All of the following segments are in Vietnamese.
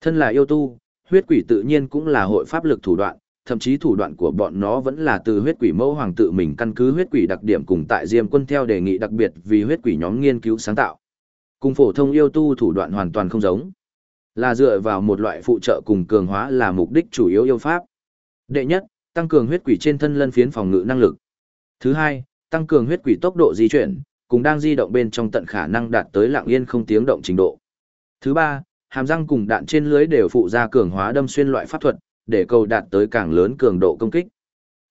Thân là yêu tu, huyết quỷ tự nhiên cũng là hội pháp lực thủ đoạn, thậm chí thủ đoạn của bọn nó vẫn là từ huyết quỷ mẫu hoàng tự mình căn cứ huyết quỷ đặc điểm cùng tại Diêm quân theo đề nghị đặc biệt vì huyết quỷ nhóm nghiên cứu sáng tạo. Cùng phổ thông yêu tu thủ đoạn hoàn toàn không giống, là dựa vào một loại phụ trợ cùng cường hóa là mục đích chủ yếu yêu pháp. Đệ nhất, tăng cường huyết quỷ trên thân lân phiến phòng ngự năng lực. Thứ hai, tăng cường huyết quỷ tốc độ di chuyển, cùng đang di động bên trong tận khả năng đạt tới lặng yên không tiếng động trình độ. Thứ ba, hàm răng cùng đạn trên lưới đều phụ ra cường hóa đâm xuyên loại pháp thuật, để cầu đạt tới càng lớn cường độ công kích.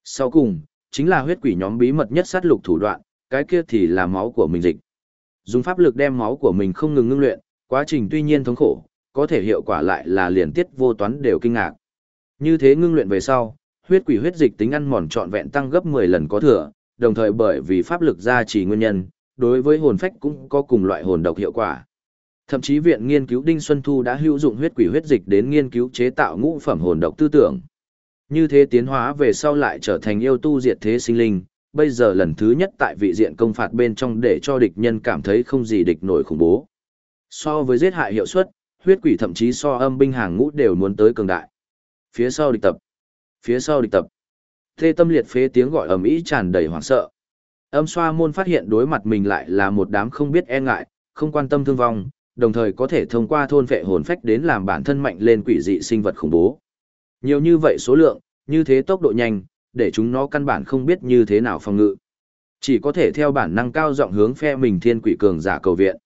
Sau cùng, chính là huyết quỷ nhóm bí mật nhất sát lục thủ đoạn, cái kia thì là máu của mình dịch. Dùng pháp lực đem máu của mình không ngừng ngưng luyện, quá trình tuy nhiên thống khổ, có thể hiệu quả lại là liền tiết vô toán đều kinh ngạc. Như thế ngưng luyện về sau, huyết quỷ huyết dịch tính ăn mòn trọn vẹn tăng gấp 10 lần có thừa, đồng thời bởi vì pháp lực gia trì nguyên nhân, đối với hồn phách cũng có cùng loại hồn độc hiệu quả. Thậm chí viện nghiên cứu Đinh Xuân Thu đã hữu dụng huyết quỷ huyết dịch đến nghiên cứu chế tạo ngũ phẩm hồn độc tư tưởng. Như thế tiến hóa về sau lại trở thành yêu tu diệt thế sinh linh, bây giờ lần thứ nhất tại vị diện công phạt bên trong để cho địch nhân cảm thấy không gì địch nổi khủng bố. So với giết hại hiệu suất, huyết quỷ thậm chí so âm binh hàng ngũ đều muốn tới cường đại. Phía sau địch tập. Phía sau địch tập. Thê tâm liệt phế tiếng gọi ầm ĩ tràn đầy hoảng sợ. Âm xoa môn phát hiện đối mặt mình lại là một đám không biết e ngại, không quan tâm thương vong, đồng thời có thể thông qua thôn vệ hồn phách đến làm bản thân mạnh lên quỷ dị sinh vật khủng bố. Nhiều như vậy số lượng, như thế tốc độ nhanh, để chúng nó căn bản không biết như thế nào phòng ngự. Chỉ có thể theo bản năng cao giọng hướng phe mình thiên quỷ cường giả cầu viện.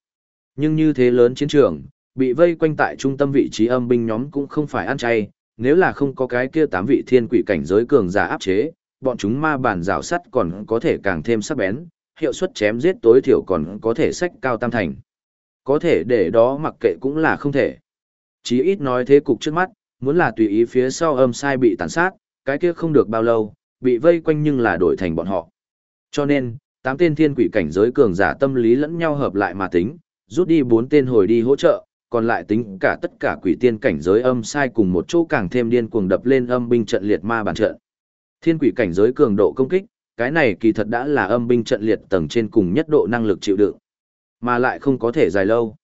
Nhưng như thế lớn chiến trường, bị vây quanh tại trung tâm vị trí âm binh nhóm cũng không phải ăn chay, nếu là không có cái kia tám vị thiên quỷ cảnh giới cường giả áp chế, bọn chúng ma bản rào sắt còn có thể càng thêm sắc bén, hiệu suất chém giết tối thiểu còn có thể sách cao tam thành. Có thể để đó mặc kệ cũng là không thể. Chí ít nói thế cục trước mắt, muốn là tùy ý phía sau âm sai bị tàn sát, cái kia không được bao lâu, bị vây quanh nhưng là đổi thành bọn họ. Cho nên, tám tên thiên quỷ cảnh giới cường giả tâm lý lẫn nhau hợp lại mà tính, rút đi bốn tên hồi đi hỗ trợ, còn lại tính cả tất cả quỷ tiên cảnh giới âm sai cùng một chỗ càng thêm điên cuồng đập lên âm binh trận liệt ma bản trận. Thiên quỷ cảnh giới cường độ công kích, cái này kỳ thật đã là âm binh trận liệt tầng trên cùng nhất độ năng lực chịu đựng, mà lại không có thể dài lâu.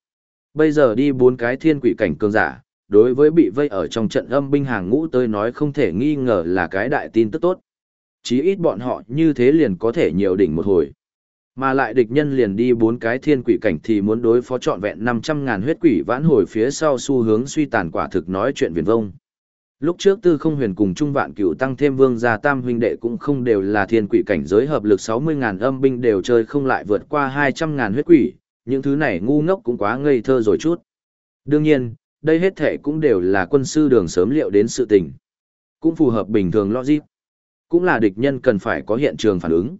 Bây giờ đi bốn cái thiên quỷ cảnh cường giả, đối với bị vây ở trong trận âm binh hàng ngũ tới nói không thể nghi ngờ là cái đại tin tức tốt. Chí ít bọn họ như thế liền có thể nhiều đỉnh một hồi. Mà lại địch nhân liền đi bốn cái thiên quỷ cảnh thì muốn đối phó trọn vẹn 500 ngàn huyết quỷ vãn hồi phía sau xu hướng suy tàn quả thực nói chuyện viền vông. Lúc trước tư không huyền cùng trung vạn cửu tăng thêm vương gia tam huynh đệ cũng không đều là thiên quỷ cảnh giới hợp lực 60 ngàn âm binh đều chơi không lại vượt qua 200 ngàn huyết quỷ, những thứ này ngu ngốc cũng quá ngây thơ rồi chút. Đương nhiên, đây hết thể cũng đều là quân sư đường sớm liệu đến sự tình. Cũng phù hợp bình thường logic. Cũng là địch nhân cần phải có hiện trường phản ứng.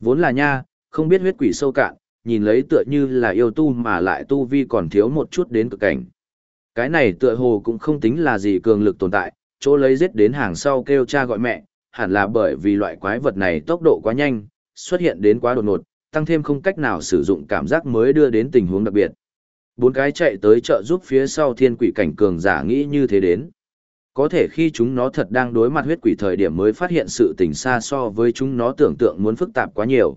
Vốn là nha, không biết huyết quỷ sâu cạn, nhìn lấy tựa như là yêu tu mà lại tu vi còn thiếu một chút đến cực cảnh. Cái này tựa hồ cũng không tính là gì cường lực tồn tại, chỗ lấy giết đến hàng sau kêu cha gọi mẹ, hẳn là bởi vì loại quái vật này tốc độ quá nhanh, xuất hiện đến quá đột ngột, tăng thêm không cách nào sử dụng cảm giác mới đưa đến tình huống đặc biệt. Bốn cái chạy tới trợ giúp phía sau thiên quỷ cảnh cường giả nghĩ như thế đến. Có thể khi chúng nó thật đang đối mặt huyết quỷ thời điểm mới phát hiện sự tình xa so với chúng nó tưởng tượng muốn phức tạp quá nhiều.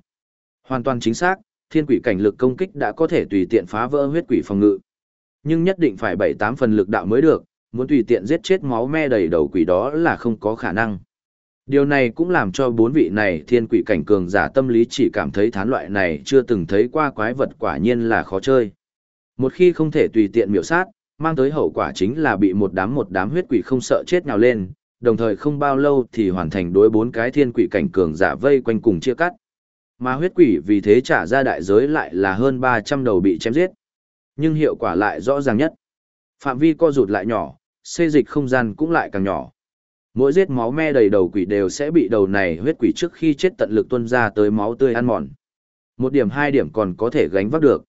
Hoàn toàn chính xác, thiên quỷ cảnh lực công kích đã có thể tùy tiện phá vỡ huyết quỷ phòng ngự. Nhưng nhất định phải bảy tám phần lực đạo mới được, muốn tùy tiện giết chết máu me đầy đầu quỷ đó là không có khả năng. Điều này cũng làm cho bốn vị này thiên quỷ cảnh cường giả tâm lý chỉ cảm thấy thán loại này chưa từng thấy qua quái vật quả nhiên là khó chơi. Một khi không thể tùy tiện miểu sát, mang tới hậu quả chính là bị một đám một đám huyết quỷ không sợ chết nào lên, đồng thời không bao lâu thì hoàn thành đối bốn cái thiên quỷ cảnh cường giả vây quanh cùng chia cắt. Mà huyết quỷ vì thế trả ra đại giới lại là hơn 300 đầu bị chém giết. Nhưng hiệu quả lại rõ ràng nhất. Phạm vi co rụt lại nhỏ, xê dịch không gian cũng lại càng nhỏ. Mỗi giết máu me đầy đầu quỷ đều sẽ bị đầu này huyết quỷ trước khi chết tận lực tuôn ra tới máu tươi ăn mòn. Một điểm hai điểm còn có thể gánh vác được.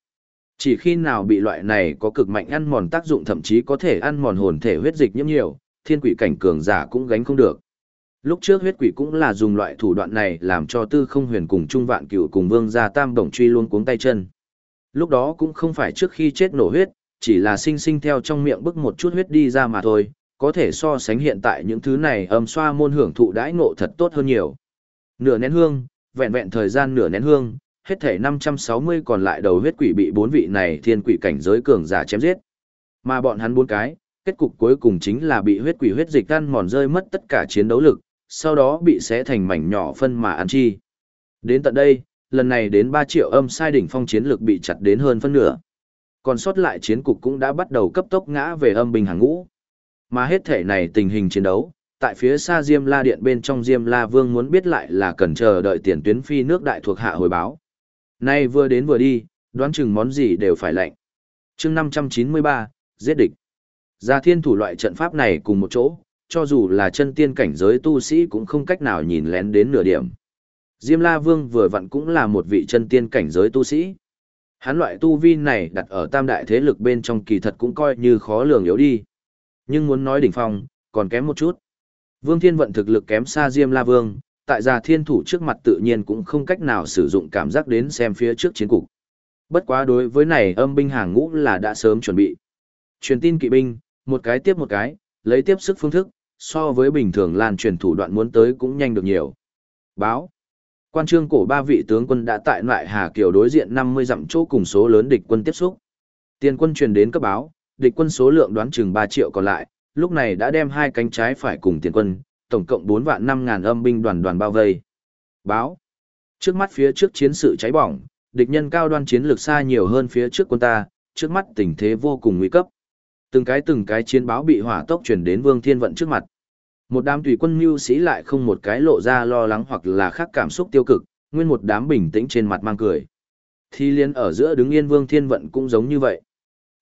Chỉ khi nào bị loại này có cực mạnh ăn mòn tác dụng thậm chí có thể ăn mòn hồn thể huyết dịch nhiễm nhiều, thiên quỷ cảnh cường giả cũng gánh không được. Lúc trước huyết quỷ cũng là dùng loại thủ đoạn này làm cho tư không huyền cùng trung vạn cựu cùng vương gia tam đồng truy luôn cuống tay chân. Lúc đó cũng không phải trước khi chết nổ huyết, chỉ là sinh sinh theo trong miệng bức một chút huyết đi ra mà thôi, có thể so sánh hiện tại những thứ này âm xoa môn hưởng thụ đãi ngộ thật tốt hơn nhiều. Nửa nén hương, vẹn vẹn thời gian nửa nén hương, hết thể 560 còn lại đầu huyết quỷ bị bốn vị này thiên quỷ cảnh giới cường giả chém giết. Mà bọn hắn bốn cái, kết cục cuối cùng chính là bị huyết quỷ huyết dịch ăn mòn rơi mất tất cả chiến đấu lực, sau đó bị xé thành mảnh nhỏ phân mà ăn chi. Đến tận đây, lần này đến 3 triệu âm sai đỉnh phong chiến lực bị chặt đến hơn phân nửa. Còn sót lại chiến cục cũng đã bắt đầu cấp tốc ngã về âm bình hàng ngũ. Mà hết thể này tình hình chiến đấu, tại phía xa Diêm La Điện bên trong Diêm La Vương muốn biết lại là cần chờ đợi tiền tuyến phi nước đại thuộc hạ hồi báo. Nay vừa đến vừa đi, đoán chừng món gì đều phải lạnh. chương 593, giết địch. Gia thiên thủ loại trận pháp này cùng một chỗ, cho dù là chân tiên cảnh giới tu sĩ cũng không cách nào nhìn lén đến nửa điểm. Diêm La Vương vừa vặn cũng là một vị chân tiên cảnh giới tu sĩ. Hắn loại tu vi này đặt ở tam đại thế lực bên trong kỳ thật cũng coi như khó lường yếu đi. Nhưng muốn nói đỉnh phong, còn kém một chút. Vương Thiên vận thực lực kém xa Diêm La Vương, tại gia thiên thủ trước mặt tự nhiên cũng không cách nào sử dụng cảm giác đến xem phía trước chiến cục. Bất quá đối với này âm binh hàng ngũ là đã sớm chuẩn bị. Truyền tin kỵ binh, một cái tiếp một cái, lấy tiếp sức phương thức, so với bình thường lan truyền thủ đoạn muốn tới cũng nhanh được nhiều. Báo. Quan trương cổ ba vị tướng quân đã tại loại Hà Kiều đối diện 50 dặm chỗ cùng số lớn địch quân tiếp xúc. Tiền quân truyền đến cấp báo, địch quân số lượng đoán chừng 3 triệu còn lại, lúc này đã đem hai cánh trái phải cùng tiền quân, tổng cộng 4 vạn 5 ngàn âm binh đoàn đoàn bao vây. Báo. Trước mắt phía trước chiến sự cháy bỏng, địch nhân cao đoan chiến lược xa nhiều hơn phía trước quân ta, trước mắt tình thế vô cùng nguy cấp. Từng cái từng cái chiến báo bị hỏa tốc truyền đến Vương Thiên Vận trước mặt. Một đám tùy quân mưu sĩ lại không một cái lộ ra lo lắng hoặc là khác cảm xúc tiêu cực, nguyên một đám bình tĩnh trên mặt mang cười. Thi liên ở giữa đứng yên Vương Thiên Vận cũng giống như vậy.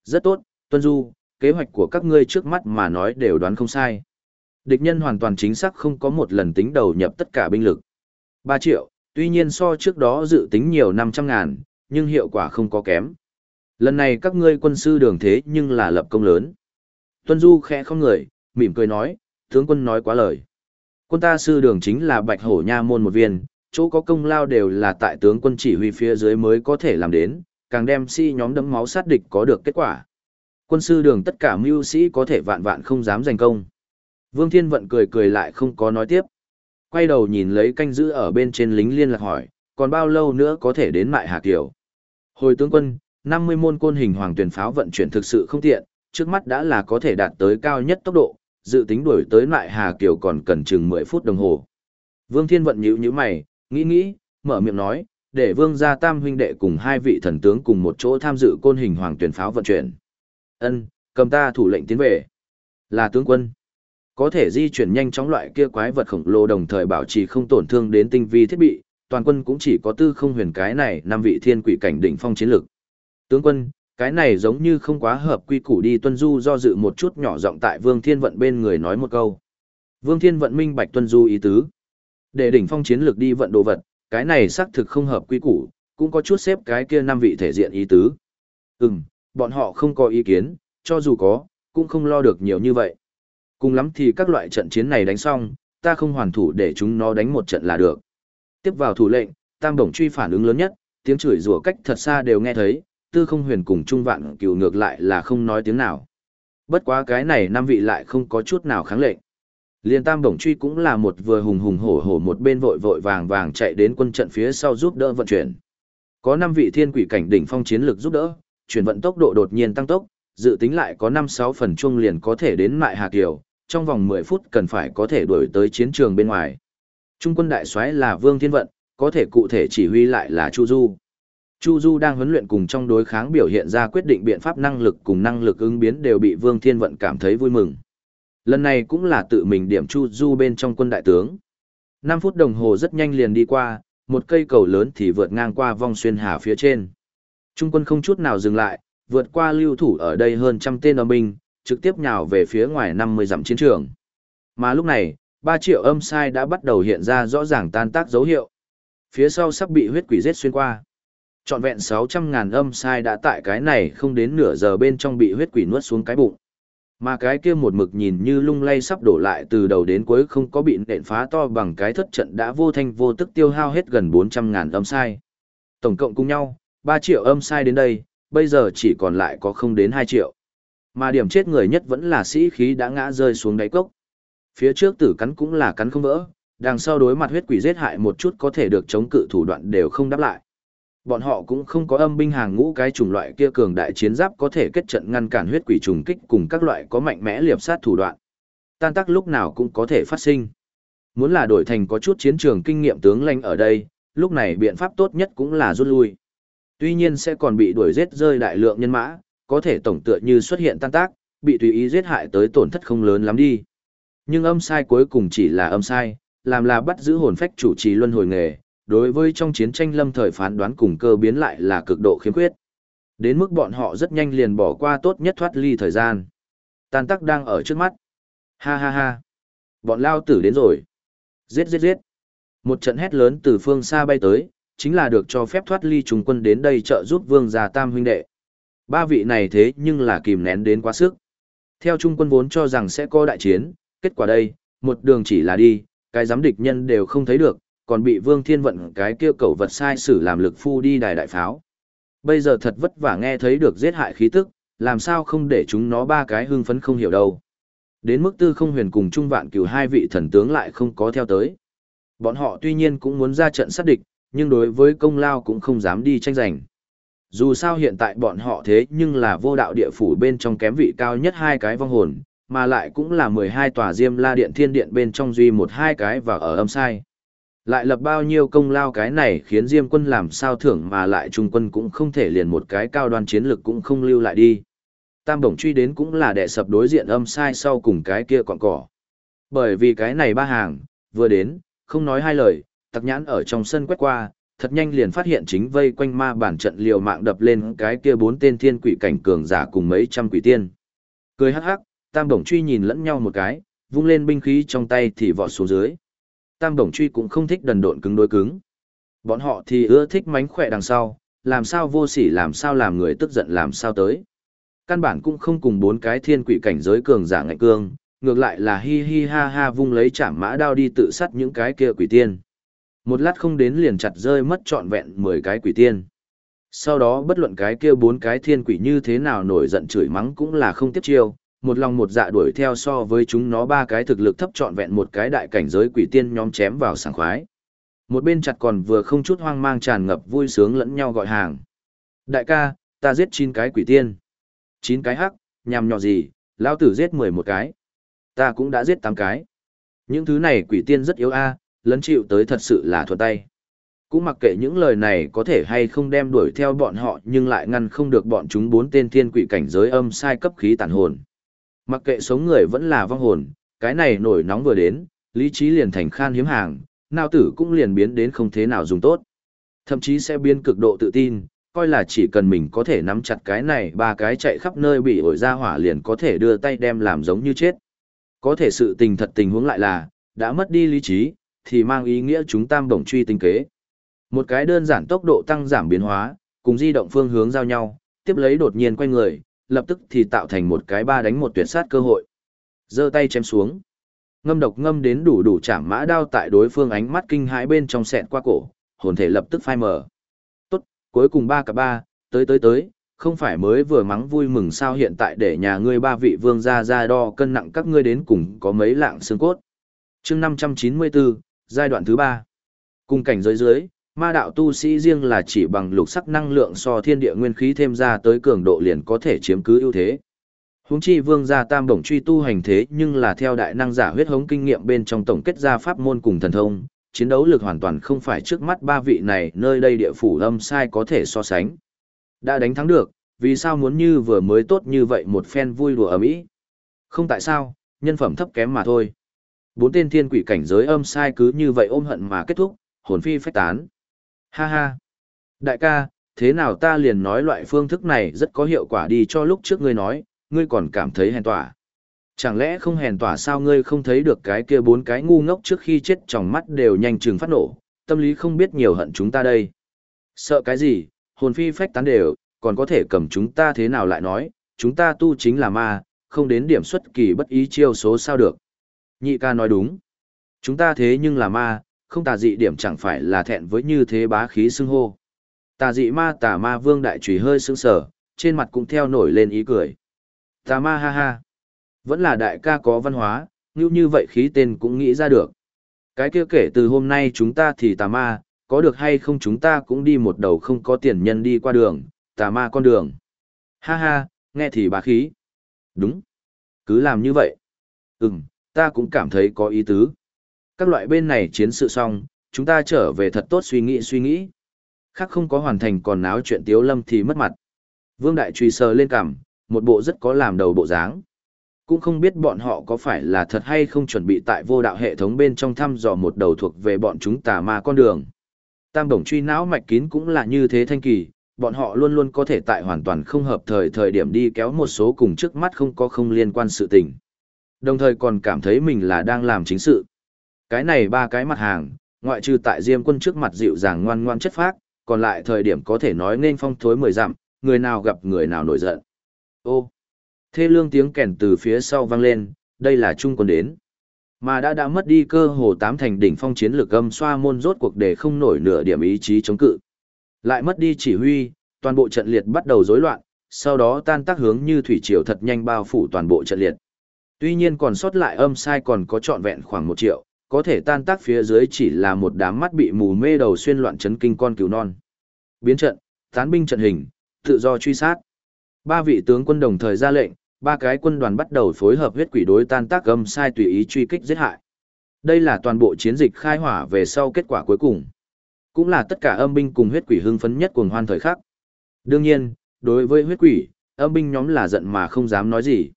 Rất tốt, Tuân Du, kế hoạch của các ngươi trước mắt mà nói đều đoán không sai. Địch nhân hoàn toàn chính xác không có một lần tính đầu nhập tất cả binh lực. 3 triệu, tuy nhiên so trước đó dự tính nhiều 500 ngàn, nhưng hiệu quả không có kém. Lần này các ngươi quân sư đường thế nhưng là lập công lớn. Tuân Du khẽ không người, mỉm cười nói, tướng quân nói quá lời. Quân ta sư đường chính là bạch hổ nha môn một viên, chỗ có công lao đều là tại tướng quân chỉ huy phía dưới mới có thể làm đến, càng đem si nhóm đấm máu sát địch có được kết quả. Quân sư đường tất cả mưu sĩ có thể vạn vạn không dám giành công. Vương Thiên Vận cười cười lại không có nói tiếp. Quay đầu nhìn lấy canh giữ ở bên trên lính liên lạc hỏi, còn bao lâu nữa có thể đến mại Hà Kiều? Hồi tướng quân, 50 môn côn hình hoàng tuyển pháo vận chuyển thực sự không tiện, trước mắt đã là có thể đạt tới cao nhất tốc độ, dự tính đuổi tới mại Hà Kiều còn cần chừng 10 phút đồng hồ. Vương Thiên Vận nhíu nhíu mày, nghĩ nghĩ, mở miệng nói, để Vương gia tam huynh đệ cùng hai vị thần tướng cùng một chỗ tham dự côn hình hoàng tuyển pháo vận chuyển. Ân, cầm ta thủ lệnh tiến về. Là tướng quân. Có thể di chuyển nhanh chóng loại kia quái vật khổng lồ đồng thời bảo trì không tổn thương đến tinh vi thiết bị, toàn quân cũng chỉ có tư không huyền cái này năm vị thiên quỷ cảnh đỉnh phong chiến lực. Tướng quân, cái này giống như không quá hợp quy củ đi tuân du do dự một chút nhỏ giọng tại Vương Thiên Vận bên người nói một câu. Vương Thiên Vận minh bạch tuân du ý tứ. Để đỉnh phong chiến lược đi vận đồ vật, cái này xác thực không hợp quy củ, cũng có chút xếp cái kia năm vị thể diện ý tứ. Ừm, bọn họ không có ý kiến, cho dù có, cũng không lo được nhiều như vậy. Cùng lắm thì các loại trận chiến này đánh xong, ta không hoàn thủ để chúng nó đánh một trận là được. Tiếp vào thủ lệnh, tam đồng truy phản ứng lớn nhất, tiếng chửi rủa cách thật xa đều nghe thấy, tư không huyền cùng trung vạn cựu ngược lại là không nói tiếng nào. Bất quá cái này năm vị lại không có chút nào kháng lệnh. Liên tam đồng truy cũng là một vừa hùng hùng hổ hổ một bên vội vội vàng vàng chạy đến quân trận phía sau giúp đỡ vận chuyển. Có năm vị thiên quỷ cảnh đỉnh phong chiến lực giúp đỡ, chuyển vận tốc độ đột nhiên tăng tốc, dự tính lại có 5-6 phần chung liền có thể đến Mại Hà Kiều, trong vòng 10 phút cần phải có thể đuổi tới chiến trường bên ngoài. Trung quân đại soái là Vương Thiên Vận, có thể cụ thể chỉ huy lại là Chu Du. Chu Du đang huấn luyện cùng trong đối kháng biểu hiện ra quyết định biện pháp năng lực cùng năng lực ứng biến đều bị Vương Thiên Vận cảm thấy vui mừng. Lần này cũng là tự mình điểm Chu Du bên trong quân đại tướng. 5 phút đồng hồ rất nhanh liền đi qua, một cây cầu lớn thì vượt ngang qua vong xuyên hà phía trên. Trung quân không chút nào dừng lại, vượt qua lưu thủ ở đây hơn trăm tên âm binh, trực tiếp nhào về phía ngoài 50 dặm chiến trường. Mà lúc này, 3 triệu âm sai đã bắt đầu hiện ra rõ ràng tan tác dấu hiệu. Phía sau sắp bị huyết quỷ giết xuyên qua trọn vẹn 600.000 âm sai đã tại cái này không đến nửa giờ bên trong bị huyết quỷ nuốt xuống cái bụng. Mà cái kia một mực nhìn như lung lay sắp đổ lại từ đầu đến cuối không có bị nện phá to bằng cái thất trận đã vô thanh vô tức tiêu hao hết gần 400.000 âm sai. Tổng cộng cùng nhau, 3 triệu âm sai đến đây, bây giờ chỉ còn lại có không đến 2 triệu. Mà điểm chết người nhất vẫn là sĩ khí đã ngã rơi xuống đáy cốc. Phía trước tử cắn cũng là cắn không vỡ, đằng sau đối mặt huyết quỷ giết hại một chút có thể được chống cự thủ đoạn đều không đáp lại. Bọn họ cũng không có âm binh hàng ngũ cái chủng loại kia cường đại chiến giáp có thể kết trận ngăn cản huyết quỷ trùng kích cùng các loại có mạnh mẽ liệp sát thủ đoạn. Tan tác lúc nào cũng có thể phát sinh. Muốn là đổi thành có chút chiến trường kinh nghiệm tướng lãnh ở đây, lúc này biện pháp tốt nhất cũng là rút lui. Tuy nhiên sẽ còn bị đuổi giết rơi đại lượng nhân mã, có thể tổng tựa như xuất hiện tan tác, bị tùy ý giết hại tới tổn thất không lớn lắm đi. Nhưng âm sai cuối cùng chỉ là âm sai, làm là bắt giữ hồn phách chủ trì luân hồi nghề, đối với trong chiến tranh lâm thời phán đoán cùng cơ biến lại là cực độ khiếm khuyết. Đến mức bọn họ rất nhanh liền bỏ qua tốt nhất thoát ly thời gian. Tan tắc đang ở trước mắt. Ha ha ha. Bọn lao tử đến rồi. Giết giết giết. Một trận hét lớn từ phương xa bay tới, chính là được cho phép thoát ly trùng quân đến đây trợ giúp vương gia tam huynh đệ. Ba vị này thế nhưng là kìm nén đến quá sức. Theo trung quân vốn cho rằng sẽ có đại chiến, kết quả đây, một đường chỉ là đi, cái giám địch nhân đều không thấy được, còn bị vương thiên vận cái kia cầu vật sai sử làm lực phu đi đài đại pháo. Bây giờ thật vất vả nghe thấy được giết hại khí tức, làm sao không để chúng nó ba cái hưng phấn không hiểu đâu. Đến mức tư không huyền cùng trung vạn cửu hai vị thần tướng lại không có theo tới. Bọn họ tuy nhiên cũng muốn ra trận sát địch, nhưng đối với công lao cũng không dám đi tranh giành. Dù sao hiện tại bọn họ thế nhưng là vô đạo địa phủ bên trong kém vị cao nhất hai cái vong hồn, mà lại cũng là 12 tòa diêm la điện thiên điện bên trong duy một hai cái và ở âm sai. Lại lập bao nhiêu công lao cái này khiến diêm quân làm sao thưởng mà lại trung quân cũng không thể liền một cái cao đoan chiến lực cũng không lưu lại đi. Tam bổng truy đến cũng là đệ sập đối diện âm sai sau cùng cái kia còn cỏ. Bởi vì cái này ba hàng, vừa đến, không nói hai lời, tặc nhãn ở trong sân quét qua, thật nhanh liền phát hiện chính vây quanh ma bản trận liều mạng đập lên cái kia bốn tên thiên quỷ cảnh cường giả cùng mấy trăm quỷ tiên. Cười hắc hắc, tam Đồng truy nhìn lẫn nhau một cái, vung lên binh khí trong tay thì vọt xuống dưới. Tam Đồng truy cũng không thích đần độn cứng đối cứng. Bọn họ thì ưa thích mánh khỏe đằng sau, làm sao vô sỉ làm sao làm người tức giận làm sao tới. Căn bản cũng không cùng bốn cái thiên quỷ cảnh giới cường giả ngạnh cương, ngược lại là hi hi ha ha vung lấy chạm mã đao đi tự sát những cái kia quỷ tiên. Một lát không đến liền chặt rơi mất trọn vẹn 10 cái quỷ tiên. Sau đó bất luận cái kia bốn cái thiên quỷ như thế nào nổi giận chửi mắng cũng là không tiếp chiêu, một lòng một dạ đuổi theo so với chúng nó ba cái thực lực thấp trọn vẹn một cái đại cảnh giới quỷ tiên nhóm chém vào sảng khoái. Một bên chặt còn vừa không chút hoang mang tràn ngập vui sướng lẫn nhau gọi hàng. Đại ca, ta giết chín cái quỷ tiên. chín cái hắc, nhằm nhỏ gì, lão tử giết mười một cái. Ta cũng đã giết tám cái. Những thứ này quỷ tiên rất yếu a, lấn chịu tới thật sự là thuận tay. Cũng mặc kệ những lời này có thể hay không đem đuổi theo bọn họ nhưng lại ngăn không được bọn chúng bốn tên thiên quỷ cảnh giới âm sai cấp khí tàn hồn. Mặc kệ sống người vẫn là vong hồn, cái này nổi nóng vừa đến, lý trí liền thành khan hiếm hàng, nào tử cũng liền biến đến không thế nào dùng tốt. Thậm chí sẽ biến cực độ tự tin, coi là chỉ cần mình có thể nắm chặt cái này ba cái chạy khắp nơi bị ổi ra hỏa liền có thể đưa tay đem làm giống như chết. Có thể sự tình thật tình huống lại là, đã mất đi lý trí, thì mang ý nghĩa chúng tam bổng truy tinh kế. Một cái đơn giản tốc độ tăng giảm biến hóa, cùng di động phương hướng giao nhau, tiếp lấy đột nhiên quay người, lập tức thì tạo thành một cái ba đánh một tuyệt sát cơ hội. giơ tay chém xuống. Ngâm độc ngâm đến đủ đủ chạm mã đao tại đối phương ánh mắt kinh hãi bên trong sẹn qua cổ, hồn thể lập tức phai mờ. Tốt, cuối cùng ba cả ba, tới tới tới, không phải mới vừa mắng vui mừng sao hiện tại để nhà ngươi ba vị vương gia ra đo cân nặng các ngươi đến cùng có mấy lạng xương cốt. chương 594, giai đoạn thứ ba Cùng cảnh giới dưới, ma đạo tu sĩ riêng là chỉ bằng lục sắc năng lượng so thiên địa nguyên khí thêm ra tới cường độ liền có thể chiếm cứ ưu thế. Huống chi vương gia tam đồng truy tu hành thế nhưng là theo đại năng giả huyết hống kinh nghiệm bên trong tổng kết ra pháp môn cùng thần thông, chiến đấu lực hoàn toàn không phải trước mắt ba vị này nơi đây địa phủ âm sai có thể so sánh. Đã đánh thắng được, vì sao muốn như vừa mới tốt như vậy một phen vui đùa ở mỹ? Không tại sao, nhân phẩm thấp kém mà thôi. Bốn tên thiên quỷ cảnh giới âm sai cứ như vậy ôm hận mà kết thúc, hồn phi phách tán. Ha ha. Đại ca, thế nào ta liền nói loại phương thức này rất có hiệu quả đi cho lúc trước ngươi nói, ngươi còn cảm thấy hèn tỏa. Chẳng lẽ không hèn tỏa sao ngươi không thấy được cái kia bốn cái ngu ngốc trước khi chết trong mắt đều nhanh chừng phát nổ, tâm lý không biết nhiều hận chúng ta đây. Sợ cái gì, hồn phi phách tán đều, còn có thể cầm chúng ta thế nào lại nói, chúng ta tu chính là ma, không đến điểm xuất kỳ bất ý chiêu số sao được. Nhị ca nói đúng. Chúng ta thế nhưng là ma, không tà dị điểm chẳng phải là thẹn với như thế bá khí xưng hô. Tà dị ma tà ma vương đại trùy hơi sững sờ, trên mặt cũng theo nổi lên ý cười. Tà ma ha ha. Vẫn là đại ca có văn hóa, như như vậy khí tên cũng nghĩ ra được. Cái kia kể từ hôm nay chúng ta thì tà ma, có được hay không chúng ta cũng đi một đầu không có tiền nhân đi qua đường, tà ma con đường. Ha ha, nghe thì bá khí. Đúng. Cứ làm như vậy. Ừm, ta cũng cảm thấy có ý tứ. Các loại bên này chiến sự xong, chúng ta trở về thật tốt suy nghĩ suy nghĩ. Khác không có hoàn thành còn náo chuyện tiếu lâm thì mất mặt. Vương Đại Trùy sờ lên cằm, một bộ rất có làm đầu bộ dáng. Cũng không biết bọn họ có phải là thật hay không chuẩn bị tại vô đạo hệ thống bên trong thăm dò một đầu thuộc về bọn chúng tà ma con đường. Tam đồng truy não mạch kín cũng là như thế thanh kỳ, bọn họ luôn luôn có thể tại hoàn toàn không hợp thời thời điểm đi kéo một số cùng trước mắt không có không liên quan sự tình. Đồng thời còn cảm thấy mình là đang làm chính sự. Cái này ba cái mặt hàng, ngoại trừ tại Diêm quân trước mặt dịu dàng ngoan ngoan chất phác, còn lại thời điểm có thể nói nên phong thối mười dặm, người nào gặp người nào nổi giận. Ô, thê lương tiếng kèn từ phía sau vang lên, đây là trung quân đến. Mà đã đã mất đi cơ hồ tám thành đỉnh phong chiến lược âm xoa môn rốt cuộc để không nổi nửa điểm ý chí chống cự. Lại mất đi chỉ huy, toàn bộ trận liệt bắt đầu rối loạn, sau đó tan tác hướng như thủy triều thật nhanh bao phủ toàn bộ trận liệt. Tuy nhiên còn sót lại âm sai còn có trọn vẹn khoảng một triệu, có thể tan tác phía dưới chỉ là một đám mắt bị mù mê đầu xuyên loạn chấn kinh con cứu non. Biến trận, tán binh trận hình, tự do truy sát. Ba vị tướng quân đồng thời ra lệnh, ba cái quân đoàn bắt đầu phối hợp huyết quỷ đối tan tác âm sai tùy ý truy kích giết hại. Đây là toàn bộ chiến dịch khai hỏa về sau kết quả cuối cùng. Cũng là tất cả âm binh cùng huyết quỷ hưng phấn nhất cuồng hoan thời khắc. Đương nhiên, đối với huyết quỷ, âm binh nhóm là giận mà không dám nói gì.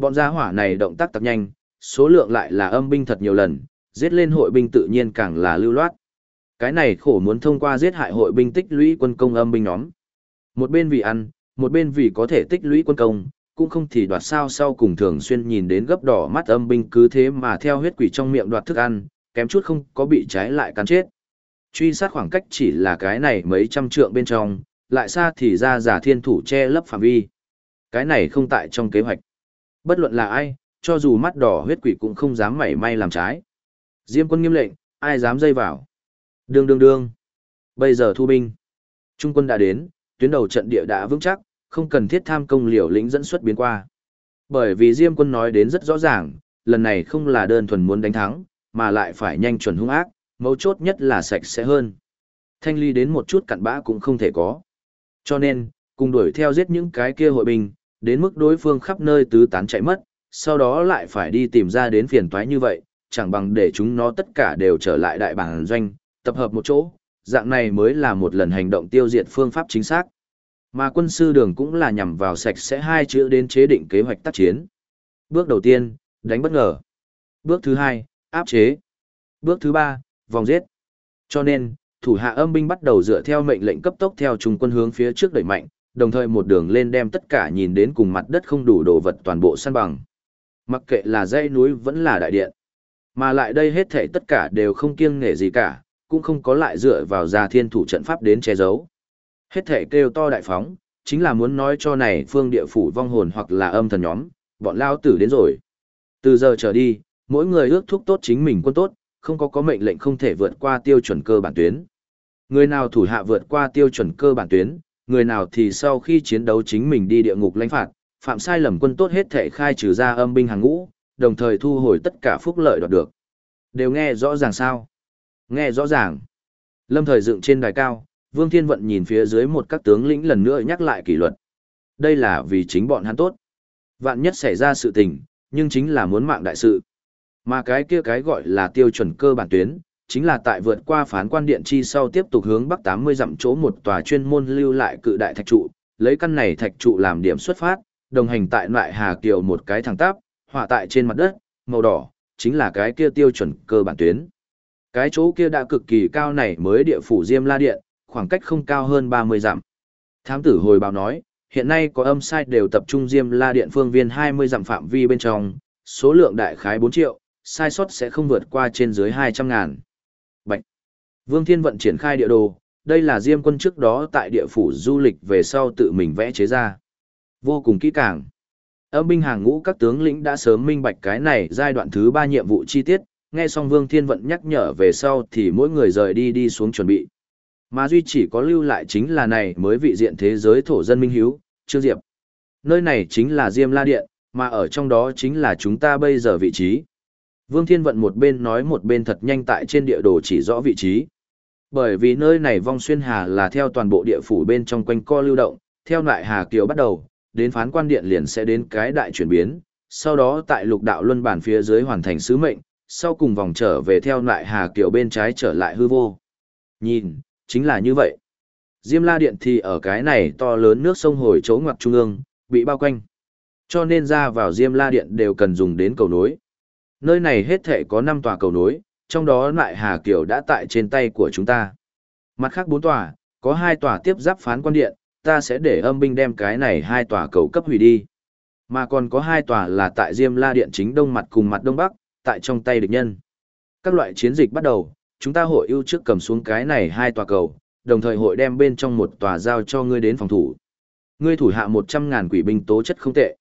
Bọn gia hỏa này động tác tập nhanh, số lượng lại là âm binh thật nhiều lần, giết lên hội binh tự nhiên càng là lưu loát. Cái này khổ muốn thông qua giết hại hội binh tích lũy quân công âm binh nhóm. Một bên vì ăn, một bên vì có thể tích lũy quân công, cũng không thì đoạt sao sau cùng thường xuyên nhìn đến gấp đỏ mắt âm binh cứ thế mà theo huyết quỷ trong miệng đoạt thức ăn, kém chút không có bị trái lại cắn chết. Truy sát khoảng cách chỉ là cái này mấy trăm trượng bên trong, lại xa thì ra giả thiên thủ che lấp phạm vi. Cái này không tại trong kế hoạch. Bất luận là ai, cho dù mắt đỏ huyết quỷ cũng không dám mảy may làm trái. Diêm quân nghiêm lệnh, ai dám dây vào. Đương đương đương. Bây giờ thu binh. Trung quân đã đến, tuyến đầu trận địa đã vững chắc, không cần thiết tham công liều lĩnh dẫn xuất biến qua. Bởi vì Diêm quân nói đến rất rõ ràng, lần này không là đơn thuần muốn đánh thắng, mà lại phải nhanh chuẩn hung ác, mấu chốt nhất là sạch sẽ hơn. Thanh ly đến một chút cặn bã cũng không thể có. Cho nên, cùng đuổi theo giết những cái kia hội binh, đến mức đối phương khắp nơi tứ tán chạy mất, sau đó lại phải đi tìm ra đến phiền toái như vậy, chẳng bằng để chúng nó tất cả đều trở lại đại bản doanh, tập hợp một chỗ, dạng này mới là một lần hành động tiêu diệt phương pháp chính xác. Mà quân sư đường cũng là nhằm vào sạch sẽ hai chữ đến chế định kế hoạch tác chiến. Bước đầu tiên, đánh bất ngờ. Bước thứ hai, áp chế. Bước thứ ba, vòng giết. Cho nên, thủ hạ âm binh bắt đầu dựa theo mệnh lệnh cấp tốc theo trung quân hướng phía trước đẩy mạnh, đồng thời một đường lên đem tất cả nhìn đến cùng mặt đất không đủ đồ vật toàn bộ săn bằng. Mặc kệ là dãy núi vẫn là đại điện. Mà lại đây hết thảy tất cả đều không kiêng nể gì cả, cũng không có lại dựa vào gia thiên thủ trận pháp đến che giấu. Hết thảy kêu to đại phóng, chính là muốn nói cho này phương địa phủ vong hồn hoặc là âm thần nhóm, bọn lao tử đến rồi. Từ giờ trở đi, mỗi người ước thúc tốt chính mình quân tốt, không có có mệnh lệnh không thể vượt qua tiêu chuẩn cơ bản tuyến. Người nào thủ hạ vượt qua tiêu chuẩn cơ bản tuyến, người nào thì sau khi chiến đấu chính mình đi địa ngục lãnh phạt, phạm sai lầm quân tốt hết thể khai trừ ra âm binh hàng ngũ, đồng thời thu hồi tất cả phúc lợi đoạt được. Đều nghe rõ ràng sao? Nghe rõ ràng. Lâm thời dựng trên đài cao, Vương Thiên Vận nhìn phía dưới một các tướng lĩnh lần nữa nhắc lại kỷ luật. Đây là vì chính bọn hắn tốt. Vạn nhất xảy ra sự tình, nhưng chính là muốn mạng đại sự. Mà cái kia cái gọi là tiêu chuẩn cơ bản tuyến, chính là tại vượt qua phán quan điện chi sau tiếp tục hướng bắc 80 dặm chỗ một tòa chuyên môn lưu lại cự đại thạch trụ, lấy căn này thạch trụ làm điểm xuất phát, đồng hành tại loại hà kiều một cái thẳng tắp, họa tại trên mặt đất, màu đỏ, chính là cái kia tiêu chuẩn cơ bản tuyến. Cái chỗ kia đã cực kỳ cao này mới địa phủ Diêm La Điện, khoảng cách không cao hơn 30 dặm. Thám tử hồi báo nói, hiện nay có âm sai đều tập trung Diêm La Điện phương viên 20 dặm phạm vi bên trong, số lượng đại khái 4 triệu, sai sót sẽ không vượt qua trên dưới 200 ngàn. Bạch. Vương Thiên Vận triển khai địa đồ, đây là Diêm quân trước đó tại địa phủ du lịch về sau tự mình vẽ chế ra. Vô cùng kỹ càng. Âm binh hàng ngũ các tướng lĩnh đã sớm minh bạch cái này giai đoạn thứ 3 nhiệm vụ chi tiết, nghe xong Vương Thiên Vận nhắc nhở về sau thì mỗi người rời đi đi xuống chuẩn bị. Mà duy chỉ có lưu lại chính là này mới vị diện thế giới thổ dân minh hiếu, Trương Diệp. Nơi này chính là Diêm La Điện, mà ở trong đó chính là chúng ta bây giờ vị trí. Vương Thiên Vận một bên nói một bên thật nhanh tại trên địa đồ chỉ rõ vị trí. Bởi vì nơi này vong xuyên hà là theo toàn bộ địa phủ bên trong quanh co lưu động, theo lại hà kiều bắt đầu, đến phán quan điện liền sẽ đến cái đại chuyển biến, sau đó tại lục đạo luân bản phía dưới hoàn thành sứ mệnh, sau cùng vòng trở về theo lại hà kiều bên trái trở lại hư vô. Nhìn, chính là như vậy. Diêm la điện thì ở cái này to lớn nước sông hồi chỗ ngoặt trung ương, bị bao quanh. Cho nên ra vào Diêm la điện đều cần dùng đến cầu nối. Nơi này hết thể có 5 tòa cầu nối, trong đó lại hà kiều đã tại trên tay của chúng ta. Mặt khác 4 tòa, có 2 tòa tiếp giáp phán quan điện, ta sẽ để âm binh đem cái này hai tòa cầu cấp hủy đi. Mà còn có hai tòa là tại Diêm La Điện chính đông mặt cùng mặt đông bắc, tại trong tay địch nhân. Các loại chiến dịch bắt đầu, chúng ta hội ưu trước cầm xuống cái này hai tòa cầu, đồng thời hội đem bên trong một tòa giao cho ngươi đến phòng thủ. Ngươi thủ hạ 100.000 quỷ binh tố chất không tệ.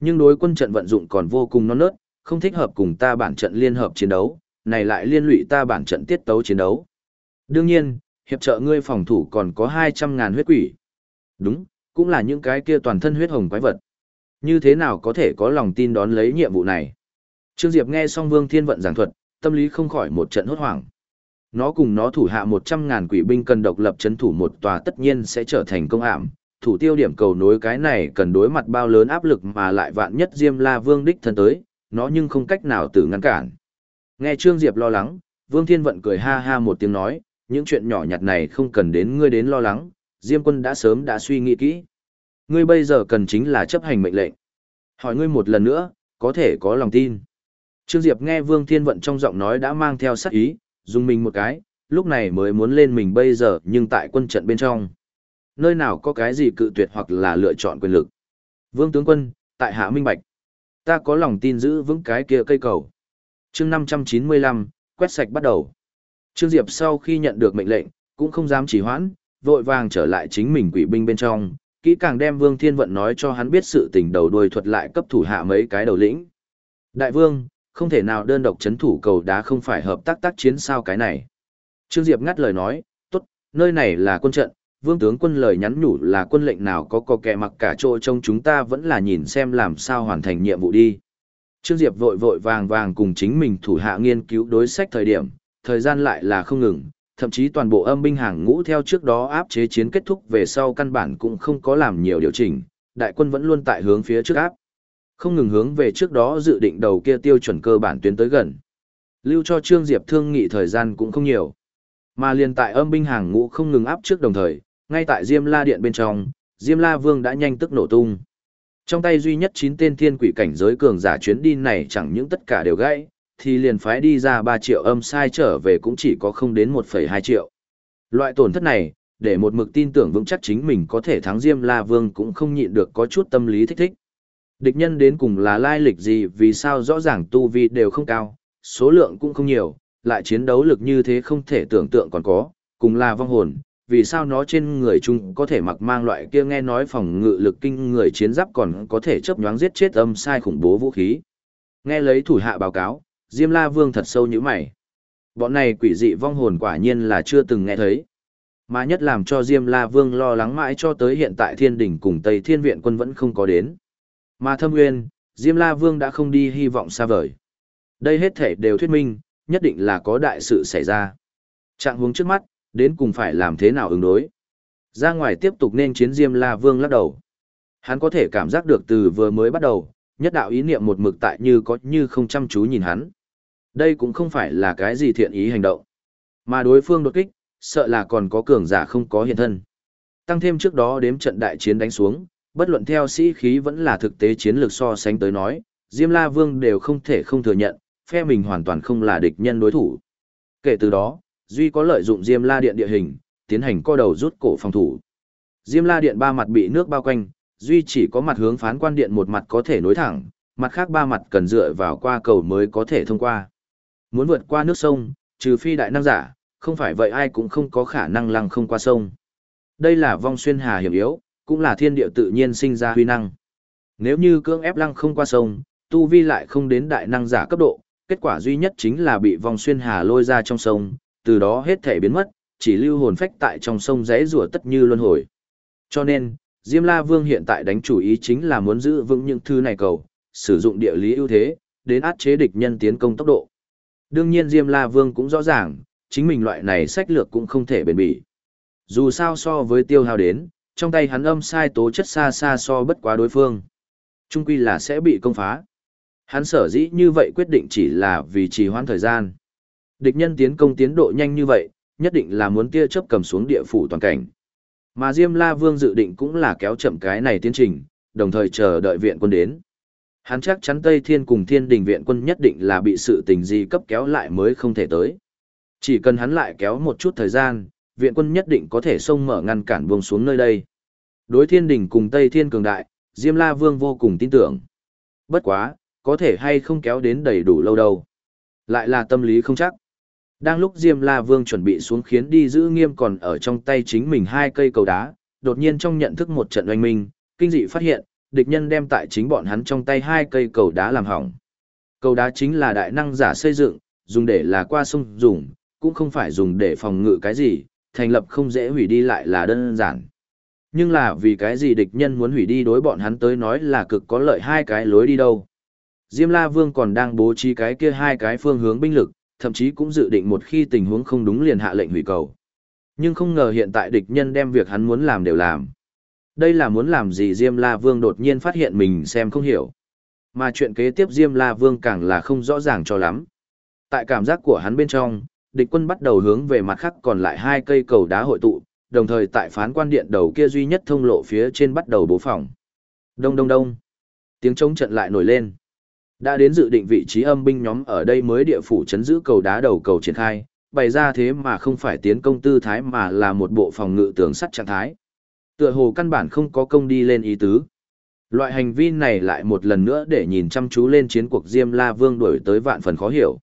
Nhưng đối quân trận vận dụng còn vô cùng non nớt, không thích hợp cùng ta bản trận liên hợp chiến đấu, này lại liên lụy ta bản trận tiết tấu chiến đấu. Đương nhiên, hiệp trợ ngươi phòng thủ còn có 200.000 huyết quỷ. Đúng, cũng là những cái kia toàn thân huyết hồng quái vật. Như thế nào có thể có lòng tin đón lấy nhiệm vụ này? Trương Diệp nghe xong Vương Thiên Vận giảng thuật, tâm lý không khỏi một trận hốt hoảng. Nó cùng nó thủ hạ 100.000 quỷ binh cần độc lập chấn thủ một tòa tất nhiên sẽ trở thành công ảm. Thủ tiêu điểm cầu nối cái này cần đối mặt bao lớn áp lực mà lại vạn nhất Diêm La Vương đích thân tới, nó nhưng không cách nào tự ngăn cản. Nghe Trương Diệp lo lắng, Vương Thiên Vận cười ha ha một tiếng nói, những chuyện nhỏ nhặt này không cần đến ngươi đến lo lắng, Diêm quân đã sớm đã suy nghĩ kỹ. Ngươi bây giờ cần chính là chấp hành mệnh lệnh. Hỏi ngươi một lần nữa, có thể có lòng tin. Trương Diệp nghe Vương Thiên Vận trong giọng nói đã mang theo sắc ý, dùng mình một cái, lúc này mới muốn lên mình bây giờ nhưng tại quân trận bên trong. Nơi nào có cái gì cự tuyệt hoặc là lựa chọn quyền lực. Vương tướng quân, tại hạ minh bạch. Ta có lòng tin giữ vững cái kia cây cầu. chương 595, quét sạch bắt đầu. Trương Diệp sau khi nhận được mệnh lệnh, cũng không dám chỉ hoãn, vội vàng trở lại chính mình quỷ binh bên trong, kỹ càng đem Vương Thiên Vận nói cho hắn biết sự tình đầu đuôi thuật lại cấp thủ hạ mấy cái đầu lĩnh. Đại vương, không thể nào đơn độc chấn thủ cầu đá không phải hợp tác tác chiến sao cái này. Trương Diệp ngắt lời nói, tốt, nơi này là quân trận, vương tướng quân lời nhắn nhủ là quân lệnh nào có có kẻ mặc cả chỗ trong chúng ta vẫn là nhìn xem làm sao hoàn thành nhiệm vụ đi. Trương Diệp vội vội vàng vàng cùng chính mình thủ hạ nghiên cứu đối sách thời điểm, thời gian lại là không ngừng, thậm chí toàn bộ âm binh hàng ngũ theo trước đó áp chế chiến kết thúc về sau căn bản cũng không có làm nhiều điều chỉnh, đại quân vẫn luôn tại hướng phía trước áp. Không ngừng hướng về trước đó dự định đầu kia tiêu chuẩn cơ bản tuyến tới gần. Lưu cho Trương Diệp thương nghị thời gian cũng không nhiều. Mà liền tại âm binh hàng ngũ không ngừng áp trước đồng thời, ngay tại Diêm La Điện bên trong, Diêm La Vương đã nhanh tức nổ tung. Trong tay duy nhất 9 tên thiên quỷ cảnh giới cường giả chuyến đi này chẳng những tất cả đều gãy, thì liền phái đi ra 3 triệu âm sai trở về cũng chỉ có không đến 1,2 triệu. Loại tổn thất này, để một mực tin tưởng vững chắc chính mình có thể thắng Diêm La Vương cũng không nhịn được có chút tâm lý thích thích. Địch nhân đến cùng là lai lịch gì vì sao rõ ràng tu vi đều không cao, số lượng cũng không nhiều, lại chiến đấu lực như thế không thể tưởng tượng còn có, cùng là vong hồn, vì sao nó trên người chúng có thể mặc mang loại kia nghe nói phòng ngự lực kinh người chiến giáp còn có thể chấp nhoáng giết chết âm sai khủng bố vũ khí. Nghe lấy thủ hạ báo cáo, Diêm La Vương thật sâu như mày. Bọn này quỷ dị vong hồn quả nhiên là chưa từng nghe thấy. Mà nhất làm cho Diêm La Vương lo lắng mãi cho tới hiện tại thiên đỉnh cùng Tây Thiên Viện quân vẫn không có đến. Mà thâm nguyên, Diêm La Vương đã không đi hy vọng xa vời. Đây hết thể đều thuyết minh, nhất định là có đại sự xảy ra. Trạng hướng trước mắt, đến cùng phải làm thế nào ứng đối. Ra ngoài tiếp tục nên chiến Diêm La Vương lắc đầu. Hắn có thể cảm giác được từ vừa mới bắt đầu, nhất đạo ý niệm một mực tại như có như không chăm chú nhìn hắn. Đây cũng không phải là cái gì thiện ý hành động. Mà đối phương đột kích, sợ là còn có cường giả không có hiện thân. Tăng thêm trước đó đếm trận đại chiến đánh xuống, bất luận theo sĩ khí vẫn là thực tế chiến lược so sánh tới nói, Diêm La Vương đều không thể không thừa nhận, phe mình hoàn toàn không là địch nhân đối thủ. Kể từ đó, Duy có lợi dụng Diêm La Điện địa hình, tiến hành co đầu rút cổ phòng thủ. Diêm La Điện ba mặt bị nước bao quanh, Duy chỉ có mặt hướng phán quan điện một mặt có thể nối thẳng, mặt khác ba mặt cần dựa vào qua cầu mới có thể thông qua. Muốn vượt qua nước sông, trừ phi đại năng giả, không phải vậy ai cũng không có khả năng lăng không qua sông. Đây là vong xuyên hà hiểm yếu, cũng là thiên địa tự nhiên sinh ra huy năng. Nếu như cưỡng ép lăng không qua sông, tu vi lại không đến đại năng giả cấp độ, kết quả duy nhất chính là bị vong xuyên hà lôi ra trong sông, từ đó hết thể biến mất, chỉ lưu hồn phách tại trong sông rẽ rùa tất như luân hồi. Cho nên, Diêm La Vương hiện tại đánh chủ ý chính là muốn giữ vững những thứ này cầu, sử dụng địa lý ưu thế, đến áp chế địch nhân tiến công tốc độ. Đương nhiên Diêm La Vương cũng rõ ràng, chính mình loại này sách lược cũng không thể bền bỉ. Dù sao so với tiêu hao đến, trong tay hắn âm sai tố chất xa xa so bất quá đối phương. Trung quy là sẽ bị công phá. Hắn sở dĩ như vậy quyết định chỉ là vì trì hoãn thời gian. Địch nhân tiến công tiến độ nhanh như vậy, nhất định là muốn tia chớp cầm xuống địa phủ toàn cảnh. Mà Diêm La Vương dự định cũng là kéo chậm cái này tiến trình, đồng thời chờ đợi viện quân đến. Hắn chắc chắn Tây Thiên cùng Thiên Đình viện quân nhất định là bị sự tình gì cấp kéo lại mới không thể tới. Chỉ cần hắn lại kéo một chút thời gian, viện quân nhất định có thể xông mở ngăn cản buông xuống nơi đây. Đối Thiên Đình cùng Tây Thiên cường đại, Diêm La Vương vô cùng tin tưởng. Bất quá, có thể hay không kéo đến đầy đủ lâu đâu. Lại là tâm lý không chắc. Đang lúc Diêm La Vương chuẩn bị xuống khiến đi giữ nghiêm còn ở trong tay chính mình hai cây cầu đá, đột nhiên trong nhận thức một trận oanh minh, kinh dị phát hiện, địch nhân đem tại chính bọn hắn trong tay hai cây cầu đá làm hỏng. Cầu đá chính là đại năng giả xây dựng, dùng để là qua sông dùng, cũng không phải dùng để phòng ngự cái gì, thành lập không dễ hủy đi lại là đơn giản. Nhưng là vì cái gì địch nhân muốn hủy đi đối bọn hắn tới nói là cực có lợi hai cái lối đi đâu. Diêm La Vương còn đang bố trí cái kia hai cái phương hướng binh lực, thậm chí cũng dự định một khi tình huống không đúng liền hạ lệnh hủy cầu. Nhưng không ngờ hiện tại địch nhân đem việc hắn muốn làm đều làm. Đây là muốn làm gì Diêm La Vương đột nhiên phát hiện mình xem không hiểu. Mà chuyện kế tiếp Diêm La Vương càng là không rõ ràng cho lắm. Tại cảm giác của hắn bên trong, địch quân bắt đầu hướng về mặt khác còn lại hai cây cầu đá hội tụ, đồng thời tại phán quan điện đầu kia duy nhất thông lộ phía trên bắt đầu bố phòng. Đông đông đông. Tiếng trống trận lại nổi lên. Đã đến dự định vị trí âm binh nhóm ở đây mới địa phủ chấn giữ cầu đá đầu cầu triển khai, bày ra thế mà không phải tiến công tư thái mà là một bộ phòng ngự tường sắt trạng thái. Tựa hồ căn bản không có công đi lên ý tứ. Loại hành vi này lại một lần nữa để nhìn chăm chú lên chiến cuộc Diêm La Vương đổi tới vạn phần khó hiểu.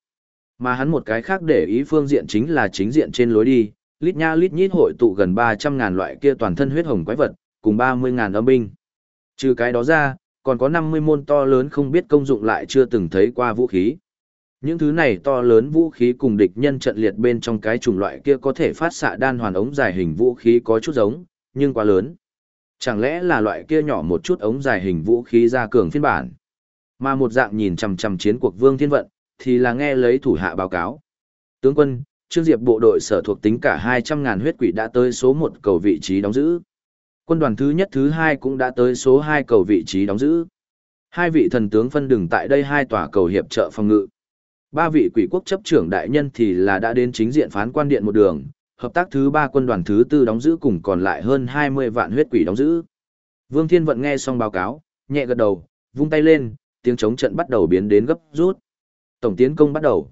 Mà hắn một cái khác để ý phương diện chính là chính diện trên lối đi, lít nha lít nhít hội tụ gần 300.000 loại kia toàn thân huyết hồng quái vật, cùng 30.000 âm binh. Trừ cái đó ra, còn có 50 môn to lớn không biết công dụng lại chưa từng thấy qua vũ khí. Những thứ này to lớn vũ khí cùng địch nhân trận liệt bên trong cái chủng loại kia có thể phát xạ đan hoàn ống dài hình vũ khí có chút giống, nhưng quá lớn. Chẳng lẽ là loại kia nhỏ một chút ống dài hình vũ khí ra cường phiên bản. Mà một dạng nhìn chằm chằm chiến cuộc Vương Thiên Vận, thì là nghe lấy thủ hạ báo cáo. Tướng quân, Trương Diệp bộ đội sở thuộc tính cả 200.000 huyết quỷ đã tới số 1 cầu vị trí đóng giữ. Quân đoàn thứ nhất thứ hai cũng đã tới số hai cầu vị trí đóng giữ. Hai vị thần tướng phân đường tại đây hai tòa cầu hiệp trợ phòng ngự. Ba vị quỷ quốc chấp trưởng đại nhân thì là đã đến chính diện phán quan điện một đường, hợp tác thứ ba quân đoàn thứ tư đóng giữ cùng còn lại hơn 20 vạn huyết quỷ đóng giữ. Vương Thiên Vận nghe xong báo cáo, nhẹ gật đầu, vung tay lên, tiếng chống trận bắt đầu biến đến gấp rút. Tổng tiến công bắt đầu.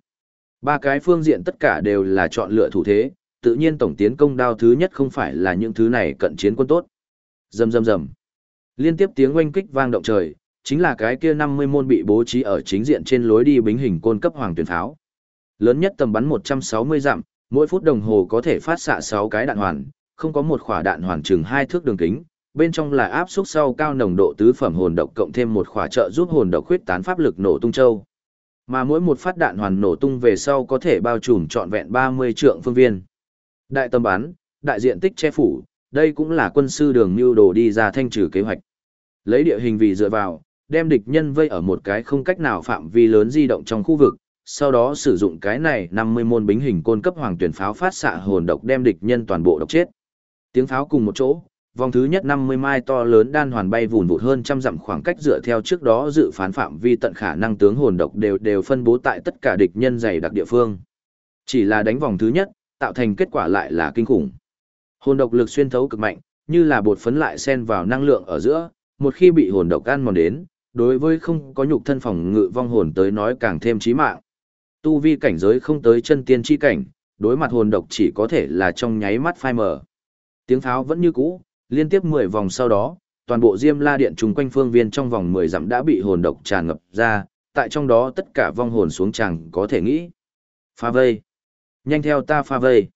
Ba cái phương diện tất cả đều là chọn lựa thủ thế, tự nhiên tổng tiến công đao thứ nhất không phải là những thứ này cận chiến quân tốt. Rầm rầm rầm. Liên tiếp tiếng oanh kích vang động trời, chính là cái kia 50 môn bị bố trí ở chính diện trên lối đi bính hình côn cấp hoàng tuyển pháo. Lớn nhất tầm bắn 160 dặm, mỗi phút đồng hồ có thể phát xạ 6 cái đạn hoàn, không có một quả đạn hoàn chừng hai thước đường kính, bên trong là áp suất sau cao nồng độ tứ phẩm hồn độc cộng thêm một quả trợ giúp hồn độc khuyết tán pháp lực nổ tung châu. Mà mỗi một phát đạn hoàn nổ tung về sau có thể bao trùm trọn vẹn 30 trượng phương viên. Đại tầm bắn, đại diện tích che phủ, đây cũng là quân sư đường mưu đồ đi ra thanh trừ kế hoạch. Lấy địa hình vì dựa vào, đem địch nhân vây ở một cái không cách nào phạm vi lớn di động trong khu vực, sau đó sử dụng cái này 50 môn bính hình côn cấp hoàng tuyển pháo phát xạ hồn độc đem địch nhân toàn bộ độc chết. Tiếng pháo cùng một chỗ, vòng thứ nhất 50 mai to lớn đan hoàn bay vùn vụt hơn trăm dặm khoảng cách dựa theo trước đó dự phán phạm vi tận khả năng tướng hồn độc đều đều phân bố tại tất cả địch nhân dày đặc địa phương. Chỉ là đánh vòng thứ nhất, tạo thành kết quả lại là kinh khủng. Hồn độc lực xuyên thấu cực mạnh, như là bột phấn lại xen vào năng lượng ở giữa, một khi bị hồn độc ăn mòn đến, đối với không có nhục thân phòng ngự vong hồn tới nói càng thêm chí mạng. Tu vi cảnh giới không tới chân tiên chi cảnh, đối mặt hồn độc chỉ có thể là trong nháy mắt phai mờ. Tiếng pháo vẫn như cũ, liên tiếp 10 vòng sau đó, toàn bộ Diêm La Điện trùng quanh phương viên trong vòng 10 dặm đã bị hồn độc tràn ngập ra, tại trong đó tất cả vong hồn xuống chẳng có thể nghĩ. Pha vây. Nhanh theo ta pha vây.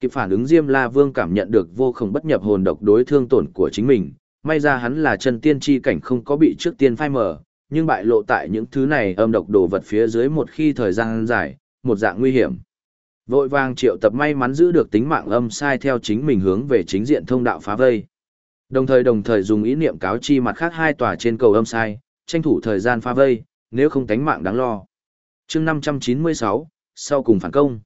Kịp phản ứng Diêm La Vương cảm nhận được vô không bất nhập hồn độc đối thương tổn của chính mình, may ra hắn là chân tiên chi cảnh không có bị trước tiên phai mờ, nhưng bại lộ tại những thứ này âm độc đồ vật phía dưới một khi thời gian dài, một dạng nguy hiểm. Vội vàng triệu tập may mắn giữ được tính mạng âm sai theo chính mình hướng về chính diện thông đạo phá vây. Đồng thời đồng thời dùng ý niệm cáo chi mặt khác hai tòa trên cầu âm sai, tranh thủ thời gian phá vây, nếu không tánh mạng đáng lo. chương 596, sau cùng phản công.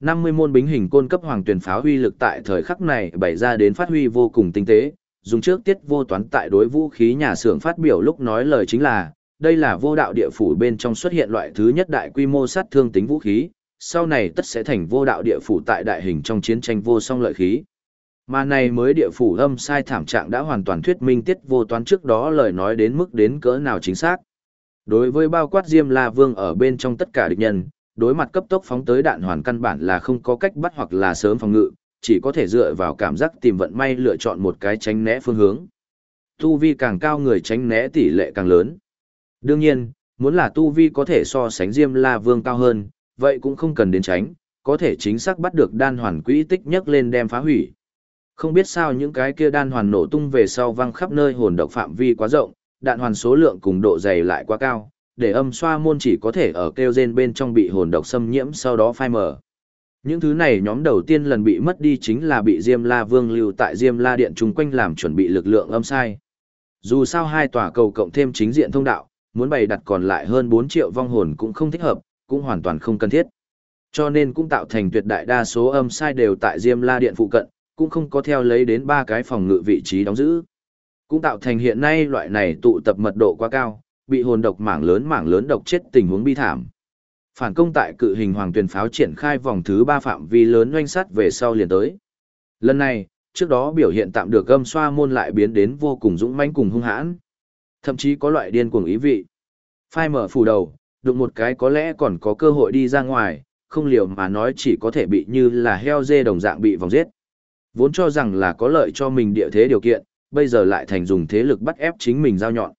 50 môn bính hình côn cấp hoàng tuyển pháo huy lực tại thời khắc này bày ra đến phát huy vô cùng tinh tế, dùng trước tiết vô toán tại đối vũ khí nhà xưởng phát biểu lúc nói lời chính là, đây là vô đạo địa phủ bên trong xuất hiện loại thứ nhất đại quy mô sát thương tính vũ khí, sau này tất sẽ thành vô đạo địa phủ tại đại hình trong chiến tranh vô song lợi khí. Mà này mới địa phủ âm sai thảm trạng đã hoàn toàn thuyết minh tiết vô toán trước đó lời nói đến mức đến cỡ nào chính xác. Đối với bao quát Diêm La Vương ở bên trong tất cả địch nhân, đối mặt cấp tốc phóng tới đạn hoàn căn bản là không có cách bắt hoặc là sớm phòng ngự, chỉ có thể dựa vào cảm giác tìm vận may lựa chọn một cái tránh né phương hướng. Tu vi càng cao người tránh né tỷ lệ càng lớn. Đương nhiên, muốn là tu vi có thể so sánh Diêm La Vương cao hơn, vậy cũng không cần đến tránh, có thể chính xác bắt được đan hoàn quỹ tích nhất lên đem phá hủy. Không biết sao những cái kia đan hoàn nổ tung về sau văng khắp nơi hồn độc phạm vi quá rộng, đạn hoàn số lượng cùng độ dày lại quá cao, để âm xoa môn chỉ có thể ở kêu gen bên trong bị hồn độc xâm nhiễm sau đó phai mờ. Những thứ này nhóm đầu tiên lần bị mất đi chính là bị Diêm La Vương lưu tại Diêm La Điện chung quanh làm chuẩn bị lực lượng âm sai. Dù sao hai tòa cầu cộng thêm chính diện thông đạo, muốn bày đặt còn lại hơn 4 triệu vong hồn cũng không thích hợp, cũng hoàn toàn không cần thiết. Cho nên cũng tạo thành tuyệt đại đa số âm sai đều tại Diêm La Điện phụ cận, cũng không có theo lấy đến ba cái phòng ngự vị trí đóng giữ. Cũng tạo thành hiện nay loại này tụ tập mật độ quá cao, bị hồn độc mảng lớn mảng lớn độc chết tình huống bi thảm. Phản công tại cự hình hoàng tuyển pháo triển khai vòng thứ ba phạm vi lớn doanh sát về sau liền tới. Lần này, trước đó biểu hiện tạm được gâm xoa môn lại biến đến vô cùng dũng mãnh cùng hung hãn. Thậm chí có loại điên cuồng ý vị. Phai mở phủ đầu, đụng một cái có lẽ còn có cơ hội đi ra ngoài, không liều mà nói chỉ có thể bị như là heo dê đồng dạng bị vòng giết. Vốn cho rằng là có lợi cho mình địa thế điều kiện, bây giờ lại thành dùng thế lực bắt ép chính mình giao nhọn.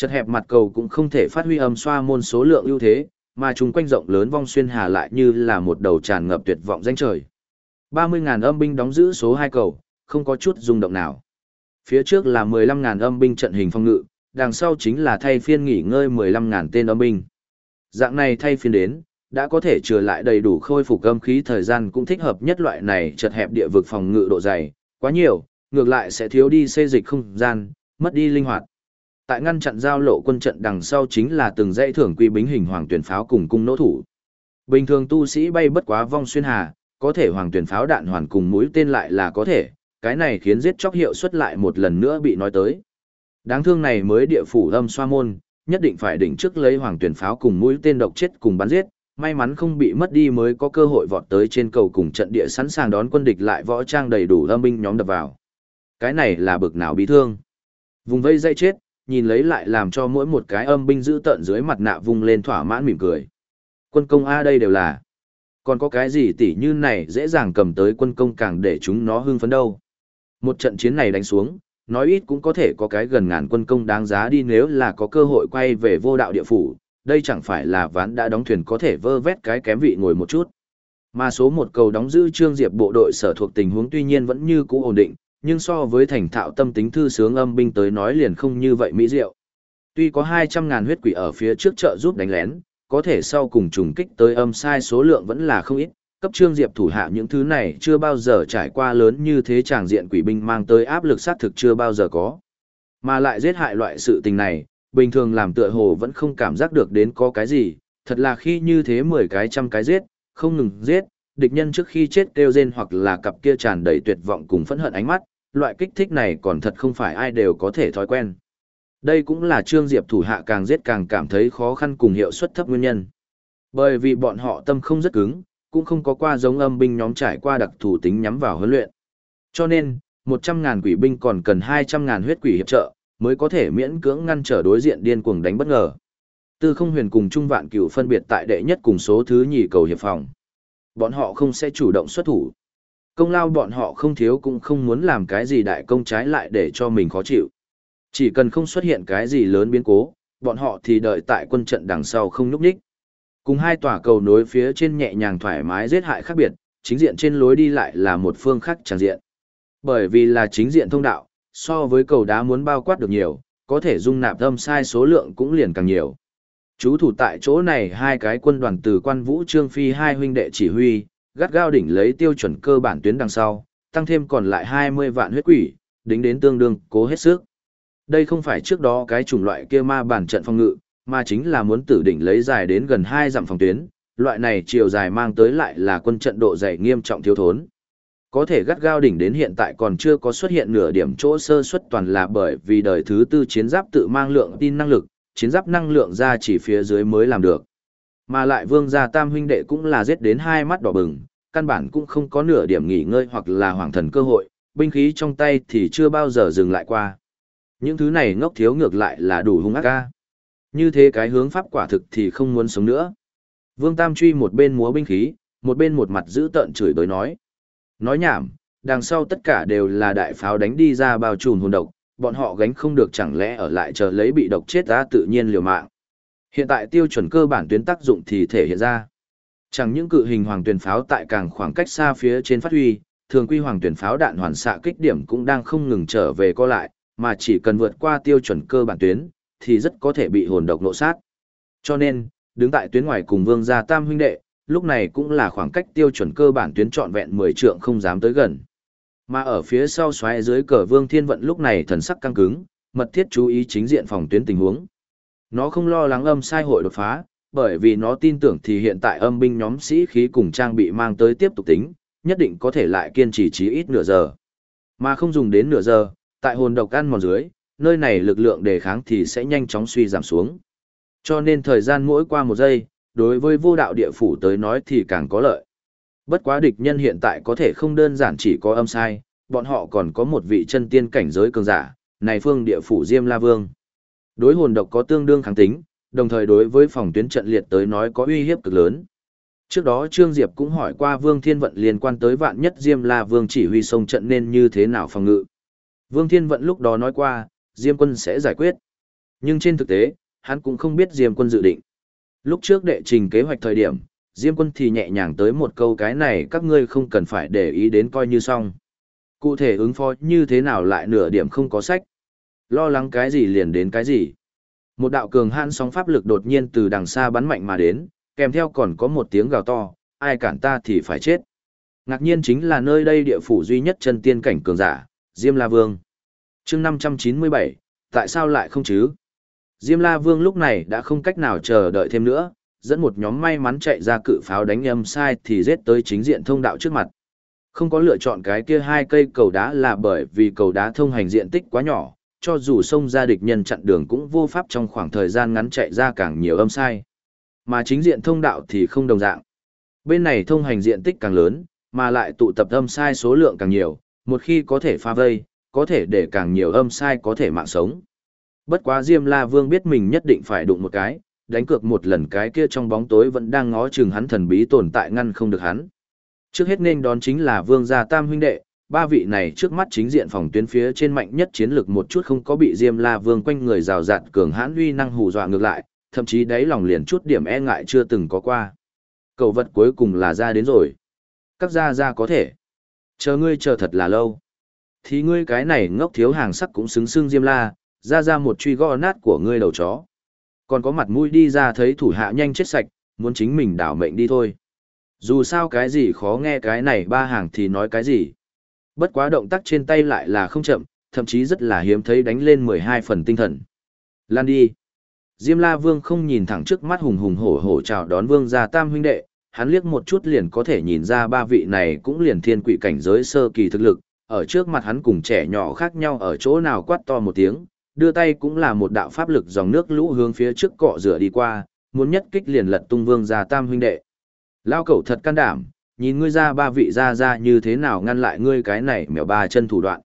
Chật hẹp mặt cầu cũng không thể phát huy âm xoa môn số lượng ưu thế, mà chúng quanh rộng lớn vong xuyên hà lại như là một đầu tràn ngập tuyệt vọng danh trời. 30.000 âm binh đóng giữ số 2 cầu, không có chút rung động nào. Phía trước là 15.000 âm binh trận hình phong ngự, đằng sau chính là thay phiên nghỉ ngơi 15.000 tên âm binh. Dạng này thay phiên đến, đã có thể trừ lại đầy đủ khôi phục âm khí thời gian cũng thích hợp nhất loại này chật hẹp địa vực phòng ngự độ dày, quá nhiều, ngược lại sẽ thiếu đi xê dịch không gian, mất đi linh hoạt. Tại ngăn chặn giao lộ quân trận đằng sau chính là từng dãy thưởng quy bính hình hoàng tuyển pháo cùng cung nỗ thủ. Bình thường tu sĩ bay bất quá vong xuyên hà, có thể hoàng tuyển pháo đạn hoàn cùng mũi tên lại là có thể, cái này khiến giết chóc hiệu suất lại một lần nữa bị nói tới. Đáng thương này mới địa phủ âm xoa môn, nhất định phải đỉnh trước lấy hoàng tuyển pháo cùng mũi tên độc chết cùng bắn giết, may mắn không bị mất đi mới có cơ hội vọt tới trên cầu cùng trận địa sẵn sàng đón quân địch lại võ trang đầy đủ âm binh nhóm đập vào. Cái này là bực nào bị thương. Vùng vây dây chết, nhìn lấy lại làm cho mỗi một cái âm binh giữ tận dưới mặt nạ vung lên thỏa mãn mỉm cười. Quân công A đây đều là. Còn có cái gì tỉ như này dễ dàng cầm tới quân công càng để chúng nó hưng phấn đâu. Một trận chiến này đánh xuống, nói ít cũng có thể có cái gần ngàn quân công đáng giá đi nếu là có cơ hội quay về vô đạo địa phủ, đây chẳng phải là ván đã đóng thuyền có thể vơ vét cái kém vị ngồi một chút. Mà số một cầu đóng giữ Trương Diệp bộ đội sở thuộc tình huống tuy nhiên vẫn như cũ ổn định, nhưng so với thành thạo tâm tính thư sướng âm binh tới nói liền không như vậy mỹ diệu. Tuy có 200.000 huyết quỷ ở phía trước trợ giúp đánh lén, có thể sau cùng trùng kích tới âm sai số lượng vẫn là không ít, cấp trương diệp thủ hạ những thứ này chưa bao giờ trải qua lớn như thế tràng diện quỷ binh mang tới áp lực sát thực chưa bao giờ có. Mà lại giết hại loại sự tình này, bình thường làm tựa hồ vẫn không cảm giác được đến có cái gì, thật là khi như thế 10 cái trăm cái giết, không ngừng giết, địch nhân trước khi chết kêu rên hoặc là cặp kia tràn đầy tuyệt vọng cùng phẫn hận ánh mắt, loại kích thích này còn thật không phải ai đều có thể thói quen. Đây cũng là Trương Diệp thủ hạ càng giết càng cảm thấy khó khăn cùng hiệu suất thấp nguyên nhân. Bởi vì bọn họ tâm không rất cứng, cũng không có qua giống âm binh nhóm trải qua đặc thủ tính nhắm vào huấn luyện. Cho nên, 100.000 quỷ binh còn cần 200.000 huyết quỷ hiệp trợ, mới có thể miễn cưỡng ngăn trở đối diện điên cuồng đánh bất ngờ. Tư không huyền cùng Trung Vạn Cửu phân biệt tại đệ nhất cùng số thứ nhì cầu hiệp phòng bọn họ không sẽ chủ động xuất thủ. Công lao bọn họ không thiếu cũng không muốn làm cái gì đại công trái lại để cho mình khó chịu. Chỉ cần không xuất hiện cái gì lớn biến cố, bọn họ thì đợi tại quân trận đằng sau không nhúc nhích. Cùng hai tòa cầu nối phía trên nhẹ nhàng thoải mái giết hại khác biệt, chính diện trên lối đi lại là một phương khác tràng diện. Bởi vì là chính diện thông đạo, so với cầu đá muốn bao quát được nhiều, có thể dung nạp âm sai số lượng cũng liền càng nhiều. Chú thủ tại chỗ này hai cái quân đoàn từ quan vũ trương phi hai huynh đệ chỉ huy, gắt gao đỉnh lấy tiêu chuẩn cơ bản tuyến đằng sau, tăng thêm còn lại 20 vạn huyết quỷ, đính đến tương đương, cố hết sức. Đây không phải trước đó cái chủng loại kia ma bản trận phòng ngự, mà chính là muốn tử đỉnh lấy dài đến gần hai dặm phòng tuyến, Loại này chiều dài mang tới lại là quân trận độ dày nghiêm trọng thiếu thốn. Có thể gắt gao đỉnh đến hiện tại còn chưa có xuất hiện nửa điểm chỗ sơ xuất toàn là bởi vì đời thứ tư chiến giáp tự mang lượng tin năng lực, chiến giáp năng lượng ra chỉ phía dưới mới làm được. Mà lại vương gia tam huynh đệ cũng là giết đến hai mắt đỏ bừng, căn bản cũng không có nửa điểm nghỉ ngơi hoặc là hoàng thần cơ hội, binh khí trong tay thì chưa bao giờ dừng lại qua. Những thứ này ngốc thiếu ngược lại là đủ hung ác ca. Như thế cái hướng pháp quả thực thì không muốn sống nữa. Vương Tam truy một bên múa binh khí, một bên một mặt giữ tợn chửi bới nói. Nói nhảm, đằng sau tất cả đều là đại pháo đánh đi ra bao trùm hồn độc, bọn họ gánh không được chẳng lẽ ở lại chờ lấy bị độc chết ra tự nhiên liều mạng. Hiện tại tiêu chuẩn cơ bản tuyến tác dụng thì thể hiện ra. Chẳng những cự hình hoàng tuyển pháo tại càng khoảng cách xa phía trên phát huy, thường quy hoàng tuyển pháo đạn hoàn xạ kích điểm cũng đang không ngừng trở về co lại, mà chỉ cần vượt qua tiêu chuẩn cơ bản tuyến, thì rất có thể bị hồn độc nộ sát. Cho nên, đứng tại tuyến ngoài cùng vương gia tam huynh đệ, lúc này cũng là khoảng cách tiêu chuẩn cơ bản tuyến trọn vẹn 10 trượng không dám tới gần. Mà ở phía sau xoáy dưới cờ vương thiên vận lúc này thần sắc căng cứng, mật thiết chú ý chính diện phòng tuyến tình huống. Nó không lo lắng âm sai hội đột phá, bởi vì nó tin tưởng thì hiện tại âm binh nhóm sĩ khí cùng trang bị mang tới tiếp tục tính, nhất định có thể lại kiên trì chí ít nửa giờ. Mà không dùng đến nửa giờ, tại hồn độc ăn mòn dưới, nơi này lực lượng đề kháng thì sẽ nhanh chóng suy giảm xuống. Cho nên thời gian mỗi qua một giây, đối với vô đạo địa phủ tới nói thì càng có lợi. Bất quá địch nhân hiện tại có thể không đơn giản chỉ có âm sai, bọn họ còn có một vị chân tiên cảnh giới cường giả, này phương địa phủ Diêm La Vương. Đối hồn độc có tương đương kháng tính, đồng thời đối với phòng tuyến trận liệt tới nói có uy hiếp cực lớn. Trước đó Trương Diệp cũng hỏi qua Vương Thiên Vận liên quan tới vạn nhất Diêm La Vương chỉ huy sông trận nên như thế nào phòng ngự. Vương Thiên Vận lúc đó nói qua, Diêm quân sẽ giải quyết. Nhưng trên thực tế, hắn cũng không biết Diêm quân dự định. Lúc trước đệ trình kế hoạch thời điểm, Diêm quân thì nhẹ nhàng tới một câu cái này các ngươi không cần phải để ý đến coi như xong. Cụ thể ứng phó như thế nào lại nửa điểm không có sách. Lo lắng cái gì liền đến cái gì. Một đạo cường hãn sóng pháp lực đột nhiên từ đằng xa bắn mạnh mà đến, kèm theo còn có một tiếng gào to, ai cản ta thì phải chết. Ngạc nhiên chính là nơi đây địa phủ duy nhất chân tiên cảnh cường giả, Diêm La Vương. chương 597, tại sao lại không chứ? Diêm La Vương lúc này đã không cách nào chờ đợi thêm nữa, dẫn một nhóm may mắn chạy ra cự pháo đánh âm sai thì giết tới chính diện thông đạo trước mặt. Không có lựa chọn cái kia hai cây cầu đá là bởi vì cầu đá thông hành diện tích quá nhỏ, cho dù xông ra địch nhân chặn đường cũng vô pháp trong khoảng thời gian ngắn chạy ra càng nhiều âm sai. Mà chính diện thông đạo thì không đồng dạng. Bên này thông hành diện tích càng lớn, mà lại tụ tập âm sai số lượng càng nhiều, một khi có thể pha vây, có thể để càng nhiều âm sai có thể mạng sống. Bất quá Diêm La Vương biết mình nhất định phải đụng một cái, đánh cược một lần cái kia trong bóng tối vẫn đang ngó chừng hắn thần bí tồn tại ngăn không được hắn. Trước hết nên đón chính là Vương gia Tam huynh đệ, ba vị này trước mắt chính diện phòng tuyến phía trên mạnh nhất chiến lực một chút không có bị Diêm La Vương quanh người rào rạt cường hãn uy năng hù dọa ngược lại, thậm chí đáy lòng liền chút điểm e ngại chưa từng có qua. Cầu vật cuối cùng là ra đến rồi. Các gia gia có thể. Chờ ngươi chờ thật là lâu. Thì ngươi cái này ngốc thiếu hàng sắc cũng xứng xưng Diêm La, ra ra một truy gõ nát của ngươi đầu chó. Còn có mặt mũi đi ra thấy thủ hạ nhanh chết sạch, muốn chính mình đảo mệnh đi thôi. Dù sao cái gì khó nghe cái này ba hàng thì nói cái gì. Bất quá động tác trên tay lại là không chậm, thậm chí rất là hiếm thấy đánh lên 12 phần tinh thần. Lan đi. Diêm La Vương không nhìn thẳng trước mắt hùng hùng hổ hổ chào đón Vương gia tam huynh đệ, hắn liếc một chút liền có thể nhìn ra ba vị này cũng liền thiên quỷ cảnh giới sơ kỳ thực lực, ở trước mặt hắn cùng trẻ nhỏ khác nhau ở chỗ nào quát to một tiếng, đưa tay cũng là một đạo pháp lực dòng nước lũ hướng phía trước cọ rửa đi qua, muốn nhất kích liền lật tung Vương gia tam huynh đệ. Lao cẩu thật can đảm, nhìn ngươi ra ba vị ra ra như thế nào ngăn lại ngươi cái này mèo ba chân thủ đoạn.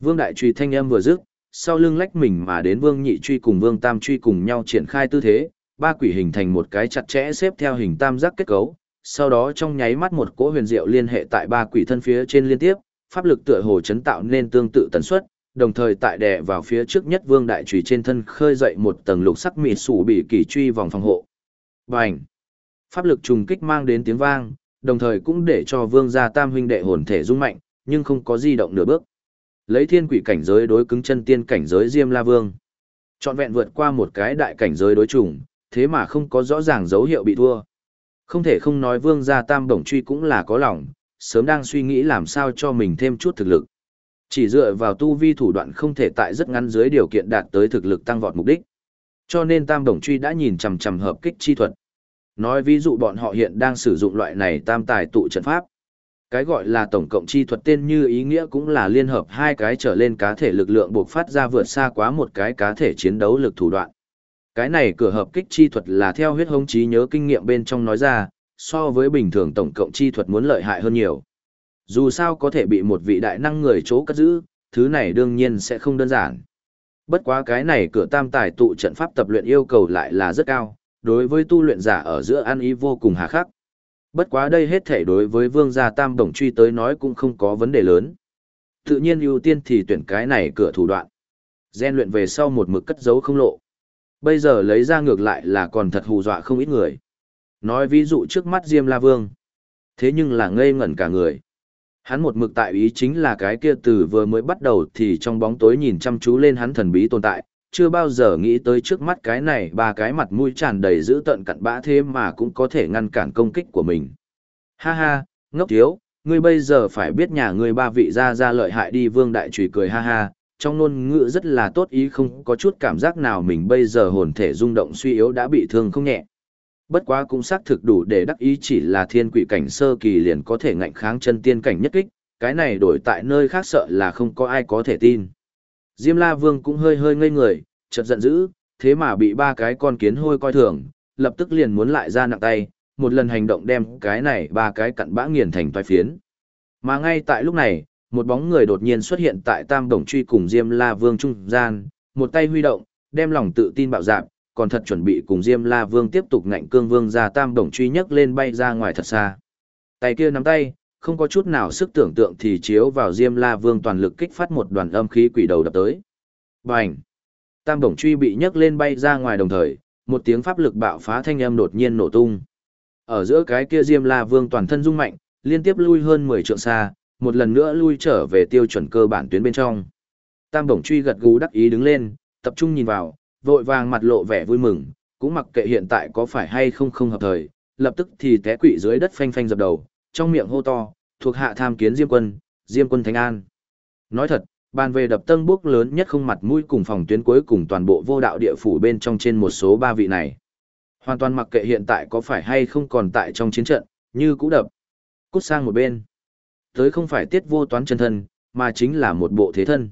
Vương đại truy thanh âm vừa dứt, sau lưng lách mình mà đến vương nhị truy cùng vương tam truy cùng nhau triển khai tư thế, ba quỷ hình thành một cái chặt chẽ xếp theo hình tam giác kết cấu, sau đó trong nháy mắt một cỗ huyền diệu liên hệ tại ba quỷ thân phía trên liên tiếp, pháp lực tựa hồ chấn tạo nên tương tự tần suất, đồng thời tại đè vào phía trước nhất vương đại trùy trên thân khơi dậy một tầng lục sắc mịt sủ bị kỳ truy vòng phòng hộ. Bành! Pháp lực trùng kích mang đến tiếng vang, đồng thời cũng để cho vương gia tam huynh đệ hồn thể rung mạnh, nhưng không có di động nửa bước. Lấy thiên quỷ cảnh giới đối cứng chân tiên cảnh giới Diêm La Vương. Chọn vẹn vượt qua một cái đại cảnh giới đối chủng, thế mà không có rõ ràng dấu hiệu bị thua. Không thể không nói vương gia tam bổng truy cũng là có lòng, sớm đang suy nghĩ làm sao cho mình thêm chút thực lực. Chỉ dựa vào tu vi thủ đoạn không thể tại rất ngắn dưới điều kiện đạt tới thực lực tăng vọt mục đích. Cho nên tam đồng truy đã nhìn chằm chằm hợp kích chi thuật. Nói ví dụ bọn họ hiện đang sử dụng loại này tam tài tụ trận pháp. Cái gọi là tổng cộng chi thuật tên như ý nghĩa cũng là liên hợp hai cái trở lên cá thể lực lượng buộc phát ra vượt xa quá một cái cá thể chiến đấu lực thủ đoạn. Cái này cửa hợp kích chi thuật là theo huyết hống trí nhớ kinh nghiệm bên trong nói ra, so với bình thường tổng cộng chi thuật muốn lợi hại hơn nhiều. Dù sao có thể bị một vị đại năng người chỗ cất giữ, thứ này đương nhiên sẽ không đơn giản. Bất quá cái này cửa tam tài tụ trận pháp tập luyện yêu cầu lại là rất cao, đối với tu luyện giả ở giữa an ý vô cùng hà khắc. Bất quá đây hết thể đối với vương gia tam đồng truy tới nói cũng không có vấn đề lớn. Tự nhiên ưu tiên thì tuyển cái này cửa thủ đoạn. Gen luyện về sau một mực cất giấu không lộ. Bây giờ lấy ra ngược lại là còn thật hù dọa không ít người. Nói ví dụ trước mắt Diêm La Vương. Thế nhưng là ngây ngẩn cả người. Hắn một mực tại ý chính là cái kia từ vừa mới bắt đầu thì trong bóng tối nhìn chăm chú lên hắn thần bí tồn tại, chưa bao giờ nghĩ tới trước mắt cái này ba cái mặt mũi tràn đầy dữ tận cặn bã thế mà cũng có thể ngăn cản công kích của mình. Ha ha, ngốc thiếu, ngươi bây giờ phải biết nhà ngươi ba vị ra ra lợi hại đi vương đại trùy cười ha ha, trong ngôn ngữ rất là tốt ý không có chút cảm giác nào mình bây giờ hồn thể rung động suy yếu đã bị thương không nhẹ. Bất quá cũng xác thực đủ để đắc ý chỉ là thiên quỷ cảnh sơ kỳ liền có thể ngạnh kháng chân tiên cảnh nhất kích, cái này đổi tại nơi khác sợ là không có ai có thể tin. Diêm La Vương cũng hơi hơi ngây người, chợt giận dữ, thế mà bị ba cái con kiến hôi coi thường, lập tức liền muốn lại ra nặng tay, một lần hành động đem cái này ba cái cặn bã nghiền thành toái phiến. Mà ngay tại lúc này, một bóng người đột nhiên xuất hiện tại Tam Đồng Truy cùng Diêm La Vương trung gian, một tay huy động, đem lòng tự tin bạo dạn, còn thật chuẩn bị cùng Diêm La Vương tiếp tục ngạnh cương vương ra Tam Đồng Truy nhấc lên bay ra ngoài thật xa. Tay kia nắm tay, không có chút nào sức tưởng tượng thì chiếu vào Diêm La Vương toàn lực kích phát một đoàn âm khí quỷ đầu đập tới. Bành! Tam Đồng Truy bị nhấc lên bay ra ngoài đồng thời, một tiếng pháp lực bạo phá thanh âm đột nhiên nổ tung. Ở giữa cái kia Diêm La Vương toàn thân rung mạnh, liên tiếp lui hơn 10 trượng xa, một lần nữa lui trở về tiêu chuẩn cơ bản tuyến bên trong. Tam Đồng Truy gật gù đắc ý đứng lên, tập trung nhìn vào, vội vàng mặt lộ vẻ vui mừng, cũng mặc kệ hiện tại có phải hay không không hợp thời, lập tức thì té quỵ dưới đất phanh phanh dập đầu, trong miệng hô to, thuộc hạ tham kiến Diêm quân, Diêm quân Thánh An. Nói thật, bàn về đập tân bước lớn nhất không mặt mũi cùng phòng tuyến cuối cùng toàn bộ vô đạo địa phủ bên trong trên một số ba vị này. Hoàn toàn mặc kệ hiện tại có phải hay không còn tại trong chiến trận, như cũ đập. Cút sang một bên. Tới không phải tiết vô toán chân thân, mà chính là một bộ thế thân.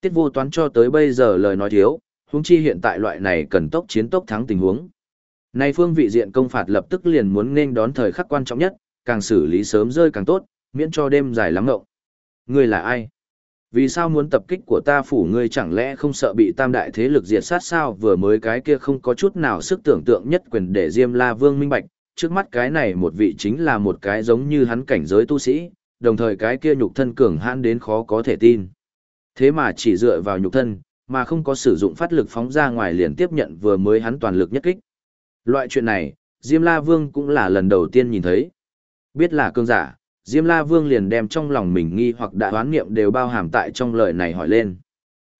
Tiết vô toán cho tới bây giờ lời nói thiếu, huống chi hiện tại loại này cần tốc chiến tốc thắng tình huống. Nay phương vị diện công phạt lập tức liền muốn nên đón thời khắc quan trọng nhất, càng xử lý sớm rơi càng tốt, miễn cho đêm dài lắm ngộng. Ngươi là ai? Vì sao muốn tập kích của ta phủ ngươi chẳng lẽ không sợ bị tam đại thế lực diệt sát sao vừa mới cái kia không có chút nào sức tưởng tượng nhất quyền để Diêm La Vương minh bạch, trước mắt cái này một vị chính là một cái giống như hắn cảnh giới tu sĩ, đồng thời cái kia nhục thân cường hãn đến khó có thể tin. Thế mà chỉ dựa vào nhục thân, mà không có sử dụng phát lực phóng ra ngoài liền tiếp nhận vừa mới hắn toàn lực nhất kích. Loại chuyện này, Diêm La Vương cũng là lần đầu tiên nhìn thấy. Biết là cương giả, Diêm La Vương liền đem trong lòng mình nghi hoặc đã đoán nghiệm đều bao hàm tại trong lời này hỏi lên.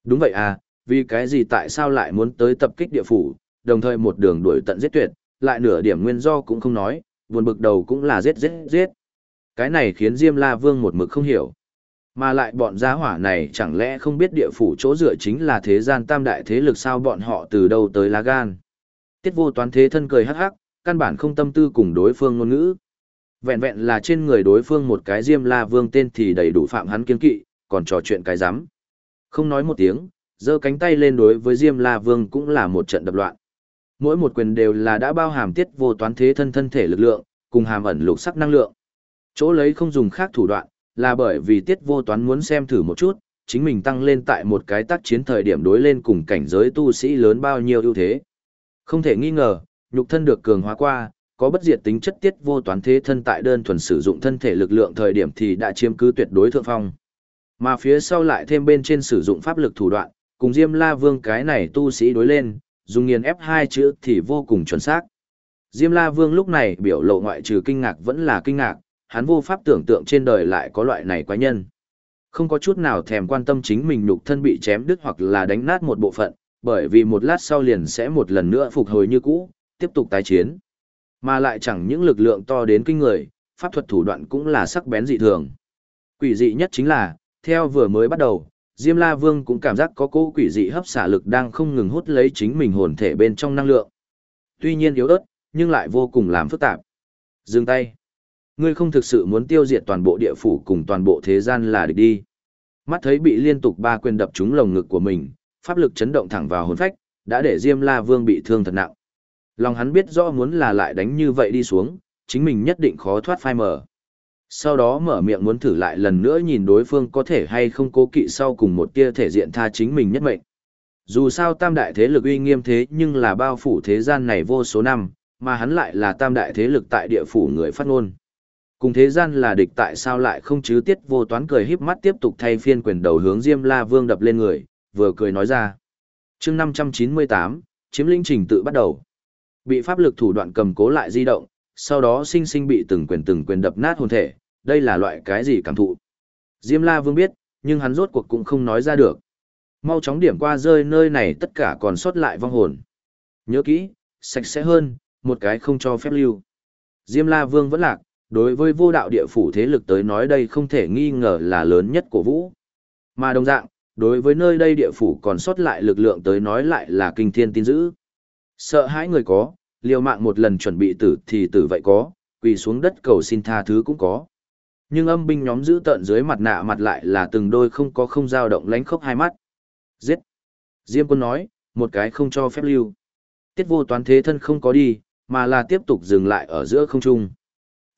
Đúng vậy à, vì cái gì tại sao lại muốn tới tập kích địa phủ, đồng thời một đường đuổi tận giết tuyệt, lại nửa điểm nguyên do cũng không nói, buồn bực đầu cũng là giết giết giết. Cái này khiến Diêm La Vương một mực không hiểu. Mà lại bọn gia hỏa này chẳng lẽ không biết địa phủ chỗ dựa chính là thế gian tam đại thế lực sao bọn họ từ đâu tới lá gan. Tiết vô toán thế thân cười hắc hắc, căn bản không tâm tư cùng đối phương ngôn ngữ. Vẹn vẹn là trên người đối phương một cái diêm la vương tên thì đầy đủ phạm hắn kiên kỵ, còn trò chuyện cái rắm Không nói một tiếng, giơ cánh tay lên đối với diêm la vương cũng là một trận đập loạn. Mỗi một quyền đều là đã bao hàm tiết vô toán thế thân thân thể lực lượng, cùng hàm ẩn lục sắc năng lượng. Chỗ lấy không dùng khác thủ đoạn, là bởi vì tiết vô toán muốn xem thử một chút, chính mình tăng lên tại một cái tác chiến thời điểm đối lên cùng cảnh giới tu sĩ lớn bao nhiêu ưu thế. Không thể nghi ngờ, nhục thân được cường hóa qua, có bất diệt tính chất tiết vô toán thế thân tại đơn thuần sử dụng thân thể lực lượng thời điểm thì đã chiếm cứ tuyệt đối thượng phong. Mà phía sau lại thêm bên trên sử dụng pháp lực thủ đoạn, cùng Diêm La Vương cái này tu sĩ đối lên, dùng nghiền ép hai chữ thì vô cùng chuẩn xác. Diêm La Vương lúc này biểu lộ ngoại trừ kinh ngạc vẫn là kinh ngạc, hắn vô pháp tưởng tượng trên đời lại có loại này quái nhân. Không có chút nào thèm quan tâm chính mình nhục thân bị chém đứt hoặc là đánh nát một bộ phận, bởi vì một lát sau liền sẽ một lần nữa phục hồi như cũ, tiếp tục tái chiến. Mà lại chẳng những lực lượng to đến kinh người, pháp thuật thủ đoạn cũng là sắc bén dị thường. Quỷ dị nhất chính là, theo vừa mới bắt đầu, Diêm La Vương cũng cảm giác có cô quỷ dị hấp xả lực đang không ngừng hút lấy chính mình hồn thể bên trong năng lượng. Tuy nhiên yếu ớt, nhưng lại vô cùng làm phức tạp. Dừng tay. Ngươi không thực sự muốn tiêu diệt toàn bộ địa phủ cùng toàn bộ thế gian là địch đi. Mắt thấy bị liên tục ba quyền đập trúng lồng ngực của mình, pháp lực chấn động thẳng vào hồn phách, đã để Diêm La Vương bị thương thật nặng. Lòng hắn biết rõ muốn là lại đánh như vậy đi xuống, chính mình nhất định khó thoát phai mở. Sau đó mở miệng muốn thử lại lần nữa nhìn đối phương có thể hay không cố kỵ sau cùng một tia thể diện tha chính mình nhất mệnh. Dù sao tam đại thế lực uy nghiêm thế nhưng là bao phủ thế gian này vô số năm, mà hắn lại là tam đại thế lực tại địa phủ người phát ngôn. Cùng thế gian là địch tại sao lại không chứ tiết vô toán cười híp mắt tiếp tục thay phiên quyền đầu hướng Diêm La Vương đập lên người, vừa cười nói ra. chương 598, chiếm lĩnh trình tự bắt đầu. Bị pháp lực thủ đoạn cầm cố lại di động, sau đó sinh sinh bị từng quyền từng quyền đập nát hồn thể, đây là loại cái gì cảm thụ. Diêm La Vương biết, nhưng hắn rốt cuộc cũng không nói ra được. Mau chóng điểm qua rơi nơi này tất cả còn sót lại vong hồn. Nhớ kỹ, sạch sẽ hơn, một cái không cho phép lưu. Diêm La Vương vẫn lạc, đối với vô đạo địa phủ thế lực tới nói đây không thể nghi ngờ là lớn nhất của vũ. Mà đồng dạng, đối với nơi đây địa phủ còn sót lại lực lượng tới nói lại là kinh thiên tin dữ. Sợ hãi người có, liều mạng một lần chuẩn bị tử thì tử vậy có, quỳ xuống đất cầu xin tha thứ cũng có. Nhưng âm binh nhóm giữ tận dưới mặt nạ mặt lại là từng đôi không có không dao động lánh khốc hai mắt. Giết! Diêm quân nói, một cái không cho phép lưu. Tiết vô toán thế thân không có đi, mà là tiếp tục dừng lại ở giữa không trung.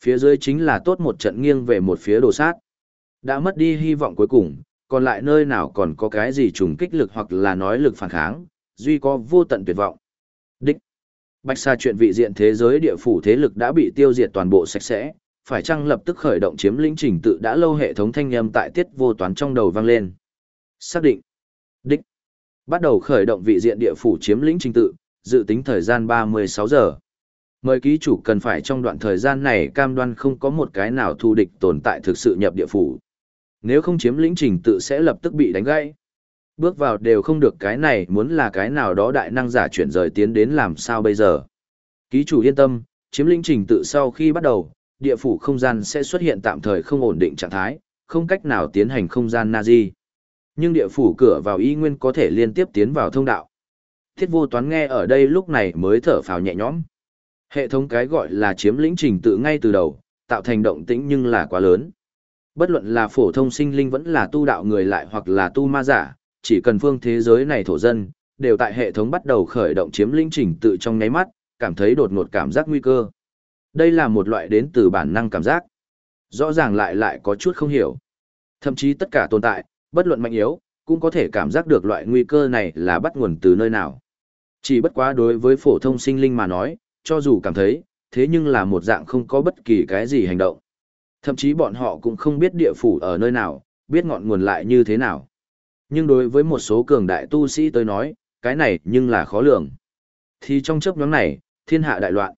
Phía dưới chính là tốt một trận nghiêng về một phía đồ sát. Đã mất đi hy vọng cuối cùng, còn lại nơi nào còn có cái gì trùng kích lực hoặc là nói lực phản kháng, duy có vô tận tuyệt vọng. Đích. Bạch Sa chuyện vị diện thế giới địa phủ thế lực đã bị tiêu diệt toàn bộ sạch sẽ, phải chăng lập tức khởi động chiếm lĩnh trình tự đã lâu hệ thống thanh âm tại tiết vô toán trong đầu vang lên. Xác định. Đích. Bắt đầu khởi động vị diện địa phủ chiếm lĩnh trình tự, dự tính thời gian 36 giờ. Mời ký chủ cần phải trong đoạn thời gian này cam đoan không có một cái nào thù địch tồn tại thực sự nhập địa phủ. Nếu không chiếm lĩnh trình tự sẽ lập tức bị đánh gãy. Bước vào đều không được cái này muốn là cái nào đó đại năng giả chuyển rời tiến đến làm sao bây giờ. Ký chủ yên tâm, chiếm lĩnh trình tự sau khi bắt đầu, địa phủ không gian sẽ xuất hiện tạm thời không ổn định trạng thái, không cách nào tiến hành không gian Nazi. Nhưng địa phủ cửa vào y nguyên có thể liên tiếp tiến vào thông đạo. Thiết vô toán nghe ở đây lúc này mới thở phào nhẹ nhõm. Hệ thống cái gọi là chiếm lĩnh trình tự ngay từ đầu, tạo thành động tĩnh nhưng là quá lớn. Bất luận là phổ thông sinh linh vẫn là tu đạo người lại hoặc là tu ma giả, chỉ cần phương thế giới này thổ dân, đều tại hệ thống bắt đầu khởi động chiếm lĩnh trình tự trong nháy mắt, cảm thấy đột ngột cảm giác nguy cơ. Đây là một loại đến từ bản năng cảm giác. Rõ ràng lại lại có chút không hiểu. Thậm chí tất cả tồn tại, bất luận mạnh yếu, cũng có thể cảm giác được loại nguy cơ này là bắt nguồn từ nơi nào. Chỉ bất quá đối với phổ thông sinh linh mà nói, cho dù cảm thấy, thế nhưng là một dạng không có bất kỳ cái gì hành động. Thậm chí bọn họ cũng không biết địa phủ ở nơi nào, biết ngọn nguồn lại như thế nào. Nhưng đối với một số cường đại tu sĩ tới nói, cái này nhưng là khó lường. Thì trong chấp nhóm này, thiên hạ đại loạn.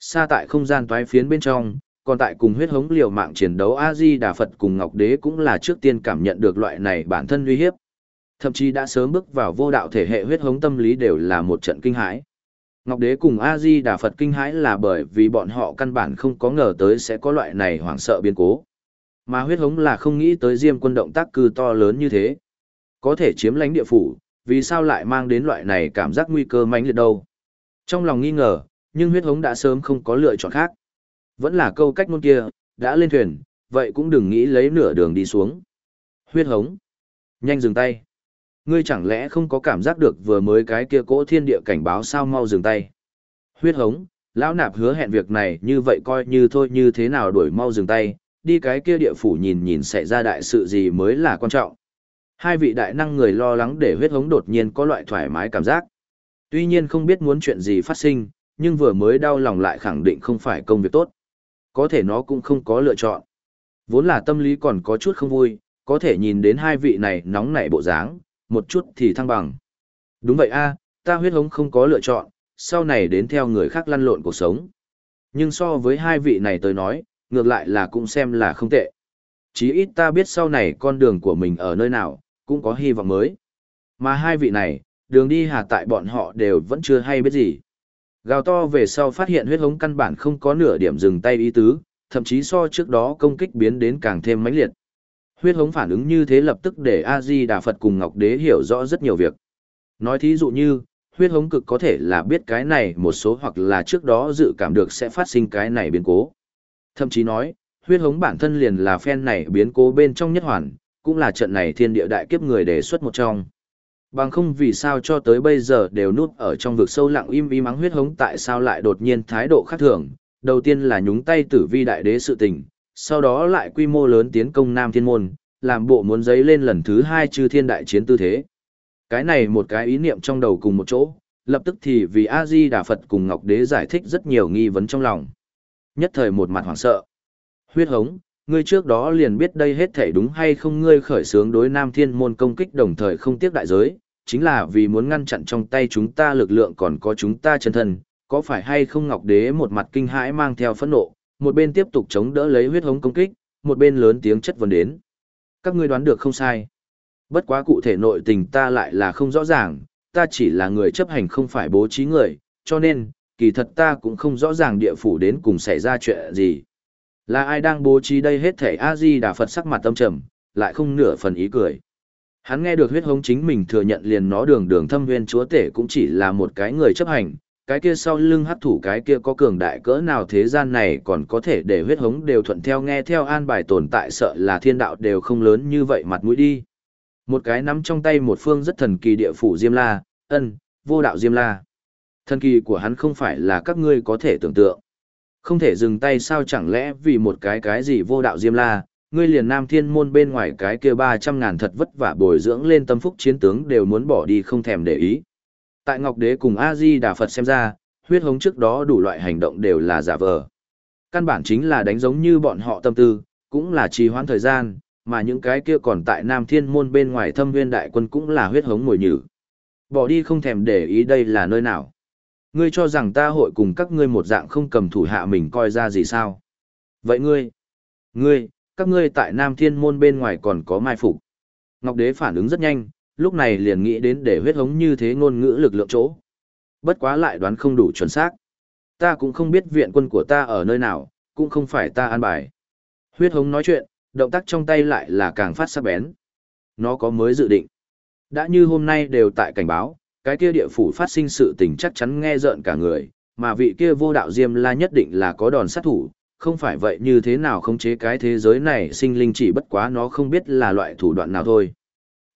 Xa tại không gian toái phiến bên trong, còn tại cùng huyết hống liều mạng chiến đấu A-di Đà Phật cùng Ngọc Đế cũng là trước tiên cảm nhận được loại này bản thân uy hiếp. Thậm chí đã sớm bước vào vô đạo thể hệ huyết hống tâm lý đều là một trận kinh hãi. Ngọc Đế cùng A-di Đà Phật kinh hãi là bởi vì bọn họ căn bản không có ngờ tới sẽ có loại này hoảng sợ biến cố. Mà huyết hống là không nghĩ tới diêm quân động tác cư to lớn như thế. Có thể chiếm lãnh địa phủ, vì sao lại mang đến loại này cảm giác nguy cơ mãnh liệt đâu. Trong lòng nghi ngờ, nhưng huyết hống đã sớm không có lựa chọn khác. Vẫn là câu cách ngôn kia, đã lên thuyền, vậy cũng đừng nghĩ lấy nửa đường đi xuống. Huyết hống. Nhanh dừng tay. Ngươi chẳng lẽ không có cảm giác được vừa mới cái kia cỗ thiên địa cảnh báo sao mau dừng tay. Huyết hống, lão nạp hứa hẹn việc này như vậy coi như thôi như thế nào đuổi mau dừng tay, đi cái kia địa phủ nhìn nhìn sẽ ra đại sự gì mới là quan trọng. Hai vị đại năng người lo lắng để huyết hống đột nhiên có loại thoải mái cảm giác. Tuy nhiên không biết muốn chuyện gì phát sinh, nhưng vừa mới đau lòng lại khẳng định không phải công việc tốt. Có thể nó cũng không có lựa chọn. Vốn là tâm lý còn có chút không vui, có thể nhìn đến hai vị này nóng nảy bộ dáng, một chút thì thăng bằng. Đúng vậy a, ta huyết hống không có lựa chọn, sau này đến theo người khác lăn lộn cuộc sống. Nhưng so với hai vị này tới nói, ngược lại là cũng xem là không tệ. Chí ít ta biết sau này con đường của mình ở nơi nào, cũng có hy vọng mới. Mà hai vị này, đường đi hà tại bọn họ đều vẫn chưa hay biết gì. Gào to về sau phát hiện huyết hống căn bản không có nửa điểm dừng tay ý tứ, thậm chí so trước đó công kích biến đến càng thêm mãnh liệt. Huyết hống phản ứng như thế lập tức để A-di Đà Phật cùng Ngọc Đế hiểu rõ rất nhiều việc. Nói thí dụ như, huyết hống cực có thể là biết cái này một số hoặc là trước đó dự cảm được sẽ phát sinh cái này biến cố. Thậm chí nói, huyết hống bản thân liền là phen này biến cố bên trong nhất hoàn, cũng là trận này thiên địa đại kiếp người đề xuất một trong. Bằng không vì sao cho tới bây giờ đều núp ở trong vực sâu lặng im im ắng huyết hống tại sao lại đột nhiên thái độ khác thường, đầu tiên là nhúng tay tử vi đại đế sự tình, sau đó lại quy mô lớn tiến công Nam Thiên Môn, làm bộ muốn giấy lên lần thứ hai chư thiên đại chiến tư thế. Cái này một cái ý niệm trong đầu cùng một chỗ, lập tức thì vì A-di Đà Phật cùng Ngọc Đế giải thích rất nhiều nghi vấn trong lòng. Nhất thời một mặt hoảng sợ. Huyết hống, ngươi trước đó liền biết đây hết thể đúng hay không ngươi khởi sướng đối Nam Thiên Môn công kích đồng thời không tiếc đại giới, chính là vì muốn ngăn chặn trong tay chúng ta lực lượng còn có chúng ta chân thân, có phải hay không Ngọc Đế một mặt kinh hãi mang theo phẫn nộ, một bên tiếp tục chống đỡ lấy huyết hống công kích, một bên lớn tiếng chất vấn đến. Các ngươi đoán được không sai. Bất quá cụ thể nội tình ta lại là không rõ ràng, ta chỉ là người chấp hành không phải bố trí người, cho nên, kỳ thật ta cũng không rõ ràng địa phủ đến cùng xảy ra chuyện gì. Là ai đang bố trí đây hết thể A-di Đà Phật sắc mặt tâm trầm, lại không nửa phần ý cười. Hắn nghe được huyết hống chính mình thừa nhận liền nó đường đường thâm viên chúa tể cũng chỉ là một cái người chấp hành, cái kia sau lưng hấp thủ cái kia có cường đại cỡ nào thế gian này còn có thể để huyết hống đều thuận theo nghe theo an bài tồn tại sợ là thiên đạo đều không lớn như vậy mặt mũi đi. Một cái nắm trong tay một phương rất thần kỳ địa phủ Diêm La, ân, vô đạo Diêm La. Thần kỳ của hắn không phải là các ngươi có thể tưởng tượng. Không thể dừng tay sao chẳng lẽ vì một cái cái gì vô đạo Diêm La, ngươi liền nam thiên môn bên ngoài cái kia ba trăm ngàn thật vất vả bồi dưỡng lên tâm phúc chiến tướng đều muốn bỏ đi không thèm để ý. Tại Ngọc Đế cùng A-di Đà Phật xem ra, huyết hống trước đó đủ loại hành động đều là giả vờ. Căn bản chính là đánh giống như bọn họ tâm tư, cũng là trì hoãn thời gian, mà những cái kia còn tại Nam Thiên Môn bên ngoài thâm viên đại quân cũng là huyết hống mồi nhử. Bỏ đi không thèm để ý đây là nơi nào. Ngươi cho rằng ta hội cùng các ngươi một dạng không cầm thủ hạ mình coi ra gì sao? Vậy ngươi, ngươi, các ngươi tại Nam Thiên Môn bên ngoài còn có mai phục. Ngọc Đế phản ứng rất nhanh, lúc này liền nghĩ đến để huyết hống như thế ngôn ngữ lực lượng chỗ. Bất quá lại đoán không đủ chuẩn xác. Ta cũng không biết viện quân của ta ở nơi nào, cũng không phải ta an bài. Huyết hống nói chuyện, động tác trong tay lại là càng phát sắc bén. Nó có mới dự định. Đã như hôm nay đều tại cảnh báo, cái kia địa phủ phát sinh sự tình chắc chắn nghe rợn cả người, mà vị kia vô đạo diêm la nhất định là có đòn sát thủ, không phải vậy như thế nào khống chế cái thế giới này sinh linh chỉ bất quá nó không biết là loại thủ đoạn nào thôi.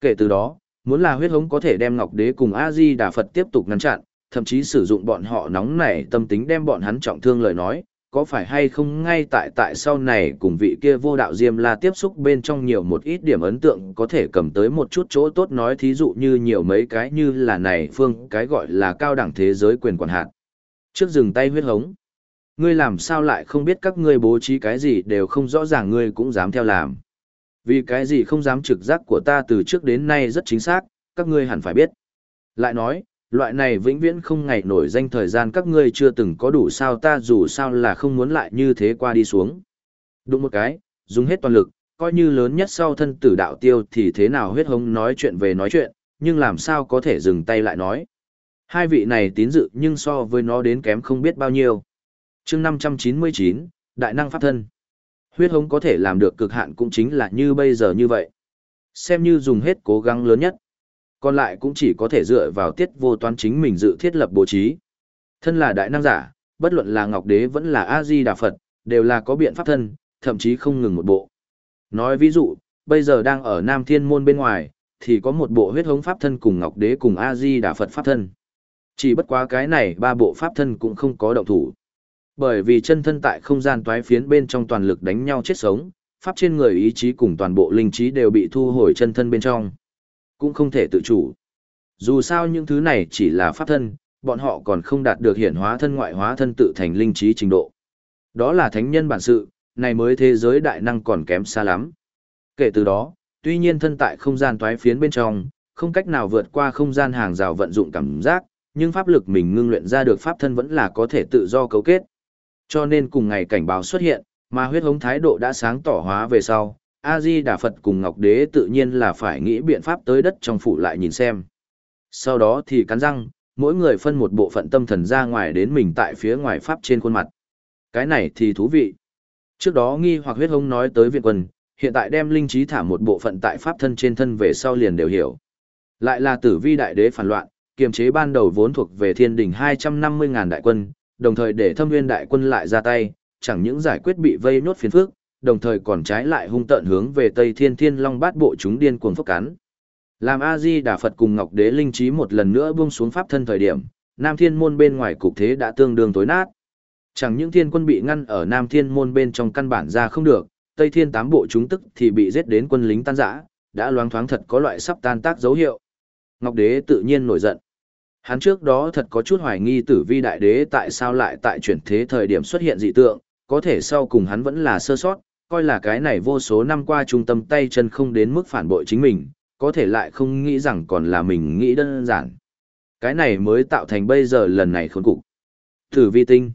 Kể từ đó, muốn là huyết hống có thể đem Ngọc Đế cùng A-di Đà Phật tiếp tục ngăn chặn, thậm chí sử dụng bọn họ nóng nảy tâm tính đem bọn hắn trọng thương lời nói, có phải hay không ngay tại tại sau này cùng vị kia vô đạo diêm la tiếp xúc bên trong nhiều một ít điểm ấn tượng có thể cầm tới một chút chỗ tốt nói thí dụ như nhiều mấy cái như là này phương cái gọi là cao đẳng thế giới quyền quản hạt. Trước dừng tay huyết hống. Ngươi làm sao lại không biết các ngươi bố trí cái gì đều không rõ ràng ngươi cũng dám theo làm. Vì cái gì không dám trực giác của ta từ trước đến nay rất chính xác, các ngươi hẳn phải biết. Lại nói, loại này vĩnh viễn không ngày nổi danh thời gian các ngươi chưa từng có đủ sao ta dù sao là không muốn lại như thế qua đi xuống. Đúng một cái, dùng hết toàn lực, coi như lớn nhất sau thân tử đạo tiêu thì thế nào huyết hống nói chuyện về nói chuyện, nhưng làm sao có thể dừng tay lại nói. Hai vị này tín dự nhưng so với nó đến kém không biết bao nhiêu. chương 599, Đại năng Pháp Thân. Huyết hống có thể làm được cực hạn cũng chính là như bây giờ như vậy. Xem như dùng hết cố gắng lớn nhất. Còn lại cũng chỉ có thể dựa vào tiết vô toán chính mình dự thiết lập bố trí. Thân là đại năng giả, bất luận là Ngọc Đế vẫn là A-di Đà Phật, đều là có biện pháp thân, thậm chí không ngừng một bộ. Nói ví dụ, bây giờ đang ở Nam Thiên Môn bên ngoài, thì có một bộ huyết hống pháp thân cùng Ngọc Đế cùng A-di Đà Phật pháp thân. Chỉ bất quá cái này ba bộ pháp thân cũng không có động thủ. Bởi vì chân thân tại không gian toái phiến bên trong toàn lực đánh nhau chết sống, pháp trên người ý chí cùng toàn bộ linh trí đều bị thu hồi chân thân bên trong. Cũng không thể tự chủ. Dù sao những thứ này chỉ là pháp thân, bọn họ còn không đạt được hiển hóa thân ngoại hóa thân tự thành linh trí trình độ. Đó là thánh nhân bản sự, này mới thế giới đại năng còn kém xa lắm. Kể từ đó, tuy nhiên thân tại không gian toái phiến bên trong, không cách nào vượt qua không gian hàng rào vận dụng cảm giác, nhưng pháp lực mình ngưng luyện ra được pháp thân vẫn là có thể tự do cấu kết. Cho nên cùng ngày cảnh báo xuất hiện, mà huyết hống thái độ đã sáng tỏ hóa về sau, A-di Đà Phật cùng Ngọc Đế tự nhiên là phải nghĩ biện pháp tới đất trong phủ lại nhìn xem. Sau đó thì cắn răng, mỗi người phân một bộ phận tâm thần ra ngoài đến mình tại phía ngoài pháp trên khuôn mặt. Cái này thì thú vị. Trước đó nghi hoặc huyết hống nói tới viện quân, hiện tại đem linh trí thả một bộ phận tại pháp thân trên thân về sau liền đều hiểu. Lại là tử vi đại đế phản loạn, kiềm chế ban đầu vốn thuộc về thiên đình 250.000 đại quân, đồng thời để thâm nguyên đại quân lại ra tay, chẳng những giải quyết bị vây nốt phiền phức, đồng thời còn trái lại hung tận hướng về Tây Thiên Thiên Long bát bộ chúng điên cuồng phốc cắn. Làm A-di Đà Phật cùng Ngọc Đế linh trí một lần nữa buông xuống pháp thân thời điểm, Nam Thiên môn bên ngoài cục thế đã tương đương tối nát. Chẳng những thiên quân bị ngăn ở Nam Thiên môn bên trong căn bản ra không được, Tây Thiên tám bộ chúng tức thì bị giết đến quân lính tan rã, đã loáng thoáng thật có loại sắp tan tác dấu hiệu. Ngọc Đế tự nhiên nổi giận. Hắn trước đó thật có chút hoài nghi tử vi đại đế tại sao lại tại chuyển thế thời điểm xuất hiện dị tượng, có thể sau cùng hắn vẫn là sơ sót, coi là cái này vô số năm qua trung tâm tay chân không đến mức phản bội chính mình, có thể lại không nghĩ rằng còn là mình nghĩ đơn giản. Cái này mới tạo thành bây giờ lần này khốn cục. Tử vi tinh.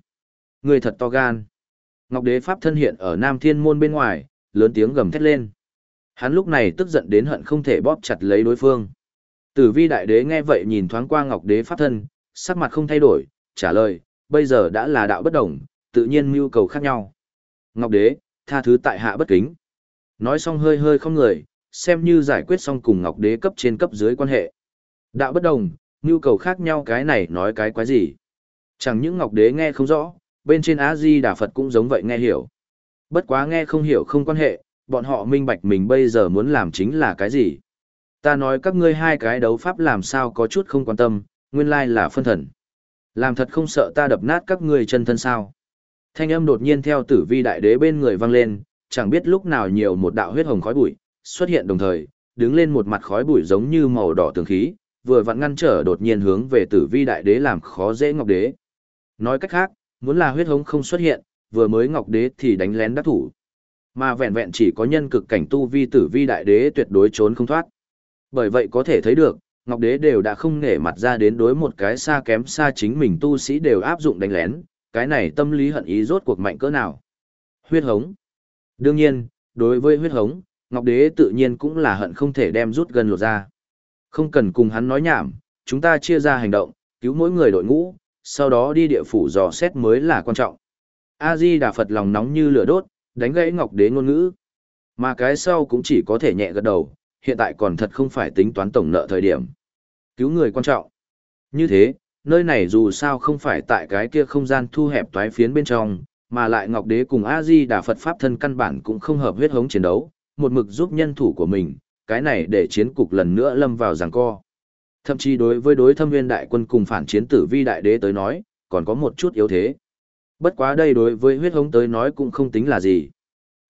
Người thật to gan. Ngọc đế pháp thân hiện ở Nam Thiên môn bên ngoài, lớn tiếng gầm thét lên. Hắn lúc này tức giận đến hận không thể bóp chặt lấy đối phương. Tử vi đại đế nghe vậy nhìn thoáng qua Ngọc đế pháp thân, sắc mặt không thay đổi, trả lời, bây giờ đã là đạo bất đồng, tự nhiên mưu cầu khác nhau. Ngọc đế, tha thứ tại hạ bất kính. Nói xong hơi hơi không người, xem như giải quyết xong cùng Ngọc đế cấp trên cấp dưới quan hệ. Đạo bất đồng, nhu cầu khác nhau cái này nói cái quái gì. Chẳng những Ngọc đế nghe không rõ, bên trên Á Di Đà Phật cũng giống vậy nghe hiểu. Bất quá nghe không hiểu không quan hệ, bọn họ minh bạch mình bây giờ muốn làm chính là cái gì. Ta nói các ngươi hai cái đấu pháp làm sao có chút không quan tâm, nguyên lai là phân thần. Làm thật không sợ ta đập nát các ngươi chân thân sao. Thanh âm đột nhiên theo tử vi đại đế bên người vang lên, chẳng biết lúc nào nhiều một đạo huyết hồng khói bụi, xuất hiện đồng thời, đứng lên một mặt khói bụi giống như màu đỏ tường khí, vừa vặn ngăn trở đột nhiên hướng về tử vi đại đế làm khó dễ ngọc đế. Nói cách khác, muốn là huyết hống không xuất hiện, vừa mới ngọc đế thì đánh lén đắc thủ. Mà vẹn vẹn chỉ có nhân cực cảnh tu vi tử vi đại đế tuyệt đối trốn không thoát. Bởi vậy có thể thấy được, ngọc đế đều đã không nể mặt ra đến đối một cái xa kém xa chính mình tu sĩ đều áp dụng đánh lén, cái này tâm lý hận ý rốt cuộc mạnh cỡ nào. Huyết hống. Đương nhiên, đối với huyết hống, Ngọc Đế tự nhiên cũng là hận không thể đem rút gần lột ra. Không cần cùng hắn nói nhảm, chúng ta chia ra hành động, cứu mỗi người đội ngũ, sau đó đi địa phủ dò xét mới là quan trọng. A-di Đà Phật lòng nóng như lửa đốt, đánh gãy Ngọc Đế ngôn ngữ. Mà cái sau cũng chỉ có thể nhẹ gật đầu, hiện tại còn thật không phải tính toán tổng nợ thời điểm. Cứu người quan trọng. Như thế, nơi này dù sao không phải tại cái kia không gian thu hẹp toái phiến bên trong, mà lại Ngọc Đế cùng A-di Đà Phật Pháp thân căn bản cũng không hợp huyết hống chiến đấu, một mực giúp nhân thủ của mình, cái này để chiến cục lần nữa lâm vào giằng co. Thậm chí đối với đối thâm nguyên đại quân cùng phản chiến tử vi đại đế tới nói, còn có một chút yếu thế. Bất quá đây đối với huyết hống tới nói cũng không tính là gì.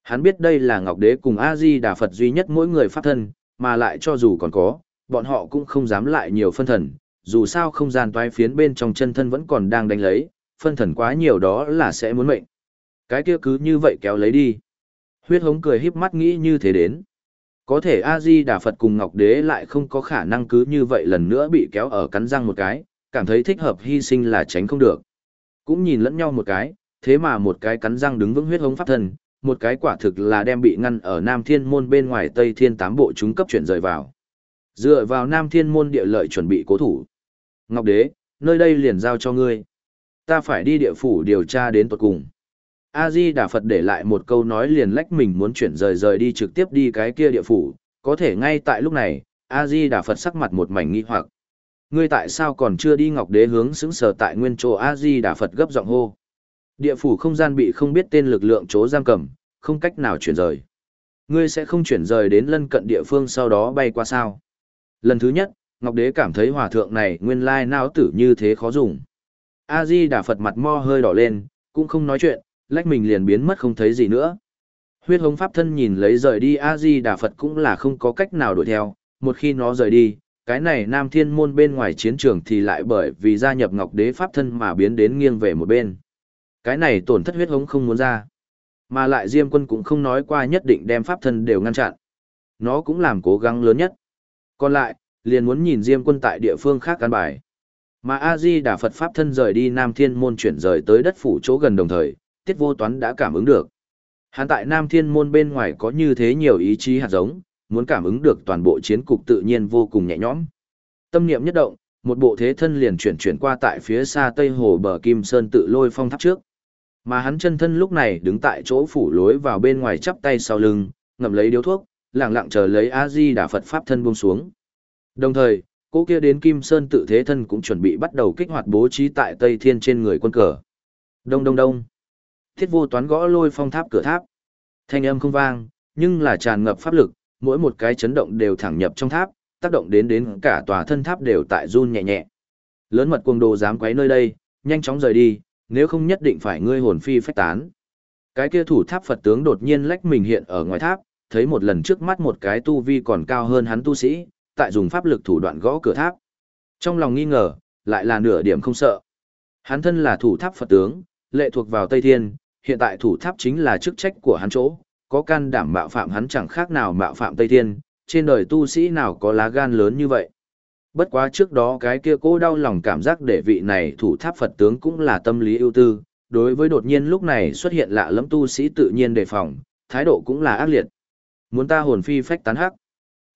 Hắn biết đây là Ngọc Đế cùng A-di Đà Phật duy nhất mỗi người pháp thân, mà lại cho dù còn có, bọn họ cũng không dám lại nhiều phân thần, dù sao không gian toái phiến bên trong chân thân vẫn còn đang đánh lấy, phân thần quá nhiều đó là sẽ muốn mệnh. Cái kia cứ như vậy kéo lấy đi. Huyết hống cười híp mắt nghĩ như thế đến. Có thể A-di Đà Phật cùng Ngọc Đế lại không có khả năng cứ như vậy lần nữa bị kéo ở cắn răng một cái, cảm thấy thích hợp hy sinh là tránh không được. Cũng nhìn lẫn nhau một cái, thế mà một cái cắn răng đứng vững huyết hống pháp thân, một cái quả thực là đem bị ngăn ở Nam Thiên Môn bên ngoài Tây Thiên tám bộ chúng cấp chuyển rời vào. Dựa vào Nam Thiên Môn địa lợi chuẩn bị cố thủ. Ngọc Đế, nơi đây liền giao cho ngươi. Ta phải đi địa phủ điều tra đến tuật cùng. A-di Đà Phật để lại một câu nói liền lách mình muốn chuyển rời rời đi trực tiếp đi cái kia địa phủ, có thể ngay tại lúc này, A-di Đà Phật sắc mặt một mảnh nghi hoặc. Ngươi tại sao còn chưa đi Ngọc Đế hướng xứng sở tại nguyên chỗ A-di Đà Phật gấp giọng hô. Địa phủ không gian bị không biết tên lực lượng chỗ giam cầm, không cách nào chuyển rời. Ngươi sẽ không chuyển rời đến lân cận địa phương sau đó bay qua sao. Lần thứ nhất, Ngọc Đế cảm thấy hòa thượng này nguyên lai não tử như thế khó dùng. A-di Đà Phật mặt mo hơi đỏ lên, cũng không nói chuyện, lách mình liền biến mất không thấy gì nữa. Huyết hống pháp thân nhìn lấy rời đi A-di Đà Phật cũng là không có cách nào đuổi theo, một khi nó rời đi, cái này nam thiên môn bên ngoài chiến trường thì lại bởi vì gia nhập ngọc đế pháp thân mà biến đến nghiêng về một bên. Cái này tổn thất huyết hống không muốn ra. Mà lại Diêm quân cũng không nói qua nhất định đem pháp thân đều ngăn chặn. Nó cũng làm cố gắng lớn nhất. Còn lại, liền muốn nhìn Diêm quân tại địa phương khác căn bài. Mà A-di Đà Phật pháp thân rời đi Nam Thiên môn chuyển rời tới đất phủ chỗ gần đồng thời, tiết vô toán đã cảm ứng được. Hắn tại Nam Thiên môn bên ngoài có như thế nhiều ý chí hạt giống, muốn cảm ứng được toàn bộ chiến cục tự nhiên vô cùng nhẹ nhõm. Tâm niệm nhất động, một bộ thế thân liền chuyển chuyển qua tại phía xa tây hồ bờ Kim Sơn tự lôi phong tháp trước. Mà hắn chân thân lúc này đứng tại chỗ phủ lối vào bên ngoài chắp tay sau lưng, ngậm lấy điếu thuốc, lặng lặng chờ lấy A-di Đà Phật pháp thân buông xuống. Đồng thời, cô kia đến Kim Sơn tự thế thân cũng chuẩn bị bắt đầu kích hoạt bố trí tại Tây Thiên trên người quân cờ. Đông đông đông. Thiết vô toán gõ lôi phong tháp cửa tháp. Thanh âm không vang, nhưng là tràn ngập pháp lực, mỗi một cái chấn động đều thẳng nhập trong tháp, tác động đến đến cả tòa thân tháp đều tại run nhẹ nhẹ. Lớn mật cuồng đồ dám quấy nơi đây, nhanh chóng rời đi, nếu không nhất định phải ngươi hồn phi phách tán. Cái kia thủ tháp Phật tướng đột nhiên lách mình hiện ở ngoài tháp, thấy một lần trước mắt một cái tu vi còn cao hơn hắn tu sĩ, tại dùng pháp lực thủ đoạn gõ cửa tháp. Trong lòng nghi ngờ, lại là nửa điểm không sợ. Hắn thân là thủ tháp Phật tướng, lệ thuộc vào Tây Thiên, hiện tại thủ tháp chính là chức trách của hắn chỗ, có can đảm mạo phạm hắn chẳng khác nào mạo phạm Tây Thiên, trên đời tu sĩ nào có lá gan lớn như vậy. Bất quá trước đó cái kia cô đau lòng cảm giác để vị này thủ tháp Phật tướng cũng là tâm lý ưu tư, đối với đột nhiên lúc này xuất hiện lạ lẫm tu sĩ tự nhiên đề phòng, thái độ cũng là ác liệt. Muốn ta hồn phi phách tán hắc.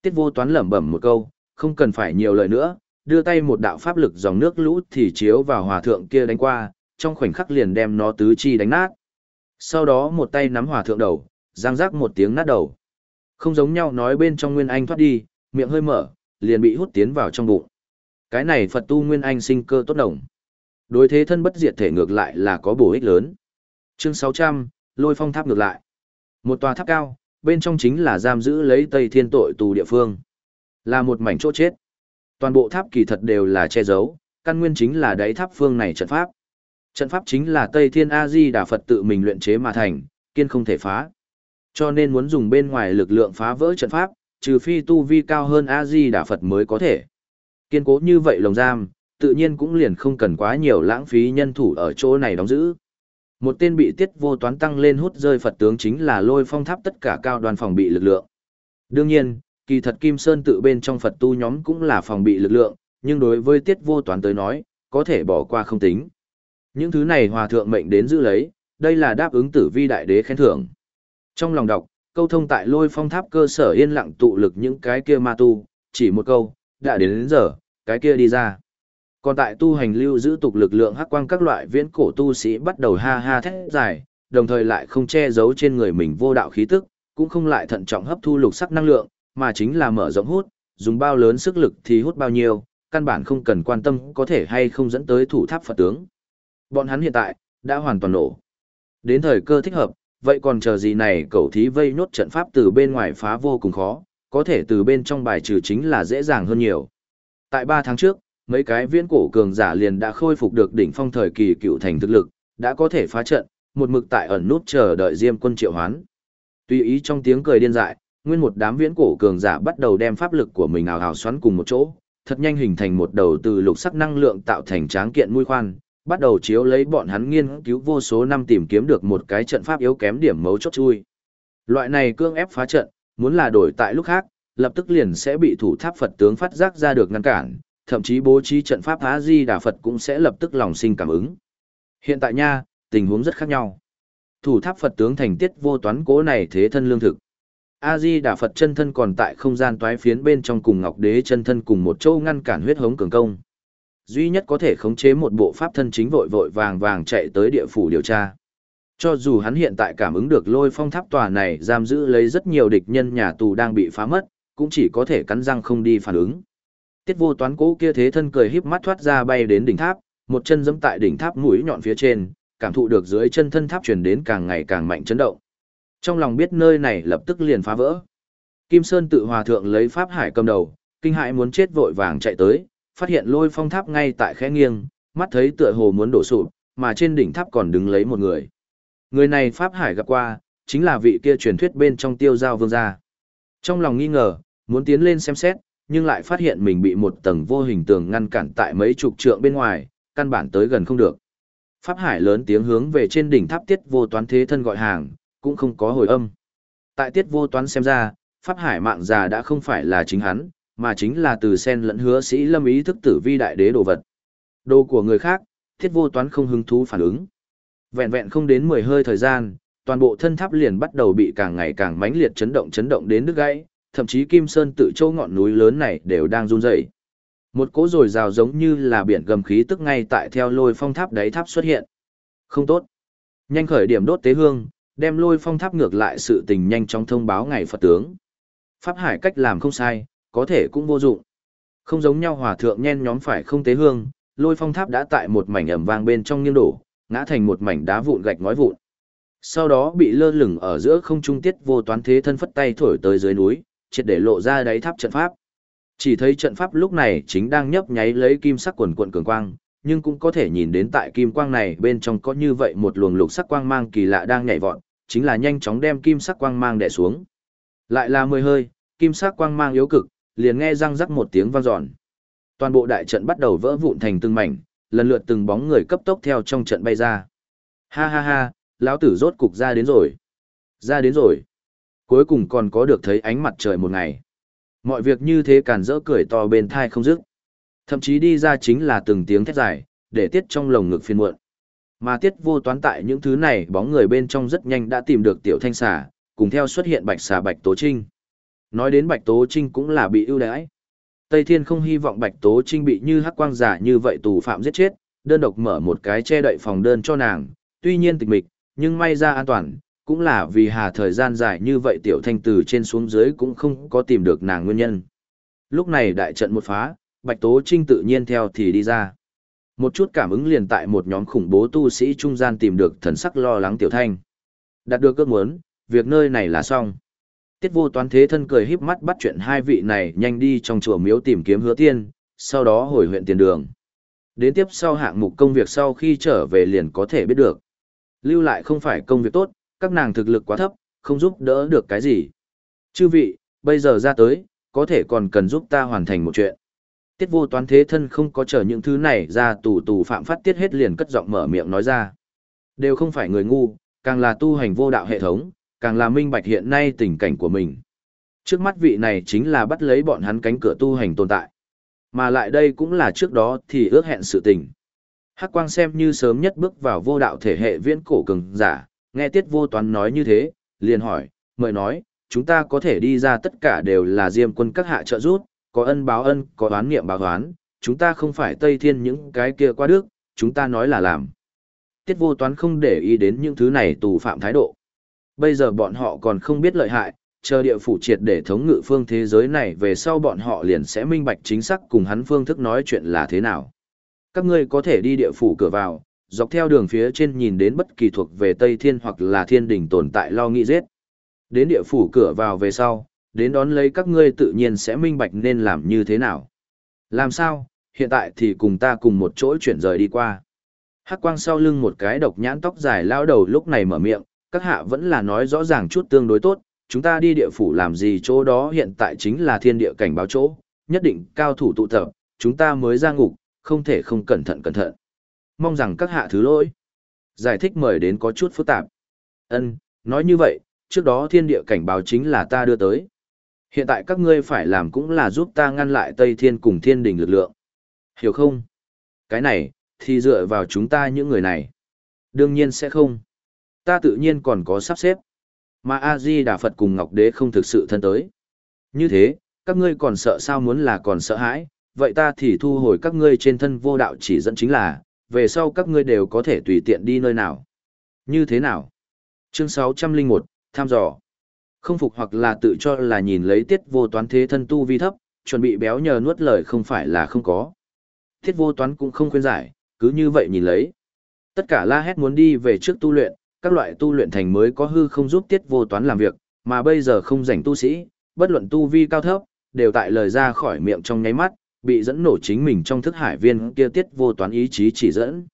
Tiết vô toán lẩm bẩm một câu, không cần phải nhiều lời nữa, đưa tay một đạo pháp lực dòng nước lũ thì chiếu vào hòa thượng kia đánh qua, trong khoảnh khắc liền đem nó tứ chi đánh nát. Sau đó một tay nắm hòa thượng đầu, giang rác một tiếng nát đầu. Không giống nhau nói bên trong Nguyên Anh thoát đi, miệng hơi mở, liền bị hút tiến vào trong bụng. Cái này Phật tu Nguyên Anh sinh cơ tốt đồng. Đối thế thân bất diệt thể ngược lại là có bổ ích lớn. Chương 600, lôi phong tháp ngược lại. Một tòa tháp cao, bên trong chính là giam giữ lấy Tây Thiên tội tù địa phương. Là một mảnh chỗ chết. Toàn bộ tháp kỳ thật đều là che giấu, căn nguyên chính là đáy tháp phương này trận pháp. Trận pháp chính là Tây Thiên A Di Đà Phật tự mình luyện chế mà thành, kiên không thể phá. Cho nên muốn dùng bên ngoài lực lượng phá vỡ trận pháp, trừ phi tu vi cao hơn A Di Đà Phật mới có thể. Kiên cố như vậy lồng giam, tự nhiên cũng liền không cần quá nhiều lãng phí nhân thủ ở chỗ này đóng giữ. Một tên bị tiết vô toán tăng lên hút rơi Phật tướng chính là lôi phong tháp tất cả cao đoàn phòng bị lực lượng. Đương nhiên, kỳ thật Kim Sơn tự bên trong Phật tu nhóm cũng là phòng bị lực lượng, nhưng đối với tiết vô toán tới nói, có thể bỏ qua không tính. Những thứ này hòa thượng mệnh đến giữ lấy, đây là đáp ứng tử vi đại đế khen thưởng. Trong lòng đọc, câu thông tại lôi phong tháp cơ sở yên lặng tụ lực những cái kia ma tu, chỉ một câu, đã đến đến giờ, cái kia đi ra. Còn tại tu hành lưu giữ tục lực lượng hắc quang các loại viễn cổ tu sĩ bắt đầu ha ha thét dài, đồng thời lại không che giấu trên người mình vô đạo khí tức, cũng không lại thận trọng hấp thu lục sắc năng lượng, mà chính là mở rộng hút, dùng bao lớn sức lực thì hút bao nhiêu, căn bản không cần quan tâm có thể hay không dẫn tới thủ tháp Phật tướng. Bọn hắn hiện tại, đã hoàn toàn nổ. Đến thời cơ thích hợp, vậy còn chờ gì này cậu thí vây nhốt trận pháp từ bên ngoài phá vô cùng khó, có thể từ bên trong bài trừ chính là dễ dàng hơn nhiều. Tại 3 tháng trước, mấy cái viễn cổ cường giả liền đã khôi phục được đỉnh phong thời kỳ cựu thành thực lực, đã có thể phá trận, một mực tại ẩn nút chờ đợi Diêm quân triệu hoán. Tùy ý trong tiếng cười điên dại, nguyên một đám viễn cổ cường giả bắt đầu đem pháp lực của mình ảo ảo xoắn cùng một chỗ, thật nhanh hình thành một đầu từ lục sắc năng lượng tạo thành tráng kiện mũi khoan, bắt đầu chiếu lấy bọn hắn nghiên cứu vô số năm tìm kiếm được một cái trận pháp yếu kém điểm mấu chốt chui. Loại này cương ép phá trận, muốn là đổi tại lúc khác, lập tức liền sẽ bị thủ tháp Phật tướng phát giác ra được ngăn cản, thậm chí bố trí trận pháp Á Di Đà Phật cũng sẽ lập tức lòng sinh cảm ứng. Hiện tại nha, tình huống rất khác nhau. Thủ tháp Phật tướng thành tiết vô toán cố này thế thân lương thực. A Di Đà Phật chân thân còn tại không gian toái phiến bên trong cùng Ngọc Đế chân thân cùng một chỗ ngăn cản huyết hống cường công. Duy nhất có thể khống chế một bộ pháp thân chính vội vội vàng vàng chạy tới địa phủ điều tra. Cho dù hắn hiện tại cảm ứng được lôi phong tháp tòa này giam giữ lấy rất nhiều địch nhân nhà tù đang bị phá mất, cũng chỉ có thể cắn răng không đi phản ứng. Tiết vô toán cố kia thế thân cười híp mắt thoát ra bay đến đỉnh tháp, một chân giẫm tại đỉnh tháp mũi nhọn phía trên, cảm thụ được dưới chân thân tháp truyền đến càng ngày càng mạnh chấn động. Trong lòng biết nơi này lập tức liền phá vỡ. Kim Sơn tự hòa thượng lấy pháp hải cầm đầu, kinh hãi muốn chết vội vàng chạy tới, phát hiện lôi phong tháp ngay tại khẽ nghiêng, mắt thấy tựa hồ muốn đổ sụp, mà trên đỉnh tháp còn đứng lấy một người. Người này pháp hải gặp qua, chính là vị kia truyền thuyết bên trong tiêu giao vương gia. Trong lòng nghi ngờ, muốn tiến lên xem xét, nhưng lại phát hiện mình bị một tầng vô hình tường ngăn cản tại mấy chục trượng bên ngoài, căn bản tới gần không được. Pháp Hải lớn tiếng hướng về trên đỉnh tháp tiết vô toán thế thân gọi hàng, cũng không có hồi âm. Tại tiết vô toán xem ra, Pháp Hải mạng già đã không phải là chính hắn, mà chính là từ sen lẫn hứa sĩ lâm ý thức tử vi đại đế đồ vật. Đồ của người khác, thiết vô toán không hứng thú phản ứng. Vẹn vẹn không đến 10 hơi thời gian, toàn bộ thân tháp liền bắt đầu bị càng ngày càng mãnh liệt chấn động chấn động đến đứt gãy, thậm chí Kim Sơn tự châu ngọn núi lớn này đều đang run rẩy. Một cỗ rồi rào giống như là biển gầm khí tức ngay tại theo lôi phong tháp đáy tháp xuất hiện. Không tốt. Nhanh khởi điểm đốt tế hương, đem lôi phong tháp ngược lại sự tình nhanh chóng thông báo ngày Phật tướng. Pháp Hải cách làm không sai, có thể cũng vô dụng. Không giống nhau hòa thượng nhen nhóm phải không tế hương, lôi phong tháp đã tại một mảnh ẩm vang bên trong nghiêng đổ, ngã thành một mảnh đá vụn gạch ngói vụn. Sau đó bị lơ lửng ở giữa không trung tiết vô toán thế thân phất tay thổi tới dưới núi, triệt để lộ ra đáy tháp trận pháp. Chỉ thấy trận pháp lúc này chính đang nhấp nháy lấy kim sắc quần quần cường quang, nhưng cũng có thể nhìn đến tại kim quang này bên trong có như vậy một luồng lục sắc quang mang kỳ lạ đang nhảy vọt, chính là nhanh chóng đem kim sắc quang mang đè xuống. Lại là mười hơi, kim sắc quang mang yếu cực, liền nghe răng rắc một tiếng vang dọn. Toàn bộ đại trận bắt đầu vỡ vụn thành từng mảnh, lần lượt từng bóng người cấp tốc theo trong trận bay ra. Ha ha ha, lão tử rốt cục ra đến rồi. Ra đến rồi. Cuối cùng còn có được thấy ánh mặt trời một ngày. Mọi việc như thế càn rỡ cười to bên thai không dứt. Thậm chí đi ra chính là từng tiếng thét dài, để tiết trong lồng ngực phiền muộn. Mà tiết vô toán tại những thứ này bóng người bên trong rất nhanh đã tìm được tiểu thanh xà, cùng theo xuất hiện bạch xà bạch tố trinh. Nói đến bạch tố trinh cũng là bị ưu đãi. Tây Thiên không hy vọng bạch tố trinh bị như hắc quang giả như vậy tù phạm giết chết, đơn độc mở một cái che đậy phòng đơn cho nàng, tuy nhiên tịch mịch, nhưng may ra an toàn, cũng là vì hà thời gian dài như vậy tiểu thanh từ trên xuống dưới cũng không có tìm được nàng nguyên nhân. Lúc này đại trận một phá, Bạch Tố Trinh tự nhiên theo thì đi ra. Một chút cảm ứng liền tại một nhóm khủng bố tu sĩ trung gian tìm được thần sắc lo lắng tiểu thanh. Đạt được ước muốn, việc nơi này là xong. Tiết vô toán thế thân cười híp mắt bắt chuyện hai vị này nhanh đi trong chùa miếu tìm kiếm hứa tiên, sau đó hồi huyện tiền đường. Đến tiếp sau hạng mục công việc sau khi trở về liền có thể biết được. Lưu lại không phải công việc tốt, các nàng thực lực quá thấp, không giúp đỡ được cái gì. Chư vị, bây giờ ra tới, có thể còn cần giúp ta hoàn thành một chuyện. Tiết vô toán thế thân không có chờ những thứ này ra tù tù phạm phát tiết hết liền cất giọng mở miệng nói ra. Đều không phải người ngu, càng là tu hành vô đạo hệ thống, càng là minh bạch hiện nay tình cảnh của mình. Trước mắt vị này chính là bắt lấy bọn hắn cánh cửa tu hành tồn tại. Mà lại đây cũng là trước đó thì ước hẹn sự tình. Hắc quang xem như sớm nhất bước vào vô đạo thể hệ viễn cổ cường giả, nghe tiết vô toán nói như thế, liền hỏi, mời nói, chúng ta có thể đi ra tất cả đều là diêm quân các hạ trợ rút, có ân báo ân, có oán niệm báo oán, chúng ta không phải Tây Thiên những cái kia qua đức, chúng ta nói là làm. Tiết vô toán không để ý đến những thứ này tù phạm thái độ. Bây giờ bọn họ còn không biết lợi hại, chờ địa phủ triệt để thống ngự phương thế giới này về sau bọn họ liền sẽ minh bạch chính xác cùng hắn phương thức nói chuyện là thế nào. Các ngươi có thể đi địa phủ cửa vào, dọc theo đường phía trên nhìn đến bất kỳ thuộc về Tây Thiên hoặc là thiên đình tồn tại lo nghĩ giết. Đến địa phủ cửa vào về sau, đến đón lấy các ngươi tự nhiên sẽ minh bạch nên làm như thế nào. Làm sao, hiện tại thì cùng ta cùng một chỗ chuyển rời đi qua. Hắc quang sau lưng một cái độc nhãn tóc dài lao đầu lúc này mở miệng, các hạ vẫn là nói rõ ràng chút tương đối tốt, chúng ta đi địa phủ làm gì chỗ đó hiện tại chính là thiên địa cảnh báo chỗ, nhất định cao thủ tụ tập, chúng ta mới ra ngục, không thể không cẩn thận cẩn thận. Mong rằng các hạ thứ lỗi. Giải thích mời đến có chút phức tạp. Ân, nói như vậy, trước đó thiên địa cảnh báo chính là ta đưa tới. Hiện tại các ngươi phải làm cũng là giúp ta ngăn lại Tây Thiên cùng thiên đình lực lượng. Hiểu không? Cái này, thì dựa vào chúng ta những người này. Đương nhiên sẽ không. Ta tự nhiên còn có sắp xếp. Mà A-di Đà Phật cùng Ngọc Đế không thực sự thân tới. Như thế, các ngươi còn sợ sao muốn là còn sợ hãi, vậy ta thì thu hồi các ngươi trên thân vô đạo chỉ dẫn chính là, về sau các ngươi đều có thể tùy tiện đi nơi nào. Như thế nào? Chương 601, tham dò. Không phục hoặc là tự cho là nhìn lấy tiết vô toán thế thân tu vi thấp, chuẩn bị béo nhờ nuốt lời không phải là không có. Tiết vô toán cũng không khuyên giải, cứ như vậy nhìn lấy. Tất cả la hét muốn đi về trước tu luyện, các loại tu luyện thành mới có hư không giúp tiết vô toán làm việc, mà bây giờ không rảnh tu sĩ, bất luận tu vi cao thấp, đều tại lời ra khỏi miệng trong nháy mắt, bị dẫn nổ chính mình trong thức hải viên kia tiết vô toán ý chí chỉ dẫn.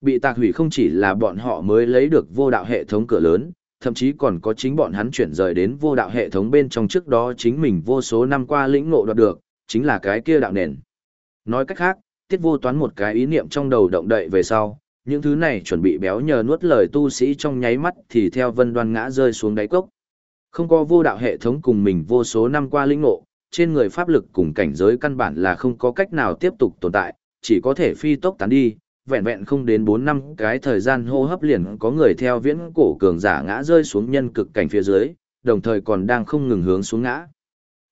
Bị tạc hủy không chỉ là bọn họ mới lấy được vô đạo hệ thống cửa lớn, thậm chí còn có chính bọn hắn chuyển rời đến vô đạo hệ thống bên trong trước đó chính mình vô số năm qua lĩnh ngộ đoạt được, chính là cái kia đạo nền. Nói cách khác, tiết vô toán một cái ý niệm trong đầu động đậy về sau, những thứ này chuẩn bị béo nhờ nuốt lời tu sĩ trong nháy mắt thì theo vân đoan ngã rơi xuống đáy cốc. Không có vô đạo hệ thống cùng mình vô số năm qua linh ngộ, trên người pháp lực cùng cảnh giới căn bản là không có cách nào tiếp tục tồn tại, chỉ có thể phi tốc tán đi, vẹn vẹn không đến 4 năm cái thời gian hô hấp liền có người theo viễn cổ cường giả ngã rơi xuống nhân cực cảnh phía dưới, đồng thời còn đang không ngừng hướng xuống ngã.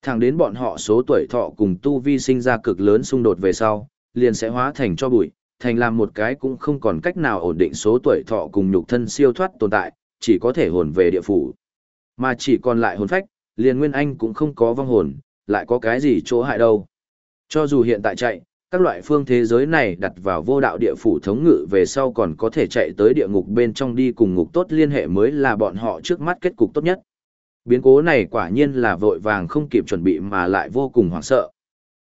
Thẳng đến bọn họ số tuổi thọ cùng tu vi sinh ra cực lớn xung đột về sau, liền sẽ hóa thành cho bụi, thành làm một cái cũng không còn cách nào ổn định số tuổi thọ cùng nhục thân siêu thoát tồn tại, chỉ có thể hồn về địa phủ. Mà chỉ còn lại hồn phách, liền Nguyên Anh cũng không có vong hồn, lại có cái gì chỗ hại đâu. Cho dù hiện tại chạy, các loại phương thế giới này đặt vào vô đạo địa phủ thống ngự về sau còn có thể chạy tới địa ngục bên trong đi cùng ngục tốt liên hệ mới là bọn họ trước mắt kết cục tốt nhất. Biến cố này quả nhiên là vội vàng không kịp chuẩn bị mà lại vô cùng hoảng sợ.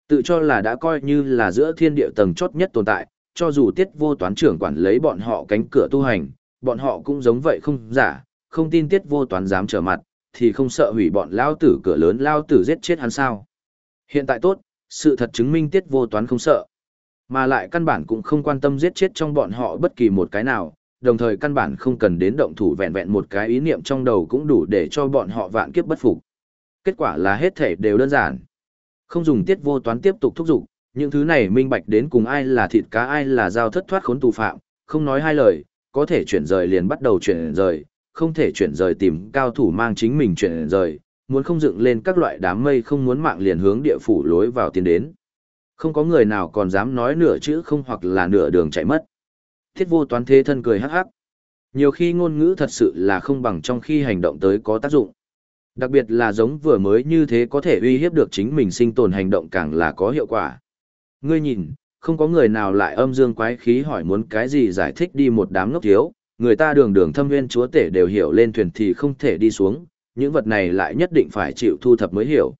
Tự cho là đã coi như là giữa thiên địa tầng chốt nhất tồn tại, cho dù tiết vô toán trưởng quản lấy bọn họ cánh cửa tu hành, bọn họ cũng giống vậy không giả, không tin tiết vô toán dám trở mặt, thì không sợ hủy bọn lao tử cửa lớn lao tử giết chết hắn sao. Hiện tại tốt, sự thật chứng minh tiết vô toán không sợ. Mà lại căn bản cũng không quan tâm giết chết trong bọn họ bất kỳ một cái nào, đồng thời căn bản không cần đến động thủ vẹn vẹn một cái ý niệm trong đầu cũng đủ để cho bọn họ vạn kiếp bất phục. Kết quả là hết thể đều đơn giản. Không dùng tiết vô toán tiếp tục thúc giục, những thứ này minh bạch đến cùng ai là thịt cá ai là giao thất thoát khốn tù phạm, không nói hai lời, có thể chuyển rời liền bắt đầu chuyển rời, không thể chuyển rời tìm cao thủ mang chính mình chuyển rời, muốn không dựng lên các loại đám mây không muốn mạng liền hướng địa phủ lối vào tiến đến. Không có người nào còn dám nói nửa chữ không hoặc là nửa đường chạy mất. Thiết vô toán thế thân cười hắc hắc. Nhiều khi ngôn ngữ thật sự là không bằng trong khi hành động tới có tác dụng. Đặc biệt là giống vừa mới như thế có thể uy hiếp được chính mình sinh tồn hành động càng là có hiệu quả. Ngươi nhìn, không có người nào lại âm dương quái khí hỏi muốn cái gì giải thích đi một đám ngốc thiếu, người ta đường đường thâm nguyên chúa tể đều hiểu lên thuyền thì không thể đi xuống, những vật này lại nhất định phải chịu thu thập mới hiểu.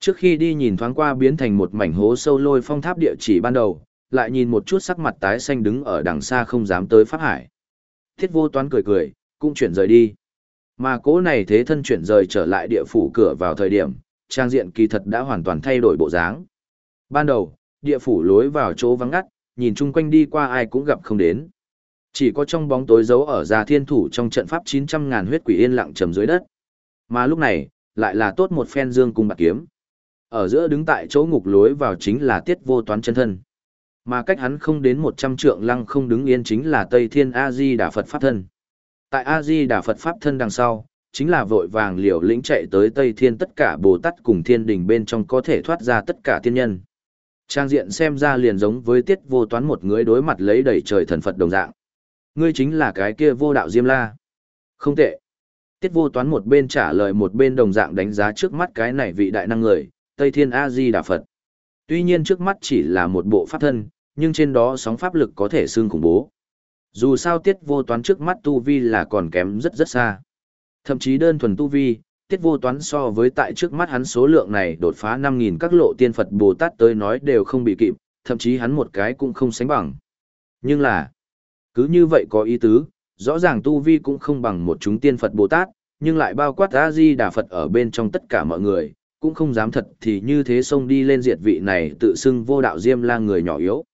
Trước khi đi nhìn thoáng qua biến thành một mảnh hố sâu lôi phong tháp địa chỉ ban đầu, lại nhìn một chút sắc mặt tái xanh đứng ở đằng xa không dám tới Pháp Hải. Thiết vô toán cười cười, cũng chuyển rời đi. Mà cố này thế thân chuyển rời trở lại địa phủ cửa vào thời điểm, trang diện kỳ thật đã hoàn toàn thay đổi bộ dáng. Ban đầu, địa phủ lối vào chỗ vắng ngắt, nhìn chung quanh đi qua ai cũng gặp không đến. Chỉ có trong bóng tối giấu ở già thiên thủ trong trận pháp 900 ngàn huyết quỷ yên lặng trầm dưới đất. Mà lúc này, lại là tốt một phen dương cung bạc kiếm. Ở giữa đứng tại chỗ ngục lối vào chính là tiết vô toán chân thân. Mà cách hắn không đến 100 trượng lăng không đứng yên chính là Tây Thiên A-di Đà Phật Pháp Thân. Tại A-di Đà Phật Pháp Thân đằng sau, chính là vội vàng liều lĩnh chạy tới Tây Thiên tất cả Bồ Tát cùng thiên đình bên trong có thể thoát ra tất cả tiên nhân. Trang diện xem ra liền giống với tiết vô toán một người đối mặt lấy đầy trời thần Phật đồng dạng. Ngươi chính là cái kia vô đạo Diêm La. Không tệ. Tiết vô toán một bên trả lời một bên đồng dạng đánh giá trước mắt cái này vị đại năng người, Tây Thiên A-di Đà Phật. Tuy nhiên trước mắt chỉ là một bộ pháp thân, nhưng trên đó sóng pháp lực có thể xương khủng bố. Dù sao tiết vô toán trước mắt tu vi là còn kém rất rất xa. Thậm chí đơn thuần tu vi, tiết vô toán so với tại trước mắt hắn số lượng này đột phá 5.000 các lộ tiên Phật Bồ Tát tới nói đều không bị kịp, thậm chí hắn một cái cũng không sánh bằng. Nhưng là, cứ như vậy có ý tứ, rõ ràng tu vi cũng không bằng một chúng tiên Phật Bồ Tát, nhưng lại bao quát A-di Đà Phật ở bên trong tất cả mọi người, cũng không dám thật thì như thế xông đi lên diệt vị này tự xưng vô đạo diêm la người nhỏ yếu.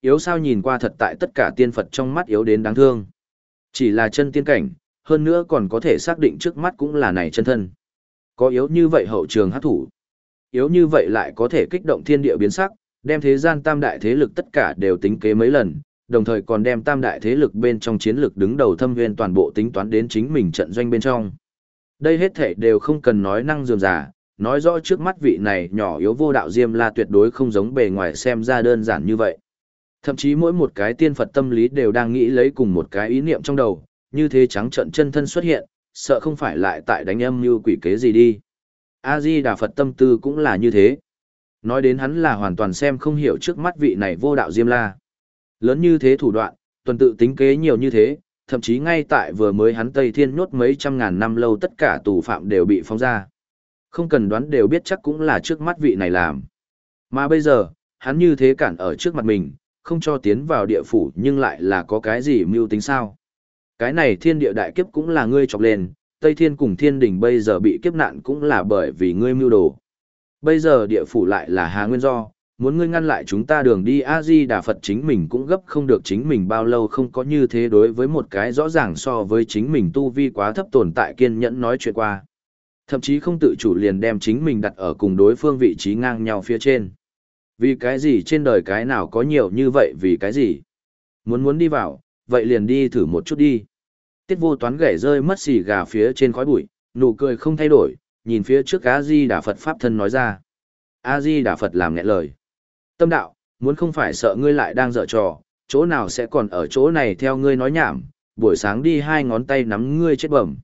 Yếu sao nhìn qua thật tại tất cả tiên Phật trong mắt yếu đến đáng thương. Chỉ là chân tiên cảnh, hơn nữa còn có thể xác định trước mắt cũng là này chân thân. Có yếu như vậy hậu trường hát thủ. Yếu như vậy lại có thể kích động thiên địa biến sắc, đem thế gian tam đại thế lực tất cả đều tính kế mấy lần, đồng thời còn đem tam đại thế lực bên trong chiến lực đứng đầu thâm viên toàn bộ tính toán đến chính mình trận doanh bên trong. Đây hết thể đều không cần nói năng dường giả, nói rõ trước mắt vị này nhỏ yếu vô đạo diêm la tuyệt đối không giống bề ngoài xem ra đơn giản như vậy. Thậm chí mỗi một cái tiên Phật tâm lý đều đang nghĩ lấy cùng một cái ý niệm trong đầu, như thế trắng trận chân thân xuất hiện, sợ không phải lại tại đánh âm như quỷ kế gì đi. A-di Đà Phật tâm tư cũng là như thế. Nói đến hắn là hoàn toàn xem không hiểu trước mắt vị này vô đạo diêm la. Lớn như thế thủ đoạn, tuần tự tính kế nhiều như thế, thậm chí ngay tại vừa mới hắn Tây Thiên nhốt mấy trăm ngàn năm lâu tất cả tù phạm đều bị phóng ra. Không cần đoán đều biết chắc cũng là trước mắt vị này làm. Mà bây giờ, hắn như thế cản ở trước mặt mình, không cho tiến vào địa phủ nhưng lại là có cái gì mưu tính sao. Cái này thiên địa đại kiếp cũng là ngươi chọc lên, Tây Thiên cùng thiên đình bây giờ bị kiếp nạn cũng là bởi vì ngươi mưu đồ. Bây giờ địa phủ lại là hà nguyên do, muốn ngươi ngăn lại chúng ta đường đi A-di Đà Phật chính mình cũng gấp không được chính mình bao lâu không có như thế đối với một cái rõ ràng so với chính mình tu vi quá thấp tồn tại kiên nhẫn nói chuyện qua. Thậm chí không tự chủ liền đem chính mình đặt ở cùng đối phương vị trí ngang nhau phía trên. Vì cái gì trên đời cái nào có nhiều như vậy vì cái gì? Muốn muốn đi vào, vậy liền đi thử một chút đi. Tiết vô toán gãy rơi mất xì gà phía trên khói bụi, nụ cười không thay đổi, nhìn phía trước A-di Đà Phật Pháp thân nói ra. A-di Đà Phật làm nghẹn lời. Tâm đạo, muốn không phải sợ ngươi lại đang dở trò, chỗ nào sẽ còn ở chỗ này theo ngươi nói nhảm, buổi sáng đi hai ngón tay nắm ngươi chết bẩm.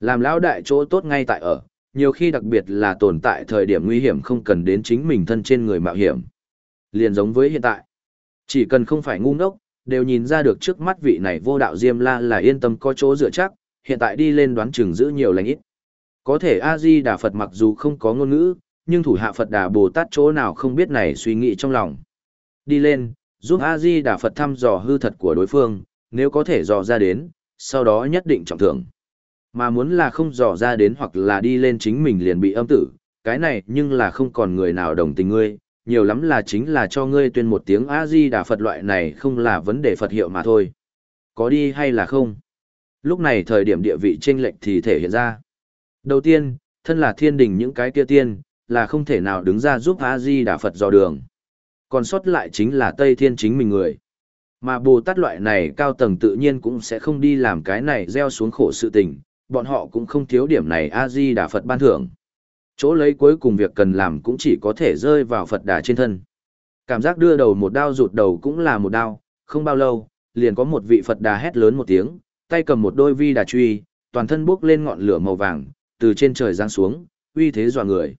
Làm lão đại chỗ tốt ngay tại ở, nhiều khi đặc biệt là tồn tại thời điểm nguy hiểm không cần đến chính mình thân trên người mạo hiểm. liền giống với hiện tại. Chỉ cần không phải ngu ngốc, đều nhìn ra được trước mắt vị này vô đạo Diêm La là yên tâm có chỗ dựa chắc, hiện tại đi lên đoán chừng giữ nhiều lành ít. Có thể A-di Đà Phật mặc dù không có ngôn ngữ, nhưng thủ hạ Phật Đà Bồ Tát chỗ nào không biết này suy nghĩ trong lòng. Đi lên, giúp A-di Đà Phật thăm dò hư thật của đối phương, nếu có thể dò ra đến, sau đó nhất định trọng thưởng. Mà muốn là không dò ra đến hoặc là đi lên chính mình liền bị âm tử, cái này nhưng là không còn người nào đồng tình ngươi, nhiều lắm là chính là cho ngươi tuyên một tiếng A-di Đà Phật loại này không là vấn đề Phật hiệu mà thôi. Có đi hay là không? Lúc này thời điểm địa vị tranh lệch thì thể hiện ra. Đầu tiên, thân là thiên đình những cái kia tiên, là không thể nào đứng ra giúp A-di Đà Phật dò đường. Còn sót lại chính là Tây Thiên chính mình người. Mà Bồ Tát loại này cao tầng tự nhiên cũng sẽ không đi làm cái này gieo xuống khổ sự tình, bọn họ cũng không thiếu điểm này A-di Đà Phật ban thưởng. Chỗ lấy cuối cùng việc cần làm cũng chỉ có thể rơi vào Phật đà trên thân. Cảm giác đưa đầu một đao rụt đầu cũng là một đao, không bao lâu, liền có một vị Phật đà hét lớn một tiếng, tay cầm một đôi vi đà truy, toàn thân bốc lên ngọn lửa màu vàng, từ trên trời giáng xuống, uy thế dọa người.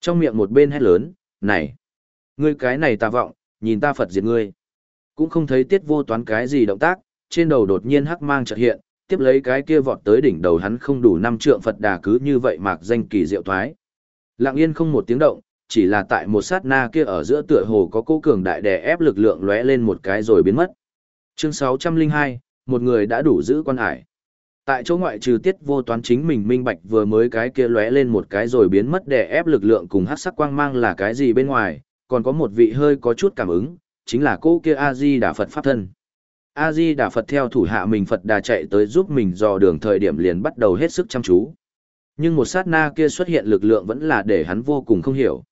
Trong miệng một bên hét lớn, này, ngươi cái này ta vọng, nhìn ta Phật diệt ngươi. Cũng không thấy tiết vô toán cái gì động tác, trên đầu đột nhiên hắc mang chợt hiện, tiếp lấy cái kia vọt tới đỉnh đầu hắn không đủ năm trượng Phật đà cứ như vậy mạc danh kỳ diệu thoái. Lặng yên không một tiếng động, chỉ là tại một sát na kia ở giữa tựa hồ có cố cường đại đè ép lực lượng lóe lên một cái rồi biến mất. Chương 602, một người đã đủ giữ quan hải. Tại chỗ ngoại trừ tiết vô toán chính mình minh bạch vừa mới cái kia lóe lên một cái rồi biến mất đè ép lực lượng cùng hát sắc quang mang là cái gì bên ngoài, còn có một vị hơi có chút cảm ứng, chính là cô kia A-di đà Phật Pháp thân. A-di đà Phật theo thủ hạ mình Phật đà chạy tới giúp mình dò đường thời điểm liền bắt đầu hết sức chăm chú. Nhưng một sát na kia xuất hiện lực lượng vẫn là để hắn vô cùng không hiểu.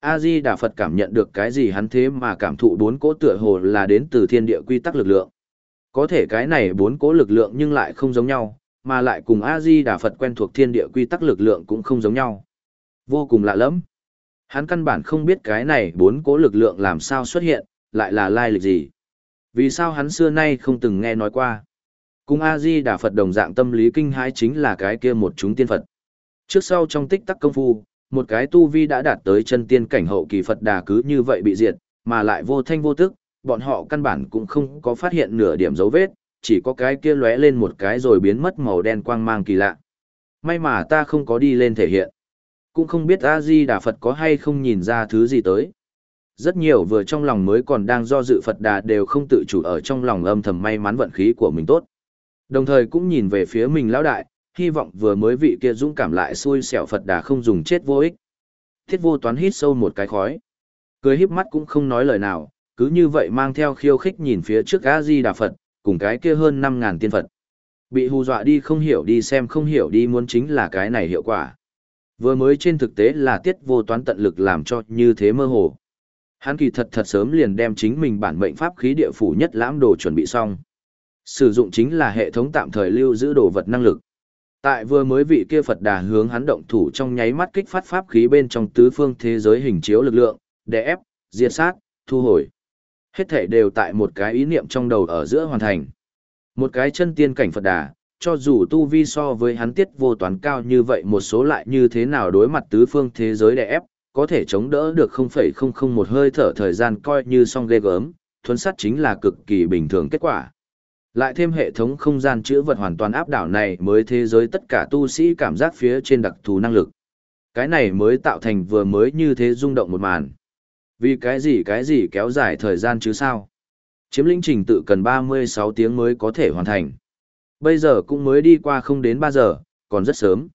A-di Đà Phật cảm nhận được cái gì hắn thế mà cảm thụ bốn cỗ tựa hồ là đến từ thiên địa quy tắc lực lượng. Có thể cái này bốn cỗ lực lượng nhưng lại không giống nhau, mà lại cùng A-di Đà Phật quen thuộc thiên địa quy tắc lực lượng cũng không giống nhau. Vô cùng lạ lẫm. Hắn căn bản không biết cái này bốn cỗ lực lượng làm sao xuất hiện, lại là lai lịch gì. Vì sao hắn xưa nay không từng nghe nói qua. Cùng A-di Đà Phật đồng dạng tâm lý kinh hãi chính là cái kia một chúng tiên Phật. Trước sau trong tích tắc công phu, một cái tu vi đã đạt tới chân tiên cảnh hậu kỳ Phật đà cứ như vậy bị diệt, mà lại vô thanh vô tức, bọn họ căn bản cũng không có phát hiện nửa điểm dấu vết, chỉ có cái kia lóe lên một cái rồi biến mất màu đen quang mang kỳ lạ. May mà ta không có đi lên thể hiện. Cũng không biết A-di Đà Phật có hay không nhìn ra thứ gì tới. Rất nhiều vừa trong lòng mới còn đang do dự Phật đà đều không tự chủ ở trong lòng âm thầm may mắn vận khí của mình tốt. Đồng thời cũng nhìn về phía mình lão đại, hy vọng vừa mới vị kia dũng cảm lại xui xẻo Phật đà không dùng chết vô ích. Thiết vô toán hít sâu một cái khói. Cười híp mắt cũng không nói lời nào, cứ như vậy mang theo khiêu khích nhìn phía trước A-di Đà Phật, cùng cái kia hơn 5.000 tiên Phật. Bị hù dọa đi không hiểu đi xem không hiểu đi muốn chính là cái này hiệu quả. Vừa mới trên thực tế là tiết vô toán tận lực làm cho như thế mơ hồ. Hắn kỳ thật thật sớm liền đem chính mình bản mệnh pháp khí địa phủ nhất lãm đồ chuẩn bị xong. Sử dụng chính là hệ thống tạm thời lưu giữ đồ vật năng lực. Tại vừa mới vị kia Phật đà hướng hắn động thủ trong nháy mắt kích phát pháp khí bên trong tứ phương thế giới hình chiếu lực lượng, đè ép, diệt sát, thu hồi. Hết thể đều tại một cái ý niệm trong đầu ở giữa hoàn thành. Một cái chân tiên cảnh Phật đà, cho dù tu vi so với hắn tiết vô toán cao như vậy một số lại như thế nào đối mặt tứ phương thế giới đè ép, có thể chống đỡ được 0,001 một hơi thở thời gian coi như song ghê gớm, thuấn sát chính là cực kỳ bình thường kết quả. Lại thêm hệ thống không gian chữa vật hoàn toàn áp đảo này mới thế giới tất cả tu sĩ cảm giác phía trên đặc thù năng lực. Cái này mới tạo thành vừa mới như thế rung động một màn. Vì cái gì cái gì kéo dài thời gian chứ sao? Chiếm lĩnh trình tự cần 36 tiếng mới có thể hoàn thành. Bây giờ cũng mới đi qua không đến 3 giờ, còn rất sớm.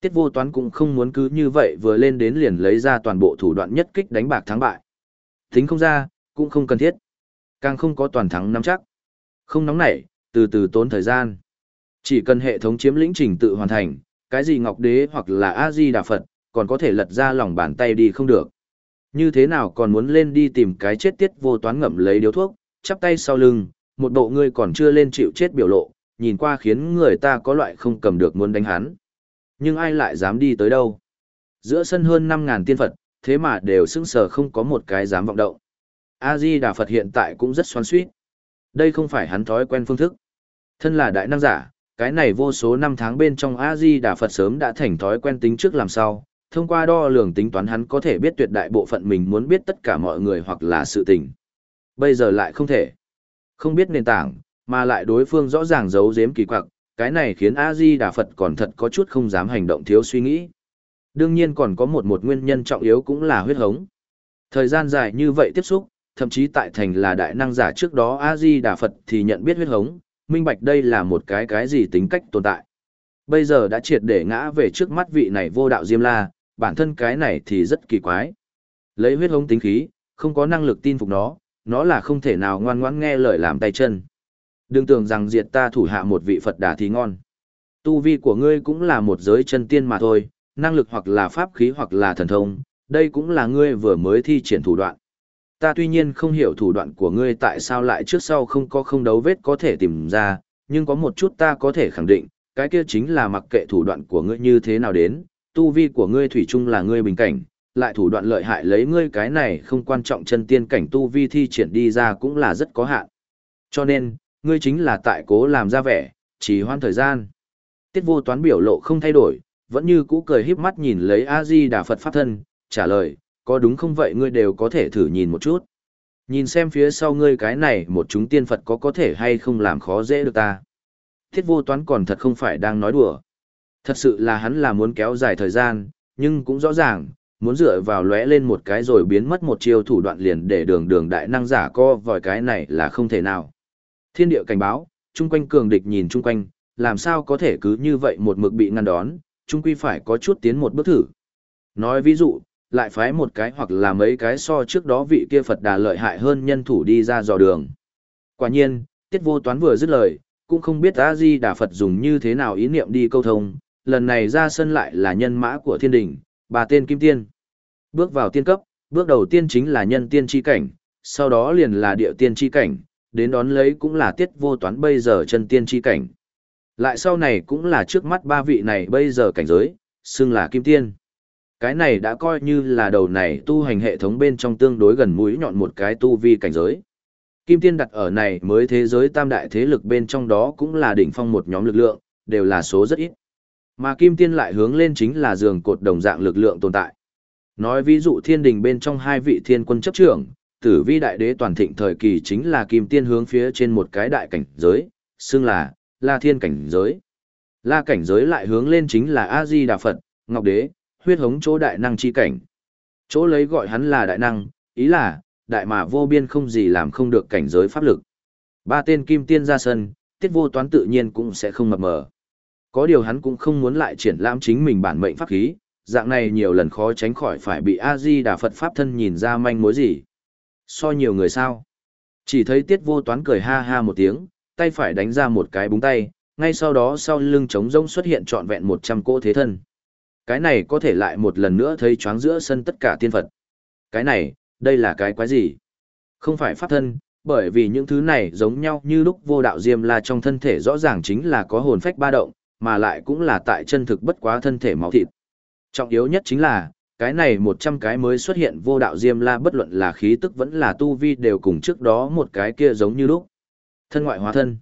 Tiết vô toán cũng không muốn cứ như vậy vừa lên đến liền lấy ra toàn bộ thủ đoạn nhất kích đánh bạc thắng bại. Tính không ra, cũng không cần thiết. Càng không có toàn thắng nắm chắc. Không nóng nảy, từ từ tốn thời gian. Chỉ cần hệ thống chiếm lĩnh trình tự hoàn thành, cái gì Ngọc Đế hoặc là A-di Đà Phật, còn có thể lật ra lòng bàn tay đi không được. Như thế nào còn muốn lên đi tìm cái chết tiết vô toán ngậm lấy điếu thuốc, chắp tay sau lưng, một bộ ngươi còn chưa lên chịu chết biểu lộ, nhìn qua khiến người ta có loại không cầm được muốn đánh hắn. Nhưng ai lại dám đi tới đâu? Giữa sân hơn 5.000 tiên Phật, thế mà đều sững sờ không có một cái dám vọng động. A-di Đà Phật hiện tại cũng rất xoắn suýt. Đây không phải hắn thói quen phương thức. Thân là đại năng giả, cái này vô số năm tháng bên trong A-di Đà Phật sớm đã thành thói quen tính trước làm sao, thông qua đo lường tính toán hắn có thể biết tuyệt đại bộ phận mình muốn biết tất cả mọi người hoặc là sự tình. Bây giờ lại không thể. Không biết nền tảng, mà lại đối phương rõ ràng giấu giếm kỳ quặc, cái này khiến A-di Đà Phật còn thật có chút không dám hành động thiếu suy nghĩ. Đương nhiên còn có một một nguyên nhân trọng yếu cũng là huyết hống. Thời gian dài như vậy tiếp xúc, thậm chí tại thành là đại năng giả trước đó A-di Đà Phật thì nhận biết huyết hống, minh bạch đây là một cái cái gì tính cách tồn tại. Bây giờ đã triệt để ngã về trước mắt vị này vô đạo Diêm La, bản thân cái này thì rất kỳ quái. Lấy huyết hống tính khí, không có năng lực tin phục nó, nó là không thể nào ngoan ngoãn nghe lời làm tay chân. Đừng tưởng rằng diệt ta thủ hạ một vị Phật đà thì ngon. Tu vi của ngươi cũng là một giới chân tiên mà thôi, năng lực hoặc là pháp khí hoặc là thần thông, đây cũng là ngươi vừa mới thi triển thủ đoạn. Ta tuy nhiên không hiểu thủ đoạn của ngươi tại sao lại trước sau không có không đấu vết có thể tìm ra, nhưng có một chút ta có thể khẳng định, cái kia chính là mặc kệ thủ đoạn của ngươi như thế nào đến, tu vi của ngươi thủy chung là ngươi bình cảnh, lại thủ đoạn lợi hại lấy ngươi cái này không quan trọng chân tiên cảnh tu vi thi triển đi ra cũng là rất có hạn. Cho nên, ngươi chính là tại cố làm ra vẻ, chỉ hoan thời gian. Tiết vô toán biểu lộ không thay đổi, vẫn như cũ cười híp mắt nhìn lấy A-di Đà Phật Pháp Thân, trả lời, có đúng không vậy ngươi đều có thể thử nhìn một chút. Nhìn xem phía sau ngươi cái này một chúng tiên Phật có có thể hay không làm khó dễ được ta. Thiết vô toán còn thật không phải đang nói đùa. Thật sự là hắn là muốn kéo dài thời gian, nhưng cũng rõ ràng, muốn dựa vào lóe lên một cái rồi biến mất một chiêu thủ đoạn liền để đường đường đại năng giả co vòi cái này là không thể nào. Thiên địa cảnh báo, chung quanh cường địch nhìn chung quanh, làm sao có thể cứ như vậy một mực bị ngăn đón, chung quy phải có chút tiến một bước thử. Nói ví dụ, lại phái một cái hoặc là mấy cái so trước đó vị kia Phật đà lợi hại hơn nhân thủ đi ra dò đường. Quả nhiên, tiết vô toán vừa dứt lời, cũng không biết A-di Đà Phật dùng như thế nào ý niệm đi câu thông, lần này ra sân lại là nhân mã của thiên đình, bà tên Kim Tiên. Bước vào tiên cấp, bước đầu tiên chính là nhân tiên chi cảnh, sau đó liền là địa tiên chi cảnh, đến đón lấy cũng là tiết vô toán bây giờ chân tiên chi cảnh. Lại sau này cũng là trước mắt ba vị này bây giờ cảnh giới, xưng là Kim Tiên. Cái này đã coi như là đầu này tu hành hệ thống bên trong tương đối gần mũi nhọn một cái tu vi cảnh giới. Kim Tiên đặt ở này mới thế giới tam đại thế lực bên trong đó cũng là đỉnh phong một nhóm lực lượng, đều là số rất ít. Mà Kim Tiên lại hướng lên chính là giường cột đồng dạng lực lượng tồn tại. Nói ví dụ thiên đình bên trong hai vị thiên quân chấp trưởng, tử vi đại đế toàn thịnh thời kỳ chính là Kim Tiên hướng phía trên một cái đại cảnh giới, xưng là La Thiên cảnh giới. La cảnh giới lại hướng lên chính là A Di Đà Phật, Ngọc Đế, huyết hống chỗ đại năng chi cảnh. Chỗ lấy gọi hắn là đại năng, ý là, đại mà vô biên không gì làm không được cảnh giới pháp lực. Ba tên kim tiên ra sân, tiết vô toán tự nhiên cũng sẽ không mập mờ. Có điều hắn cũng không muốn lại triển lãm chính mình bản mệnh pháp khí, dạng này nhiều lần khó tránh khỏi phải bị A-di Đà Phật Pháp thân nhìn ra manh mối gì. So nhiều người sao? Chỉ thấy tiết vô toán cười ha ha một tiếng, tay phải đánh ra một cái búng tay, ngay sau đó sau lưng trống rông xuất hiện trọn vẹn 100 cỗ thế thân. Cái này có thể lại một lần nữa thấy choáng giữa sân tất cả tiên Phật. Cái này, đây là cái quái gì? Không phải pháp thân, bởi vì những thứ này giống nhau như lúc vô đạo diêm la trong thân thể rõ ràng chính là có hồn phách ba động, mà lại cũng là tại chân thực bất quá thân thể máu thịt. Trọng yếu nhất chính là, cái này 100 cái mới xuất hiện vô đạo diêm la bất luận là khí tức vẫn là tu vi đều cùng trước đó một cái kia giống như lúc. Thân ngoại hóa thân.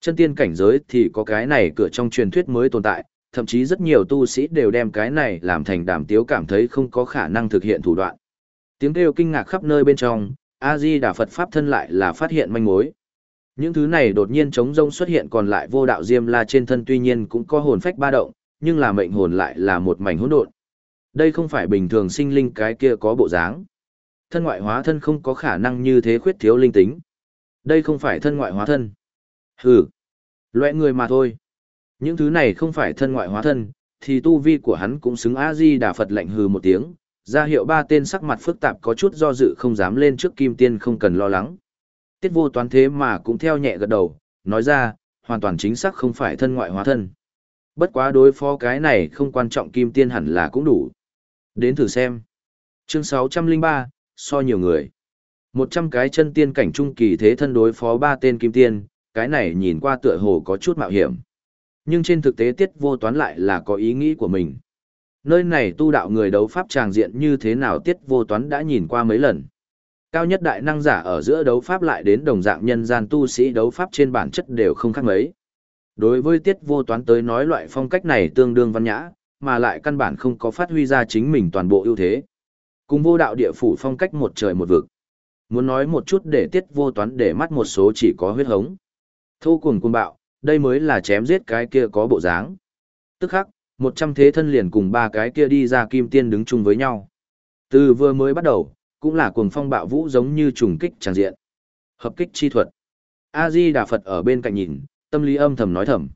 Chân tiên cảnh giới thì có cái này cửa trong truyền thuyết mới tồn tại, thậm chí rất nhiều tu sĩ đều đem cái này làm thành đàm tiếu cảm thấy không có khả năng thực hiện thủ đoạn. Tiếng kêu kinh ngạc khắp nơi bên trong, A-di Đà Phật Pháp thân lại là phát hiện manh mối. Những thứ này đột nhiên chống rông xuất hiện còn lại vô đạo diêm la trên thân tuy nhiên cũng có hồn phách ba động, nhưng là mệnh hồn lại là một mảnh hỗn độn. Đây không phải bình thường sinh linh cái kia có bộ dáng. Thân ngoại hóa thân không có khả năng như thế khuyết thiếu linh tính. Đây không phải thân ngoại hóa thân. Hừ, loại người mà thôi. Những thứ này không phải thân ngoại hóa thân, thì tu vi của hắn cũng xứng A-di Đà Phật lạnh hừ một tiếng, ra hiệu ba tên sắc mặt phức tạp có chút do dự không dám lên trước kim tiên không cần lo lắng. Tiết vô toán thế mà cũng theo nhẹ gật đầu, nói ra, hoàn toàn chính xác không phải thân ngoại hóa thân. Bất quá đối phó cái này không quan trọng kim tiên hẳn là cũng đủ. Đến thử xem. Chương 603, so nhiều người. 100 cái chân tiên cảnh trung kỳ thế thân đối phó ba tên kim tiên, cái này nhìn qua tựa hồ có chút mạo hiểm. Nhưng trên thực tế tiết vô toán lại là có ý nghĩ của mình. Nơi này tu đạo người đấu pháp tràng diện như thế nào tiết vô toán đã nhìn qua mấy lần. Cao nhất đại năng giả ở giữa đấu pháp lại đến đồng dạng nhân gian tu sĩ đấu pháp trên bản chất đều không khác mấy. Đối với tiết vô toán tới nói loại phong cách này tương đương văn nhã, mà lại căn bản không có phát huy ra chính mình toàn bộ ưu thế. Cùng vô đạo địa phủ phong cách một trời một vực. Muốn nói một chút để tiết vô toán để mắt một số chỉ có huyết hống. Thu cuồng cuồng bạo, đây mới là chém giết cái kia có bộ dáng. Tức khắc, một trăm thế thân liền cùng ba cái kia đi ra kim tiên đứng chung với nhau. Từ vừa mới bắt đầu, cũng là cuồng phong bạo vũ giống như trùng kích tràn diện. Hợp kích chi thuật. A-di Đà Phật ở bên cạnh nhìn, tâm lý âm thầm nói thầm.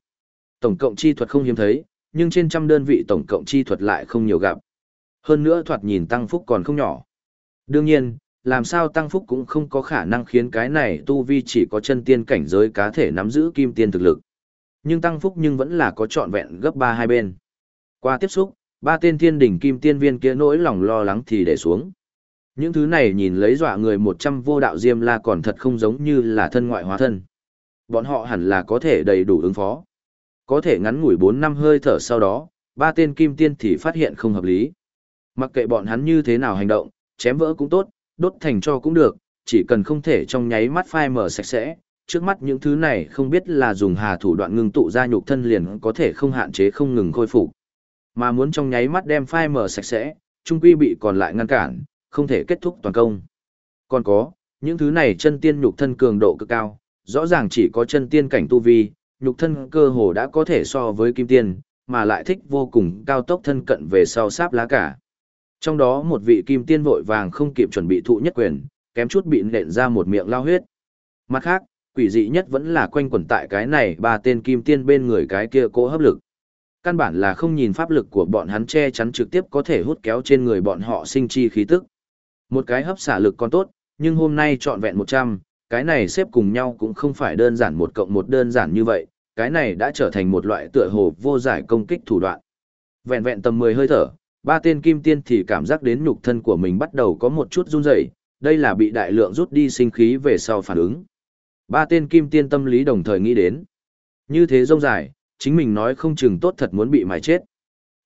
Tổng cộng chi thuật không hiếm thấy, nhưng trên trăm đơn vị tổng cộng chi thuật lại không nhiều gặp. Hơn nữa thoạt nhìn tăng phúc còn không nhỏ. Đương nhiên, làm sao tăng phúc cũng không có khả năng khiến cái này tu vi chỉ có chân tiên cảnh giới cá thể nắm giữ kim tiên thực lực. Nhưng tăng phúc nhưng vẫn là có trọn vẹn gấp ba hai bên. Qua tiếp xúc, ba tên thiên đỉnh kim tiên viên kia nỗi lòng lo lắng thì để xuống. Những thứ này nhìn lấy dọa người một trăm vô đạo diêm la còn thật không giống như là thân ngoại hóa thân. Bọn họ hẳn là có thể đầy đủ ứng phó. Có thể ngắn ngủi bốn năm hơi thở sau đó, ba tên kim tiên thì phát hiện không hợp lý. Mặc kệ bọn hắn như thế nào hành động, chém vỡ cũng tốt, đốt thành cho cũng được, chỉ cần không thể trong nháy mắt phai mở sạch sẽ. Trước mắt những thứ này không biết là dùng hà thủ đoạn ngưng tụ ra nhục thân liền có thể không hạn chế không ngừng khôi phục. Mà muốn trong nháy mắt đem phai mở sạch sẽ, trung quy bị còn lại ngăn cản, không thể kết thúc toàn công. Còn có, những thứ này chân tiên nhục thân cường độ cực cao, rõ ràng chỉ có chân tiên cảnh tu vi, nhục thân cơ hồ đã có thể so với kim tiên, mà lại thích vô cùng cao tốc thân cận về sau sáp lá cả. Trong đó một vị kim tiên vội vàng không kịp chuẩn bị thụ nhất quyền, kém chút bị nện ra một miệng lao huyết. Mặt khác, quỷ dị nhất vẫn là quanh quẩn tại cái này ba tên kim tiên bên người cái kia cố hấp lực. Căn bản là không nhìn pháp lực của bọn hắn che chắn trực tiếp có thể hút kéo trên người bọn họ sinh chi khí tức. Một cái hấp xả lực còn tốt, nhưng hôm nay trọn vẹn 100, cái này xếp cùng nhau cũng không phải đơn giản một cộng một đơn giản như vậy, cái này đã trở thành một loại tựa hồ vô giải công kích thủ đoạn. Vẹn vẹn tầm 10 hơi thở, ba tên kim tiên thì cảm giác đến nhục thân của mình bắt đầu có một chút run rẩy, đây là bị đại lượng rút đi sinh khí về sau phản ứng. Ba tên kim tiên tâm lý đồng thời nghĩ đến. Như thế rông dài, chính mình nói không chừng tốt thật muốn bị mài chết.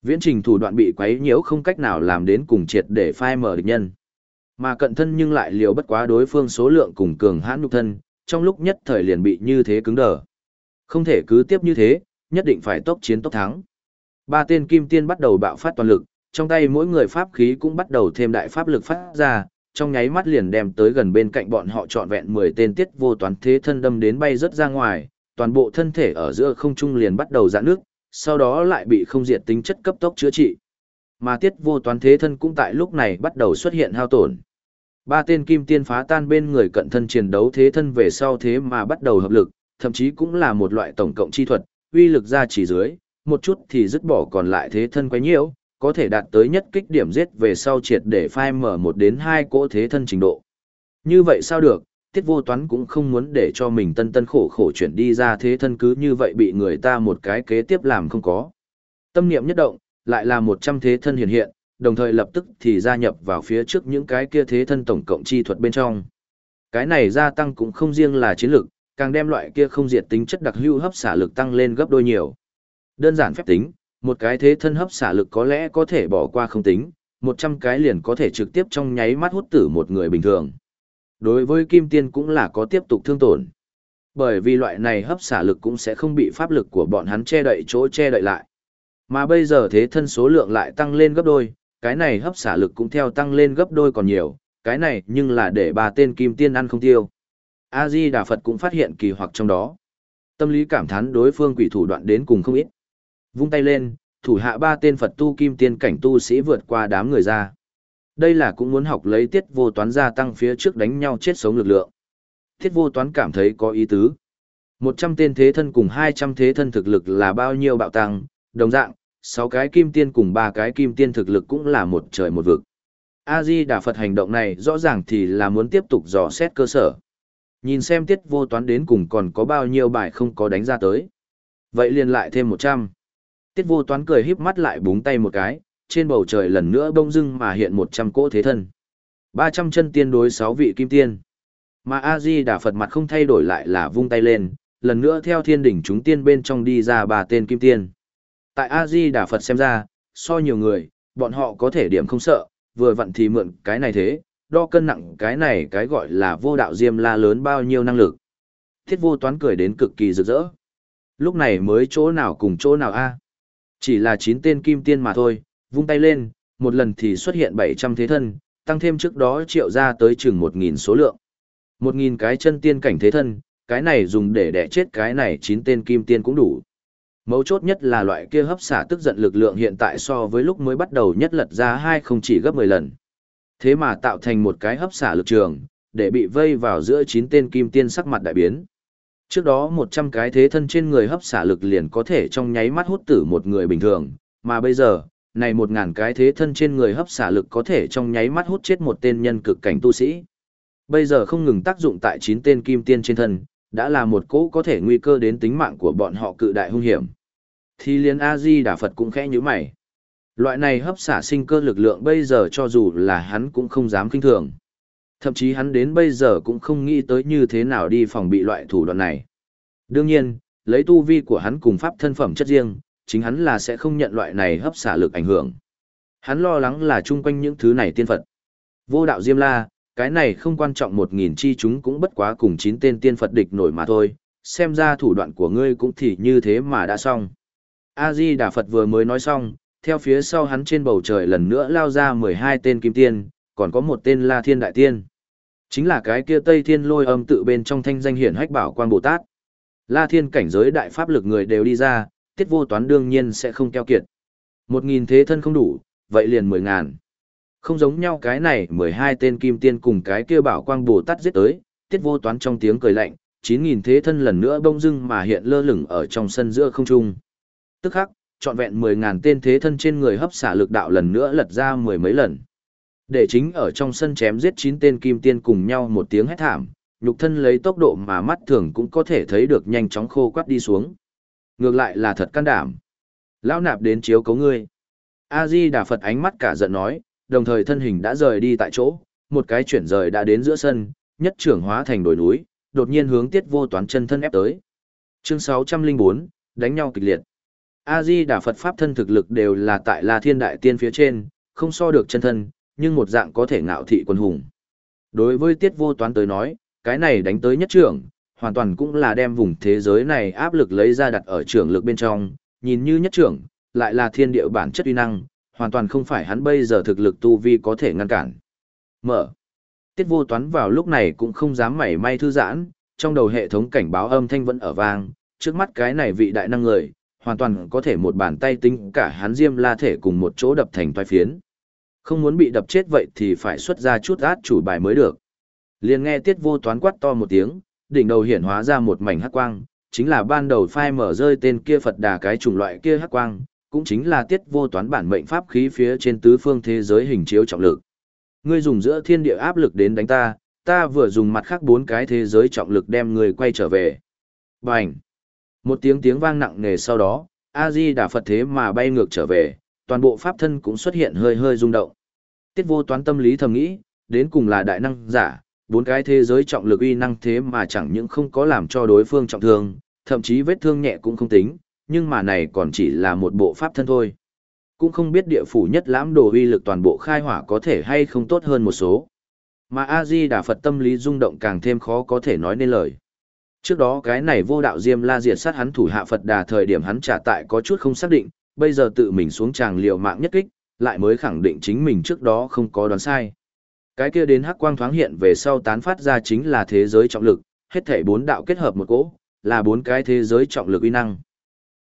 Viễn trình thủ đoạn bị quấy nhiễu không cách nào làm đến cùng triệt để phai mở địch nhân. Mà cận thân nhưng lại liều bất quá đối phương số lượng cùng cường hãn nhục thân, trong lúc nhất thời liền bị như thế cứng đờ. Không thể cứ tiếp như thế, nhất định phải tốc chiến tốc thắng. Ba tên kim tiên bắt đầu bạo phát toàn lực, trong tay mỗi người pháp khí cũng bắt đầu thêm đại pháp lực phát ra, trong nháy mắt liền đem tới gần bên cạnh bọn họ trọn vẹn 10 tên tiết vô toán thế thân đâm đến bay rất ra ngoài, toàn bộ thân thể ở giữa không trung liền bắt đầu giãn nước, sau đó lại bị không diệt tính chất cấp tốc chữa trị. Mà tiết vô toán thế thân cũng tại lúc này bắt đầu xuất hiện hao tổn. Ba tên kim tiên phá tan bên người cận thân chiến đấu thế thân về sau thế mà bắt đầu hợp lực, thậm chí cũng là một loại tổng cộng chi thuật, uy lực ra chỉ dưới, một chút thì dứt bỏ còn lại thế thân quấy nhiễu, có thể đạt tới nhất kích điểm giết về sau triệt để phai mở một đến hai cỗ thế thân trình độ. Như vậy sao được, tiết vô toán cũng không muốn để cho mình tân tân khổ khổ chuyển đi ra thế thân cứ như vậy bị người ta một cái kế tiếp làm không có. Tâm niệm nhất động, lại là một trăm thế thân hiện hiện, đồng thời lập tức thì gia nhập vào phía trước những cái kia thế thân tổng cộng chi thuật bên trong. Cái này gia tăng cũng không riêng là chiến lực, càng đem loại kia không diệt tính chất đặc hữu hấp xả lực tăng lên gấp đôi nhiều. Đơn giản phép tính, một cái thế thân hấp xả lực có lẽ có thể bỏ qua không tính, 100 cái liền có thể trực tiếp trong nháy mắt hút tử một người bình thường. Đối với kim tiên cũng là có tiếp tục thương tổn. Bởi vì loại này hấp xả lực cũng sẽ không bị pháp lực của bọn hắn che đậy chỗ che đậy lại. Mà bây giờ thế thân số lượng lại tăng lên gấp đôi, cái này hấp xả lực cũng theo tăng lên gấp đôi còn nhiều, cái này nhưng là để bà tên kim tiên ăn không tiêu. A-di Đà Phật cũng phát hiện kỳ hoặc trong đó. Tâm lý cảm thán đối phương quỷ thủ đoạn đến cùng không ít. Vung tay lên, thủ hạ ba tên Phật tu kim tiên cảnh tu sĩ vượt qua đám người ra. Đây là cũng muốn học lấy tiết vô toán gia tăng phía trước đánh nhau chết sống lực lượng. Tiết vô toán cảm thấy có ý tứ. Một trăm tên thế thân cùng hai trăm thế thân thực lực là bao nhiêu bạo tăng, đồng dạng, sáu cái kim tiên cùng ba cái kim tiên thực lực cũng là một trời một vực. A-di Đà Phật hành động này rõ ràng thì là muốn tiếp tục dò xét cơ sở. Nhìn xem tiết vô toán đến cùng còn có bao nhiêu bài không có đánh ra tới. Vậy liền lại thêm một trăm Tiết vô toán cười híp mắt lại búng tay một cái, trên bầu trời lần nữa bông dưng mà hiện một trăm cỗ thế thân. ba trăm chân tiên đối sáu vị kim tiên. Mà A-di Đà Phật mặt không thay đổi lại là vung tay lên, lần nữa theo thiên đỉnh chúng tiên bên trong đi ra ba tên kim tiên. Tại A-di Đà Phật xem ra, so nhiều người, bọn họ có thể điểm không sợ, vừa vặn thì mượn cái này thế, đo cân nặng cái này cái gọi là vô đạo diêm la lớn bao nhiêu năng lực. Thiết vô toán cười đến cực kỳ rực rỡ. Lúc này mới chỗ nào cùng chỗ nào a chỉ là 9 tên kim tiên mà thôi, vung tay lên, một lần thì xuất hiện 700 thế thân, tăng thêm trước đó triệu ra tới chừng 1.000 số lượng. 1.000 cái chân tiên cảnh thế thân, cái này dùng để đẻ chết cái này 9 tên kim tiên cũng đủ. Mấu chốt nhất là loại kia hấp xả tức giận lực lượng hiện tại so với lúc mới bắt đầu nhất lật ra hai không chỉ gấp 10 lần. Thế mà tạo thành một cái hấp xả lực trường, để bị vây vào giữa 9 tên kim tiên sắc mặt đại biến. Trước đó 100 cái thế thân trên người hấp xả lực liền có thể trong nháy mắt hút tử một người bình thường, mà bây giờ, này 1000 cái thế thân trên người hấp xả lực có thể trong nháy mắt hút chết một tên nhân cực cảnh tu sĩ. Bây giờ không ngừng tác dụng tại 9 tên kim tiên trên thân, đã là một cỗ có thể nguy cơ đến tính mạng của bọn họ cự đại hung hiểm. Thì liên A-di Đà Phật cũng khẽ như mày. Loại này hấp xả sinh cơ lực lượng bây giờ cho dù là hắn cũng không dám kinh thường. Thậm chí hắn đến bây giờ cũng không nghĩ tới như thế nào đi phòng bị loại thủ đoạn này. Đương nhiên, lấy tu vi của hắn cùng pháp thân phẩm chất riêng, chính hắn là sẽ không nhận loại này hấp xả lực ảnh hưởng. Hắn lo lắng là chung quanh những thứ này tiên Phật. Vô đạo Diêm La, cái này không quan trọng một nghìn chi chúng cũng bất quá cùng chín tên tiên Phật địch nổi mà thôi, xem ra thủ đoạn của ngươi cũng thì như thế mà đã xong. A-di Đà Phật vừa mới nói xong, theo phía sau hắn trên bầu trời lần nữa lao ra 12 tên kim tiên, còn có một tên La Thiên Đại Tiên. Chính là cái kia Tây Thiên lôi âm tự bên trong thanh danh hiển hách bảo quan Bồ Tát. La Thiên cảnh giới đại pháp lực người đều đi ra, tiết vô toán đương nhiên sẽ không keo kiệt. Một nghìn thế thân không đủ, vậy liền mười ngàn. Không giống nhau cái này mười hai tên kim tiên cùng cái kia bảo quang Bồ Tát giết tới, tiết vô toán trong tiếng cười lạnh, chín nghìn thế thân lần nữa bông dưng mà hiện lơ lửng ở trong sân giữa không trung. Tức khắc, trọn vẹn mười ngàn tên thế thân trên người hấp xả lực đạo lần nữa lật ra mười mấy lần. Để chính ở trong sân chém giết chín tên kim tiên cùng nhau một tiếng hét thảm, nhục thân lấy tốc độ mà mắt thường cũng có thể thấy được nhanh chóng khô quắt đi xuống. Ngược lại là thật can đảm. Lão nạp đến chiếu cấu ngươi. A-di Đà Phật ánh mắt cả giận nói, đồng thời thân hình đã rời đi tại chỗ, một cái chuyển rời đã đến giữa sân, nhất trưởng hóa thành đồi núi, đột nhiên hướng tiết vô toán chân thân ép tới. Chương 604, đánh nhau kịch liệt. A-di Đà Phật Pháp thân thực lực đều là tại La Thiên Đại Tiên phía trên, không so được chân thân, nhưng một dạng có thể ngạo thị quân hùng. Đối với tiết vô toán tới nói, cái này đánh tới nhất trưởng, hoàn toàn cũng là đem vùng thế giới này áp lực lấy ra đặt ở trưởng lực bên trong, nhìn như nhất trưởng, lại là thiên địa bản chất uy năng, hoàn toàn không phải hắn bây giờ thực lực tu vi có thể ngăn cản. Mở. Tiết vô toán vào lúc này cũng không dám mảy may thư giãn, trong đầu hệ thống cảnh báo âm thanh vẫn ở vang, trước mắt cái này vị đại năng người, hoàn toàn có thể một bàn tay tính cả hắn diêm la thể cùng một chỗ đập thành toai phiến. Không muốn bị đập chết vậy thì phải xuất ra chút át chủ bài mới được. Liền nghe tiết vô toán quát to một tiếng, đỉnh đầu hiển hóa ra một mảnh hắc quang, chính là ban đầu phai mở rơi tên kia Phật đà cái chủng loại kia hắc quang, cũng chính là tiết vô toán bản mệnh pháp khí phía trên tứ phương thế giới hình chiếu trọng lực. Ngươi dùng giữa thiên địa áp lực đến đánh ta, ta vừa dùng mặt khác bốn cái thế giới trọng lực đem người quay trở về. Bành! Một tiếng tiếng vang nặng nề sau đó, A-di đà Phật thế mà bay ngược trở về, toàn bộ pháp thân cũng xuất hiện hơi hơi rung động. Tiết vô toán tâm lý thầm nghĩ, đến cùng là đại năng giả, bốn cái thế giới trọng lực uy năng thế mà chẳng những không có làm cho đối phương trọng thương, thậm chí vết thương nhẹ cũng không tính, nhưng mà này còn chỉ là một bộ pháp thân thôi. Cũng không biết địa phủ nhất lãm đồ uy lực toàn bộ khai hỏa có thể hay không tốt hơn một số. Mà A-di Đà Phật tâm lý rung động càng thêm khó có thể nói nên lời. Trước đó cái này vô đạo diêm la diệt sát hắn thủ hạ Phật đà thời điểm hắn trả tại có chút không xác định, bây giờ tự mình xuống tràng liều mạng nhất kích, lại mới khẳng định chính mình trước đó không có đoán sai. Cái kia đến hắc quang thoáng hiện về sau tán phát ra chính là thế giới trọng lực, hết thảy bốn đạo kết hợp một cỗ, là bốn cái thế giới trọng lực uy năng.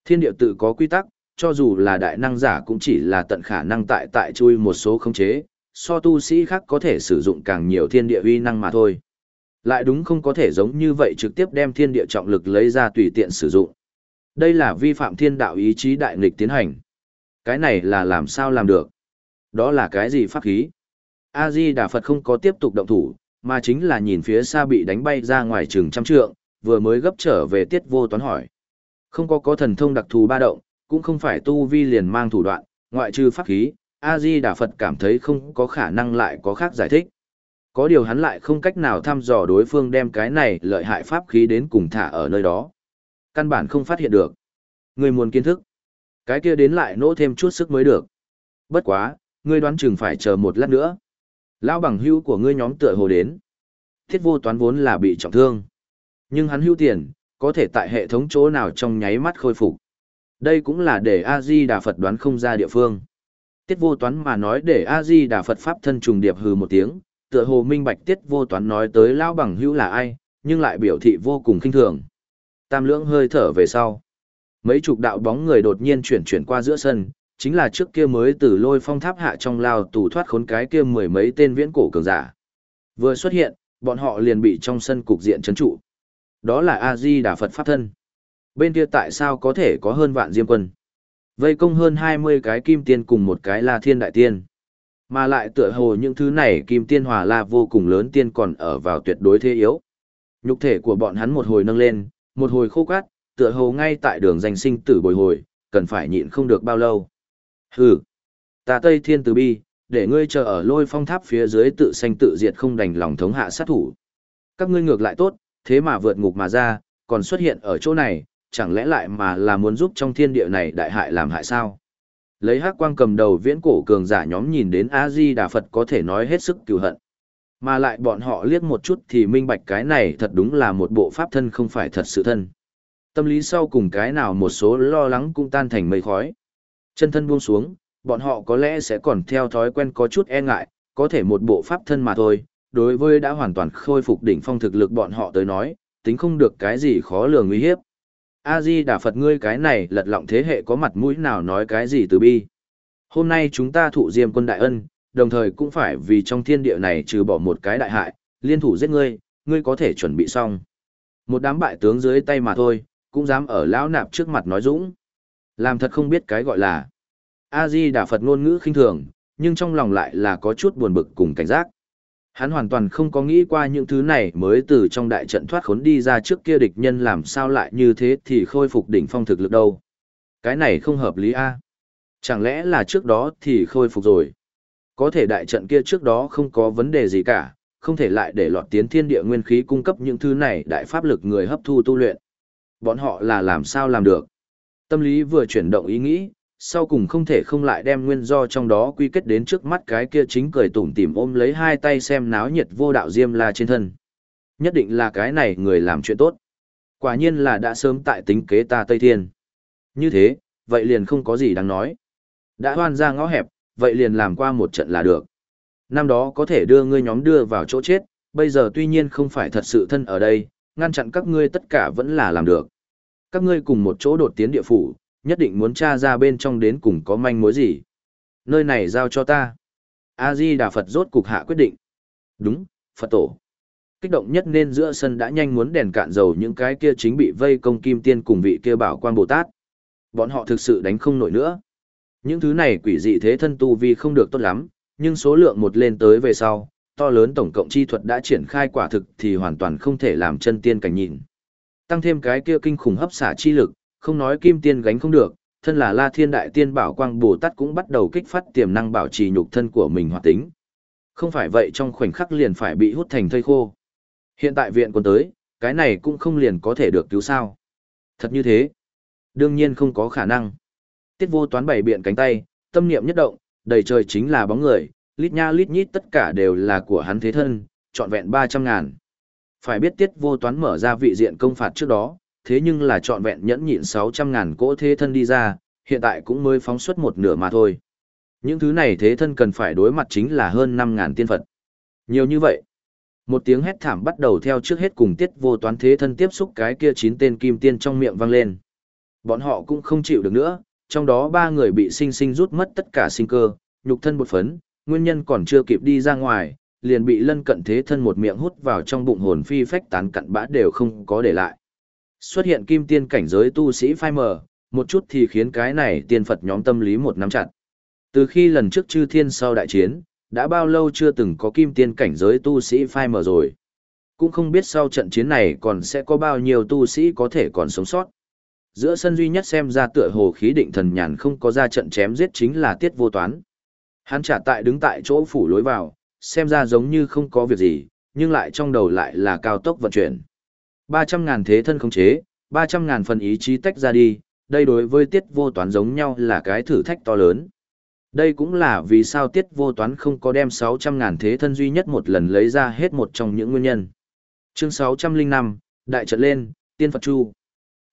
Thiên địa tự có quy tắc, cho dù là đại năng giả cũng chỉ là tận khả năng tại tại chui một số không chế, so tu sĩ khác có thể sử dụng càng nhiều thiên địa uy năng mà thôi. Lại đúng không có thể giống như vậy trực tiếp đem thiên địa trọng lực lấy ra tùy tiện sử dụng. Đây là vi phạm thiên đạo ý chí đại nghịch tiến hành. Cái này là làm sao làm được? Đó là cái gì pháp khí? A-di Đà Phật không có tiếp tục động thủ, mà chính là nhìn phía xa bị đánh bay ra ngoài trường trăm trượng, vừa mới gấp trở về tiết vô toán hỏi. Không có có thần thông đặc thù ba động, cũng không phải tu vi liền mang thủ đoạn, ngoại trừ pháp khí, A-di Đà Phật cảm thấy không có khả năng lại có khác giải thích. Có điều hắn lại không cách nào thăm dò đối phương đem cái này lợi hại pháp khí đến cùng thả ở nơi đó. Căn bản không phát hiện được. Người muốn kiến thức. Cái kia đến lại nỗ thêm chút sức mới được. Bất quá, ngươi đoán chừng phải chờ một lát nữa. Lão bằng hữu của ngươi nhóm tựa hồ đến. Thiết vô toán vốn là bị trọng thương. Nhưng hắn hữu tiền, có thể tại hệ thống chỗ nào trong nháy mắt khôi phục. Đây cũng là để A-di Đà Phật đoán không ra địa phương. Tiết vô toán mà nói để A-di Đà Phật Pháp thân trùng điệp hừ một tiếng, tựa hồ minh bạch tiết vô toán nói tới lão bằng hữu là ai, nhưng lại biểu thị vô cùng khinh thường. Tam lưỡng hơi thở về sau. Mấy chục đạo bóng người đột nhiên chuyển chuyển qua giữa sân, chính là trước kia mới từ lôi phong tháp hạ trong lao tù thoát khốn cái kia mười mấy tên viễn cổ cường giả. Vừa xuất hiện, bọn họ liền bị trong sân cục diện chấn trụ. Đó là A-di Đà Phật Pháp thân. Bên kia tại sao có thể có hơn vạn diêm quân? Vây công hơn 20 cái kim tiên cùng một cái la thiên đại tiên. Mà lại tựa hồ những thứ này kim tiên hòa la vô cùng lớn tiên còn ở vào tuyệt đối thế yếu. Nhục thể của bọn hắn một hồi nâng lên, một hồi khô cát, tựa hồ ngay tại đường danh sinh tử bồi hồi, cần phải nhịn không được bao lâu. Hừ, ta Tây Thiên Từ Bi, để ngươi chờ ở lôi phong tháp phía dưới tự sanh tự diệt không đành lòng thống hạ sát thủ. Các ngươi ngược lại tốt, thế mà vượt ngục mà ra, còn xuất hiện ở chỗ này, chẳng lẽ lại mà là muốn giúp trong thiên địa này đại hại làm hại sao? Lấy hắc quang cầm đầu viễn cổ cường giả nhóm nhìn đến A-di Đà Phật có thể nói hết sức cừu hận. Mà lại bọn họ liếc một chút thì minh bạch cái này thật đúng là một bộ pháp thân không phải thật sự thân. Tâm lý sau cùng cái nào một số lo lắng cũng tan thành mây khói. Chân thân buông xuống, bọn họ có lẽ sẽ còn theo thói quen có chút e ngại, có thể một bộ pháp thân mà thôi, đối với đã hoàn toàn khôi phục đỉnh phong thực lực bọn họ tới nói, tính không được cái gì khó lường nguy hiếp. A-di Đà Phật ngươi cái này lật lọng thế hệ có mặt mũi nào nói cái gì từ bi. Hôm nay chúng ta thụ diêm quân đại ân, đồng thời cũng phải vì trong thiên địa này trừ bỏ một cái đại hại, liên thủ giết ngươi, ngươi có thể chuẩn bị xong. Một đám bại tướng dưới tay mà thôi, cũng dám ở lão nạp trước mặt nói dũng. Làm thật không biết cái gọi là. A-di Đà Phật ngôn ngữ khinh thường, nhưng trong lòng lại là có chút buồn bực cùng cảnh giác. Hắn hoàn toàn không có nghĩ qua những thứ này mới từ trong đại trận thoát khốn đi ra trước kia địch nhân làm sao lại như thế thì khôi phục đỉnh phong thực lực đâu. Cái này không hợp lý a. Chẳng lẽ là trước đó thì khôi phục rồi. Có thể đại trận kia trước đó không có vấn đề gì cả, không thể lại để lọt tiến thiên địa nguyên khí cung cấp những thứ này đại pháp lực người hấp thu tu luyện. Bọn họ là làm sao làm được. Tâm lý vừa chuyển động ý nghĩ, sau cùng không thể không lại đem nguyên do trong đó quy kết đến trước mắt cái kia chính cười tủm tỉm ôm lấy hai tay xem náo nhiệt vô đạo diêm la trên thân. Nhất định là cái này người làm chuyện tốt. Quả nhiên là đã sớm tại tính kế ta Tây Thiên. Như thế, vậy liền không có gì đáng nói. Đã hoan ra ngõ hẹp, vậy liền làm qua một trận là được. Năm đó có thể đưa ngươi nhóm đưa vào chỗ chết, bây giờ tuy nhiên không phải thật sự thân ở đây, ngăn chặn các ngươi tất cả vẫn là làm được. Các ngươi cùng một chỗ đột tiến địa phủ, nhất định muốn tra ra bên trong đến cùng có manh mối gì. Nơi này giao cho ta. A-di Đà Phật rốt cục hạ quyết định. Đúng, Phật tổ. Kích động nhất nên giữa sân đã nhanh muốn đèn cạn dầu những cái kia chính bị vây công kim tiên cùng vị kia bảo quan Bồ Tát. Bọn họ thực sự đánh không nổi nữa. Những thứ này quỷ dị thế thân tu vi không được tốt lắm, nhưng số lượng một lên tới về sau, to lớn tổng cộng chi thuật đã triển khai quả thực thì hoàn toàn không thể làm chân tiên cảnh nhìn. Tăng thêm cái kia kinh khủng hấp xả chi lực, không nói kim tiên gánh không được, thân là La Thiên Đại Tiên Bảo Quang Bồ Tát cũng bắt đầu kích phát tiềm năng bảo trì nhục thân của mình hoạt tính. Không phải vậy trong khoảnh khắc liền phải bị hút thành thây khô. Hiện tại viện còn tới, cái này cũng không liền có thể được cứu sao. Thật như thế. Đương nhiên không có khả năng. Tiết vô toán bảy biện cánh tay, tâm niệm nhất động, đầy trời chính là bóng người, lít nha lít nhít tất cả đều là của hắn thế thân, trọn vẹn 300 ngàn. Phải biết tiết vô toán mở ra vị diện công phạt trước đó, thế nhưng là trọn vẹn nhẫn nhịn 600 ngàn cỗ thế thân đi ra, hiện tại cũng mới phóng xuất một nửa mà thôi. Những thứ này thế thân cần phải đối mặt chính là hơn 5 ngàn tiên Phật. Nhiều như vậy. Một tiếng hét thảm bắt đầu theo trước hết cùng tiết vô toán thế thân tiếp xúc cái kia chín tên kim tiên trong miệng vang lên. Bọn họ cũng không chịu được nữa, trong đó ba người bị sinh sinh rút mất tất cả sinh cơ, nhục thân bột phấn, nguyên nhân còn chưa kịp đi ra ngoài, liền bị lân cận thế thân một miệng hút vào trong bụng hồn phi phách tán cặn bã đều không có để lại. Xuất hiện kim tiên cảnh giới tu sĩ phai mờ, một chút thì khiến cái này tiên Phật nhóm tâm lý một nắm chặt. Từ khi lần trước chư thiên sau đại chiến, đã bao lâu chưa từng có kim tiên cảnh giới tu sĩ phai mờ rồi. Cũng không biết sau trận chiến này còn sẽ có bao nhiêu tu sĩ có thể còn sống sót. Giữa sân duy nhất xem ra tựa hồ khí định thần nhàn không có ra trận chém giết chính là tiết vô toán. Hắn trả tại đứng tại chỗ phủ lối vào, xem ra giống như không có việc gì, nhưng lại trong đầu lại là cao tốc vận chuyển. 300 ngàn thế thân không chế, 300 ngàn phần ý chí tách ra đi, đây đối với tiết vô toán giống nhau là cái thử thách to lớn. Đây cũng là vì sao tiết vô toán không có đem 600 ngàn thế thân duy nhất một lần lấy ra hết một trong những nguyên nhân. Chương 605, Đại trận lên, Tiên Phật Chu.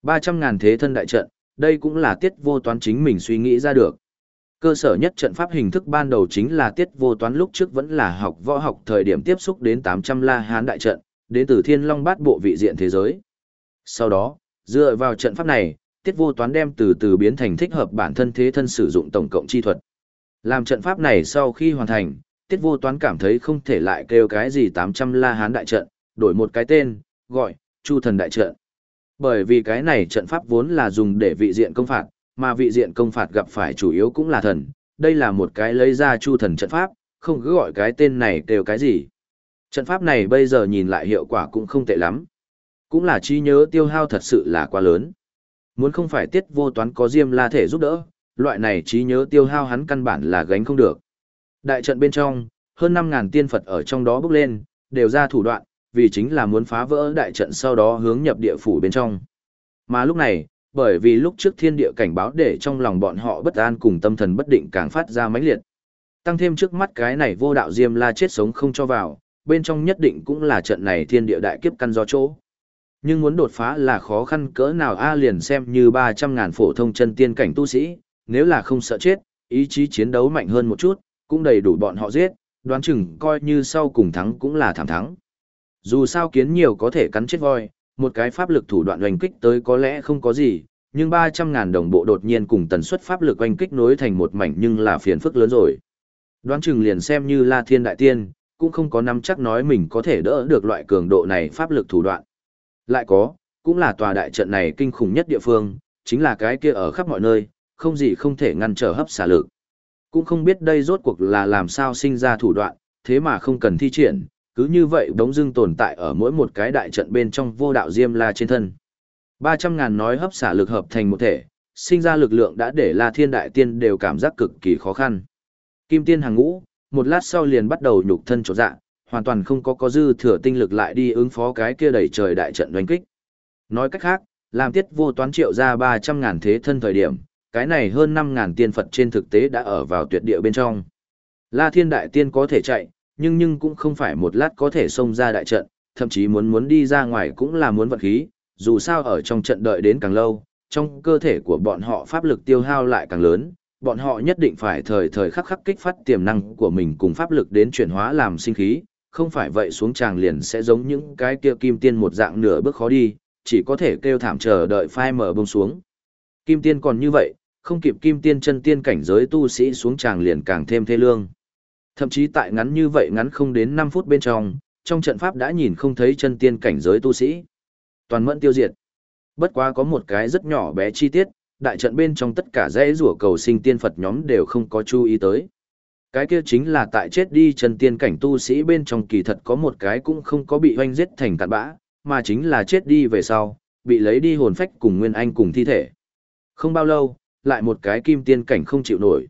300 ngàn thế thân đại trận, đây cũng là tiết vô toán chính mình suy nghĩ ra được. Cơ sở nhất trận pháp hình thức ban đầu chính là tiết vô toán lúc trước vẫn là học võ học thời điểm tiếp xúc đến 800 la hán đại trận, đến từ thiên long bát bộ vị diện thế giới. Sau đó, dựa vào trận pháp này, tiết vô toán đem từ từ biến thành thích hợp bản thân thế thân sử dụng tổng cộng chi thuật. Làm trận pháp này sau khi hoàn thành, tiết vô toán cảm thấy không thể lại kêu cái gì 800 la hán đại trận, đổi một cái tên, gọi, chu thần đại trận. Bởi vì cái này trận pháp vốn là dùng để vị diện công phạt, mà vị diện công phạt gặp phải chủ yếu cũng là thần, đây là một cái lấy ra chu thần trận pháp, không cứ gọi cái tên này đều cái gì. Trận pháp này bây giờ nhìn lại hiệu quả cũng không tệ lắm. Cũng là trí nhớ tiêu hao thật sự là quá lớn. Muốn không phải tiết vô toán có diêm la thể giúp đỡ, loại này trí nhớ tiêu hao hắn căn bản là gánh không được. Đại trận bên trong, hơn 5.000 tiên Phật ở trong đó bước lên, đều ra thủ đoạn, vì chính là muốn phá vỡ đại trận sau đó hướng nhập địa phủ bên trong. Mà lúc này, bởi vì lúc trước thiên địa cảnh báo để trong lòng bọn họ bất an cùng tâm thần bất định càng phát ra mãnh liệt. Tăng thêm trước mắt cái này vô đạo diêm la chết sống không cho vào, bên trong nhất định cũng là trận này thiên địa đại kiếp căn do chỗ. Nhưng muốn đột phá là khó khăn cỡ nào A à liền xem như 300 ngàn phổ thông chân tiên cảnh tu sĩ, nếu là không sợ chết, ý chí chiến đấu mạnh hơn một chút, cũng đầy đủ bọn họ giết, đoán chừng coi như sau cùng thắng cũng là thảm thắng. Dù sao kiến nhiều có thể cắn chết voi, một cái pháp lực thủ đoạn oanh kích tới có lẽ không có gì, nhưng 300 ngàn đồng bộ đột nhiên cùng tần suất pháp lực oanh kích nối thành một mảnh nhưng là phiền phức lớn rồi. Đoán chừng liền xem như La Thiên Đại Tiên, cũng không có nắm chắc nói mình có thể đỡ được loại cường độ này pháp lực thủ đoạn. Lại có, cũng là tòa đại trận này kinh khủng nhất địa phương, chính là cái kia ở khắp mọi nơi, không gì không thể ngăn trở hấp xả lực. Cũng không biết đây rốt cuộc là làm sao sinh ra thủ đoạn, thế mà không cần thi triển, cứ như vậy đống dưng tồn tại ở mỗi một cái đại trận bên trong vô đạo diêm la trên thân. 300 ngàn nói hấp xả lực hợp thành một thể, sinh ra lực lượng đã để La Thiên Đại Tiên đều cảm giác cực kỳ khó khăn. Kim Tiên hàng ngũ, một lát sau liền bắt đầu nhục thân chỗ dạ, hoàn toàn không có có dư thừa tinh lực lại đi ứng phó cái kia đẩy trời đại trận đánh kích. Nói cách khác, làm tiết vô toán triệu ra 300 ngàn thế thân thời điểm, cái này hơn 5 ngàn tiên Phật trên thực tế đã ở vào tuyệt địa bên trong. La Thiên Đại Tiên có thể chạy, nhưng nhưng cũng không phải một lát có thể xông ra đại trận, thậm chí muốn muốn đi ra ngoài cũng là muốn vận khí, dù sao ở trong trận đợi đến càng lâu, trong cơ thể của bọn họ pháp lực tiêu hao lại càng lớn, bọn họ nhất định phải thời thời khắc khắc kích phát tiềm năng của mình cùng pháp lực đến chuyển hóa làm sinh khí, không phải vậy xuống tràng liền sẽ giống những cái kia kim tiên một dạng nửa bước khó đi, chỉ có thể kêu thảm chờ đợi phai mở bông xuống. Kim tiên còn như vậy, không kịp kim tiên chân tiên cảnh giới tu sĩ xuống tràng liền càng thêm thê lương. Thậm chí tại ngắn như vậy ngắn không đến 5 phút bên trong, trong trận pháp đã nhìn không thấy chân tiên cảnh giới tu sĩ. Toàn mẫn tiêu diệt. Bất quá có một cái rất nhỏ bé chi tiết, đại trận bên trong tất cả dãy rủa cầu sinh tiên Phật nhóm đều không có chú ý tới. Cái kia chính là tại chết đi chân tiên cảnh tu sĩ bên trong kỳ thật có một cái cũng không có bị hoanh giết thành cạn bã, mà chính là chết đi về sau, bị lấy đi hồn phách cùng Nguyên Anh cùng thi thể. Không bao lâu, lại một cái kim tiên cảnh không chịu nổi.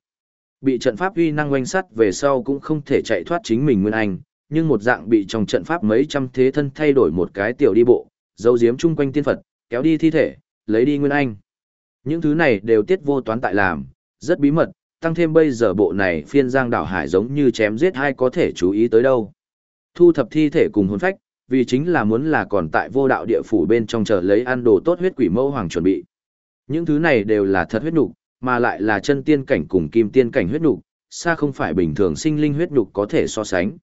Bị trận pháp uy năng oanh sắt về sau cũng không thể chạy thoát chính mình Nguyên Anh, nhưng một dạng bị trong trận pháp mấy trăm thế thân thay đổi một cái tiểu đi bộ, dấu diếm chung quanh tiên Phật, kéo đi thi thể, lấy đi Nguyên Anh. Những thứ này đều tiết vô toán tại làm, rất bí mật, tăng thêm bây giờ bộ này phiên giang đảo hải giống như chém giết hay có thể chú ý tới đâu. Thu thập thi thể cùng hồn phách, vì chính là muốn là còn tại vô đạo địa phủ bên trong chờ lấy ăn đồ tốt huyết quỷ mẫu hoàng chuẩn bị. Những thứ này đều là thật huyết nục, mà lại là chân tiên cảnh cùng kim tiên cảnh huyết nục, xa không phải bình thường sinh linh huyết nục có thể so sánh.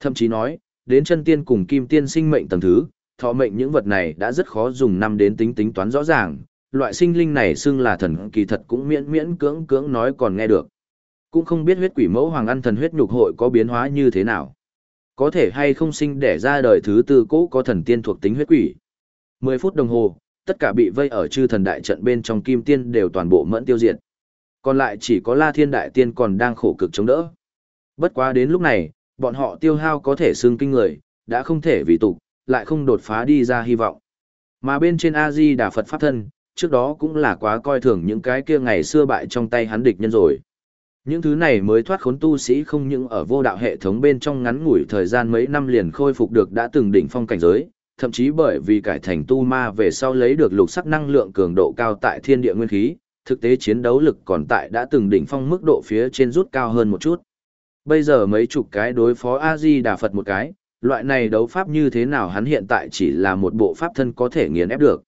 Thậm chí nói, đến chân tiên cùng kim tiên sinh mệnh tầng thứ, thọ mệnh những vật này đã rất khó dùng năm đến tính tính toán rõ ràng, loại sinh linh này xưng là thần kỳ thật cũng miễn miễn cưỡng cưỡng nói còn nghe được. Cũng không biết huyết quỷ mẫu hoàng ăn thần huyết nhục hội có biến hóa như thế nào. Có thể hay không sinh để ra đời thứ tư cũ có thần tiên thuộc tính huyết quỷ. 10 phút đồng hồ, tất cả bị vây ở chư thần đại trận bên trong kim tiên đều toàn bộ mẫn tiêu diệt. Còn lại chỉ có La Thiên Đại Tiên còn đang khổ cực chống đỡ. Bất quá đến lúc này, bọn họ tiêu hao có thể xương kinh người, đã không thể vì tục, lại không đột phá đi ra hy vọng. Mà bên trên A-di Đà Phật Pháp Thân, trước đó cũng là quá coi thường những cái kia ngày xưa bại trong tay hắn địch nhân rồi. Những thứ này mới thoát khốn tu sĩ không những ở vô đạo hệ thống bên trong ngắn ngủi thời gian mấy năm liền khôi phục được đã từng đỉnh phong cảnh giới, thậm chí bởi vì cải thành tu ma về sau lấy được lục sắc năng lượng cường độ cao tại thiên địa nguyên khí, thực tế chiến đấu lực còn tại đã từng đỉnh phong mức độ phía trên rút cao hơn một chút. Bây giờ mấy chục cái đối phó A-di Đà Phật một cái, loại này đấu pháp như thế nào hắn hiện tại chỉ là một bộ pháp thân có thể nghiền ép được.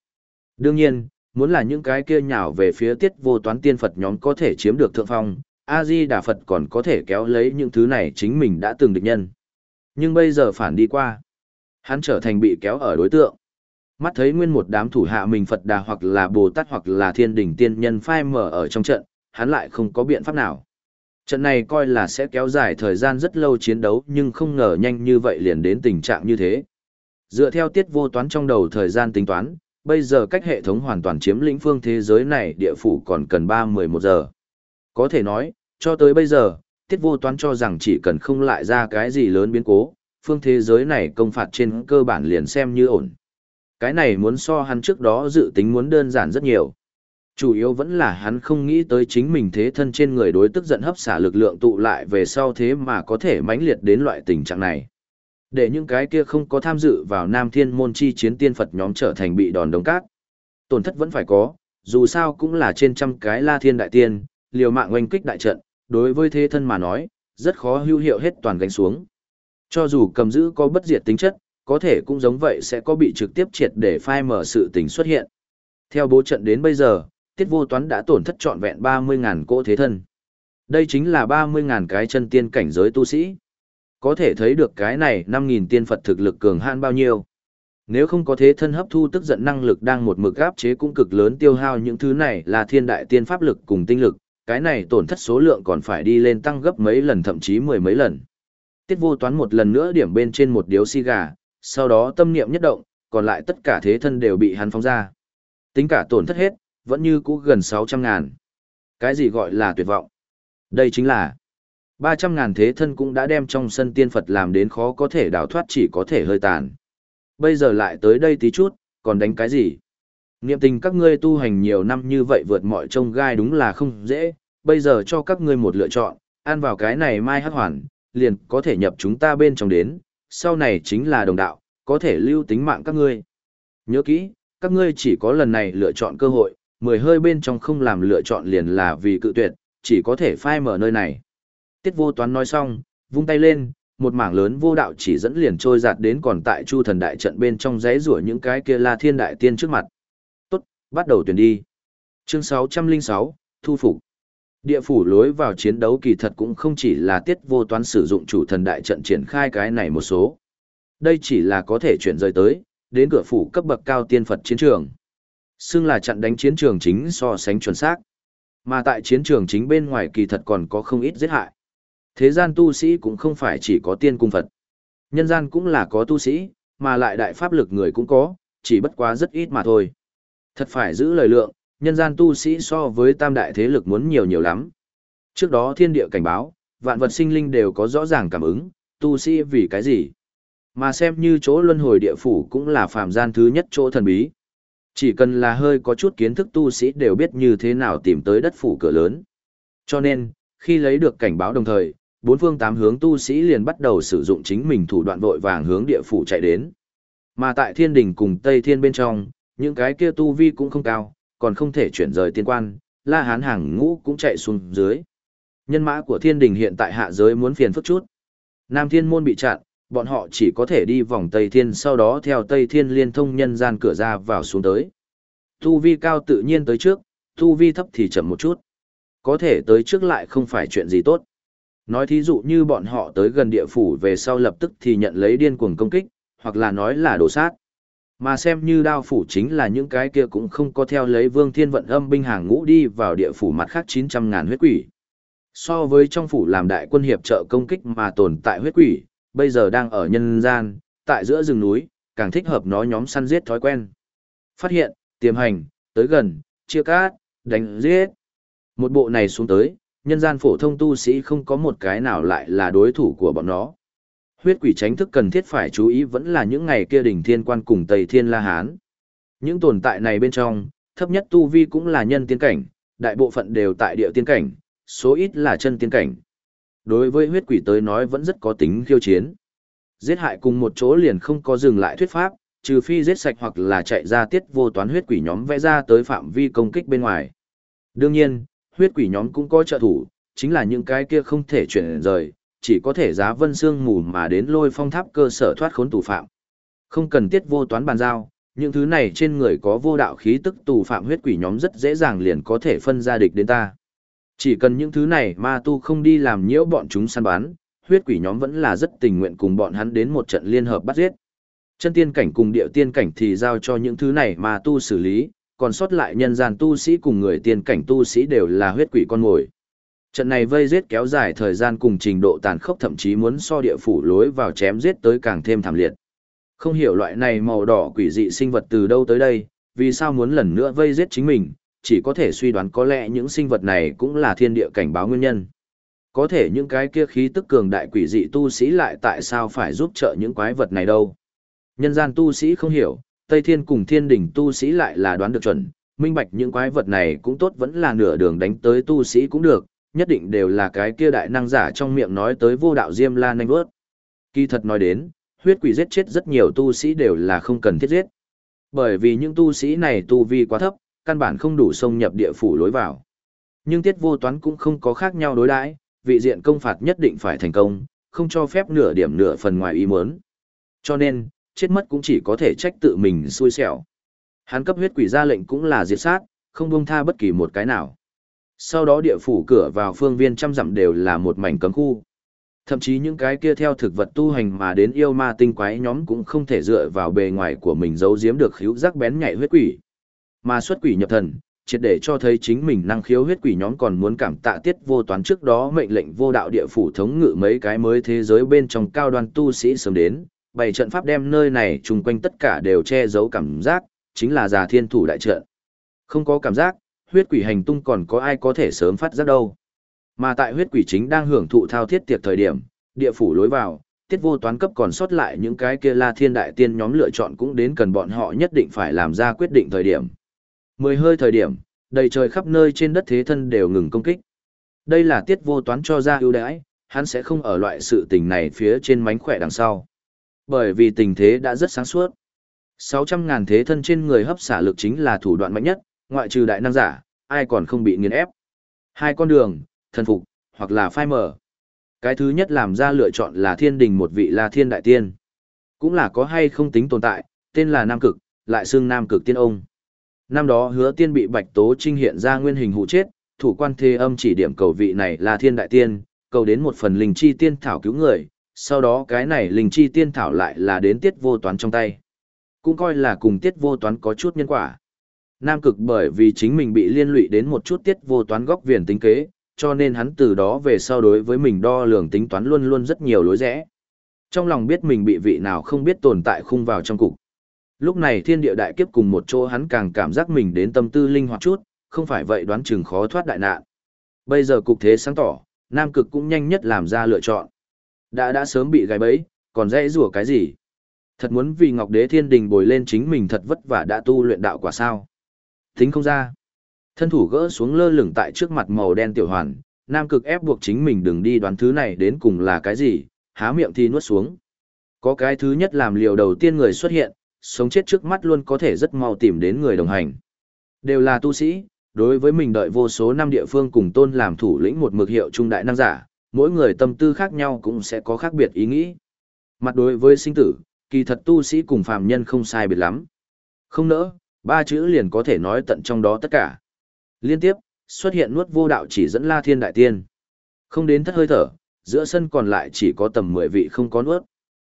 Đương nhiên, muốn là những cái kia nhào về phía tiết vô toán tiên Phật nhóm có thể chiếm được thượng phong, A-di Đà Phật còn có thể kéo lấy những thứ này chính mình đã từng địch nhân. Nhưng bây giờ phản đi qua. Hắn trở thành bị kéo ở đối tượng. Mắt thấy nguyên một đám thủ hạ mình Phật Đà hoặc là Bồ Tát hoặc là thiên đỉnh tiên nhân phai mở ở trong trận, hắn lại không có biện pháp nào. Trận này coi là sẽ kéo dài thời gian rất lâu chiến đấu nhưng không ngờ nhanh như vậy liền đến tình trạng như thế. Dựa theo tiết vô toán trong đầu thời gian tính toán, bây giờ cách hệ thống hoàn toàn chiếm lĩnh phương thế giới này địa phủ còn cần 3-11 giờ. Có thể nói, cho tới bây giờ, tiết vô toán cho rằng chỉ cần không lại ra cái gì lớn biến cố, phương thế giới này công phạt trên cơ bản liền xem như ổn. Cái này muốn so hắn trước đó dự tính muốn đơn giản rất nhiều. Chủ yếu vẫn là hắn không nghĩ tới chính mình thế thân trên người đối tức giận hấp xả lực lượng tụ lại về sau thế mà có thể mãnh liệt đến loại tình trạng này. Để những cái kia không có tham dự vào Nam Thiên môn chi chiến tiên Phật nhóm trở thành bị đòn đống cát. Tổn thất vẫn phải có, dù sao cũng là trên trăm cái La Thiên đại tiên, liều mạng oanh kích đại trận, đối với thế thân mà nói, rất khó hữu hiệu hết toàn gánh xuống. Cho dù cầm giữ có bất diệt tính chất, có thể cũng giống vậy sẽ có bị trực tiếp triệt để phai mở sự tình xuất hiện. Theo bố trận đến bây giờ, tiết vô toán đã tổn thất trọn vẹn 30.000 cỗ thế thân. Đây chính là 30.000 cái chân tiên cảnh giới tu sĩ. Có thể thấy được cái này 5.000 tiên Phật thực lực cường hạn bao nhiêu. Nếu không có thế thân hấp thu tức giận năng lực đang một mực áp chế cũng cực lớn tiêu hao những thứ này là thiên đại tiên pháp lực cùng tinh lực, cái này tổn thất số lượng còn phải đi lên tăng gấp mấy lần thậm chí mười mấy lần. Tiết vô toán một lần nữa điểm bên trên một điếu xi gà, sau đó tâm niệm nhất động, còn lại tất cả thế thân đều bị hắn phóng ra. Tính cả tổn thất hết, vẫn như cũ gần 600 ngàn. Cái gì gọi là tuyệt vọng? Đây chính là 300 ngàn thế thân cũng đã đem trong sân tiên Phật làm đến khó có thể đào thoát chỉ có thể hơi tàn. Bây giờ lại tới đây tí chút, còn đánh cái gì? Niệm tình các ngươi tu hành nhiều năm như vậy vượt mọi trông gai đúng là không dễ, bây giờ cho các ngươi một lựa chọn, ăn vào cái này mai hát hoàn, liền có thể nhập chúng ta bên trong đến, sau này chính là đồng đạo, có thể lưu tính mạng các ngươi. Nhớ kỹ, các ngươi chỉ có lần này lựa chọn cơ hội, mười hơi bên trong không làm lựa chọn liền là vì cự tuyệt, chỉ có thể phai mở nơi này. Tiết vô toán nói xong, vung tay lên, một mảng lớn vô đạo chỉ dẫn liền trôi giạt đến còn tại chu thần đại trận bên trong giấy rủa những cái kia la thiên đại tiên trước mặt. Tốt, bắt đầu tuyển đi. Chương 606, Thu Phục. Địa phủ lối vào chiến đấu kỳ thật cũng không chỉ là tiết vô toán sử dụng chủ thần đại trận triển khai cái này một số. Đây chỉ là có thể chuyển rời tới, đến cửa phủ cấp bậc cao tiên Phật chiến trường. Xưng là trận đánh chiến trường chính so sánh chuẩn xác. Mà tại chiến trường chính bên ngoài kỳ thật còn có không ít giết hại. Thế gian tu sĩ cũng không phải chỉ có tiên cung Phật. Nhân gian cũng là có tu sĩ, mà lại đại pháp lực người cũng có, chỉ bất quá rất ít mà thôi. Thật phải giữ lời lượng, nhân gian tu sĩ so với tam đại thế lực muốn nhiều nhiều lắm. Trước đó thiên địa cảnh báo, vạn vật sinh linh đều có rõ ràng cảm ứng, tu sĩ vì cái gì. Mà xem như chỗ luân hồi địa phủ cũng là phàm gian thứ nhất chỗ thần bí. Chỉ cần là hơi có chút kiến thức tu sĩ đều biết như thế nào tìm tới đất phủ cửa lớn. Cho nên, khi lấy được cảnh báo đồng thời, bốn phương tám hướng tu sĩ liền bắt đầu sử dụng chính mình thủ đoạn vội vàng hướng địa phủ chạy đến. Mà tại thiên đình cùng Tây Thiên bên trong, những cái kia tu vi cũng không cao, còn không thể chuyển rời tiên quan, la hán hàng ngũ cũng chạy xuống dưới. Nhân mã của thiên đình hiện tại hạ giới muốn phiền phức chút. Nam thiên môn bị chặn, bọn họ chỉ có thể đi vòng Tây Thiên sau đó theo Tây Thiên liên thông nhân gian cửa ra vào xuống tới. Tu vi cao tự nhiên tới trước, tu vi thấp thì chậm một chút. Có thể tới trước lại không phải chuyện gì tốt. Nói thí dụ như bọn họ tới gần địa phủ về sau lập tức thì nhận lấy điên cuồng công kích, hoặc là nói là đổ sát. Mà xem như đao phủ chính là những cái kia cũng không có theo lấy vương thiên vận âm binh hàng ngũ đi vào địa phủ mặt khác 900 ngàn huyết quỷ. So với trong phủ làm đại quân hiệp trợ công kích mà tồn tại huyết quỷ, bây giờ đang ở nhân gian, tại giữa rừng núi, càng thích hợp nó nhóm săn giết thói quen. Phát hiện, tiềm hành, tới gần, chia cát, đánh giết. Một bộ này xuống tới, nhân gian phổ thông tu sĩ không có một cái nào lại là đối thủ của bọn nó. Huyết quỷ tránh thức cần thiết phải chú ý vẫn là những ngày kia đỉnh thiên quan cùng Tây Thiên La Hán. Những tồn tại này bên trong, thấp nhất tu vi cũng là nhân tiên cảnh, đại bộ phận đều tại địa tiên cảnh, số ít là chân tiên cảnh. Đối với huyết quỷ tới nói vẫn rất có tính khiêu chiến. Giết hại cùng một chỗ liền không có dừng lại thuyết pháp, trừ phi giết sạch hoặc là chạy ra tiết vô toán huyết quỷ nhóm vẽ ra tới phạm vi công kích bên ngoài. Đương nhiên, huyết quỷ nhóm cũng có trợ thủ, chính là những cái kia không thể chuyển rời, chỉ có thể giá vân xương mù mà đến lôi phong tháp cơ sở thoát khốn tù phạm. Không cần tiết vô toán bàn giao, những thứ này trên người có vô đạo khí tức tù phạm huyết quỷ nhóm rất dễ dàng liền có thể phân ra địch đến ta. Chỉ cần những thứ này ma tu không đi làm nhiễu bọn chúng săn bắn, huyết quỷ nhóm vẫn là rất tình nguyện cùng bọn hắn đến một trận liên hợp bắt giết. Chân tiên cảnh cùng địa tiên cảnh thì giao cho những thứ này ma tu xử lý, còn sót lại nhân gian tu sĩ cùng người tiên cảnh tu sĩ đều là huyết quỷ con ngồi. Trận này vây giết kéo dài thời gian cùng trình độ tàn khốc thậm chí muốn so địa phủ lối vào chém giết tới càng thêm thảm liệt. Không hiểu loại này màu đỏ quỷ dị sinh vật từ đâu tới đây, vì sao muốn lần nữa vây giết chính mình, chỉ có thể suy đoán có lẽ những sinh vật này cũng là thiên địa cảnh báo nguyên nhân. Có thể những cái kia khí tức cường đại quỷ dị tu sĩ lại tại sao phải giúp trợ những quái vật này đâu. Nhân gian tu sĩ không hiểu, Tây Thiên cùng thiên đỉnh tu sĩ lại là đoán được chuẩn, minh bạch những quái vật này cũng tốt vẫn là nửa đường đánh tới tu sĩ cũng được, nhất định đều là cái kia đại năng giả trong miệng nói tới vô đạo diêm la nanh vớt. Kỳ thật nói đến, huyết quỷ giết chết rất nhiều tu sĩ đều là không cần thiết giết. Bởi vì những tu sĩ này tu vi quá thấp, căn bản không đủ xông nhập địa phủ lối vào. Nhưng tiết vô toán cũng không có khác nhau đối đãi, vị diện công phạt nhất định phải thành công, không cho phép nửa điểm nửa phần ngoài ý muốn. Cho nên, chết mất cũng chỉ có thể trách tự mình xui xẻo. Hắn cấp huyết quỷ ra lệnh cũng là diệt sát, không buông tha bất kỳ một cái nào. Sau đó địa phủ cửa vào phương viên trăm dặm đều là một mảnh cấm khu. Thậm chí những cái kia theo thực vật tu hành mà đến yêu ma tinh quái nhóm cũng không thể dựa vào bề ngoài của mình giấu giếm được khíu giác bén nhạy huyết quỷ. Mà xuất quỷ nhập thần, triệt để cho thấy chính mình năng khiếu huyết quỷ nhóm còn muốn cảm tạ tiết vô toán trước đó mệnh lệnh vô đạo địa phủ thống ngự mấy cái mới thế giới bên trong cao đoan tu sĩ sớm đến, bày trận pháp đem nơi này chung quanh tất cả đều che giấu cảm giác, chính là già thiên thủ đại trận. Không có cảm giác, huyết quỷ hành tung còn có ai có thể sớm phát giác đâu. Mà tại huyết quỷ chính đang hưởng thụ thao thiết tiệc thời điểm, địa phủ lối vào, tiết vô toán cấp còn sót lại những cái kia la thiên đại tiên nhóm lựa chọn cũng đến cần bọn họ nhất định phải làm ra quyết định thời điểm. Mười hơi thời điểm, đầy trời khắp nơi trên đất thế thân đều ngừng công kích. Đây là tiết vô toán cho ra ưu đãi, hắn sẽ không ở loại sự tình này phía trên mánh khỏe đằng sau. Bởi vì tình thế đã rất sáng suốt. 600.000 thế thân trên người hấp xả lực chính là thủ đoạn mạnh nhất, ngoại trừ đại năng giả, ai còn không bị nghiền ép. Hai con đường, thần phục, hoặc là phai mở. Cái thứ nhất làm ra lựa chọn là thiên đình một vị là thiên đại tiên. Cũng là có hay không tính tồn tại, tên là Nam Cực, lại xưng Nam Cực tiên ông. Năm đó hứa tiên bị Bạch Tố Trinh hiện ra nguyên hình hụ chết, thủ quan thê âm chỉ điểm cầu vị này là thiên đại tiên, cầu đến một phần linh chi tiên thảo cứu người, sau đó cái này linh chi tiên thảo lại là đến tiết vô toán trong tay. Cũng coi là cùng tiết vô toán có chút nhân quả. Nam cực bởi vì chính mình bị liên lụy đến một chút tiết vô toán góc viền tính kế, cho nên hắn từ đó về sau đối với mình đo lường tính toán luôn luôn rất nhiều lối rẽ. Trong lòng biết mình bị vị nào không biết tồn tại khung vào trong cục. Lúc này thiên địa đại kiếp cùng một chỗ hắn càng cảm giác mình đến tâm tư linh hoạt chút, không phải vậy đoán chừng khó thoát đại nạn. Bây giờ cục thế sáng tỏ, Nam cực cũng nhanh nhất làm ra lựa chọn. Đã đã sớm bị gài bẫy, còn dễ rủa cái gì? Thật muốn vì Ngọc Đế Thiên Đình bồi lên chính mình thật vất vả đã tu luyện đạo quả sao? Tính không ra. Thân thủ gỡ xuống lơ lửng tại trước mặt màu đen tiểu hoàn, Nam cực ép buộc chính mình đừng đi đoán thứ này đến cùng là cái gì, há miệng thì nuốt xuống. Có cái thứ nhất làm liều đầu tiên người xuất hiện, sống chết trước mắt luôn có thể rất mau tìm đến người đồng hành. Đều là tu sĩ, đối với mình đợi vô số năm địa phương cùng tôn làm thủ lĩnh một mực hiệu trung đại năng giả, mỗi người tâm tư khác nhau cũng sẽ có khác biệt ý nghĩ. Mặt đối với sinh tử, kỳ thật tu sĩ cùng phàm nhân không sai biệt lắm. Không nỡ, ba chữ liền có thể nói tận trong đó tất cả. Liên tiếp, xuất hiện nuốt vô đạo chỉ dẫn La Thiên Đại Tiên. Không đến thất hơi thở, giữa sân còn lại chỉ có tầm 10 vị không có nuốt.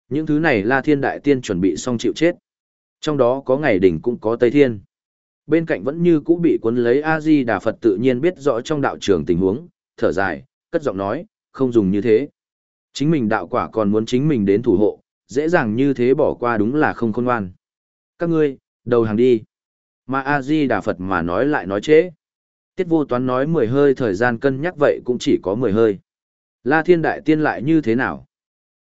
Những thứ này La Thiên Đại Tiên chuẩn bị xong chịu chết. Trong đó có ngày đỉnh cũng có Tây Thiên. Bên cạnh vẫn như cũ bị cuốn lấy A-di Đà Phật tự nhiên biết rõ trong đạo trường tình huống, thở dài, cất giọng nói, không dùng như thế. Chính mình đạo quả còn muốn chính mình đến thủ hộ, dễ dàng như thế bỏ qua đúng là không khôn ngoan. Các ngươi, đầu hàng đi. Mà A-di Đà Phật mà nói lại nói chế. Tiết vô toán nói mười hơi thời gian cân nhắc vậy cũng chỉ có mười hơi. La Thiên Đại Tiên lại như thế nào?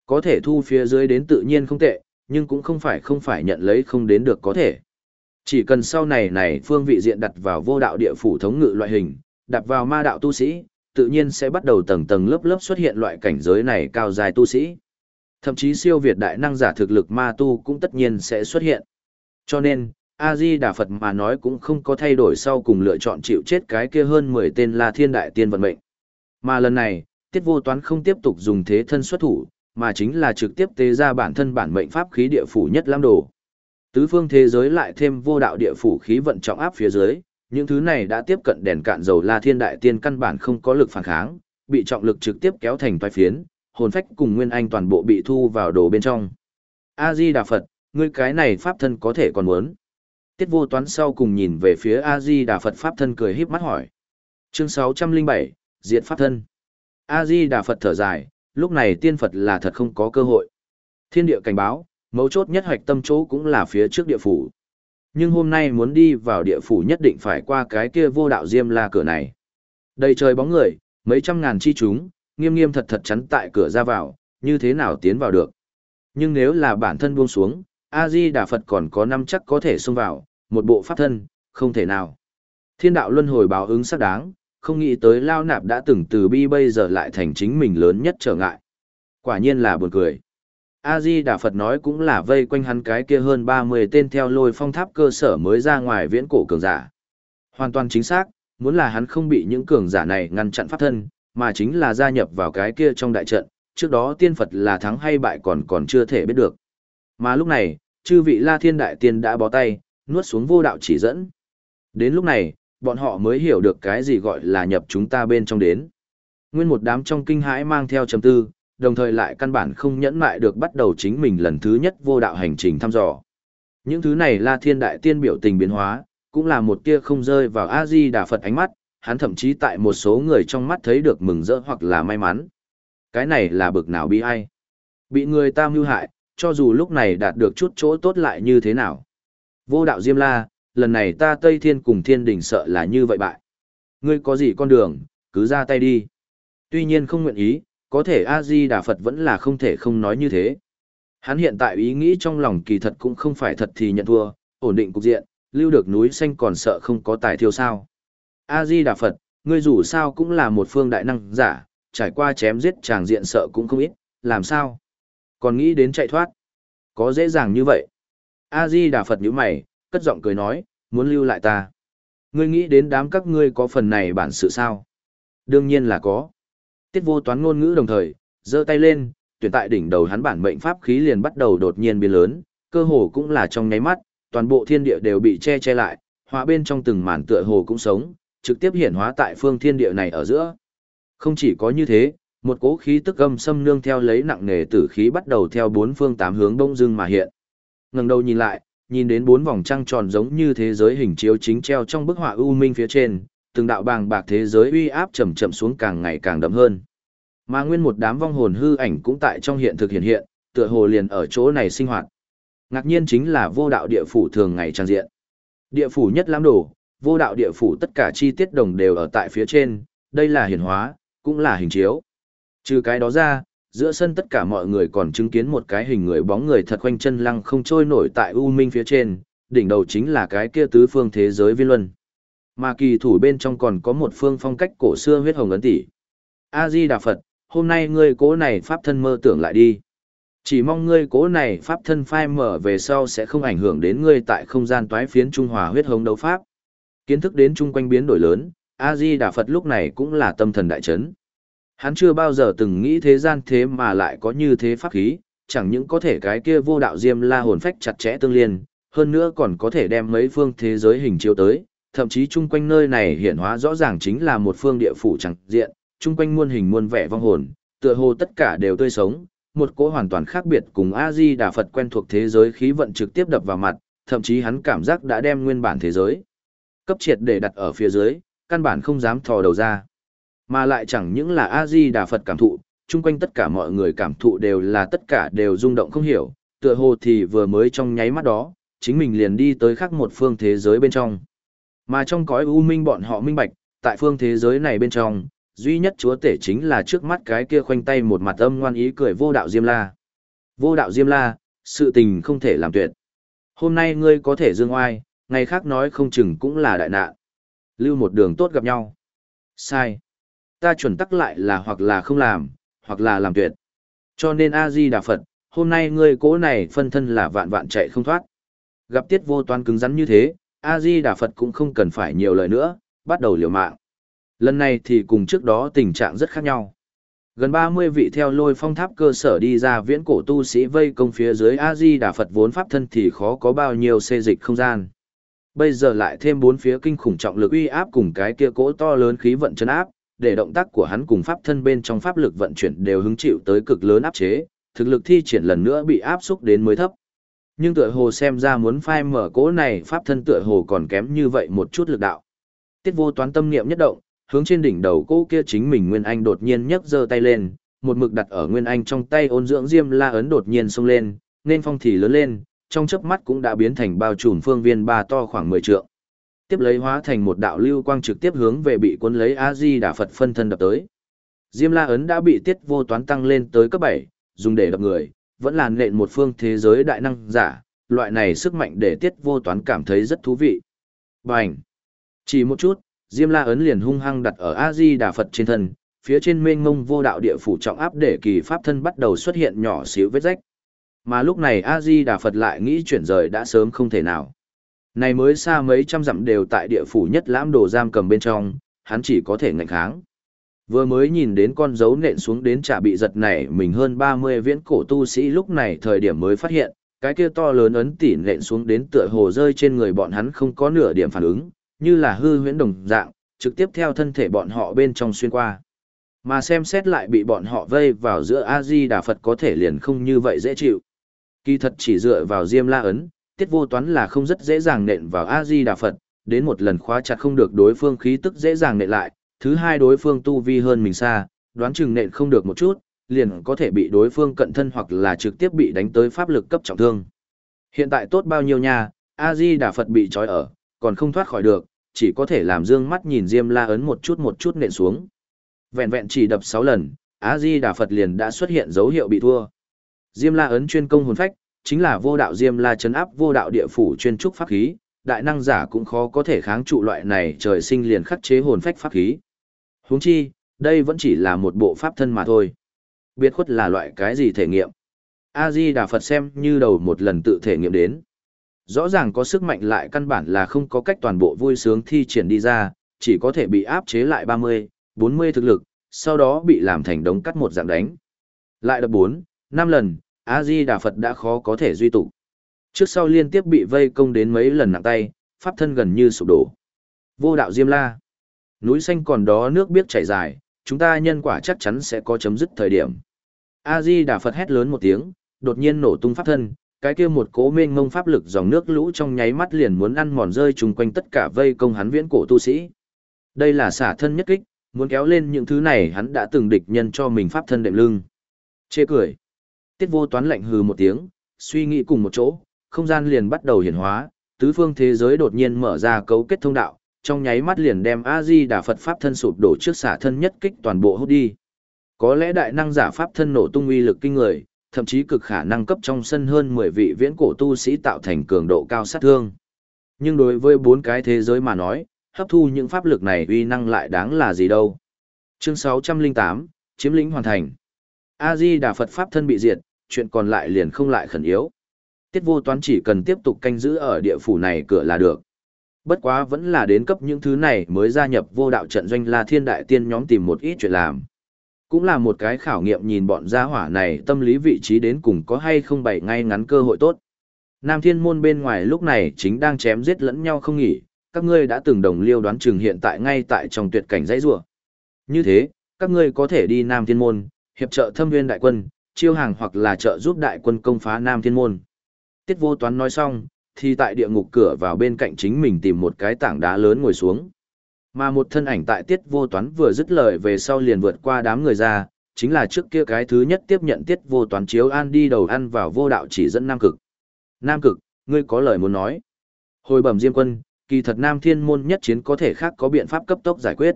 Có thể thu phía dưới đến tự nhiên không tệ, nhưng cũng không phải không phải nhận lấy không đến được có thể. Chỉ cần sau này này phương vị diện đặt vào vô đạo địa phủ thống ngự loại hình, đặt vào ma đạo tu sĩ, tự nhiên sẽ bắt đầu tầng tầng lớp lớp xuất hiện loại cảnh giới này cao dài tu sĩ. Thậm chí siêu việt đại năng giả thực lực ma tu cũng tất nhiên sẽ xuất hiện. Cho nên, A-di Đà Phật mà nói cũng không có thay đổi sau cùng lựa chọn chịu chết cái kia hơn 10 tên là thiên đại tiên vận mệnh. Mà lần này, tiết vô toán không tiếp tục dùng thế thân xuất thủ, mà chính là trực tiếp tế ra bản thân bản mệnh pháp khí địa phủ nhất lam đồ. Tứ phương thế giới lại thêm vô đạo địa phủ khí vận trọng áp phía dưới, những thứ này đã tiếp cận đèn cạn dầu La Thiên Đại Tiên căn bản không có lực phản kháng, bị trọng lực trực tiếp kéo thành toái phiến, hồn phách cùng nguyên anh toàn bộ bị thu vào đồ bên trong. A Di Đà Phật, ngươi cái này pháp thân có thể còn muốn. Tiết vô toán sau cùng nhìn về phía A Di Đà Phật pháp thân cười híp mắt hỏi. Chương 607, Diệt pháp thân. A Di Đà Phật thở dài, lúc này tiên Phật là thật không có cơ hội. Thiên địa cảnh báo, mấu chốt nhất hoạch tâm chỗ cũng là phía trước địa phủ. Nhưng hôm nay muốn đi vào địa phủ nhất định phải qua cái kia vô đạo diêm la cửa này. Đầy trời bóng người, mấy trăm ngàn chi chúng, nghiêm nghiêm thật thật chắn tại cửa ra vào, như thế nào tiến vào được. Nhưng nếu là bản thân buông xuống, A-di Đà Phật còn có năm chắc có thể xông vào, một bộ pháp thân, không thể nào. Thiên đạo luân hồi báo ứng xác đáng, không nghĩ tới lao nạp đã từng từ bi bây giờ lại thành chính mình lớn nhất trở ngại. Quả nhiên là buồn cười. A-di Đà Phật nói cũng là vây quanh hắn cái kia hơn 30 tên theo lôi phong tháp cơ sở mới ra ngoài viễn cổ cường giả. Hoàn toàn chính xác, muốn là hắn không bị những cường giả này ngăn chặn pháp thân, mà chính là gia nhập vào cái kia trong đại trận, trước đó tiên Phật là thắng hay bại còn còn chưa thể biết được. Mà lúc này, chư vị La Thiên Đại Tiên đã bó tay, nuốt xuống vô đạo chỉ dẫn. Đến lúc này, bọn họ mới hiểu được cái gì gọi là nhập chúng ta bên trong đến. Nguyên một đám trong kinh hãi mang theo chấm tư, đồng thời lại căn bản không nhẫn mại được bắt đầu chính mình lần thứ nhất vô đạo hành trình thăm dò. Những thứ này là Thiên Đại Tiên biểu tình biến hóa, cũng là một tia không rơi vào A-di Đà Phật ánh mắt, hắn thậm chí tại một số người trong mắt thấy được mừng rỡ hoặc là may mắn. Cái này là bực nào bi ai? Bị người ta mưu hại, cho dù lúc này đạt được chút chỗ tốt lại như thế nào. Vô đạo Diêm La, lần này ta Tây Thiên cùng Thiên Đình sợ là như vậy bại. Ngươi có gì con đường, cứ ra tay đi. Tuy nhiên không nguyện ý, có thể A-di Đà Phật vẫn là không thể không nói như thế. Hắn hiện tại ý nghĩ trong lòng kỳ thật cũng không phải thật thì nhận thua, ổn định cục diện, lưu được núi xanh còn sợ không có tài thiêu sao. A-di Đà Phật, ngươi dù sao cũng là một phương đại năng giả, trải qua chém giết chàng diện sợ cũng không ít, làm sao? Còn nghĩ đến chạy thoát? Có dễ dàng như vậy? A-di Đà Phật nhữ mày, cất giọng cười nói, muốn lưu lại ta. Ngươi nghĩ đến đám các ngươi có phần này bản sự sao? Đương nhiên là có. Tiết vô toán ngôn ngữ đồng thời, giơ tay lên, tuyển tại đỉnh đầu hắn bản mệnh pháp khí liền bắt đầu đột nhiên biến lớn, cơ hồ cũng là trong nháy mắt, toàn bộ thiên địa đều bị che che lại, hóa bên trong từng màn tựa hồ cũng sống, trực tiếp hiển hóa tại phương thiên địa này ở giữa. Không chỉ có như thế, một cỗ khí tức âm xâm nương theo lấy nặng nề tử khí bắt đầu theo bốn phương tám hướng đông dưng mà hiện. Ngẩng đầu nhìn lại, nhìn đến bốn vòng trăng tròn giống như thế giới hình chiếu chính treo trong bức họa u minh phía trên, từng đạo bàng bạc thế giới uy áp chậm chậm xuống càng ngày càng đậm hơn. Mà nguyên một đám vong hồn hư ảnh cũng tại trong hiện thực hiện hiện, tựa hồ liền ở chỗ này sinh hoạt. Ngạc nhiên chính là vô đạo địa phủ thường ngày trang diện. Địa phủ nhất lãm đồ, vô đạo địa phủ tất cả chi tiết đồng đều ở tại phía trên, đây là hiển hóa, cũng là hình chiếu. Trừ cái đó ra, giữa sân tất cả mọi người còn chứng kiến một cái hình người bóng người thật quanh chân lăng không trôi nổi tại u minh phía trên, đỉnh đầu chính là cái kia tứ phương thế giới viên luân. Mà kỳ thủ bên trong còn có một phương phong cách cổ xưa huyết hồng ấn tỷ. A-di Đà Phật, hôm nay ngươi cố này pháp thân mơ tưởng lại đi. Chỉ mong ngươi cố này pháp thân phai mở về sau sẽ không ảnh hưởng đến ngươi tại không gian toái phiến Trung Hòa huyết hồng đấu pháp. Kiến thức đến chung quanh biến đổi lớn, A-di Đà Phật lúc này cũng là tâm thần đại chấn. Hắn chưa bao giờ từng nghĩ thế gian thế mà lại có như thế pháp khí, chẳng những có thể cái kia vô đạo diêm la hồn phách chặt chẽ tương liên, hơn nữa còn có thể đem mấy phương thế giới hình chiếu tới, thậm chí chung quanh nơi này hiện hóa rõ ràng chính là một phương địa phủ chẳng diện, chung quanh muôn hình muôn vẻ vong hồn, tựa hồ tất cả đều tươi sống, một cỗ hoàn toàn khác biệt cùng A-di Đà Phật quen thuộc thế giới khí vận trực tiếp đập vào mặt, thậm chí hắn cảm giác đã đem nguyên bản thế giới cấp triệt để đặt ở phía dưới, căn bản không dám thò đầu ra. Mà lại chẳng những là A-di Đà Phật cảm thụ, chung quanh tất cả mọi người cảm thụ đều là tất cả đều rung động không hiểu, tựa hồ thì vừa mới trong nháy mắt đó, chính mình liền đi tới khác một phương thế giới bên trong. Mà trong cõi u minh bọn họ minh bạch, tại phương thế giới này bên trong, duy nhất chúa tể chính là trước mắt cái kia khoanh tay một mặt âm ngoan ý cười vô đạo Diêm La. Vô đạo Diêm La, sự tình không thể làm tuyệt. Hôm nay ngươi có thể dương oai, ngày khác nói không chừng cũng là đại nạn. Lưu một đường tốt gặp nhau. Sai. Ta chuẩn tắc lại là hoặc là không làm, hoặc là làm tuyệt. Cho nên A-di Đà Phật, hôm nay ngươi cố này phân thân là vạn vạn chạy không thoát. Gặp tiết vô toán cứng rắn như thế, A-di Đà Phật cũng không cần phải nhiều lời nữa, bắt đầu liều mạng. Lần này thì cùng trước đó tình trạng rất khác nhau. Gần 30 vị theo lôi phong tháp cơ sở đi ra viễn cổ tu sĩ vây công phía dưới A-di Đà Phật vốn pháp thân thì khó có bao nhiêu xê dịch không gian. Bây giờ lại thêm bốn phía kinh khủng trọng lực uy áp cùng cái kia cỗ to lớn khí vận chân áp, để động tác của hắn cùng pháp thân bên trong pháp lực vận chuyển đều hứng chịu tới cực lớn áp chế, thực lực thi triển lần nữa bị áp xúc đến mới thấp. Nhưng tựa hồ xem ra muốn phai mở cỗ này pháp thân tựa hồ còn kém như vậy một chút lực đạo. Tiết vô toán tâm niệm nhất động, hướng trên đỉnh đầu cỗ kia chính mình Nguyên Anh đột nhiên nhấc giơ tay lên, một mực đặt ở Nguyên Anh trong tay ôn dưỡng diêm la ấn đột nhiên xông lên, nên phong thì lớn lên, trong chớp mắt cũng đã biến thành bao trùm phương viên ba to khoảng 10 trượng. Tiếp lấy hóa thành một đạo lưu quang trực tiếp hướng về bị cuốn lấy A Di Đà Phật phân thân đập tới. Diêm La ấn đã bị tiết vô toán tăng lên tới cấp bảy, dùng để đập người, vẫn là nện một phương thế giới đại năng giả, loại này sức mạnh để tiết vô toán cảm thấy rất thú vị. Bành! Chỉ một chút, Diêm La ấn liền hung hăng đặt ở A Di Đà Phật trên thân, phía trên mênh mông vô đạo địa phủ trọng áp để kỳ pháp thân bắt đầu xuất hiện nhỏ xíu vết rách. Mà lúc này A Di Đà Phật lại nghĩ chuyển rời đã sớm không thể nào. Này mới xa mấy trăm dặm đều tại địa phủ nhất lãm đồ giam cầm bên trong, hắn chỉ có thể ngạnh kháng. Vừa mới nhìn đến con dấu nện xuống đến trả bị giật này mình hơn 30 viễn cổ tu sĩ lúc này thời điểm mới phát hiện, cái kia to lớn ấn tỉ nện xuống đến tựa hồ rơi trên người bọn hắn không có nửa điểm phản ứng, như là hư huyễn đồng dạng, trực tiếp theo thân thể bọn họ bên trong xuyên qua. Mà xem xét lại bị bọn họ vây vào giữa A-di Đà Phật có thể liền không như vậy dễ chịu. Kỳ thật chỉ dựa vào Diêm La ấn, tiết vô toán là không rất dễ dàng nện vào A-di Đà Phật, đến một lần khóa chặt không được đối phương khí tức dễ dàng nện lại, thứ hai đối phương tu vi hơn mình xa, đoán chừng nện không được một chút, liền có thể bị đối phương cận thân hoặc là trực tiếp bị đánh tới pháp lực cấp trọng thương. Hiện tại tốt bao nhiêu nha, A-di Đà Phật bị trói ở, còn không thoát khỏi được, chỉ có thể làm dương mắt nhìn Diêm La ấn một chút một chút nện xuống. Vẹn vẹn chỉ đập sáu lần, A-di Đà Phật liền đã xuất hiện dấu hiệu bị thua. Diêm La ấn chuyên công hồn phách, chính là vô đạo Diêm La chấn áp vô đạo địa phủ chuyên trúc pháp khí, đại năng giả cũng khó có thể kháng trụ loại này trời sinh liền khắc chế hồn phách pháp khí. Huống chi, đây vẫn chỉ là một bộ pháp thân mà thôi. Biệt khuất là loại cái gì thể nghiệm? A Di Đà Phật xem như đầu một lần tự thể nghiệm đến. Rõ ràng có sức mạnh lại căn bản là không có cách toàn bộ vui sướng thi triển đi ra, chỉ có thể bị áp chế lại 30, 40 thực lực, sau đó bị làm thành đống cắt một dạng đánh. Lại đập 4, 5 lần, A-di Đà Phật đã khó có thể duy tụ. Trước sau liên tiếp bị vây công đến mấy lần nặng tay, pháp thân gần như sụp đổ. Vô đạo Diêm La. Núi xanh còn đó nước biết chảy dài, chúng ta nhân quả chắc chắn sẽ có chấm dứt thời điểm. A-di Đà Phật hét lớn một tiếng, đột nhiên nổ tung pháp thân, cái kia một cố mênh mông pháp lực dòng nước lũ trong nháy mắt liền muốn ăn mòn rơi chung quanh tất cả vây công hắn viễn cổ tu sĩ. Đây là xả thân nhất kích, muốn kéo lên những thứ này hắn đã từng địch nhân cho mình pháp thân đệm lưng. Chê cười. Tiết vô toán lạnh hừ một tiếng, suy nghĩ cùng một chỗ, không gian liền bắt đầu hiển hóa, tứ phương thế giới đột nhiên mở ra cấu kết thông đạo, trong nháy mắt liền đem A-di Đà Phật Pháp thân sụp đổ trước xả thân nhất kích toàn bộ hút đi. Có lẽ đại năng giả Pháp thân nổ tung uy lực kinh người, thậm chí cực khả năng cấp trong sân hơn 10 vị viễn cổ tu sĩ tạo thành cường độ cao sát thương. Nhưng đối với bốn cái thế giới mà nói, hấp thu những pháp lực này uy năng lại đáng là gì đâu. Chương 608, chiếm lĩnh hoàn thành. A-di Đà Phật Pháp thân bị diệt, chuyện còn lại liền không lại khẩn yếu. Tiết vô toán chỉ cần tiếp tục canh giữ ở địa phủ này cửa là được. Bất quá vẫn là đến cấp những thứ này mới gia nhập vô đạo trận doanh La Thiên Đại Tiên nhóm tìm một ít chuyện làm. Cũng là một cái khảo nghiệm nhìn bọn gia hỏa này tâm lý vị trí đến cùng có hay không bày ngay ngắn cơ hội tốt. Nam Thiên Môn bên ngoài lúc này chính đang chém giết lẫn nhau không nghỉ, các ngươi đã từng đồng liêu đoán chừng hiện tại ngay tại trong tuyệt cảnh dãy rủa. Như thế, các ngươi có thể đi Nam Thiên Môn, hiệp trợ Thâm Nguyên đại quân, chiêu hàng hoặc là trợ giúp đại quân công phá Nam Thiên Môn. Tiết Vô Toán nói xong, thì tại địa ngục cửa vào bên cạnh chính mình tìm một cái tảng đá lớn ngồi xuống. Mà một thân ảnh tại Tiết Vô Toán vừa dứt lời về sau liền vượt qua đám người ra, chính là trước kia cái thứ nhất tiếp nhận Tiết Vô Toán chiếu an đi đầu ăn vào vô đạo chỉ dẫn Nam Cực. Nam Cực, ngươi có lời muốn nói. Hồi bẩm Diêm Quân, kỳ thật Nam Thiên Môn nhất chiến có thể khác có biện pháp cấp tốc giải quyết.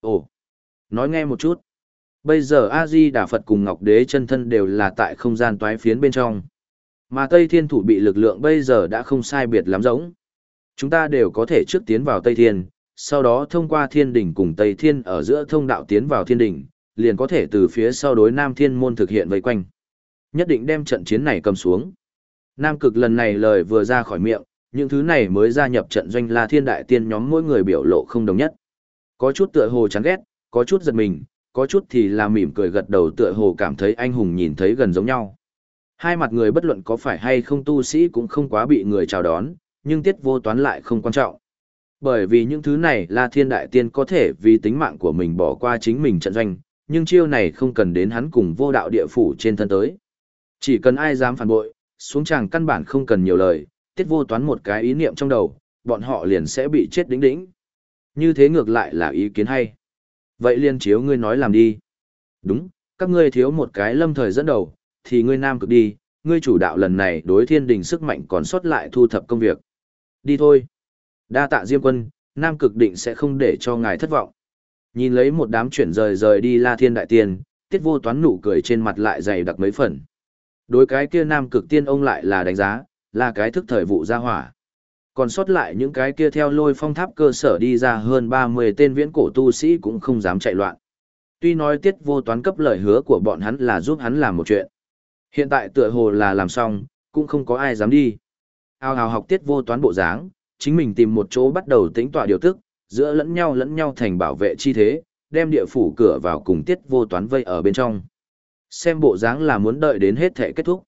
Ồ, nói nghe một chút. Bây giờ A-di Đà Phật cùng Ngọc Đế chân thân đều là tại không gian toái phiến bên trong. Mà Tây Thiên thủ bị lực lượng bây giờ đã không sai biệt lắm giống. Chúng ta đều có thể trước tiến vào Tây Thiên, sau đó thông qua Thiên Đỉnh cùng Tây Thiên ở giữa thông đạo tiến vào Thiên Đỉnh, liền có thể từ phía sau đối Nam Thiên môn thực hiện vây quanh. Nhất định đem trận chiến này cầm xuống. Nam cực lần này lời vừa ra khỏi miệng, những thứ này mới gia nhập trận doanh La Thiên Đại Tiên nhóm mỗi người biểu lộ không đồng nhất. Có chút tựa hồ chán ghét, có chút giật mình, có chút thì là mỉm cười gật đầu tựa hồ cảm thấy anh hùng nhìn thấy gần giống nhau. Hai mặt người bất luận có phải hay không tu sĩ cũng không quá bị người chào đón, nhưng tiết vô toán lại không quan trọng. Bởi vì những thứ này là thiên đại tiên có thể vì tính mạng của mình bỏ qua chính mình trận doanh, nhưng chiêu này không cần đến hắn cùng vô đạo địa phủ trên thân tới. Chỉ cần ai dám phản bội, xuống tràng căn bản không cần nhiều lời, tiết vô toán một cái ý niệm trong đầu, bọn họ liền sẽ bị chết đính đính. Như thế ngược lại là ý kiến hay. Vậy liên chiếu ngươi nói làm đi. Đúng, các ngươi thiếu một cái lâm thời dẫn đầu, thì ngươi nam cực đi, ngươi chủ đạo lần này đối thiên đình sức mạnh còn sót lại thu thập công việc. Đi thôi. Đa tạ Diêm quân, nam cực định sẽ không để cho ngài thất vọng. Nhìn lấy một đám chuyển rời rời đi la thiên đại tiên, tiết vô toán nụ cười trên mặt lại dày đặc mấy phần. Đối cái kia nam cực tiên ông lại là đánh giá, là cái thức thời vụ gia hỏa. Còn sót lại những cái kia theo lôi phong tháp cơ sở đi ra hơn 30 tên viễn cổ tu sĩ cũng không dám chạy loạn. Tuy nói tiết vô toán cấp lời hứa của bọn hắn là giúp hắn làm một chuyện. Hiện tại tựa hồ là làm xong, cũng không có ai dám đi. Ao hào học tiết vô toán bộ dáng, chính mình tìm một chỗ bắt đầu tính tọa điều tức, giữa lẫn nhau lẫn nhau thành bảo vệ chi thế, đem địa phủ cửa vào cùng tiết vô toán vây ở bên trong. Xem bộ dáng là muốn đợi đến hết thể kết thúc.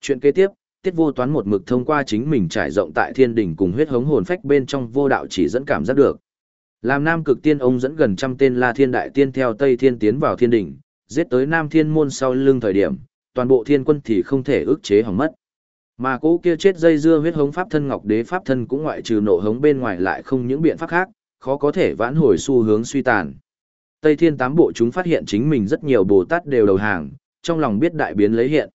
Chuyện kế tiếp, tiết vô toán một mực thông qua chính mình trải rộng tại thiên đỉnh cùng huyết hống hồn phách bên trong vô đạo chỉ dẫn cảm giác được. Làm nam cực tiên ông dẫn gần trăm tên la thiên đại tiên theo Tây Thiên tiến vào thiên đỉnh, giết tới nam thiên môn sau lưng thời điểm, toàn bộ thiên quân thì không thể ức chế hỏng mất. Mà cỗ kia chết dây dưa huyết hống pháp thân ngọc đế pháp thân cũng ngoại trừ nộ hống bên ngoài lại không những biện pháp khác, khó có thể vãn hồi xu hướng suy tàn. Tây Thiên tám bộ chúng phát hiện chính mình rất nhiều Bồ Tát đều đầu hàng, trong lòng biết đại biến lấy hiện.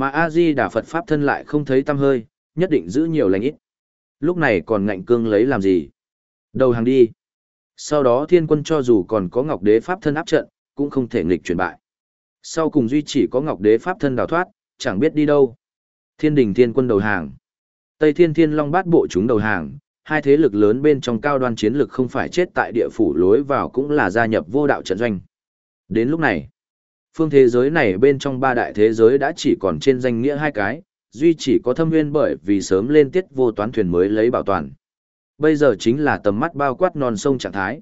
Mà A-di Đà Phật Pháp thân lại không thấy tâm hơi, nhất định giữ nhiều lành ít. Lúc này còn ngạnh cương lấy làm gì? Đầu hàng đi. Sau đó thiên quân cho dù còn có Ngọc Đế Pháp thân áp trận, cũng không thể nghịch chuyển bại. Sau cùng duy chỉ có Ngọc Đế Pháp thân đào thoát, chẳng biết đi đâu. Thiên đình thiên quân đầu hàng. Tây Thiên Thiên Long bát bộ chúng đầu hàng, hai thế lực lớn bên trong cao đoan chiến lực không phải chết tại địa phủ lối vào cũng là gia nhập vô đạo trận doanh. Đến lúc này, phương thế giới này bên trong ba đại thế giới đã chỉ còn trên danh nghĩa hai cái, duy chỉ có thâm nguyên bởi vì sớm lên tiết vô toán thuyền mới lấy bảo toàn. Bây giờ chính là tầm mắt bao quát non sông trạng thái.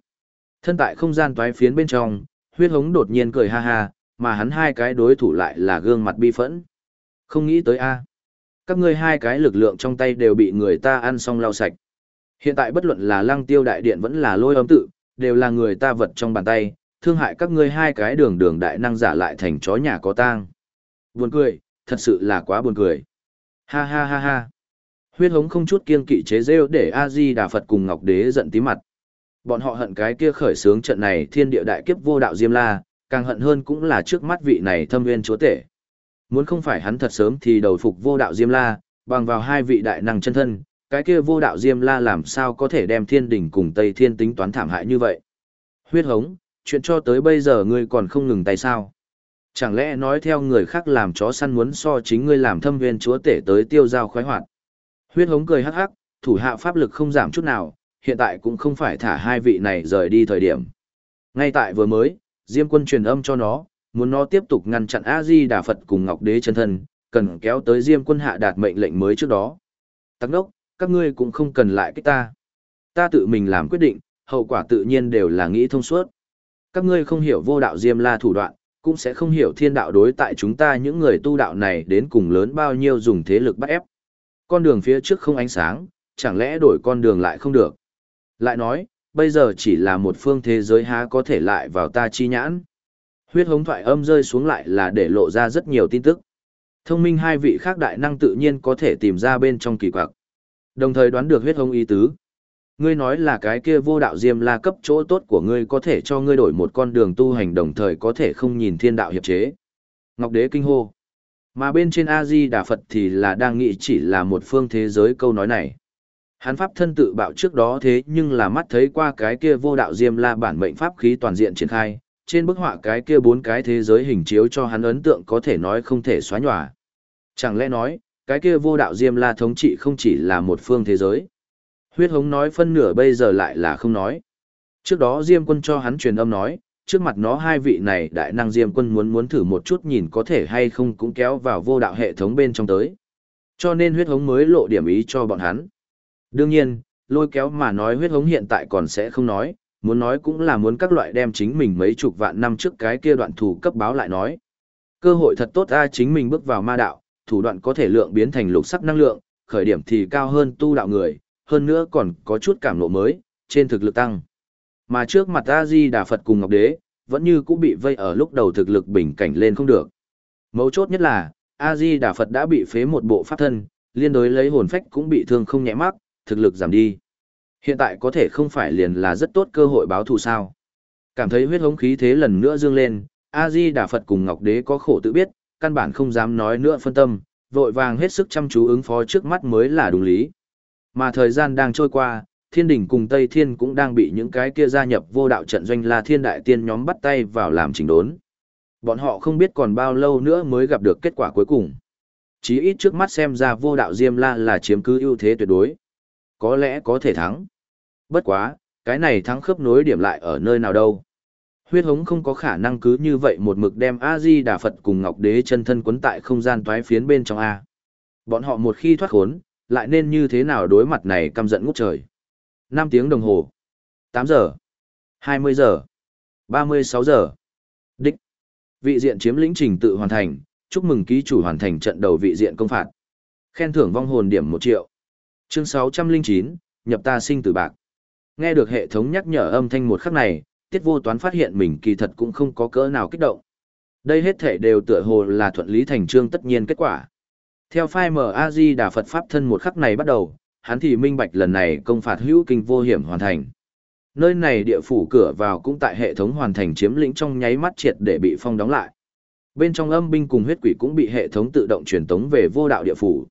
Thân tại không gian toái phiến bên trong, huyết hống đột nhiên cười ha ha, mà hắn hai cái đối thủ lại là gương mặt bi phẫn. Không nghĩ tới a Các ngươi hai cái lực lượng trong tay đều bị người ta ăn xong lau sạch. Hiện tại bất luận là lăng tiêu đại điện vẫn là lôi âm tự, đều là người ta vật trong bàn tay, thương hại các ngươi hai cái đường đường đại năng giả lại thành chó nhà có tang. Buồn cười, thật sự là quá buồn cười. Ha ha ha ha. Huyết hống không chút kiên kỵ chế rêu để A-di Đà Phật cùng Ngọc Đế giận tí mặt. Bọn họ hận cái kia khởi sướng trận này thiên địa đại kiếp vô đạo Diêm La, càng hận hơn cũng là trước mắt vị này thâm nguyên chúa tể. Muốn không phải hắn thật sớm thì đầu phục vô đạo Diêm La, bằng vào hai vị đại năng chân thân, cái kia vô đạo Diêm La làm sao có thể đem thiên đỉnh cùng Tây Thiên tính toán thảm hại như vậy. Huyết hống, chuyện cho tới bây giờ ngươi còn không ngừng tay sao. Chẳng lẽ nói theo người khác làm chó săn muốn so chính ngươi làm thâm viên chúa tể tới tiêu giao khoái hoạt. Huyết hống cười hắc hắc, thủ hạ pháp lực không giảm chút nào, hiện tại cũng không phải thả hai vị này rời đi thời điểm. Ngay tại vừa mới, Diêm quân truyền âm cho nó, muốn nó tiếp tục ngăn chặn A-di Đà Phật cùng Ngọc Đế chân thân, cần kéo tới Diêm quân hạ đạt mệnh lệnh mới trước đó. Tắc đốc, các ngươi cũng không cần lại cái ta. Ta tự mình làm quyết định, hậu quả tự nhiên đều là nghĩ thông suốt. Các ngươi không hiểu vô đạo Diêm La thủ đoạn, cũng sẽ không hiểu thiên đạo đối tại chúng ta những người tu đạo này đến cùng lớn bao nhiêu dùng thế lực bắt ép. Con đường phía trước không ánh sáng, chẳng lẽ đổi con đường lại không được. Lại nói, bây giờ chỉ là một phương thế giới há có thể lại vào ta chi nhãn. Huyết hống thoại âm rơi xuống lại là để lộ ra rất nhiều tin tức. Thông minh hai vị khác đại năng tự nhiên có thể tìm ra bên trong kỳ quặc. Đồng thời đoán được huyết hống ý tứ. Ngươi nói là cái kia vô đạo diêm la cấp chỗ tốt của ngươi có thể cho ngươi đổi một con đường tu hành đồng thời có thể không nhìn thiên đạo hiệp chế. Ngọc đế kinh hô. Mà bên trên A-di Đà Phật thì là đang nghĩ chỉ là một phương thế giới câu nói này. Hắn pháp thân tự bạo trước đó thế nhưng là mắt thấy qua cái kia vô đạo diêm la bản mệnh pháp khí toàn diện triển khai, trên bức họa cái kia bốn cái thế giới hình chiếu cho hắn ấn tượng có thể nói không thể xóa nhòa. Chẳng lẽ nói, cái kia vô đạo diêm la thống trị không chỉ là một phương thế giới. Huyết hống nói phân nửa bây giờ lại là không nói. Trước đó diêm quân cho hắn truyền âm nói, trước mặt nó hai vị này đại năng diêm quân muốn muốn thử một chút nhìn có thể hay không cũng kéo vào vô đạo hệ thống bên trong tới. Cho nên huyết hống mới lộ điểm ý cho bọn hắn. Đương nhiên, lôi kéo mà nói huyết hống hiện tại còn sẽ không nói, muốn nói cũng là muốn các loại đem chính mình mấy chục vạn năm trước cái kia đoạn thủ cấp báo lại nói. Cơ hội thật tốt ra chính mình bước vào ma đạo, thủ đoạn có thể lượng biến thành lục sắc năng lượng, khởi điểm thì cao hơn tu đạo người, hơn nữa còn có chút cảm lộ mới, trên thực lực tăng. Mà trước mặt A-di Đà Phật cùng Ngọc Đế, vẫn như cũng bị vây ở lúc đầu thực lực bình cảnh lên không được. Mấu chốt nhất là, A-di Đà Phật đã bị phế một bộ pháp thân, liên đối lấy hồn phách cũng bị thương không nhẹ mắc, thực lực giảm đi. Hiện tại có thể không phải liền là rất tốt cơ hội báo thù sao. Cảm thấy huyết hống khí thế lần nữa dương lên, A-di Đà Phật cùng Ngọc Đế có khổ tự biết, căn bản không dám nói nữa phân tâm, vội vàng hết sức chăm chú ứng phó trước mắt mới là đúng lý. Mà thời gian đang trôi qua, thiên đình cùng Tây Thiên cũng đang bị những cái kia gia nhập vô đạo trận doanh là thiên đại tiên nhóm bắt tay vào làm chỉnh đốn. Bọn họ không biết còn bao lâu nữa mới gặp được kết quả cuối cùng. Chí ít trước mắt xem ra vô đạo Diêm La là chiếm cứ ưu thế tuyệt đối. Có lẽ có thể thắng. Bất quá, cái này thắng khớp nối điểm lại ở nơi nào đâu. Huyết hống không có khả năng cứ như vậy một mực đem A-di Đà Phật cùng Ngọc Đế chân thân quấn tại không gian toái phiến bên trong A. Bọn họ một khi thoát khốn, lại nên như thế nào đối mặt này căm giận ngút trời. 5 tiếng đồng hồ. 8 giờ. 20 giờ. 36 giờ. Đích. Vị diện chiếm lĩnh trình tự hoàn thành, chúc mừng ký chủ hoàn thành trận đầu vị diện công phạt. Khen thưởng vong hồn điểm 1 triệu. Chương 609, nhập ta sinh tử bạc. Nghe được hệ thống nhắc nhở âm thanh một khắc này, tiết vô toán phát hiện mình kỳ thật cũng không có cỡ nào kích động. Đây hết thể đều tựa hồ là thuận lý thành trương tất nhiên kết quả. Theo file MAG Đà Phật Pháp thân một khắc này bắt đầu, hắn thì minh bạch lần này công phạt hữu kinh vô hiểm hoàn thành. Nơi này địa phủ cửa vào cũng tại hệ thống hoàn thành chiếm lĩnh trong nháy mắt triệt để bị phong đóng lại. Bên trong âm binh cùng huyết quỷ cũng bị hệ thống tự động truyền tống về vô đạo địa phủ.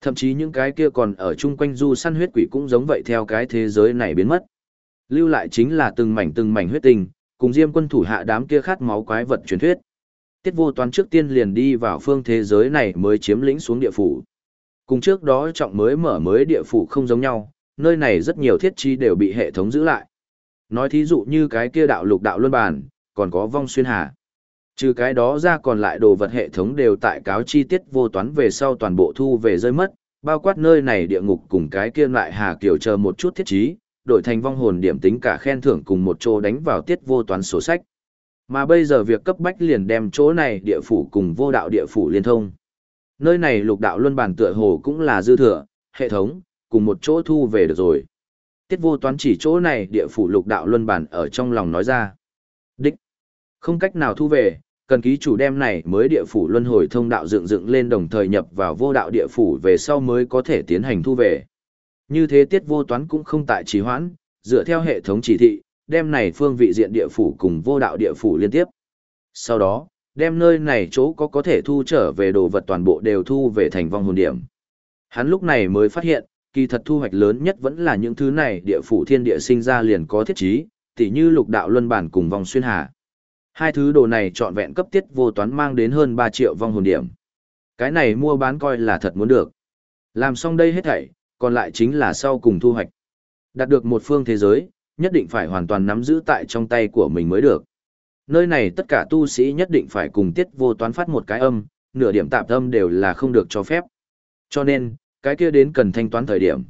Thậm chí những cái kia còn ở chung quanh du săn huyết quỷ cũng giống vậy theo cái thế giới này biến mất. Lưu lại chính là từng mảnh từng mảnh huyết tình, cùng diêm quân thủ hạ đám kia khát máu quái vật truyền thuyết. Tiết vô toán trước tiên liền đi vào phương thế giới này mới chiếm lĩnh xuống địa phủ. Cùng trước đó trọng mới mở mới địa phủ không giống nhau, nơi này rất nhiều thiết trí đều bị hệ thống giữ lại. Nói thí dụ như cái kia đạo lục đạo luân bàn, còn có vong xuyên hà. Trừ cái đó ra còn lại đồ vật hệ thống đều tại cáo chi tiết vô toán về sau toàn bộ thu về rơi mất, bao quát nơi này địa ngục cùng cái kia lại hà kiểu chờ một chút thiết trí, đổi thành vong hồn điểm tính cả khen thưởng cùng một chỗ đánh vào tiết vô toán sổ sách. Mà bây giờ việc cấp bách liền đem chỗ này địa phủ cùng vô đạo địa phủ liên thông. Nơi này lục đạo luân bản tựa hồ cũng là dư thừa, hệ thống, cùng một chỗ thu về được rồi. Tiết vô toán chỉ chỗ này địa phủ lục đạo luân bản ở trong lòng nói ra. Đích. Không cách nào thu về, cần ký chủ đem này mới địa phủ luân hồi thông đạo dựng dựng lên đồng thời nhập vào vô đạo địa phủ về sau mới có thể tiến hành thu về. Như thế tiết vô toán cũng không tại trì hoãn, dựa theo hệ thống chỉ thị, đem này phương vị diện địa phủ cùng vô đạo địa phủ liên tiếp. Sau đó, đem nơi này chỗ có có thể thu trở về đồ vật toàn bộ đều thu về thành vong hồn điểm. Hắn lúc này mới phát hiện, kỳ thật thu hoạch lớn nhất vẫn là những thứ này địa phủ thiên địa sinh ra liền có thiết trí, tỉ như lục đạo luân bản cùng vòng xuyên hà. Hai thứ đồ này trọn vẹn cấp tiết vô toán mang đến hơn 3 triệu vong hồn điểm. Cái này mua bán coi là thật muốn được. Làm xong đây hết thảy, còn lại chính là sau cùng thu hoạch. Đạt được một phương thế giới, nhất định phải hoàn toàn nắm giữ tại trong tay của mình mới được. Nơi này tất cả tu sĩ nhất định phải cùng tiết vô toán phát một cái âm, nửa điểm tạp âm đều là không được cho phép. Cho nên, cái kia đến cần thanh toán thời điểm.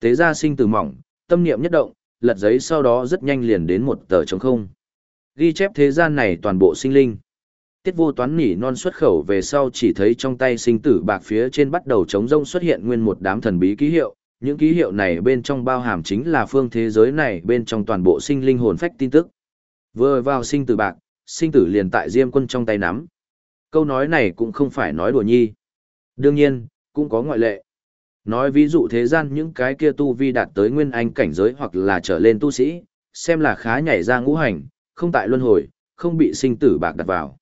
Tế gia sinh từ mỏng, tâm niệm nhất động, lật giấy sau đó rất nhanh liền đến một tờ trống không. Ghi chép thế gian này toàn bộ sinh linh. Tiết vô toán nỉ non xuất khẩu về sau chỉ thấy trong tay sinh tử bạc phía trên bắt đầu trống rông xuất hiện nguyên một đám thần bí ký hiệu. Những ký hiệu này bên trong bao hàm chính là phương thế giới này bên trong toàn bộ sinh linh hồn phách tin tức. Vừa vào sinh tử bạc, sinh tử liền tại diêm quân trong tay nắm. Câu nói này cũng không phải nói đùa nhi. Đương nhiên, cũng có ngoại lệ. Nói ví dụ thế gian những cái kia tu vi đạt tới nguyên anh cảnh giới hoặc là trở lên tu sĩ, xem là khá nhảy ra ngũ hành, không tại luân hồi, không bị sinh tử bạc đặt vào.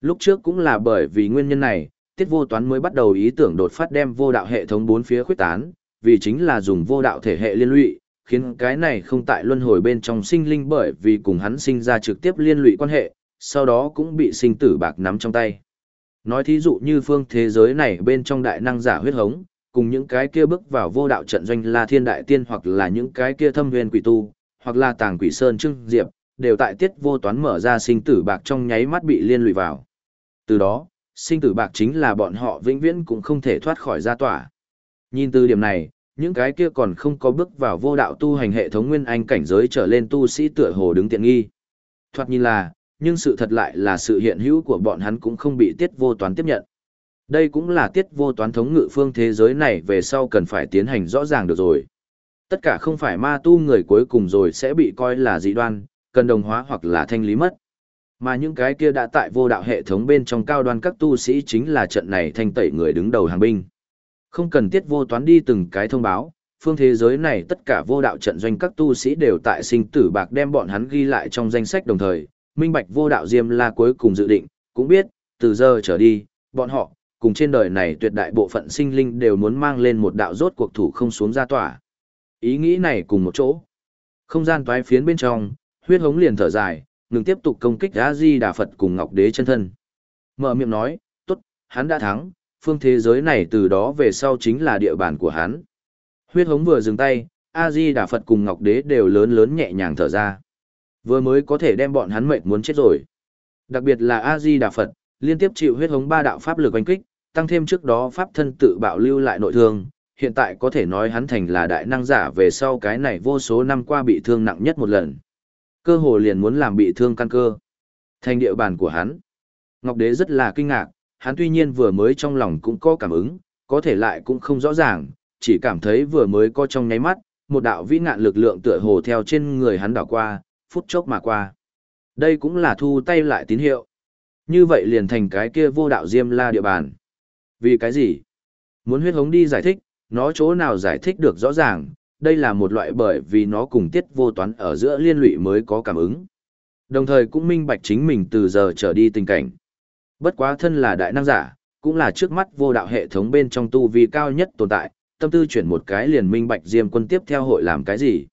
Lúc trước cũng là bởi vì nguyên nhân này, tiết vô toán mới bắt đầu ý tưởng đột phát đem vô đạo hệ thống bốn phía khuyết tán, vì chính là dùng vô đạo thể hệ liên lụy, khiến cái này không tại luân hồi bên trong sinh linh bởi vì cùng hắn sinh ra trực tiếp liên lụy quan hệ, sau đó cũng bị sinh tử bạc nắm trong tay. Nói thí dụ như phương thế giới này bên trong đại năng giả huyết hống, cùng những cái kia bước vào vô đạo trận doanh La Thiên Đại Tiên hoặc là những cái kia thâm huyền quỷ tu, hoặc là tàng quỷ sơn trưng diệp, đều tại tiết vô toán mở ra sinh tử bạc trong nháy mắt bị liên lụy vào. Từ đó, sinh tử bạc chính là bọn họ vĩnh viễn cũng không thể thoát khỏi gia tỏa. Nhìn từ điểm này, những cái kia còn không có bước vào vô đạo tu hành hệ thống nguyên anh cảnh giới trở lên tu sĩ tựa hồ đứng tiện nghi. Thoạt nhìn là, nhưng sự thật lại là sự hiện hữu của bọn hắn cũng không bị tiết vô toán tiếp nhận. Đây cũng là tiết vô toán thống ngự phương thế giới này về sau cần phải tiến hành rõ ràng được rồi. Tất cả không phải ma tu người cuối cùng rồi sẽ bị coi là dị đoan, cần đồng hóa hoặc là thanh lý mất. Mà những cái kia đã tại vô đạo hệ thống bên trong cao đoan các tu sĩ chính là trận này thanh tẩy người đứng đầu hàng binh. Không cần tiết vô toán đi từng cái thông báo, phương thế giới này tất cả vô đạo trận doanh các tu sĩ đều tại sinh tử bạc đem bọn hắn ghi lại trong danh sách đồng thời, minh bạch vô đạo diêm la cuối cùng dự định, cũng biết, từ giờ trở đi, bọn họ, cùng trên đời này tuyệt đại bộ phận sinh linh đều muốn mang lên một đạo rốt cuộc thủ không xuống ra tỏa. Ý nghĩ này cùng một chỗ. Không gian toái phiến bên trong, huyết hống liền thở dài, ngừng tiếp tục công kích A Di Đà Phật cùng Ngọc Đế chân thân. Mở miệng nói, tốt, hắn đã thắng, phương thế giới này từ đó về sau chính là địa bàn của hắn. Huyết hống vừa dừng tay, A Di Đà Phật cùng Ngọc Đế đều lớn lớn nhẹ nhàng thở ra. Vừa mới có thể đem bọn hắn mệnh muốn chết rồi. Đặc biệt là A Di Đà Phật, liên tiếp chịu huyết hống ba đạo pháp lực oanh kích, tăng thêm trước đó pháp thân tự bạo lưu lại nội thương, hiện tại có thể nói hắn thành là đại năng giả về sau cái này vô số năm qua bị thương nặng nhất một lần. Cơ hồ liền muốn làm bị thương căn cơ. Thành địa bàn của hắn. Ngọc Đế rất là kinh ngạc, hắn tuy nhiên vừa mới trong lòng cũng có cảm ứng, có thể lại cũng không rõ ràng, chỉ cảm thấy vừa mới có trong nháy mắt, một đạo vĩ ngạn lực lượng tựa hồ theo trên người hắn đảo qua, phút chốc mà qua. Đây cũng là thu tay lại tín hiệu. Như vậy liền thành cái kia vô đạo diêm la địa bàn. Vì cái gì? Muốn huyết hống đi giải thích, nó chỗ nào giải thích được rõ ràng, đây là một loại bởi vì nó cùng tiết vô toán ở giữa liên lụy mới có cảm ứng. Đồng thời cũng minh bạch chính mình từ giờ trở đi tình cảnh. Bất quá thân là đại năng giả, cũng là trước mắt vô đạo hệ thống bên trong tu vi cao nhất tồn tại, tâm tư chuyển một cái liền minh bạch diêm quân tiếp theo hội làm cái gì.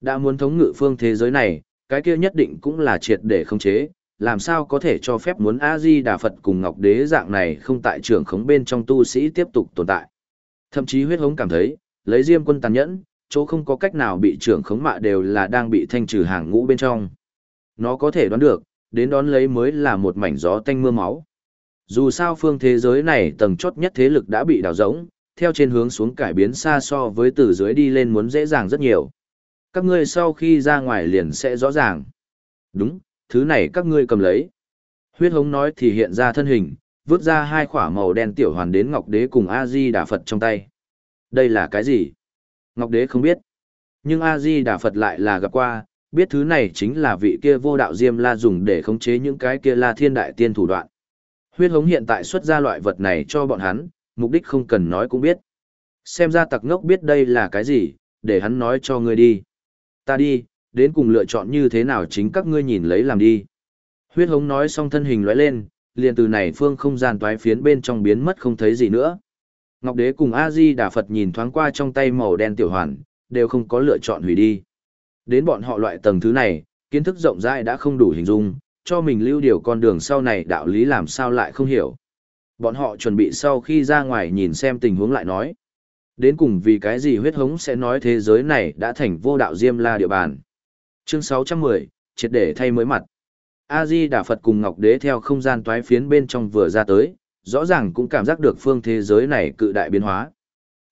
Đã muốn thống ngự phương thế giới này, cái kia nhất định cũng là triệt để khống chế, làm sao có thể cho phép muốn A-di Đà Phật cùng Ngọc Đế dạng này không tại trường khống bên trong tu sĩ tiếp tục tồn tại. Thậm chí huyết hống cảm thấy, lấy diêm quân tàn nhẫn, chỗ không có cách nào bị trưởng khống mạ đều là đang bị thanh trừ hàng ngũ bên trong. Nó có thể đoán được, đến đón lấy mới là một mảnh gió tanh mưa máu. Dù sao phương thế giới này tầng chốt nhất thế lực đã bị đào rỗng, theo trên hướng xuống cải biến xa so với từ dưới đi lên muốn dễ dàng rất nhiều. Các ngươi sau khi ra ngoài liền sẽ rõ ràng. Đúng, thứ này các ngươi cầm lấy. Huyết hống nói thì hiện ra thân hình, vứt ra hai khỏa màu đen tiểu hoàn đến Ngọc Đế cùng A-di Đà Phật trong tay. Đây là cái gì? Ngọc Đế không biết. Nhưng A-di Đà Phật lại là gặp qua, biết thứ này chính là vị kia vô đạo Diêm La dùng để khống chế những cái kia La Thiên Đại Tiên thủ đoạn. Huyết hống hiện tại xuất ra loại vật này cho bọn hắn, mục đích không cần nói cũng biết. Xem ra tặc ngốc biết đây là cái gì, để hắn nói cho ngươi đi. Ta đi, đến cùng lựa chọn như thế nào chính các ngươi nhìn lấy làm đi. Huyết hống nói xong thân hình lóe lên, liền từ này phương không gian toái phiến bên trong biến mất không thấy gì nữa. Ngọc Đế cùng A-di Đà Phật nhìn thoáng qua trong tay màu đen tiểu hoàn, đều không có lựa chọn hủy đi. Đến bọn họ loại tầng thứ này, kiến thức rộng rãi đã không đủ hình dung, cho mình lưu điều con đường sau này đạo lý làm sao lại không hiểu. Bọn họ chuẩn bị sau khi ra ngoài nhìn xem tình huống lại nói. Đến cùng vì cái gì huyết hống sẽ nói thế giới này đã thành vô đạo diêm la địa bàn. Chương 610, triệt để thay mới mặt. A-di Đà Phật cùng Ngọc Đế theo không gian toái phiến bên trong vừa ra tới, rõ ràng cũng cảm giác được phương thế giới này cự đại biến hóa.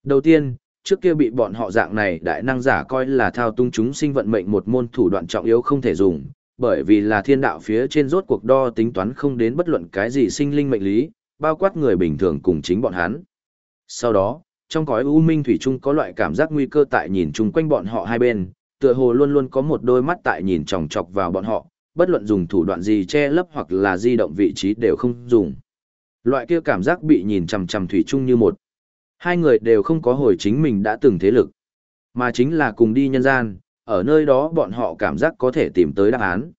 Đầu tiên, trước kia bị bọn họ dạng này đại năng giả coi là thao tung chúng sinh vận mệnh một môn thủ đoạn trọng yếu không thể dùng, bởi vì là thiên đạo phía trên rốt cuộc đo tính toán không đến bất luận cái gì sinh linh mệnh lý, bao quát người bình thường cùng chính bọn hắn. Sau đó, trong cõi u minh thủy chung có loại cảm giác nguy cơ tại nhìn chung quanh bọn họ hai bên, tựa hồ luôn luôn có một đôi mắt tại nhìn chòng chọc vào bọn họ, bất luận dùng thủ đoạn gì che lấp hoặc là di động vị trí đều không dùng. Loại kia cảm giác bị nhìn chằm chằm thủy chung như một. Hai người đều không có hồi chính mình đã từng thế lực, mà chính là cùng đi nhân gian, ở nơi đó bọn họ cảm giác có thể tìm tới đáp án.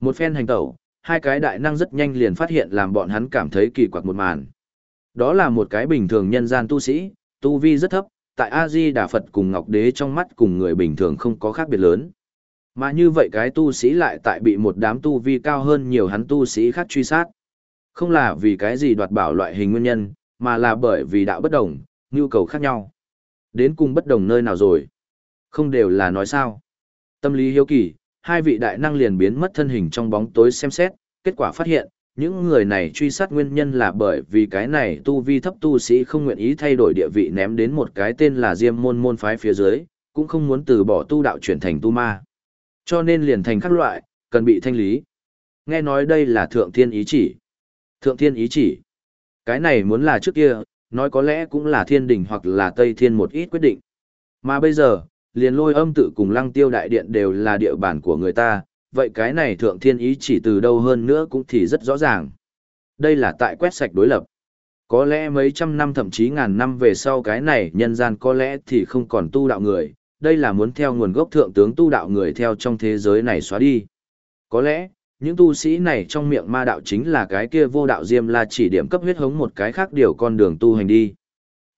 Một phen hành tẩu, hai cái đại năng rất nhanh liền phát hiện làm bọn hắn cảm thấy kỳ quặc một màn. Đó là một cái bình thường nhân gian tu sĩ, tu vi rất thấp, tại A-di Đà Phật cùng Ngọc Đế trong mắt cùng người bình thường không có khác biệt lớn. Mà như vậy cái tu sĩ lại tại bị một đám tu vi cao hơn nhiều hắn tu sĩ khác truy sát. Không là vì cái gì đoạt bảo loại hình nguyên nhân, mà là bởi vì đạo bất đồng, nhu cầu khác nhau. Đến cùng bất đồng nơi nào rồi? Không đều là nói sao? Tâm lý hiếu kỳ, hai vị đại năng liền biến mất thân hình trong bóng tối xem xét, kết quả phát hiện, những người này truy sát nguyên nhân là bởi vì cái này tu vi thấp tu sĩ không nguyện ý thay đổi địa vị ném đến một cái tên là Diêm môn môn phái phía dưới, cũng không muốn từ bỏ tu đạo chuyển thành tu ma. Cho nên liền thành các loại, cần bị thanh lý. Nghe nói đây là thượng thiên ý chỉ. Thượng thiên ý chỉ. Cái này muốn là trước kia, nói có lẽ cũng là thiên đình hoặc là tây thiên một ít quyết định. Mà bây giờ, liền lôi âm tự cùng lăng tiêu đại điện đều là địa bàn của người ta, vậy cái này thượng thiên ý chỉ từ đâu hơn nữa cũng thì rất rõ ràng. Đây là tại quét sạch đối lập. Có lẽ mấy trăm năm thậm chí ngàn năm về sau cái này nhân gian có lẽ thì không còn tu đạo người, đây là muốn theo nguồn gốc thượng tướng tu đạo người theo trong thế giới này xóa đi. Có lẽ, những tu sĩ này trong miệng ma đạo chính là cái kia vô đạo diêm la chỉ điểm cấp huyết hống một cái khác điều con đường tu hành đi.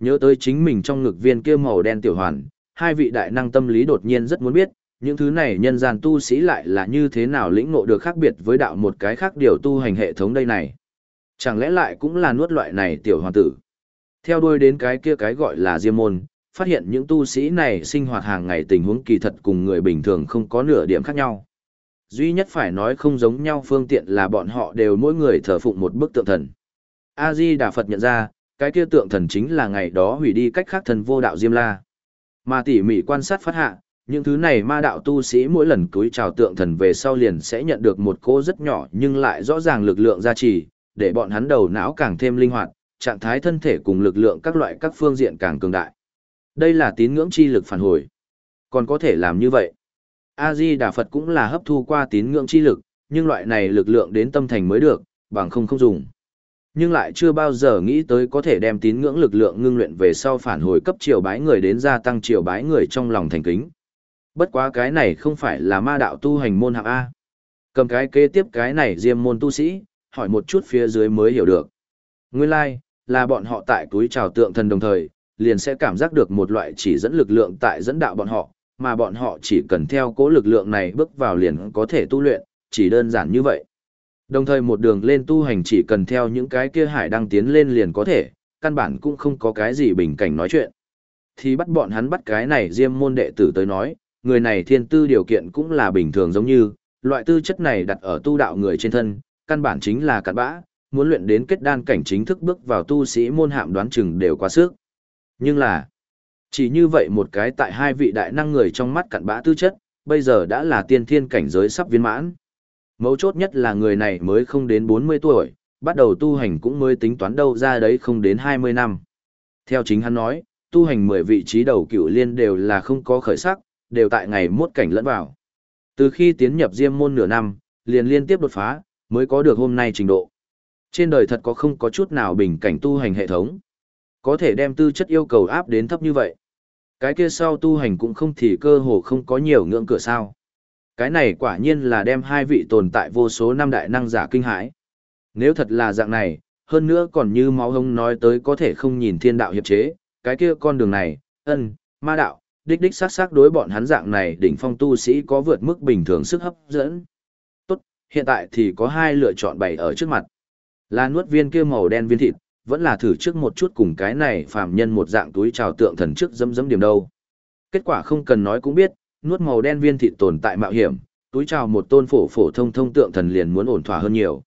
Nhớ tới chính mình trong ngực viên kia màu đen tiểu hoàn, hai vị đại năng tâm lý đột nhiên rất muốn biết, những thứ này nhân gian tu sĩ lại là như thế nào lĩnh ngộ được khác biệt với đạo một cái khác điều tu hành hệ thống đây này. Chẳng lẽ lại cũng là nuốt loại này tiểu hoàn tử. Theo đuôi đến cái kia cái gọi là diêm môn, phát hiện những tu sĩ này sinh hoạt hàng ngày tình huống kỳ thật cùng người bình thường không có nửa điểm khác nhau. Duy nhất phải nói không giống nhau phương tiện là bọn họ đều mỗi người thờ phụng một bức tượng thần. A-di Đà Phật nhận ra, cái kia tượng thần chính là ngày đó hủy đi cách khác thần vô đạo Diêm La. Mà tỉ mỉ quan sát phát hạ, những thứ này ma đạo tu sĩ mỗi lần cúi chào tượng thần về sau liền sẽ nhận được một cô rất nhỏ nhưng lại rõ ràng lực lượng gia trì, để bọn hắn đầu não càng thêm linh hoạt, trạng thái thân thể cùng lực lượng các loại các phương diện càng cường đại. Đây là tín ngưỡng chi lực phản hồi. Còn có thể làm như vậy. A-di Đà Phật cũng là hấp thu qua tín ngưỡng chi lực, nhưng loại này lực lượng đến tâm thành mới được, bằng không không dùng. Nhưng lại chưa bao giờ nghĩ tới có thể đem tín ngưỡng lực lượng ngưng luyện về sau phản hồi cấp triều bái người đến gia tăng triều bái người trong lòng thành kính. Bất quá cái này không phải là ma đạo tu hành môn hạng A. Cầm cái kế tiếp cái này diêm môn tu sĩ, hỏi một chút phía dưới mới hiểu được. Nguyên lai, like, là bọn họ tại túi trào tượng thần đồng thời, liền sẽ cảm giác được một loại chỉ dẫn lực lượng tại dẫn đạo bọn họ, mà bọn họ chỉ cần theo cố lực lượng này bước vào liền có thể tu luyện, chỉ đơn giản như vậy. Đồng thời một đường lên tu hành chỉ cần theo những cái kia hải đang tiến lên liền có thể, căn bản cũng không có cái gì bình cảnh nói chuyện. Thì bắt bọn hắn bắt cái này diêm môn đệ tử tới nói, người này thiên tư điều kiện cũng là bình thường giống như, loại tư chất này đặt ở tu đạo người trên thân, căn bản chính là cặn bã, muốn luyện đến kết đan cảnh chính thức bước vào tu sĩ môn hạm đoán chừng đều quá sức. Nhưng là, chỉ như vậy một cái tại hai vị đại năng người trong mắt cặn bã tư chất, bây giờ đã là tiên thiên cảnh giới sắp viên mãn. Mấu chốt nhất là người này mới không đến 40 tuổi, bắt đầu tu hành cũng mới tính toán đâu ra đấy không đến 20 năm. Theo chính hắn nói, tu hành 10 vị trí đầu cựu liên đều là không có khởi sắc, đều tại ngày mốt cảnh lẫn vào. Từ khi tiến nhập diêm môn nửa năm, liền liên tiếp đột phá, mới có được hôm nay trình độ. Trên đời thật có không có chút nào bình cảnh tu hành hệ thống. Có thể đem tư chất yêu cầu áp đến thấp như vậy. Cái kia sau tu hành cũng không thì cơ hồ không có nhiều ngưỡng cửa sao. Cái này quả nhiên là đem hai vị tồn tại vô số năm đại năng giả kinh hãi. Nếu thật là dạng này, hơn nữa còn như máu hông nói tới có thể không nhìn thiên đạo hiệp chế, cái kia con đường này, ân, ma đạo, đích đích sát sát đối bọn hắn dạng này đỉnh phong tu sĩ có vượt mức bình thường sức hấp dẫn. Tốt, hiện tại thì có hai lựa chọn bày ở trước mặt. Là nuốt viên kia màu đen viên thịt, vẫn là thử trước một chút cùng cái này phàm nhân một dạng túi trào tượng thần trước dấm dấm điểm đâu. Kết quả không cần nói cũng biết, nuốt màu đen viên thịt tồn tại mạo hiểm, túi trào một tôn phổ phổ thông thông tượng thần liền muốn ổn thỏa hơn nhiều.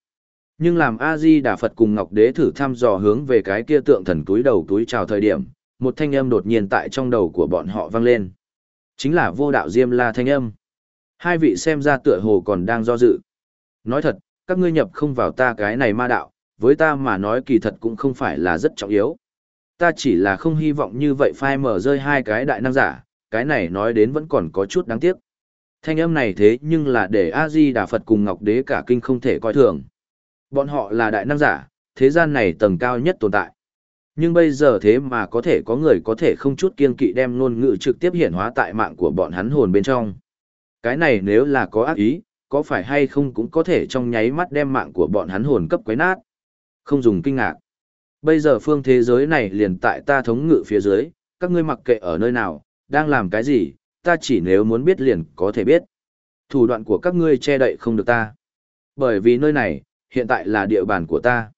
Nhưng làm A-di Đà Phật cùng Ngọc Đế thử thăm dò hướng về cái kia tượng thần túi đầu túi trào thời điểm, một thanh âm đột nhiên tại trong đầu của bọn họ vang lên. Chính là vô đạo Diêm La thanh âm. Hai vị xem ra tựa hồ còn đang do dự. Nói thật, các ngươi nhập không vào ta cái này ma đạo, với ta mà nói kỳ thật cũng không phải là rất trọng yếu. Ta chỉ là không hy vọng như vậy phai mở rơi hai cái đại năng giả, cái này nói đến vẫn còn có chút đáng tiếc. Thanh âm này thế nhưng là để A-di Đà Phật cùng Ngọc Đế cả kinh không thể coi thường. Bọn họ là đại năng giả, thế gian này tầng cao nhất tồn tại. Nhưng bây giờ thế mà có thể có người có thể không chút kiên kỵ đem ngôn ngữ trực tiếp hiển hóa tại mạng của bọn hắn hồn bên trong. Cái này nếu là có ác ý, có phải hay không cũng có thể trong nháy mắt đem mạng của bọn hắn hồn cấp quấy nát. Không dùng kinh ngạc. Bây giờ phương thế giới này liền tại ta thống ngự phía dưới, các ngươi mặc kệ ở nơi nào, đang làm cái gì, ta chỉ nếu muốn biết liền có thể biết. Thủ đoạn của các ngươi che đậy không được ta. Bởi vì nơi này, hiện tại là địa bàn của ta.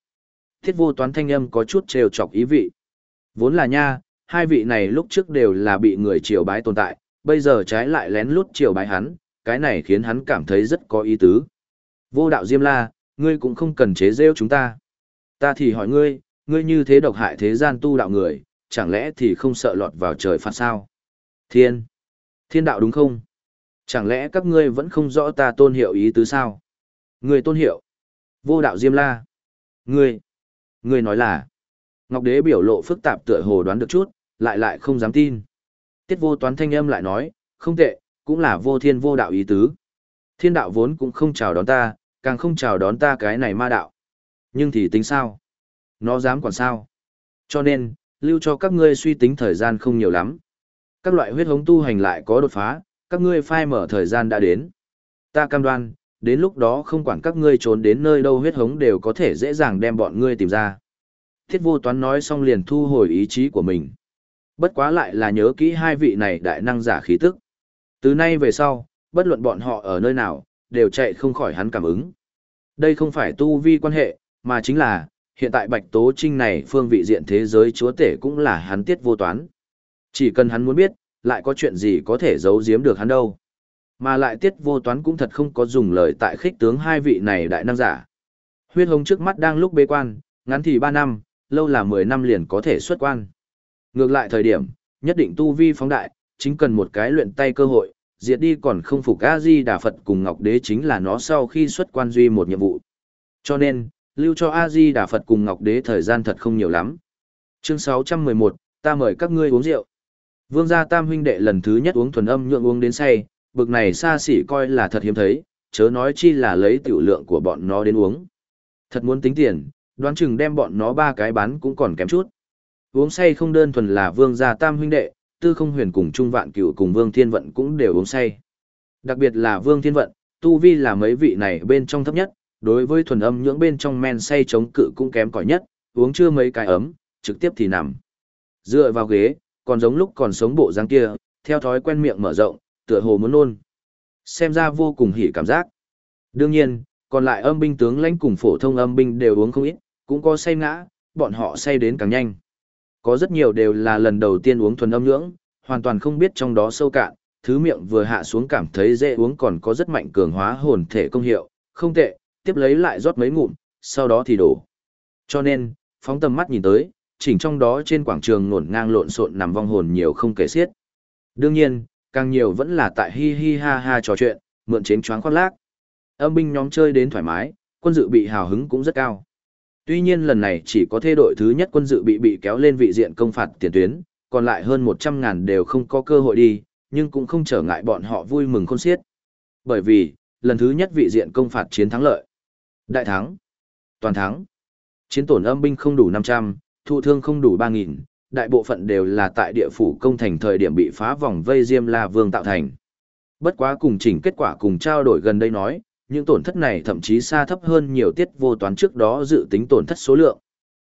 Thiết vô toán thanh âm có chút trêu chọc ý vị. Vốn là nha, hai vị này lúc trước đều là bị người triều bái tồn tại, bây giờ trái lại lén lút triều bái hắn, cái này khiến hắn cảm thấy rất có ý tứ. Vô đạo Diêm La, ngươi cũng không cần chế rêu chúng ta. Ta thì hỏi ngươi, ngươi như thế độc hại thế gian tu đạo người, chẳng lẽ thì không sợ lọt vào trời phạt sao? Thiên! Thiên đạo đúng không? Chẳng lẽ các ngươi vẫn không rõ ta tôn hiệu ý tứ sao? Ngươi tôn hiệu? Vô đạo Diêm La! Ngươi! Ngươi nói là... Ngọc Đế biểu lộ phức tạp tựa hồ đoán được chút, lại lại không dám tin. Tiết vô toán thanh âm lại nói, không tệ, cũng là vô thiên vô đạo ý tứ. Thiên đạo vốn cũng không chào đón ta, càng không chào đón ta cái này ma đạo. Nhưng thì tính sao? Nó dám quản sao? Cho nên, lưu cho các ngươi suy tính thời gian không nhiều lắm. Các loại huyết hống tu hành lại có đột phá, các ngươi phai mở thời gian đã đến. Ta cam đoan, đến lúc đó không quản các ngươi trốn đến nơi đâu huyết hống đều có thể dễ dàng đem bọn ngươi tìm ra. Thiết vô toán nói xong liền thu hồi ý chí của mình. Bất quá lại là nhớ kỹ hai vị này đại năng giả khí tức. Từ nay về sau, bất luận bọn họ ở nơi nào, đều chạy không khỏi hắn cảm ứng. Đây không phải tu vi quan hệ, mà chính là, hiện tại Bạch Tố Trinh này phương vị diện thế giới chúa tể cũng là hắn tiết vô toán. Chỉ cần hắn muốn biết, lại có chuyện gì có thể giấu giếm được hắn đâu. Mà lại tiết vô toán cũng thật không có dùng lời tại khích tướng hai vị này đại năng giả. Huyết hồng trước mắt đang lúc bế quan, ngắn thì 3 năm, lâu là 10 năm liền có thể xuất quan. Ngược lại thời điểm, nhất định tu vi phóng đại, chính cần một cái luyện tay cơ hội, diệt đi còn không phục A-di Đà Phật cùng Ngọc Đế chính là nó sau khi xuất quan duy một nhiệm vụ. Cho nên, lưu cho A-di Đà Phật cùng Ngọc Đế thời gian thật không nhiều lắm. Chương 611, ta mời các ngươi uống rượu. Vương gia tam huynh đệ lần thứ nhất uống thuần âm nhượng uống đến say, bực này xa xỉ coi là thật hiếm thấy, chớ nói chi là lấy tiểu lượng của bọn nó đến uống. Thật muốn tính tiền, đoán chừng đem bọn nó ba cái bán cũng còn kém chút. Uống say không đơn thuần là vương gia tam huynh đệ, tư không huyền cùng trung vạn Cựu cùng vương thiên vận cũng đều uống say. Đặc biệt là vương thiên vận, tu vi là mấy vị này bên trong thấp nhất, đối với thuần âm nhưỡng bên trong men say chống cự cũng kém cỏi nhất, uống chưa mấy cái ấm, trực tiếp thì nằm. Dựa vào ghế, còn giống lúc còn sống bộ dáng kia, theo thói quen miệng mở rộng, tựa hồ muốn nôn. Xem ra vô cùng hỉ cảm giác. Đương nhiên, còn lại âm binh tướng lãnh cùng phổ thông âm binh đều uống không ít, cũng có say ngã, bọn họ say đến càng nhanh. Có rất nhiều đều là lần đầu tiên uống thuần âm nhưỡng, hoàn toàn không biết trong đó sâu cạn, thứ miệng vừa hạ xuống cảm thấy dễ uống còn có rất mạnh cường hóa hồn thể công hiệu, không tệ, tiếp lấy lại rót mấy ngụm, sau đó thì đổ. Cho nên, phóng tầm mắt nhìn tới, chỉnh trong đó trên quảng trường nổn ngang lộn xộn nằm vong hồn nhiều không kể xiết. Đương nhiên, càng nhiều vẫn là tại hi hi ha ha trò chuyện, mượn chén choáng khoác lác. Âm binh nhóm chơi đến thoải mái, quân dự bị hào hứng cũng rất cao. Tuy nhiên lần này chỉ có thê đội thứ nhất quân dự bị bị kéo lên vị diện công phạt tiền tuyến, còn lại hơn 100 ngàn đều không có cơ hội đi, nhưng cũng không trở ngại bọn họ vui mừng khôn xiết. Bởi vì, lần thứ nhất vị diện công phạt chiến thắng lợi. Đại thắng. Toàn thắng. Chiến tổn âm binh không đủ 500, thụ thương không đủ ba nghìn, đại bộ phận đều là tại địa phủ công thành thời điểm bị phá vòng vây Diêm La Vương tạo thành. Bất quá cùng chỉnh kết quả cùng trao đổi gần đây nói, những tổn thất này thậm chí xa thấp hơn nhiều tiết vô toán trước đó dự tính tổn thất số lượng.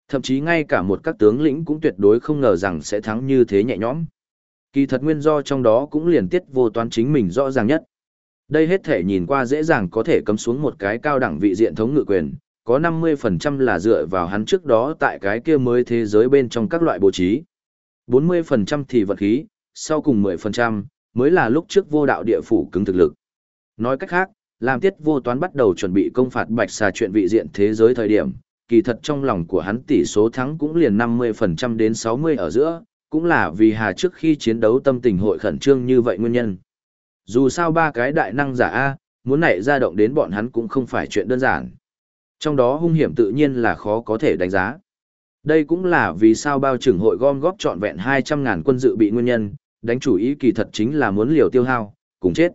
Thậm chí ngay cả một các tướng lĩnh cũng tuyệt đối không ngờ rằng sẽ thắng như thế nhẹ nhõm. Kỳ thật nguyên do trong đó cũng liền tiết vô toán chính mình rõ ràng nhất. Đây hết thể nhìn qua dễ dàng có thể cấm xuống một cái cao đẳng vị diện thống ngự quyền, có 50% là dựa vào hắn trước đó tại cái kia mới thế giới bên trong các loại bố trí. 40% thì vật khí, sau cùng 10% mới là lúc trước vô đạo địa phủ cứng thực lực. Nói cách khác, làm tiết vô toán bắt đầu chuẩn bị công phạt bạch xà chuyện vị diện thế giới thời điểm, kỳ thật trong lòng của hắn tỷ số thắng cũng liền 50% đến 60 ở giữa, cũng là vì hà trước khi chiến đấu tâm tình hội khẩn trương như vậy nguyên nhân. Dù sao ba cái đại năng giả A, muốn nảy ra động đến bọn hắn cũng không phải chuyện đơn giản. Trong đó hung hiểm tự nhiên là khó có thể đánh giá. Đây cũng là vì sao bao trưởng hội gom góp trọn vẹn 200.000 quân dự bị nguyên nhân, đánh chủ ý kỳ thật chính là muốn liều tiêu hao, cùng chết.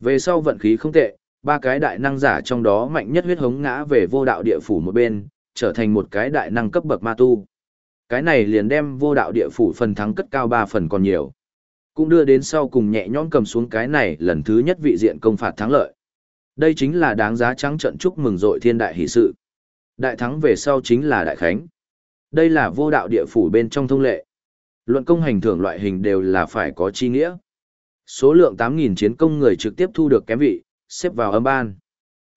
Về sau vận khí không tệ, ba cái đại năng giả trong đó mạnh nhất huyết hống ngã về vô đạo địa phủ một bên, trở thành một cái đại năng cấp bậc ma tu. Cái này liền đem vô đạo địa phủ phần thắng cất cao 3 phần còn nhiều. Cũng đưa đến sau cùng nhẹ nhõm cầm xuống cái này lần thứ nhất vị diện công phạt thắng lợi. Đây chính là đáng giá trắng trận chúc mừng dội thiên đại hỷ sự. Đại thắng về sau chính là đại khánh. Đây là vô đạo địa phủ bên trong thông lệ. Luận công hành thưởng loại hình đều là phải có chi nghĩa. Số lượng 8.000 chiến công người trực tiếp thu được kém vị, xếp vào âm ban.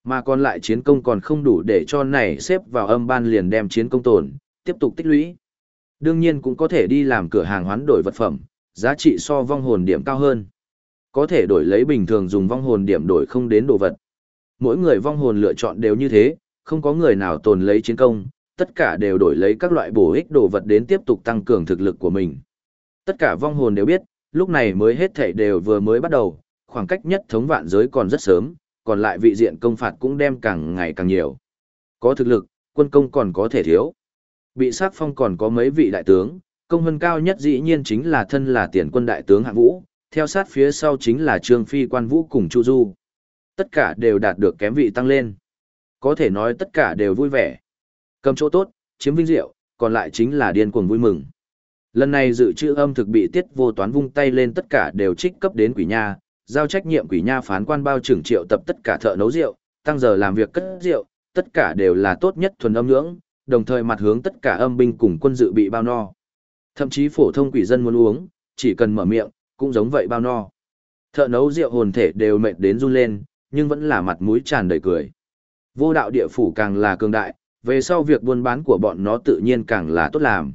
Mà còn lại chiến công còn không đủ để cho này xếp vào âm ban liền đem chiến công tồn, tiếp tục tích lũy. Đương nhiên cũng có thể đi làm cửa hàng hoán đổi vật phẩm, giá trị so vong hồn điểm cao hơn. Có thể đổi lấy bình thường dùng vong hồn điểm đổi không đến đồ vật. Mỗi người vong hồn lựa chọn đều như thế, không có người nào tồn lấy chiến công, tất cả đều đổi lấy các loại bổ ích đồ vật đến tiếp tục tăng cường thực lực của mình. Tất cả vong hồn đều biết, lúc này mới hết thảy đều vừa mới bắt đầu, khoảng cách nhất thống vạn giới còn rất sớm, còn lại vị diện công phạt cũng đem càng ngày càng nhiều. Có thực lực, quân công còn có thể thiếu. Bị sát phong còn có mấy vị đại tướng, công hơn cao nhất dĩ nhiên chính là thân là tiền quân đại tướng hạng vũ, theo sát phía sau chính là Trương Phi quan vũ cùng Chu Du. Tất cả đều đạt được kém vị tăng lên. Có thể nói tất cả đều vui vẻ. Cầm chỗ tốt, chiếm vinh diệu, còn lại chính là điên cuồng vui mừng. Lần này dự trữ âm thực bị tiết vô toán vung tay lên tất cả đều trích cấp đến quỷ nha, giao trách nhiệm quỷ nha phán quan bao trưởng triệu tập tất cả thợ nấu rượu, tăng giờ làm việc cất rượu, tất cả đều là tốt nhất thuần âm nhưỡng, đồng thời mặt hướng tất cả âm binh cùng quân dự bị bao no. Thậm chí phổ thông quỷ dân muốn uống, chỉ cần mở miệng, cũng giống vậy bao no. Thợ nấu rượu hồn thể đều mệt đến run lên, nhưng vẫn là mặt mũi tràn đầy cười. Vô đạo địa phủ càng là cường đại, về sau việc buôn bán của bọn nó tự nhiên càng là tốt làm.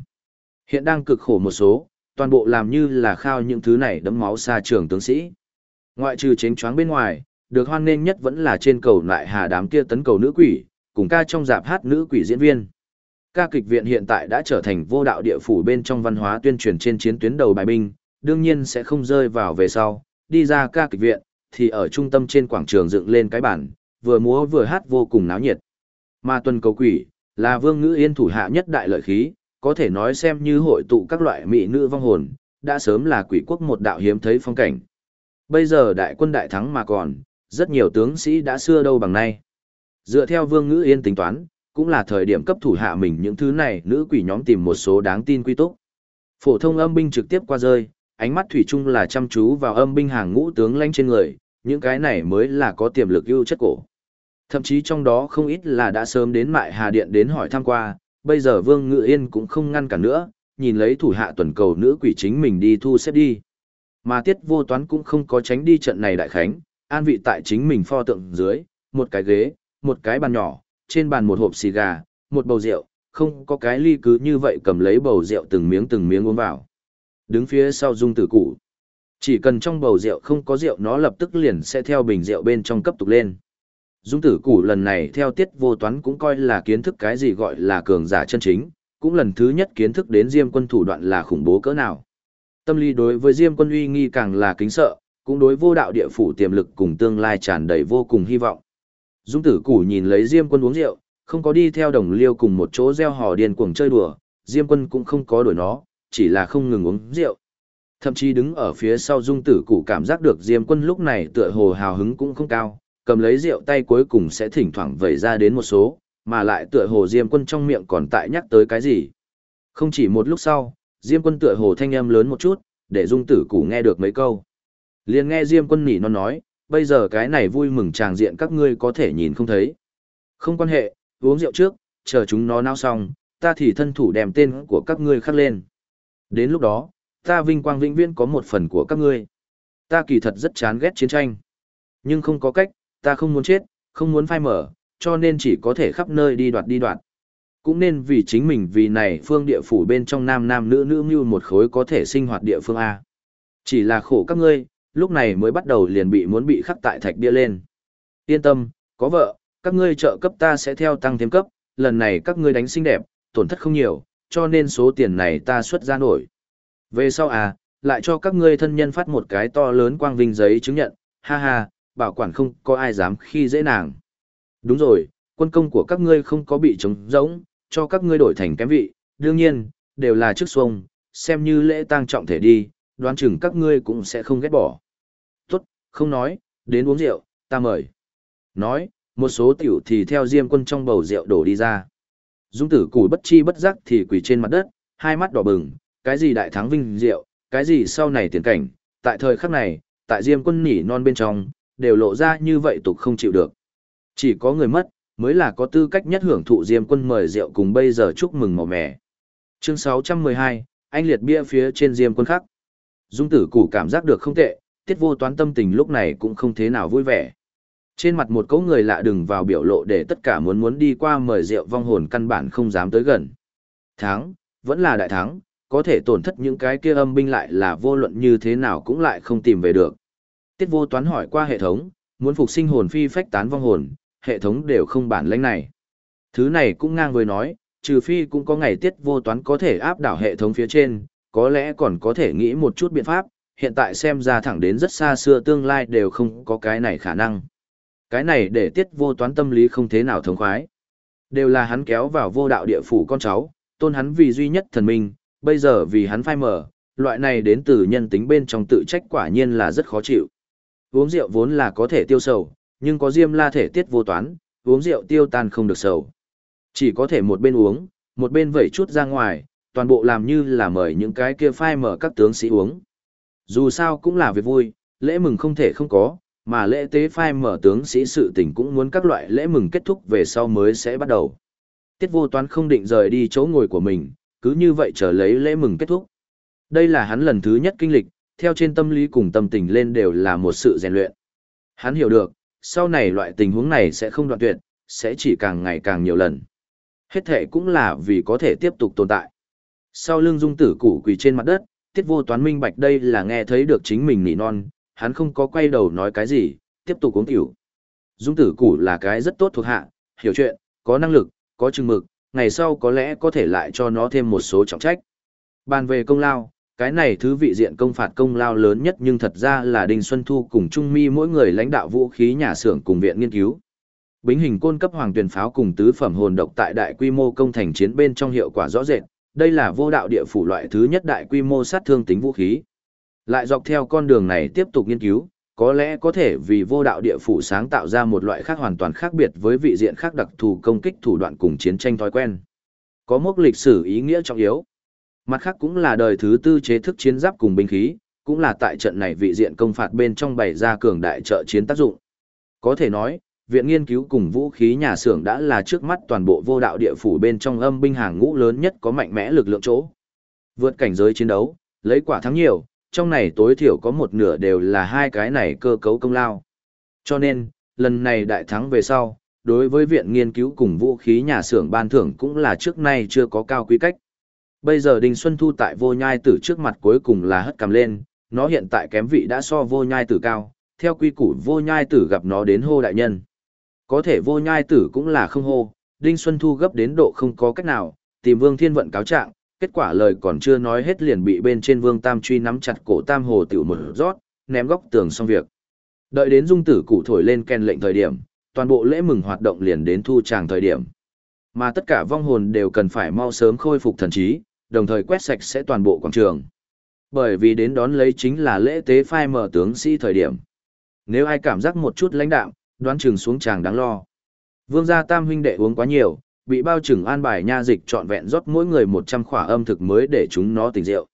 Hiện đang cực khổ một số, toàn bộ làm như là khao những thứ này đấm máu xa trường tướng sĩ. Ngoại trừ chánh choáng bên ngoài, được hoan nghênh nhất vẫn là trên cầu lại hà đám kia tấn cầu nữ quỷ, cùng ca trong dạp hát nữ quỷ diễn viên. Ca kịch viện hiện tại đã trở thành vô đạo địa phủ bên trong văn hóa tuyên truyền trên chiến tuyến đầu bài binh, đương nhiên sẽ không rơi vào về sau, đi ra ca kịch viện, thì ở trung tâm trên quảng trường dựng lên cái bản, vừa múa vừa hát vô cùng náo nhiệt. Mà tuần cầu quỷ, là vương ngữ yên thủ hạ nhất đại lợi khí, có thể nói xem như hội tụ các loại mỹ nữ vong hồn, đã sớm là quỷ quốc một đạo hiếm thấy phong cảnh. Bây giờ đại quân đại thắng mà còn, rất nhiều tướng sĩ đã xưa đâu bằng nay. Dựa theo vương ngữ yên tính toán, cũng là thời điểm cấp thủ hạ mình những thứ này nữ quỷ nhóm tìm một số đáng tin quy túc. Phổ thông âm binh trực tiếp qua rơi, ánh mắt thủy chung là chăm chú vào âm binh hàng ngũ tướng lãnh trên người, những cái này mới là có tiềm lực ưu chất cổ. Thậm chí trong đó không ít là đã sớm đến mại hà điện đến hỏi thăm qua, bây giờ Vương Ngự Yên cũng không ngăn cản nữa, nhìn lấy thủ hạ tuần cầu nữ quỷ chính mình đi thu xếp đi. Mà tiết vô toán cũng không có tránh đi trận này đại khánh, an vị tại chính mình pho tượng dưới, một cái ghế, một cái bàn nhỏ, trên bàn một hộp xì gà, một bầu rượu, không có cái ly cứ như vậy cầm lấy bầu rượu từng miếng từng miếng uống vào. Đứng phía sau dung tử cụ. Chỉ cần trong bầu rượu không có rượu nó lập tức liền sẽ theo bình rượu bên trong cấp tục lên. Dung tử củ lần này theo tiết vô toán cũng coi là kiến thức cái gì gọi là cường giả chân chính, cũng lần thứ nhất kiến thức đến Diêm quân thủ đoạn là khủng bố cỡ nào. Tâm lý đối với Diêm quân uy nghi càng là kính sợ, cũng đối vô đạo địa phủ tiềm lực cùng tương lai tràn đầy vô cùng hy vọng. Dung tử củ nhìn lấy Diêm quân uống rượu, không có đi theo đồng liêu cùng một chỗ gieo hò điên cuồng chơi đùa, Diêm quân cũng không có đuổi nó, chỉ là không ngừng uống rượu. Thậm chí đứng ở phía sau dung tử củ cảm giác được Diêm quân lúc này tựa hồ hào hứng cũng không cao, cầm lấy rượu tay cuối cùng sẽ thỉnh thoảng vẩy ra đến một số, mà lại tựa hồ Diêm quân trong miệng còn tại nhắc tới cái gì. Không chỉ một lúc sau, Diêm quân tựa hồ thanh âm lớn một chút, để dung tử củ nghe được mấy câu. liền nghe Diêm quân nỉ non nói, bây giờ cái này vui mừng tràng diện các ngươi có thể nhìn không thấy. Không quan hệ, uống rượu trước, chờ chúng nó nao xong, ta thì thân thủ đem tên của các ngươi khắc lên. Đến lúc đó, ta vinh quang vĩnh viễn có một phần của các ngươi. Ta kỳ thật rất chán ghét chiến tranh. Nhưng không có cách, ta không muốn chết, không muốn phai mở, cho nên chỉ có thể khắp nơi đi đoạt đi đoạt. Cũng nên vì chính mình vì này phương địa phủ bên trong nam nam nữ nữ mưu một khối có thể sinh hoạt địa phương A. Chỉ là khổ các ngươi, lúc này mới bắt đầu liền bị muốn bị khắc tại thạch bia lên. Yên tâm, có vợ, các ngươi trợ cấp ta sẽ theo tăng thêm cấp, lần này các ngươi đánh xinh đẹp, tổn thất không nhiều, cho nên số tiền này ta xuất ra nổi. Về sau à, lại cho các ngươi thân nhân phát một cái to lớn quang vinh giấy chứng nhận, ha ha, bảo quản không có ai dám khi dễ nàng. Đúng rồi, quân công của các ngươi không có bị trống rỗng, cho các ngươi đổi thành kém vị, đương nhiên, đều là trước xuông, xem như lễ tang trọng thể đi, đoán chừng các ngươi cũng sẽ không ghét bỏ. Tốt, không nói, đến uống rượu, ta mời. Nói, một số tiểu thì theo diêm quân trong bầu rượu đổ đi ra. Dung tử cùi bất chi bất giác thì quỳ trên mặt đất, hai mắt đỏ bừng, cái gì đại thắng vinh diệu, cái gì sau này tiền cảnh, tại thời khắc này, tại diêm quân nỉ non bên trong, đều lộ ra như vậy tục không chịu được. Chỉ có người mất, mới là có tư cách nhất hưởng thụ diêm quân mời rượu cùng bây giờ chúc mừng màu mẻ. Chương 612, anh liệt bia phía trên diêm quân khắc. Dung tử củ cảm giác được không tệ, tiết vô toán tâm tình lúc này cũng không thế nào vui vẻ. Trên mặt một cấu người lạ đừng vào biểu lộ để tất cả muốn muốn đi qua mời rượu vong hồn căn bản không dám tới gần. Thắng, vẫn là đại thắng, có thể tổn thất những cái kia âm binh lại là vô luận như thế nào cũng lại không tìm về được. Tiết vô toán hỏi qua hệ thống, muốn phục sinh hồn phi phách tán vong hồn, hệ thống đều không bản lãnh này. Thứ này cũng ngang với nói, trừ phi cũng có ngày tiết vô toán có thể áp đảo hệ thống phía trên, có lẽ còn có thể nghĩ một chút biện pháp, hiện tại xem ra thẳng đến rất xa xưa tương lai đều không có cái này khả năng. Cái này để tiết vô toán tâm lý không thế nào thống khoái. Đều là hắn kéo vào vô đạo địa phủ con cháu, tôn hắn vì duy nhất thần minh, bây giờ vì hắn phai mở, loại này đến từ nhân tính bên trong tự trách quả nhiên là rất khó chịu. Uống rượu vốn là có thể tiêu sầu, nhưng có diêm la thể tiết vô toán, uống rượu tiêu tan không được sầu. Chỉ có thể một bên uống, một bên vẩy chút ra ngoài, toàn bộ làm như là mời những cái kia phai mở các tướng sĩ uống. Dù sao cũng là việc vui, lễ mừng không thể không có, mà lễ tế phai mở tướng sĩ sự tình cũng muốn các loại lễ mừng kết thúc về sau mới sẽ bắt đầu. Tiết vô toán không định rời đi chỗ ngồi của mình, cứ như vậy chờ lấy lễ mừng kết thúc. Đây là hắn lần thứ nhất kinh lịch, theo trên tâm lý cùng tâm tình lên đều là một sự rèn luyện. Hắn hiểu được, sau này loại tình huống này sẽ không đoạn tuyệt, sẽ chỉ càng ngày càng nhiều lần. Hết thể cũng là vì có thể tiếp tục tồn tại. Sau lưng dung tử củ quỳ trên mặt đất, tiết vô toán minh bạch đây là nghe thấy được chính mình nỉ non, hắn không có quay đầu nói cái gì, tiếp tục uống tiểu. Dung tử củ là cái rất tốt thuộc hạ, hiểu chuyện, có năng lực, có chừng mực, ngày sau có lẽ có thể lại cho nó thêm một số trọng trách. Bàn về công lao, cái này thứ vị diện công phạt công lao lớn nhất nhưng thật ra là Đinh Xuân Thu cùng Trung Mi mỗi người lãnh đạo vũ khí nhà xưởng cùng viện nghiên cứu. Bính hình côn cấp hoàng tuyển pháo cùng tứ phẩm hồn độc tại đại quy mô công thành chiến bên trong hiệu quả rõ rệt, đây là vô đạo địa phủ loại thứ nhất đại quy mô sát thương tính vũ khí. Lại dọc theo con đường này tiếp tục nghiên cứu, có lẽ có thể vì vô đạo địa phủ sáng tạo ra một loại khác hoàn toàn khác biệt với vị diện khác đặc thù công kích thủ đoạn cùng chiến tranh thói quen. Có mốc lịch sử ý nghĩa trọng yếu. Mặt khác cũng là đời thứ tư chế thức chiến giáp cùng binh khí, cũng là tại trận này vị diện công phạt bên trong bày ra cường đại trợ chiến tác dụng. Có thể nói, viện nghiên cứu cùng vũ khí nhà xưởng đã là trước mắt toàn bộ vô đạo địa phủ bên trong âm binh hàng ngũ lớn nhất có mạnh mẽ lực lượng chỗ. Vượt cảnh giới chiến đấu, lấy quả thắng nhiều, trong này tối thiểu có một nửa đều là hai cái này cơ cấu công lao. Cho nên, lần này đại thắng về sau, đối với viện nghiên cứu cùng vũ khí nhà xưởng ban thưởng cũng là trước nay chưa có cao quý cách. Bây giờ Đinh Xuân Thu tại vô nhai tử trước mặt cuối cùng là hất cầm lên, nó hiện tại kém vị đã so vô nhai tử cao, theo quy củ vô nhai tử gặp nó đến hô đại nhân. Có thể vô nhai tử cũng là không hô, Đinh Xuân Thu gấp đến độ không có cách nào, tìm Vương Thiên Vận cáo trạng, kết quả lời còn chưa nói hết liền bị bên trên Vương Tam truy nắm chặt cổ Tam Hồ tiểu một rót, ném góc tường xong việc. Đợi đến dung tử cụ thổi lên ken lệnh thời điểm, toàn bộ lễ mừng hoạt động liền đến thu tràng thời điểm. Mà tất cả vong hồn đều cần phải mau sớm khôi phục thần trí, đồng thời quét sạch sẽ toàn bộ quảng trường. Bởi vì đến đón lấy chính là lễ tế phai mở tướng sĩ thời điểm. Nếu ai cảm giác một chút lãnh đạm, đoán chừng xuống chàng đáng lo. Vương gia tam huynh đệ uống quá nhiều, bị bao trừng an bài nha dịch trọn vẹn rót mỗi người 100 khỏa âm thực mới để chúng nó tỉnh rượu.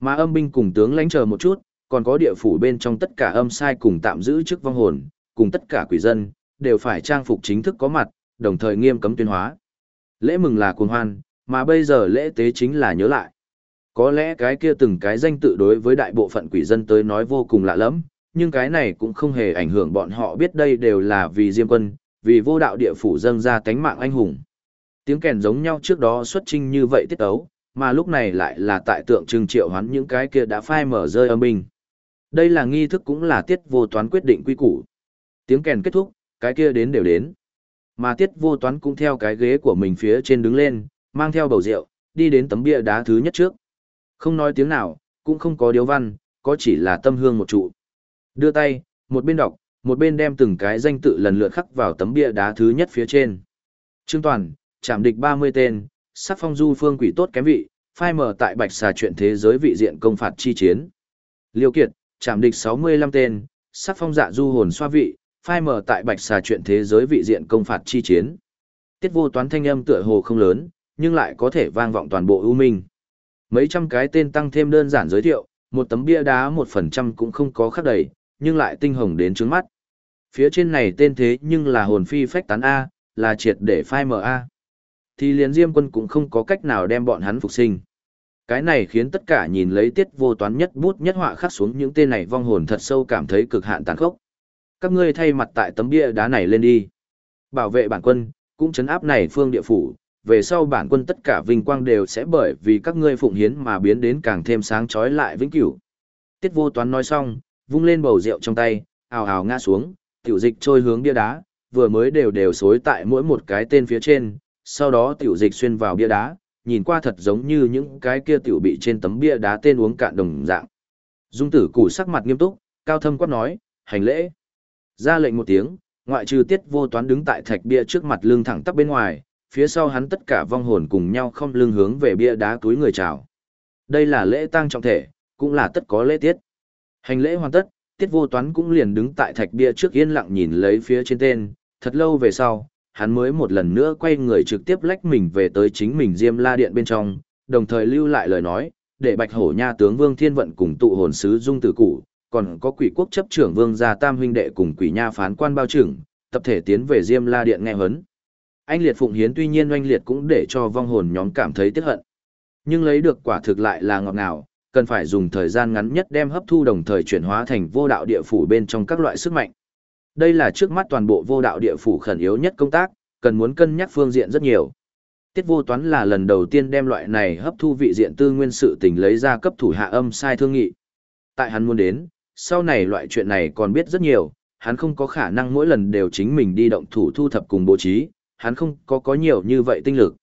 Mà âm binh cùng tướng lãnh chờ một chút, còn có địa phủ bên trong tất cả âm sai cùng tạm giữ chức vong hồn, cùng tất cả quỷ dân, đều phải trang phục chính thức có mặt, đồng thời nghiêm cấm tuyên hóa. Lễ mừng là cuồng hoan, mà bây giờ lễ tế chính là nhớ lại. Có lẽ cái kia từng cái danh tự đối với đại bộ phận quỷ dân tới nói vô cùng lạ lẫm, nhưng cái này cũng không hề ảnh hưởng bọn họ biết đây đều là vì Diêm quân, vì vô đạo địa phủ dâng ra tánh mạng anh hùng. Tiếng kèn giống nhau trước đó xuất trinh như vậy tiết ấu, mà lúc này lại là tại tượng trưng triệu hoán những cái kia đã phai mở rơi âm binh. Đây là nghi thức cũng là tiết vô toán quyết định quy củ. Tiếng kèn kết thúc, cái kia đến đều đến. Mà tiết vô toán cũng theo cái ghế của mình phía trên đứng lên, mang theo bầu rượu, đi đến tấm bia đá thứ nhất trước. Không nói tiếng nào, cũng không có điếu văn, có chỉ là tâm hương một trụ. Đưa tay, một bên đọc, một bên đem từng cái danh tự lần lượt khắc vào tấm bia đá thứ nhất phía trên. Trương Toàn, chạm địch 30 tên, sắc phong du phương quỷ tốt kém vị, phai mở tại bạch xà chuyện thế giới vị diện công phạt chi chiến. Liêu Kiệt, chạm địch 65 tên, sắc phong dạ du hồn xoa vị, phai mở tại bạch xà chuyện thế giới vị diện công phạt chi chiến. Tiết vô toán thanh âm tựa hồ không lớn, nhưng lại có thể vang vọng toàn bộ ưu minh. Mấy trăm cái tên tăng thêm đơn giản giới thiệu, một tấm bia đá một phần trăm cũng không có khắc đầy, nhưng lại tinh hồng đến trướng mắt. Phía trên này tên thế nhưng là hồn phi phách tán A, là triệt để phai mở A. Thì liền diêm quân cũng không có cách nào đem bọn hắn phục sinh. Cái này khiến tất cả nhìn lấy tiết vô toán nhất bút nhất họa khắc xuống những tên này vong hồn thật sâu cảm thấy cực hạn tàn khốc. Các ngươi thay mặt tại tấm bia đá này lên đi. Bảo vệ bản quân, cũng chấn áp này phương địa phủ, về sau bản quân tất cả vinh quang đều sẽ bởi vì các ngươi phụng hiến mà biến đến càng thêm sáng chói lại vĩnh cửu. Tiết vô toán nói xong, vung lên bầu rượu trong tay, ào ào ngã xuống, tiểu dịch trôi hướng bia đá, vừa mới đều đều xối tại mỗi một cái tên phía trên, sau đó tiểu dịch xuyên vào bia đá, nhìn qua thật giống như những cái kia tiểu bị trên tấm bia đá tên uống cạn đồng dạng. Dung tử củ sắc mặt nghiêm túc, cao thâm quát nói, hành lễ. Ra lệnh một tiếng, ngoại trừ tiết vô toán đứng tại thạch bia trước mặt lưng thẳng tắp bên ngoài, phía sau hắn tất cả vong hồn cùng nhau không lưng hướng về bia đá túi người chào. Đây là lễ tang trọng thể, cũng là tất có lễ tiết. Hành lễ hoàn tất, tiết vô toán cũng liền đứng tại thạch bia trước yên lặng nhìn lấy phía trên tên, thật lâu về sau, hắn mới một lần nữa quay người trực tiếp lách mình về tới chính mình Diêm La Điện bên trong, đồng thời lưu lại lời nói, để Bạch Hổ Nha tướng Vương Thiên Vận cùng tụ hồn sứ Dung Tử Cụ, còn có quỷ quốc chấp trưởng Vương gia Tam huynh đệ cùng quỷ nha phán quan bao trưởng, tập thể tiến về Diêm La Điện nghe hấn. Anh liệt phụng hiến tuy nhiên oanh liệt cũng để cho vong hồn nhóm cảm thấy tiếc hận. Nhưng lấy được quả thực lại là ngọt ngào, cần phải dùng thời gian ngắn nhất đem hấp thu đồng thời chuyển hóa thành vô đạo địa phủ bên trong các loại sức mạnh. Đây là trước mắt toàn bộ vô đạo địa phủ khẩn yếu nhất công tác, cần muốn cân nhắc phương diện rất nhiều. Tiết vô toán là lần đầu tiên đem loại này hấp thu vị diện tư nguyên sự tình lấy ra cấp thủ hạ âm sai thương nghị. Tại hắn muốn đến, sau này loại chuyện này còn biết rất nhiều, hắn không có khả năng mỗi lần đều chính mình đi động thủ thu thập cùng bố trí, hắn không có có nhiều như vậy tinh lực.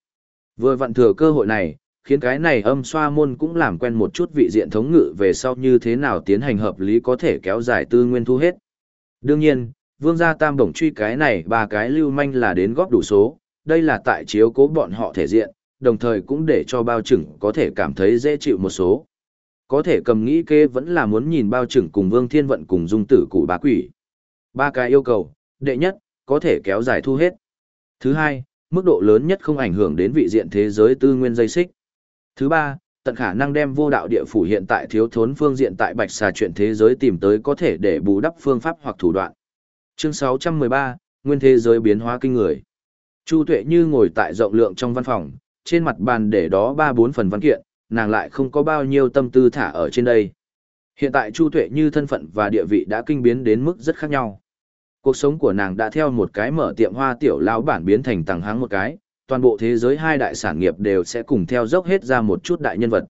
Vừa vặn thừa cơ hội này, khiến cái này âm xoa môn cũng làm quen một chút vị diện thống ngự về sau như thế nào tiến hành hợp lý có thể kéo dài tư nguyên thu hết. Đương nhiên, vương gia tam đồng truy cái này ba cái lưu manh là đến góp đủ số, đây là tại chiếu cố bọn họ thể diện, đồng thời cũng để cho bao trưởng có thể cảm thấy dễ chịu một số. Có thể cầm nghĩ kê vẫn là muốn nhìn bao trưởng cùng vương thiên vận cùng dung tử cụ bá quỷ. Ba cái yêu cầu, đệ nhất, có thể kéo dài thu hết. Thứ hai, mức độ lớn nhất không ảnh hưởng đến vị diện thế giới tư nguyên dây xích. Thứ ba, tận khả năng đem vô đạo địa phủ hiện tại thiếu thốn phương diện tại bạch xà chuyện thế giới tìm tới có thể để bù đắp phương pháp hoặc thủ đoạn. Chương 613, Nguyên thế giới biến hóa kinh người. Chu Tuệ Như ngồi tại rộng lượng trong văn phòng, trên mặt bàn để đó ba bốn phần văn kiện, nàng lại không có bao nhiêu tâm tư thả ở trên đây. Hiện tại Chu Tuệ Như thân phận và địa vị đã kinh biến đến mức rất khác nhau. Cuộc sống của nàng đã theo một cái mở tiệm hoa tiểu lão bản biến thành tầng háng một cái, toàn bộ thế giới hai đại sản nghiệp đều sẽ cùng theo dốc hết ra một chút đại nhân vật.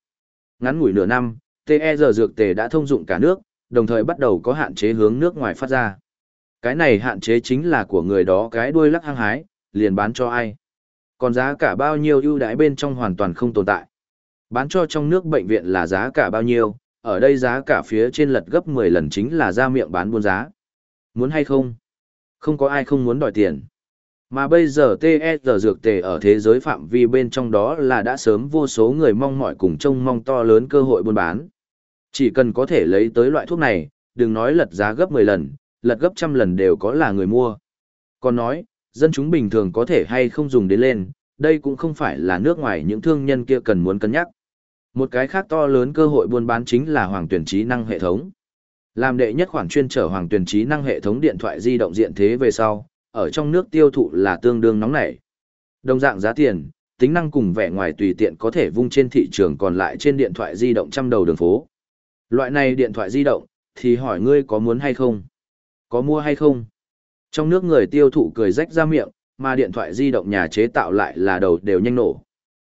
Ngắn ngủi nửa năm, TER dược tề đã thông dụng cả nước, đồng thời bắt đầu có hạn chế hướng nước ngoài phát ra. Cái này hạn chế chính là của người đó cái đuôi lắc hăng hái, liền bán cho ai. Còn giá cả bao nhiêu ưu đãi bên trong hoàn toàn không tồn tại. Bán cho trong nước bệnh viện là giá cả bao nhiêu, ở đây giá cả phía trên lật gấp 10 lần chính là ra miệng bán buôn giá. Muốn hay không? Không có ai không muốn đòi tiền. Mà bây giờ TSR dược tề ở thế giới phạm vi bên trong đó là đã sớm vô số người mong mỏi cùng trông mong to lớn cơ hội buôn bán. Chỉ cần có thể lấy tới loại thuốc này, đừng nói lật giá gấp 10 lần, lật gấp trăm lần đều có là người mua. Còn nói, dân chúng bình thường có thể hay không dùng đến lên, đây cũng không phải là nước ngoài những thương nhân kia cần muốn cân nhắc. Một cái khác to lớn cơ hội buôn bán chính là hoàng tuyển trí năng hệ thống. Làm đệ nhất khoản chuyên trở hoàng tuyển trí năng hệ thống điện thoại di động diện thế về sau, ở trong nước tiêu thụ là tương đương nóng nảy. Đồng dạng giá tiền, tính năng cùng vẻ ngoài tùy tiện có thể vung trên thị trường còn lại trên điện thoại di động trăm đầu đường phố. Loại này điện thoại di động, thì hỏi ngươi có muốn hay không? Có mua hay không? Trong nước người tiêu thụ cười rách ra miệng, mà điện thoại di động nhà chế tạo lại là đầu đều nhanh nổ.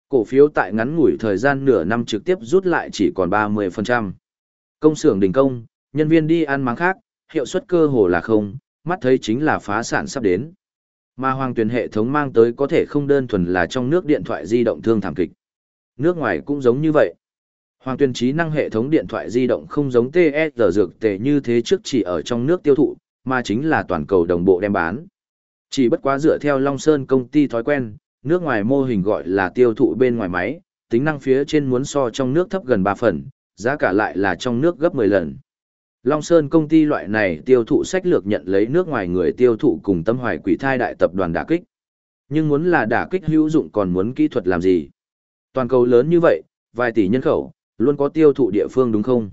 Cổ phiếu tại ngắn ngủi thời gian nửa năm trực tiếp rút lại chỉ còn 30%. Công xưởng đình công, nhân viên đi ăn máng khác, hiệu suất cơ hồ là không, mắt thấy chính là phá sản sắp đến. Mà hoàng tuyển hệ thống mang tới có thể không đơn thuần là trong nước điện thoại di động thương thảm kịch. Nước ngoài cũng giống như vậy. Hoàng tuyển trí năng hệ thống điện thoại di động không giống TSR dược tệ như thế trước chỉ ở trong nước tiêu thụ, mà chính là toàn cầu đồng bộ đem bán. Chỉ bất quá dựa theo Long Sơn công ty thói quen, nước ngoài mô hình gọi là tiêu thụ bên ngoài máy, tính năng phía trên muốn so trong nước thấp gần 3 phần, giá cả lại là trong nước gấp 10 lần. Long Sơn công ty loại này tiêu thụ sách lược nhận lấy nước ngoài người tiêu thụ cùng tâm hoài quỷ thai đại tập đoàn đả kích. Nhưng muốn là đả kích hữu dụng còn muốn kỹ thuật làm gì? Toàn cầu lớn như vậy, vài tỷ nhân khẩu, luôn có tiêu thụ địa phương đúng không?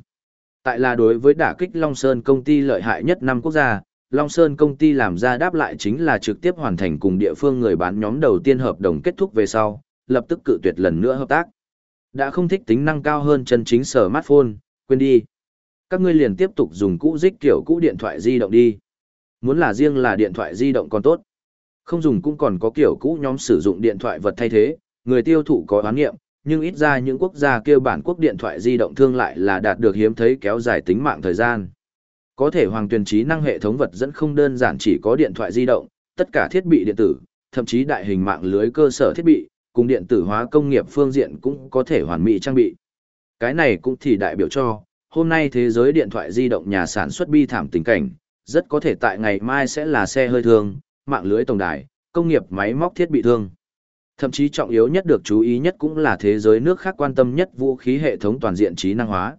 Tại là đối với đả kích Long Sơn công ty lợi hại nhất năm quốc gia, Long Sơn công ty làm ra đáp lại chính là trực tiếp hoàn thành cùng địa phương người bán nhóm đầu tiên hợp đồng kết thúc về sau, lập tức cự tuyệt lần nữa hợp tác. Đã không thích tính năng cao hơn chân chính sở smartphone, quên đi các ngươi liền tiếp tục dùng cũ dích kiểu cũ điện thoại di động đi. Muốn là riêng là điện thoại di động còn tốt. Không dùng cũng còn có kiểu cũ nhóm sử dụng điện thoại vật thay thế, người tiêu thụ có oán nghiệm, nhưng ít ra những quốc gia kêu bản quốc điện thoại di động thương lại là đạt được hiếm thấy kéo dài tính mạng thời gian. Có thể hoàng tuyển trí năng hệ thống vật dẫn không đơn giản chỉ có điện thoại di động, tất cả thiết bị điện tử, thậm chí đại hình mạng lưới cơ sở thiết bị, cùng điện tử hóa công nghiệp phương diện cũng có thể hoàn mỹ trang bị. Cái này cũng thì đại biểu cho, hôm nay thế giới điện thoại di động nhà sản xuất bi thảm tình cảnh, rất có thể tại ngày mai sẽ là xe hơi thương, mạng lưới tổng đài, công nghiệp máy móc thiết bị thương. Thậm chí trọng yếu nhất được chú ý nhất cũng là thế giới nước khác quan tâm nhất vũ khí hệ thống toàn diện trí năng hóa.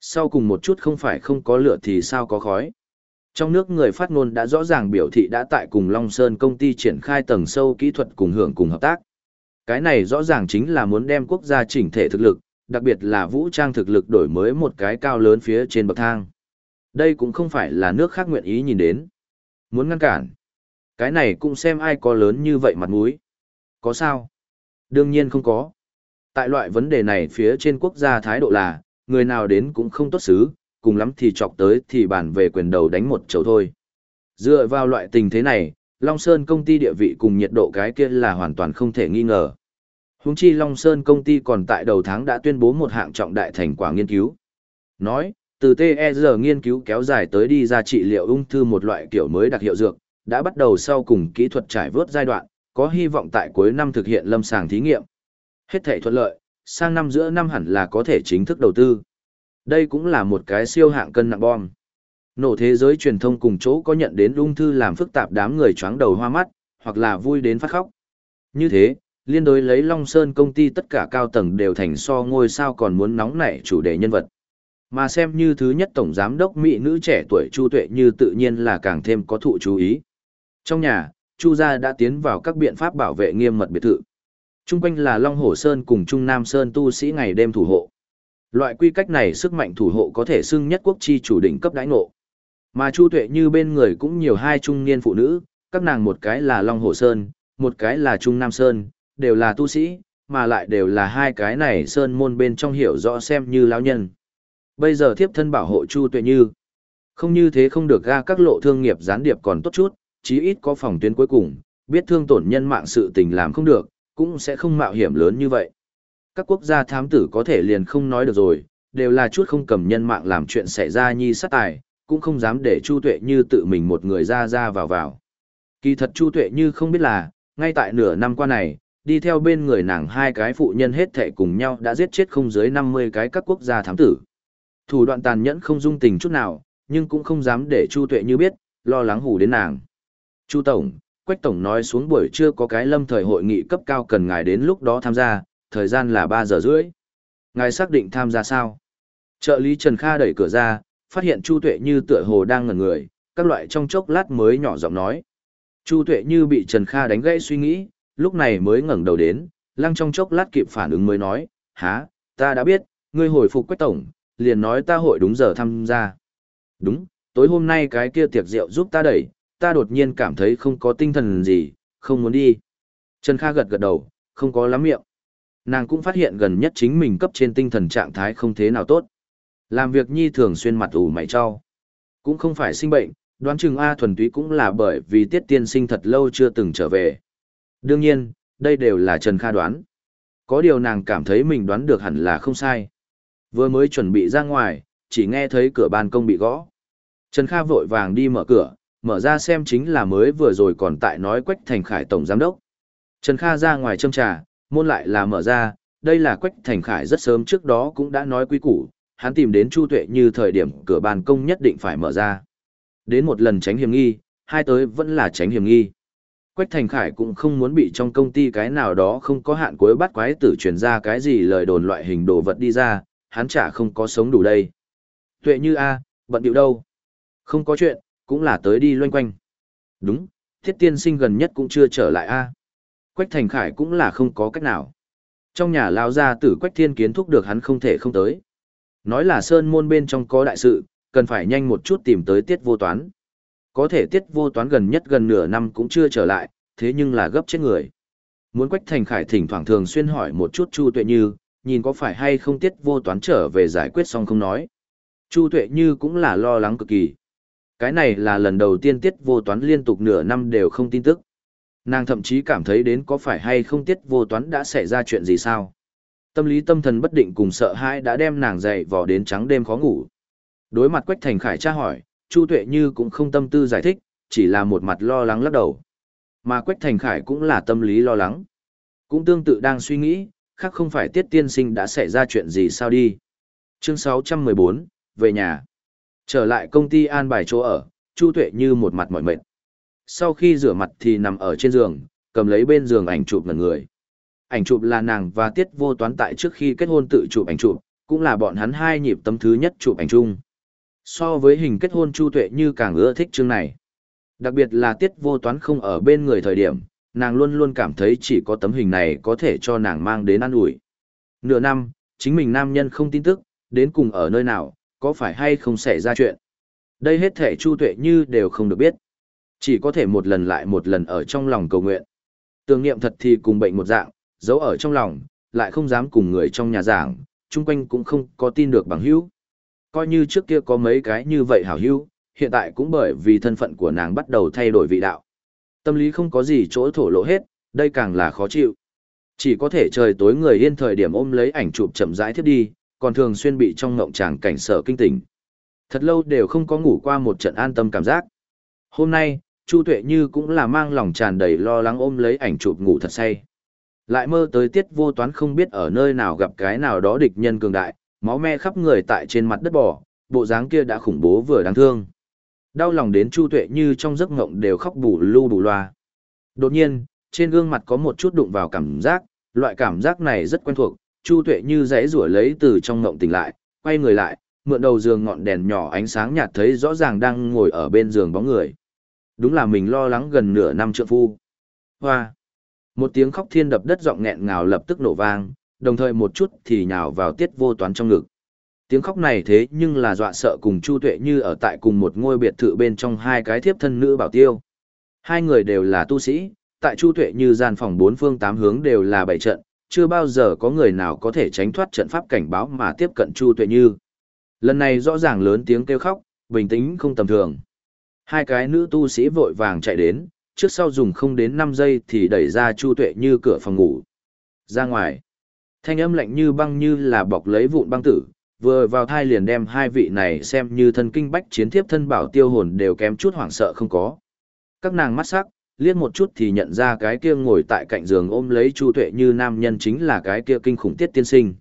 Sau cùng một chút không phải không có lửa thì sao có khói. Trong nước người phát ngôn đã rõ ràng biểu thị đã tại cùng Long Sơn công ty triển khai tầng sâu kỹ thuật cùng hưởng cùng hợp tác. Cái này rõ ràng chính là muốn đem quốc gia chỉnh thể thực lực, đặc biệt là vũ trang thực lực đổi mới một cái cao lớn phía trên bậc thang. Đây cũng không phải là nước khác nguyện ý nhìn đến. Muốn ngăn cản. Cái này cũng xem ai có lớn như vậy mặt mũi. Có sao? Đương nhiên không có. Tại loại vấn đề này phía trên quốc gia thái độ là, người nào đến cũng không tốt xứ, cùng lắm thì chọc tới thì bản về quyền đầu đánh một chầu thôi. Dựa vào loại tình thế này, Long Sơn công ty địa vị cùng nhiệt độ cái kia là hoàn toàn không thể nghi ngờ. Huống chi Long Sơn công ty còn tại đầu tháng đã tuyên bố một hạng trọng đại thành quả nghiên cứu. Nói, từ TEZ nghiên cứu kéo dài tới đi ra trị liệu ung thư một loại kiểu mới đặc hiệu dược, đã bắt đầu sau cùng kỹ thuật trải vớt giai đoạn, có hy vọng tại cuối năm thực hiện lâm sàng thí nghiệm. Hết thể thuận lợi, sang năm giữa năm hẳn là có thể chính thức đầu tư. Đây cũng là một cái siêu hạng cân nặng bom. Nổ thế giới truyền thông cùng chỗ có nhận đến ung thư làm phức tạp đám người choáng đầu hoa mắt, hoặc là vui đến phát khóc. Như thế, liên đối lấy Long Sơn công ty tất cả cao tầng đều thành so ngôi sao còn muốn nóng nảy chủ đề nhân vật. Mà xem như thứ nhất tổng giám đốc mỹ nữ trẻ tuổi Chu Tuệ như tự nhiên là càng thêm có thụ chú ý. Trong nhà, Chu gia đã tiến vào các biện pháp bảo vệ nghiêm mật biệt thự. Trung quanh là Long Hổ Sơn cùng Trung Nam Sơn tu sĩ ngày đêm thủ hộ. Loại quy cách này sức mạnh thủ hộ có thể xưng nhất quốc chi chủ đỉnh cấp đãi ngộ. Mà Chu Tuệ như bên người cũng nhiều hai trung niên phụ nữ, các nàng một cái là Long Hổ Sơn, một cái là Trung Nam Sơn, đều là tu sĩ, mà lại đều là hai cái này Sơn môn bên trong hiểu rõ xem như lão nhân. Bây giờ thiếp thân bảo hộ Chu Tuệ Như. Không như thế không được ga các lộ thương nghiệp gián điệp còn tốt chút, chí ít có phòng tuyến cuối cùng, biết thương tổn nhân mạng sự tình làm không được, cũng sẽ không mạo hiểm lớn như vậy. Các quốc gia thám tử có thể liền không nói được rồi, đều là chút không cầm nhân mạng làm chuyện xảy ra nhi sát tài, cũng không dám để Chu Tuệ Như tự mình một người ra ra vào vào. Kỳ thật Chu Tuệ Như không biết là, ngay tại nửa năm qua này, đi theo bên người nàng hai cái phụ nhân hết thệ cùng nhau đã giết chết không dưới 50 cái các quốc gia thám tử. Thủ đoạn tàn nhẫn không dung tình chút nào, nhưng cũng không dám để Chu Tuệ Như biết, lo lắng hù đến nàng. Chu Tổng, Quách Tổng nói xuống buổi trưa có cái lâm thời hội nghị cấp cao cần ngài đến lúc đó tham gia, thời gian là 3 giờ rưỡi. Ngài xác định tham gia sao? Trợ lý Trần Kha đẩy cửa ra, phát hiện Chu Tuệ Như tựa hồ đang ngẩn người, các loại trong chốc lát mới nhỏ giọng nói. Chu Tuệ Như bị Trần Kha đánh gãy suy nghĩ, lúc này mới ngẩng đầu đến, lăng trong chốc lát kịp phản ứng mới nói, há, ta đã biết, ngươi hồi phục Quách Tổng, liền nói ta hội đúng giờ tham gia. Đúng, tối hôm nay cái kia tiệc rượu giúp ta đẩy, ta đột nhiên cảm thấy không có tinh thần gì, không muốn đi. Trần Kha gật gật đầu, không có lắm miệng. Nàng cũng phát hiện gần nhất chính mình cấp trên tinh thần trạng thái không thế nào tốt. Làm việc nhi thường xuyên mặt ủ mày cho. Cũng không phải sinh bệnh, đoán chừng A thuần túy cũng là bởi vì tiết tiên sinh thật lâu chưa từng trở về. Đương nhiên, đây đều là Trần Kha đoán. Có điều nàng cảm thấy mình đoán được hẳn là không sai. Vừa mới chuẩn bị ra ngoài, chỉ nghe thấy cửa ban công bị gõ. Trần Kha vội vàng đi mở cửa, mở ra xem chính là mới vừa rồi còn tại nói Quách Thành Khải Tổng Giám Đốc. Trần Kha ra ngoài châm trà, môn lại là mở ra, đây là Quách Thành Khải rất sớm trước đó cũng đã nói quý củ, hắn tìm đến Chu Tuệ như thời điểm cửa ban công nhất định phải mở ra. Đến một lần tránh hiểm nghi, hai tới vẫn là tránh hiểm nghi. Quách Thành Khải cũng không muốn bị trong công ty cái nào đó không có hạn cuối bắt quái tử truyền ra cái gì lời đồn loại hình đồ vật đi ra, hắn chả không có sống đủ đây. Tuệ như A, bận điệu đâu? Không có chuyện, cũng là tới đi loanh quanh. Đúng, thiết tiên sinh gần nhất cũng chưa trở lại A. Quách Thành Khải cũng là không có cách nào. Trong nhà lao ra tử Quách Thiên kiến thúc được hắn không thể không tới. Nói là sơn môn bên trong có đại sự, cần phải nhanh một chút tìm tới tiết vô toán. Có thể tiết vô toán gần nhất gần nửa năm cũng chưa trở lại, thế nhưng là gấp chết người. Muốn Quách Thành Khải thỉnh thoảng thường xuyên hỏi một chút Chu Tuệ Như, nhìn có phải hay không tiết vô toán trở về giải quyết xong không nói. Chu Tuệ Như cũng là lo lắng cực kỳ. Cái này là lần đầu tiên tiết vô toán liên tục nửa năm đều không tin tức. Nàng thậm chí cảm thấy đến có phải hay không tiết vô toán đã xảy ra chuyện gì sao. Tâm lý tâm thần bất định cùng sợ hãi đã đem nàng dậy vò đến trắng đêm khó ngủ. Đối mặt Quách Thành Khải tra hỏi, Chu Tuệ Như cũng không tâm tư giải thích, chỉ là một mặt lo lắng lắc đầu. Mà Quách Thành Khải cũng là tâm lý lo lắng. Cũng tương tự đang suy nghĩ, khác không phải Tiết Tiên Sinh đã xảy ra chuyện gì sao đi. Chương 614, về nhà. Trở lại công ty an bài chỗ ở, Chu Tuệ như một mặt mỏi mệt. Sau khi rửa mặt thì nằm ở trên giường, cầm lấy bên giường ảnh chụp lần người. Ảnh chụp là nàng và Tiết Vô Toán tại trước khi kết hôn tự chụp ảnh chụp, cũng là bọn hắn hai nhịp tấm thứ nhất chụp ảnh chung. So với hình kết hôn Chu Tuệ như càng ưa thích chương này. Đặc biệt là Tiết Vô Toán không ở bên người thời điểm, nàng luôn luôn cảm thấy chỉ có tấm hình này có thể cho nàng mang đến an ủi. Nửa năm, chính mình nam nhân không tin tức, đến cùng ở nơi nào, có phải hay không xảy ra chuyện. Đây hết thể Chu Tuệ như đều không được biết. Chỉ có thể một lần lại một lần ở trong lòng cầu nguyện. Tưởng niệm thật thì cùng bệnh một dạng, giấu ở trong lòng, lại không dám cùng người trong nhà giảng, chung quanh cũng không có tin được bằng hữu. Coi như trước kia có mấy cái như vậy hảo hữu, hiện tại cũng bởi vì thân phận của nàng bắt đầu thay đổi vị đạo. Tâm lý không có gì chỗ thổ lộ hết, đây càng là khó chịu. Chỉ có thể trời tối người yên thời điểm ôm lấy ảnh chụp chậm rãi thiết đi, còn thường xuyên bị trong ngộng tràng cảnh sợ kinh tỉnh. Thật lâu đều không có ngủ qua một trận an tâm cảm giác. Hôm nay, Chu Tuệ Như cũng là mang lòng tràn đầy lo lắng ôm lấy ảnh chụp ngủ thật say. Lại mơ tới tiết vô toán không biết ở nơi nào gặp cái nào đó địch nhân cường đại, máu me khắp người tại trên mặt đất bò, bộ dáng kia đã khủng bố vừa đáng thương. Đau lòng đến Chu Tuệ Như trong giấc ngộng đều khóc bù lu bù loa. Đột nhiên, trên gương mặt có một chút đụng vào cảm giác, loại cảm giác này rất quen thuộc, Chu Tuệ Như dãy rủa lấy từ trong ngộng tỉnh lại, quay người lại, mượn đầu giường ngọn đèn nhỏ ánh sáng nhạt thấy rõ ràng đang ngồi ở bên giường bóng người. Đúng là mình lo lắng gần nửa năm trượng phu. Hoa! Một tiếng khóc thiên đập đất giọng nghẹn ngào lập tức nổ vang, đồng thời một chút thì nhào vào tiết vô toán trong ngực. Tiếng khóc này thế nhưng là dọa sợ cùng Chu Tuệ như ở tại cùng một ngôi biệt thự bên trong hai cái thiếp thân nữ bảo tiêu. Hai người đều là tu sĩ, tại Chu Tuệ như gian phòng bốn phương tám hướng đều là bảy trận, chưa bao giờ có người nào có thể tránh thoát trận pháp cảnh báo mà tiếp cận Chu Tuệ như. Lần này rõ ràng lớn tiếng kêu khóc, bình tĩnh không tầm thường. Hai cái nữ tu sĩ vội vàng chạy đến, trước sau dùng không đến 5 giây thì đẩy ra Chu Tuệ như cửa phòng ngủ. Ra ngoài, thanh âm lạnh như băng như là bọc lấy vụn băng tử, vừa vào thai liền đem hai vị này xem như thân kinh bách chiến thiếp thân bảo tiêu hồn đều kém chút hoảng sợ không có. Các nàng mắt sắc, liếc một chút thì nhận ra cái kia ngồi tại cạnh giường ôm lấy Chu Tuệ như nam nhân chính là cái kia kinh khủng tiết tiên sinh.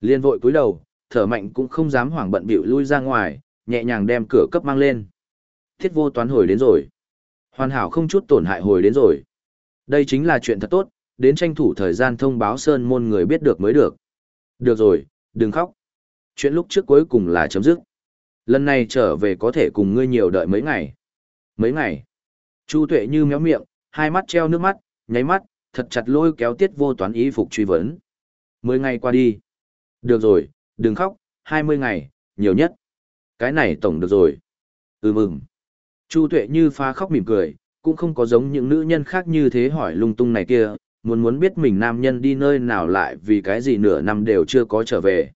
Liên vội cúi đầu, thở mạnh cũng không dám hoảng bận bịu lui ra ngoài, nhẹ nhàng đem cửa cấp mang lên. Thiết vô toán hồi đến rồi. Hoàn hảo không chút tổn hại hồi đến rồi. Đây chính là chuyện thật tốt, đến tranh thủ thời gian thông báo sơn môn người biết được mới được. Được rồi, đừng khóc. Chuyện lúc trước cuối cùng là chấm dứt. Lần này trở về có thể cùng ngươi nhiều đợi mấy ngày. Mấy ngày. Chu tuệ như méo miệng, hai mắt treo nước mắt, nháy mắt, thật chặt lôi kéo tiết vô toán ý phục truy vấn. Mười ngày qua đi. Được rồi, đừng khóc, hai mươi ngày, nhiều nhất. Cái này tổng được rồi. Ừ mừng. Chu tuệ như phá khóc mỉm cười, cũng không có giống những nữ nhân khác như thế hỏi lung tung này kia, muốn muốn biết mình nam nhân đi nơi nào lại vì cái gì nửa năm đều chưa có trở về.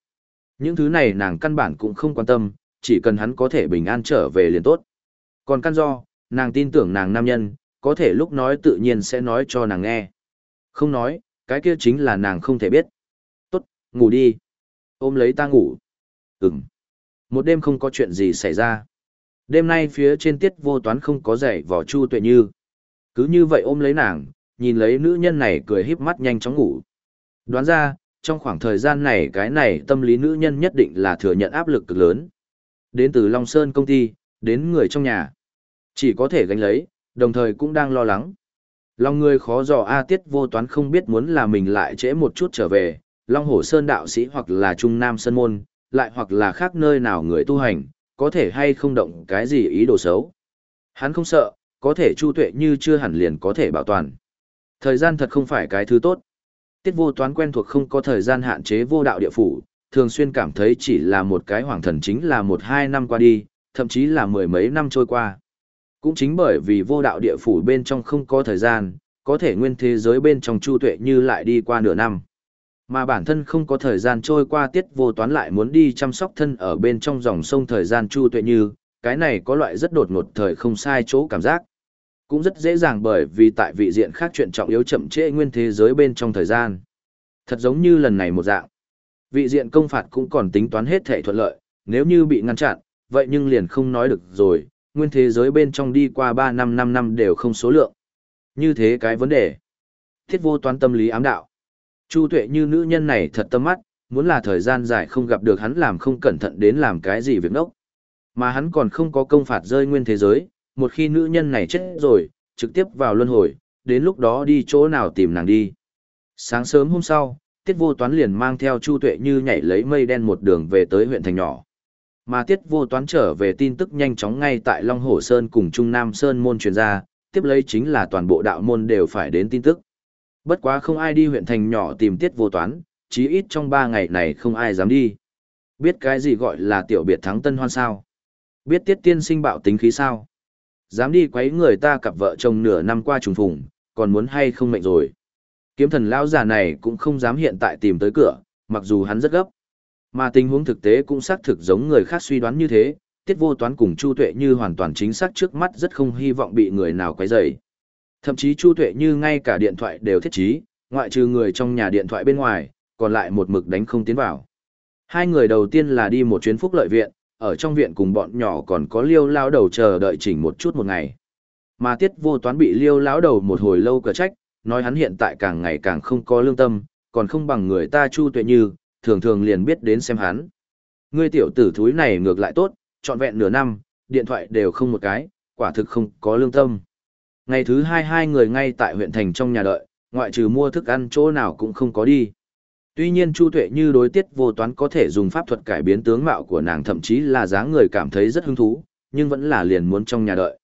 Những thứ này nàng căn bản cũng không quan tâm, chỉ cần hắn có thể bình an trở về liền tốt. Còn căn do, nàng tin tưởng nàng nam nhân, có thể lúc nói tự nhiên sẽ nói cho nàng nghe. Không nói, cái kia chính là nàng không thể biết. Tốt, ngủ đi. Ôm lấy ta ngủ. Ừm. Một đêm không có chuyện gì xảy ra. Đêm nay phía trên tiết vô toán không có dậy vỏ chu tuệ như. Cứ như vậy ôm lấy nàng, nhìn lấy nữ nhân này cười híp mắt nhanh chóng ngủ. Đoán ra, trong khoảng thời gian này cái này tâm lý nữ nhân nhất định là thừa nhận áp lực cực lớn. Đến từ Long Sơn công ty, đến người trong nhà. Chỉ có thể gánh lấy, đồng thời cũng đang lo lắng. Long người khó dò A Tiết vô toán không biết muốn là mình lại trễ một chút trở về, Long Hổ Sơn đạo sĩ hoặc là Trung Nam Sơn Môn, lại hoặc là khác nơi nào người tu hành, có thể hay không động cái gì ý đồ xấu. Hắn không sợ, có thể chu tuệ như chưa hẳn liền có thể bảo toàn. Thời gian thật không phải cái thứ tốt. Tiết vô toán quen thuộc không có thời gian hạn chế vô đạo địa phủ, thường xuyên cảm thấy chỉ là một cái hoàng thần chính là một hai năm qua đi, thậm chí là mười mấy năm trôi qua. Cũng chính bởi vì vô đạo địa phủ bên trong không có thời gian, có thể nguyên thế giới bên trong chu tuệ như lại đi qua nửa năm. Mà bản thân không có thời gian trôi qua tiết vô toán lại muốn đi chăm sóc thân ở bên trong dòng sông thời gian chu tuệ như, cái này có loại rất đột ngột thời không sai chỗ cảm giác. Cũng rất dễ dàng bởi vì tại vị diện khác chuyện trọng yếu chậm trễ nguyên thế giới bên trong thời gian. Thật giống như lần này một dạng. Vị diện công phạt cũng còn tính toán hết thể thuận lợi, nếu như bị ngăn chặn, vậy nhưng liền không nói được rồi, nguyên thế giới bên trong đi qua 3 năm 5 năm đều không số lượng. Như thế cái vấn đề. thiết vô toán tâm lý ám đạo. Chu tuệ như nữ nhân này thật tâm mắt, muốn là thời gian dài không gặp được hắn làm không cẩn thận đến làm cái gì việc nốc. Mà hắn còn không có công phạt rơi nguyên thế giới, một khi nữ nhân này chết rồi, trực tiếp vào luân hồi, đến lúc đó đi chỗ nào tìm nàng đi. Sáng sớm hôm sau, Tiết Vô Toán liền mang theo Chu Tuệ Như nhảy lấy mây đen một đường về tới huyện thành nhỏ. Mà Tiết Vô Toán trở về tin tức nhanh chóng ngay tại Long Hồ Sơn cùng Trung Nam Sơn môn truyền ra, tiếp lấy chính là toàn bộ đạo môn đều phải đến tin tức. Bất quá không ai đi huyện thành nhỏ tìm Tiết Vô Toán, chí ít trong ba ngày này không ai dám đi. Biết cái gì gọi là tiểu biệt thắng tân hoan sao? Biết Tiết Tiên sinh bạo tính khí sao? Dám đi quấy người ta cặp vợ chồng nửa năm qua trùng phùng, còn muốn hay không mệnh rồi. Kiếm thần lão già này cũng không dám hiện tại tìm tới cửa, mặc dù hắn rất gấp. Mà tình huống thực tế cũng xác thực giống người khác suy đoán như thế, tiết vô toán cùng Chu Tuệ như hoàn toàn chính xác trước mắt rất không hy vọng bị người nào quấy rầy. Thậm chí Chu Tuệ như ngay cả điện thoại đều thiết trí, ngoại trừ người trong nhà điện thoại bên ngoài, còn lại một mực đánh không tiến vào. Hai người đầu tiên là đi một chuyến phúc lợi viện, ở trong viện cùng bọn nhỏ còn có liêu lao đầu chờ đợi chỉnh một chút một ngày. Mà tiết vô toán bị liêu lão đầu một hồi lâu cờ trách, nói hắn hiện tại càng ngày càng không có lương tâm, còn không bằng người ta chu tuệ như, thường thường liền biết đến xem hắn. Ngươi tiểu tử thúi này ngược lại tốt, trọn vẹn nửa năm, điện thoại đều không một cái, quả thực không có lương tâm. Ngày thứ hai hai người ngay tại huyện thành trong nhà đợi, ngoại trừ mua thức ăn chỗ nào cũng không có đi. Tuy nhiên Chu Tuệ như đối tiết vô toán có thể dùng pháp thuật cải biến tướng mạo của nàng thậm chí là dáng người cảm thấy rất hứng thú, nhưng vẫn là liền muốn trong nhà đợi.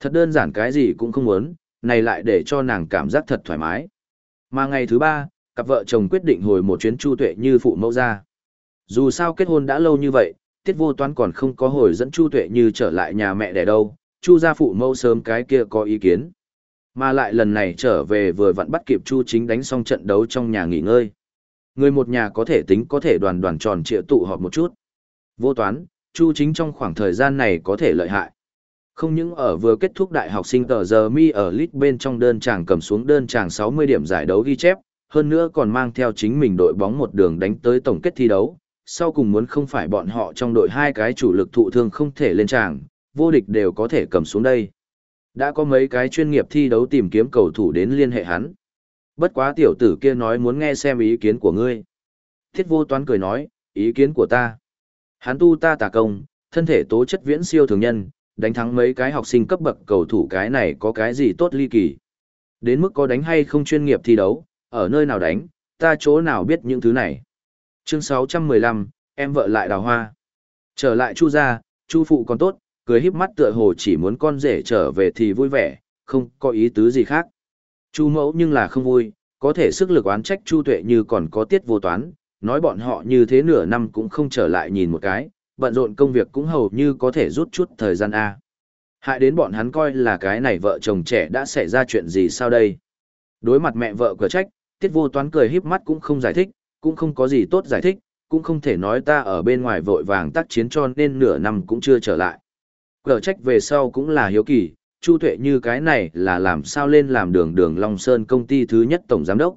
Thật đơn giản cái gì cũng không muốn, này lại để cho nàng cảm giác thật thoải mái. Mà ngày thứ ba, cặp vợ chồng quyết định hồi một chuyến Chu Tuệ như phụ mẫu ra. Dù sao kết hôn đã lâu như vậy, tiết vô toán còn không có hồi dẫn Chu Tuệ như trở lại nhà mẹ đẻ đâu, Chu gia phụ mẫu sớm cái kia có ý kiến. Mà lại lần này trở về vừa vặn bắt kịp Chu chính đánh xong trận đấu trong nhà nghỉ ngơi. Người một nhà có thể tính có thể đoàn đoàn tròn trịa tụ họp một chút. Vô toán, Chu chính trong khoảng thời gian này có thể lợi hại. Không những ở vừa kết thúc đại học sinh tờ giờ mi ở lit bên trong đơn chàng cầm xuống đơn chàng 60 điểm giải đấu ghi chép, hơn nữa còn mang theo chính mình đội bóng một đường đánh tới tổng kết thi đấu. Sau cùng muốn không phải bọn họ trong đội hai cái chủ lực thụ thương không thể lên tràng, vô địch đều có thể cầm xuống đây. Đã có mấy cái chuyên nghiệp thi đấu tìm kiếm cầu thủ đến liên hệ hắn. Bất quá tiểu tử kia nói muốn nghe xem ý kiến của ngươi. Thiết vô toán cười nói, ý kiến của ta. Hắn tu ta tà công, thân thể tố chất viễn siêu thường nhân, đánh thắng mấy cái học sinh cấp bậc cầu thủ cái này có cái gì tốt ly kỳ. Đến mức có đánh hay không chuyên nghiệp thi đấu, ở nơi nào đánh, ta chỗ nào biết những thứ này. Chương 615, em vợ lại đào hoa. Trở lại Chu gia, Chu phụ còn tốt, cười híp mắt tựa hồ chỉ muốn con rể trở về thì vui vẻ, không có ý tứ gì khác. Chu mẫu nhưng là không vui, có thể sức lực oán trách Chu tuệ như còn có tiết vô toán, nói bọn họ như thế nửa năm cũng không trở lại nhìn một cái, bận rộn công việc cũng hầu như có thể rút chút thời gian A. Hại đến bọn hắn coi là cái này vợ chồng trẻ đã xảy ra chuyện gì sao đây. Đối mặt mẹ vợ cửa trách, tiết vô toán cười híp mắt cũng không giải thích, cũng không có gì tốt giải thích, cũng không thể nói ta ở bên ngoài vội vàng tác chiến cho nên nửa năm cũng chưa trở lại. Cờ trách về sau cũng là hiếu kỳ, Chu Tuệ như cái này là làm sao lên làm đường đường Long Sơn công ty thứ nhất tổng giám đốc.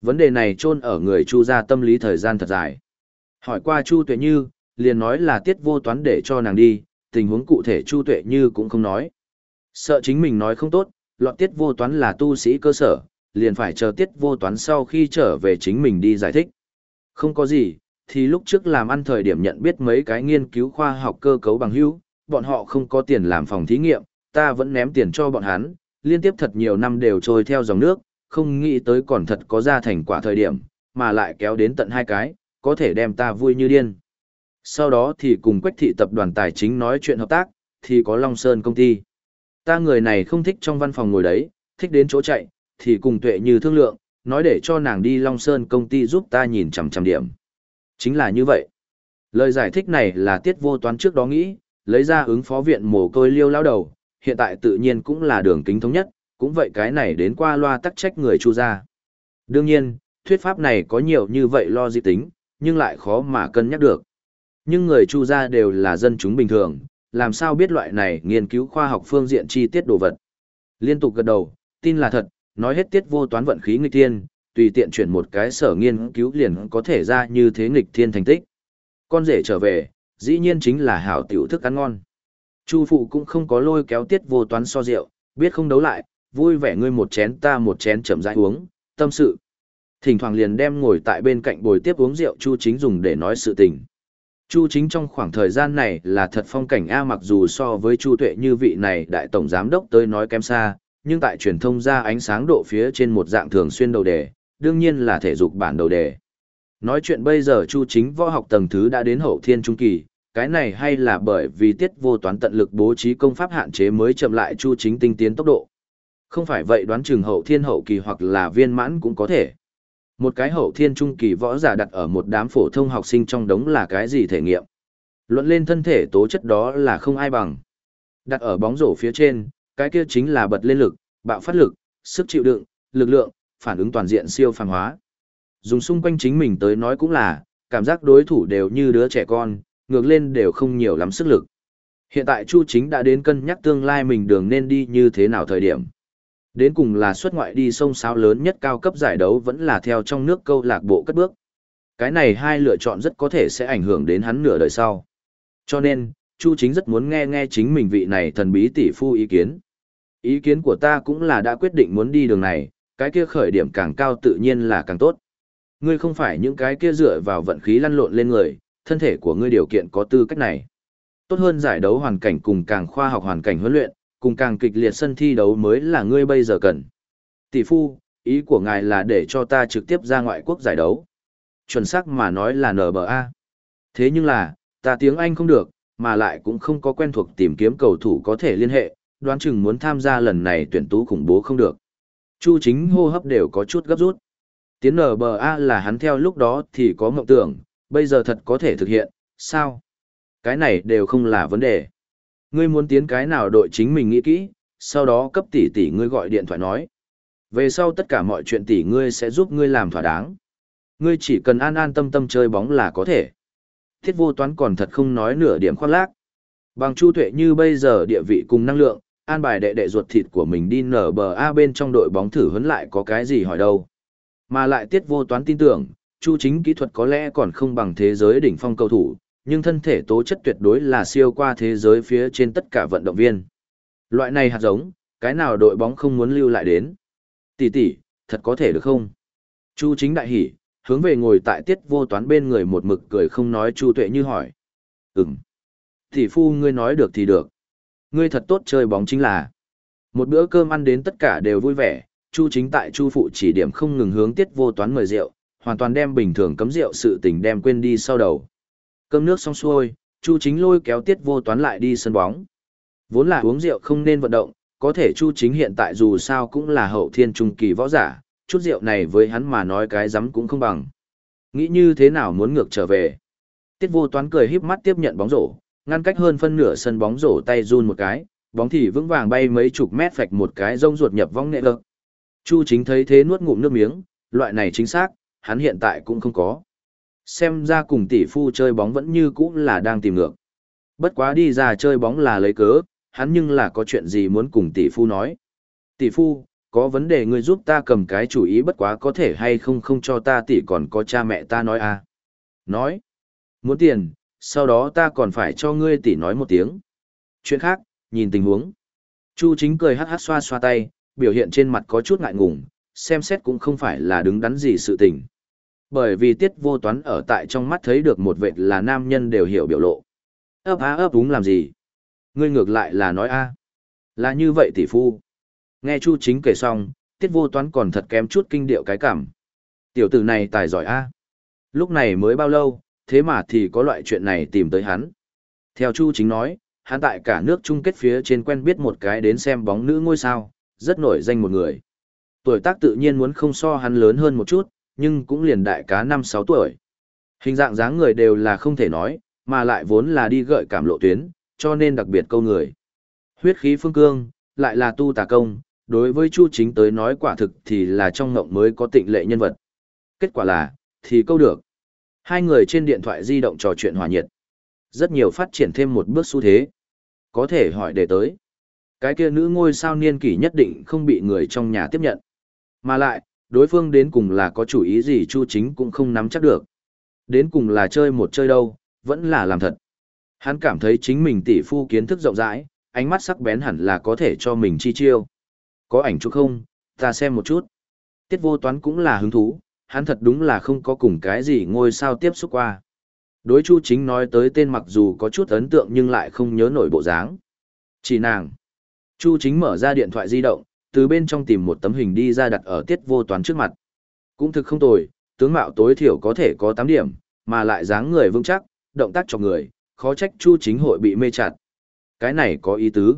Vấn đề này chôn ở người Chu gia tâm lý thời gian thật dài. Hỏi qua Chu Tuệ như, liền nói là tiết vô toán để cho nàng đi, tình huống cụ thể Chu Tuệ như cũng không nói. Sợ chính mình nói không tốt, lọt tiết vô toán là tu sĩ cơ sở, liền phải chờ tiết vô toán sau khi trở về chính mình đi giải thích. Không có gì, thì lúc trước làm ăn thời điểm nhận biết mấy cái nghiên cứu khoa học cơ cấu bằng hữu, bọn họ không có tiền làm phòng thí nghiệm, ta vẫn ném tiền cho bọn hắn, liên tiếp thật nhiều năm đều trôi theo dòng nước, không nghĩ tới còn thật có ra thành quả thời điểm, mà lại kéo đến tận hai cái, có thể đem ta vui như điên. Sau đó thì cùng Quách thị tập đoàn tài chính nói chuyện hợp tác, thì có Long Sơn công ty. Ta người này không thích trong văn phòng ngồi đấy, thích đến chỗ chạy, thì cùng tuệ như thương lượng, nói để cho nàng đi Long Sơn công ty giúp ta nhìn chằm chằm điểm. Chính là như vậy. Lời giải thích này là tiết vô toán trước đó nghĩ, lấy ra ứng phó viện mồ côi liêu lao đầu, hiện tại tự nhiên cũng là đường kính thống nhất, cũng vậy cái này đến qua loa tắc trách người chu ra. Đương nhiên, thuyết pháp này có nhiều như vậy lo di tính, nhưng lại khó mà cân nhắc được. Nhưng người chu gia đều là dân chúng bình thường, làm sao biết loại này nghiên cứu khoa học phương diện chi tiết đồ vật. Liên tục gật đầu, tin là thật, nói hết tiết vô toán vận khí nghịch thiên, tùy tiện chuyển một cái sở nghiên cứu liền có thể ra như thế nghịch thiên thành tích. Con rể trở về, dĩ nhiên chính là hảo tiểu thức ăn ngon. Chu phụ cũng không có lôi kéo tiết vô toán so rượu, biết không đấu lại, vui vẻ ngươi một chén ta một chén chậm rãi uống, tâm sự. Thỉnh thoảng liền đem ngồi tại bên cạnh bồi tiếp uống rượu Chu Chính dùng để nói sự tình. Chu Chính trong khoảng thời gian này là thật phong cảnh A mặc dù so với Chu Tuệ như vị này đại tổng giám đốc tới nói kém xa, nhưng tại truyền thông ra ánh sáng độ phía trên một dạng thường xuyên đầu đề, đương nhiên là thể dục bản đầu đề. Nói chuyện bây giờ Chu Chính võ học tầng thứ đã đến hậu thiên trung kỳ, cái này hay là bởi vì tiết vô toán tận lực bố trí công pháp hạn chế mới chậm lại Chu Chính tinh tiến tốc độ. Không phải vậy đoán chừng hậu thiên hậu kỳ hoặc là viên mãn cũng có thể. Một cái hậu thiên trung kỳ võ giả đặt ở một đám phổ thông học sinh trong đống là cái gì thể nghiệm. Luận lên thân thể tố chất đó là không ai bằng. Đặt ở bóng rổ phía trên, cái kia chính là bật lên lực, bạo phát lực, sức chịu đựng, lực lượng, phản ứng toàn diện siêu phàm hóa. Dùng xung quanh chính mình tới nói cũng là, cảm giác đối thủ đều như đứa trẻ con, ngược lên đều không nhiều lắm sức lực. Hiện tại Chu Chính đã đến cân nhắc tương lai mình đường nên đi như thế nào thời điểm. Đến cùng là xuất ngoại đi sông sáo lớn nhất cao cấp giải đấu vẫn là theo trong nước câu lạc bộ cất bước. Cái này hai lựa chọn rất có thể sẽ ảnh hưởng đến hắn nửa đời sau. Cho nên, Chu Chính rất muốn nghe nghe chính mình vị này thần bí tỷ phu ý kiến. Ý kiến của ta cũng là đã quyết định muốn đi đường này, cái kia khởi điểm càng cao tự nhiên là càng tốt. Ngươi không phải những cái kia dựa vào vận khí lăn lộn lên người, thân thể của ngươi điều kiện có tư cách này. Tốt hơn giải đấu hoàn cảnh cùng càng khoa học hoàn cảnh huấn luyện, cùng càng kịch liệt sân thi đấu mới là ngươi bây giờ cần. Tỷ phu, ý của ngài là để cho ta trực tiếp ra ngoại quốc giải đấu. Chuẩn xác mà nói là NBA. Thế nhưng là, ta tiếng Anh không được, mà lại cũng không có quen thuộc tìm kiếm cầu thủ có thể liên hệ, đoán chừng muốn tham gia lần này tuyển tú khủng bố không được. Chu chính hô hấp đều có chút gấp rút. Tiến NBA là hắn theo lúc đó thì có mộng tưởng, bây giờ thật có thể thực hiện, sao? Cái này đều không là vấn đề. Ngươi muốn tiến cái nào đội chính mình nghĩ kỹ, sau đó cấp tỷ tỷ ngươi gọi điện thoại nói. Về sau tất cả mọi chuyện tỷ ngươi sẽ giúp ngươi làm thỏa đáng. Ngươi chỉ cần an an tâm tâm chơi bóng là có thể. Thiết vô toán còn thật không nói nửa điểm khoác lác. Bằng chu tuệ như bây giờ địa vị cùng năng lượng, an bài đệ đệ ruột thịt của mình đi nở bờ A bên trong đội bóng thử huấn lại có cái gì hỏi đâu. Mà lại tiết vô toán tin tưởng, chu chính kỹ thuật có lẽ còn không bằng thế giới đỉnh phong cầu thủ, nhưng thân thể tố chất tuyệt đối là siêu qua thế giới phía trên tất cả vận động viên. Loại này hạt giống, cái nào đội bóng không muốn lưu lại đến. Tỷ tỷ, thật có thể được không? Chu chính đại hỉ, hướng về ngồi tại tiết vô toán bên người một mực cười không nói chu tuệ như hỏi. Ừm. Tỷ phu ngươi nói được thì được. Ngươi thật tốt chơi bóng chính là. Một bữa cơm ăn đến tất cả đều vui vẻ, chu chính tại chu phụ chỉ điểm không ngừng hướng tiết vô toán mời rượu, hoàn toàn đem bình thường cấm rượu sự tình đem quên đi sau đầu. Cơm nước xong xuôi, Chu Chính lôi kéo Tiết Vô Toán lại đi sân bóng. Vốn là uống rượu không nên vận động, có thể Chu Chính hiện tại dù sao cũng là hậu thiên trung kỳ võ giả, chút rượu này với hắn mà nói cái rắm cũng không bằng. Nghĩ như thế nào muốn ngược trở về. Tiết Vô Toán cười híp mắt tiếp nhận bóng rổ, ngăn cách hơn phân nửa sân bóng rổ tay run một cái, bóng thì vững vàng bay mấy chục mét phạch một cái rông ruột nhập vong nệ lực. Chu Chính thấy thế nuốt ngụm nước miếng, loại này chính xác, hắn hiện tại cũng không có xem ra cùng tỷ phu chơi bóng vẫn như cũ là đang tìm ngược. Bất quá đi ra chơi bóng là lấy cớ, hắn nhưng là có chuyện gì muốn cùng tỷ phu nói. Tỷ phu, có vấn đề ngươi giúp ta cầm cái chủ ý bất quá có thể hay không không cho ta tỷ còn có cha mẹ ta nói à. Nói, muốn tiền, sau đó ta còn phải cho ngươi tỷ nói một tiếng. Chuyện khác, nhìn tình huống. Chu chính cười hát hát xoa xoa tay, biểu hiện trên mặt có chút ngại ngùng, xem xét cũng không phải là đứng đắn gì sự tình. Bởi vì tiết vô toán ở tại trong mắt thấy được một vệt là nam nhân đều hiểu biểu lộ. ấp á ấp đúng làm gì? Ngươi ngược lại là nói a Là như vậy tỷ phu. Nghe Chu chính kể xong, tiết vô toán còn thật kém chút kinh điệu cái cảm. Tiểu tử này tài giỏi a Lúc này mới bao lâu, thế mà thì có loại chuyện này tìm tới hắn. Theo Chu chính nói, hắn tại cả nước chung kết phía trên quen biết một cái đến xem bóng nữ ngôi sao, rất nổi danh một người. Tuổi tác tự nhiên muốn không so hắn lớn hơn một chút, nhưng cũng liền đại cá năm sáu tuổi. Hình dạng dáng người đều là không thể nói, mà lại vốn là đi gợi cảm lộ tuyến, cho nên đặc biệt câu người. Huyết khí phương cương, lại là tu tà công, đối với Chu Chính tới nói quả thực thì là trong ngộng mới có tịnh lệ nhân vật. Kết quả là, thì câu được. Hai người trên điện thoại di động trò chuyện hòa nhiệt. Rất nhiều phát triển thêm một bước xu thế. Có thể hỏi để tới. Cái kia nữ ngôi sao niên kỷ nhất định không bị người trong nhà tiếp nhận. Mà lại, đối phương đến cùng là có chủ ý gì Chu Chính cũng không nắm chắc được. Đến cùng là chơi một chơi đâu, vẫn là làm thật. Hắn cảm thấy chính mình tỷ phu kiến thức rộng rãi, ánh mắt sắc bén hẳn là có thể cho mình chi chiêu. Có ảnh chụp không, ta xem một chút. Tiết vô toán cũng là hứng thú, hắn thật đúng là không có cùng cái gì ngôi sao tiếp xúc qua. Đối Chu Chính nói tới tên mặc dù có chút ấn tượng nhưng lại không nhớ nổi bộ dáng. Chỉ nàng. Chu Chính mở ra điện thoại di động, từ bên trong tìm một tấm hình đi ra đặt ở tiết vô toán trước mặt. Cũng thực không tồi, tướng mạo tối thiểu có thể có 8 điểm, mà lại dáng người vững chắc, động tác cho người, khó trách Chu Chính hội bị mê chặt. Cái này có ý tứ.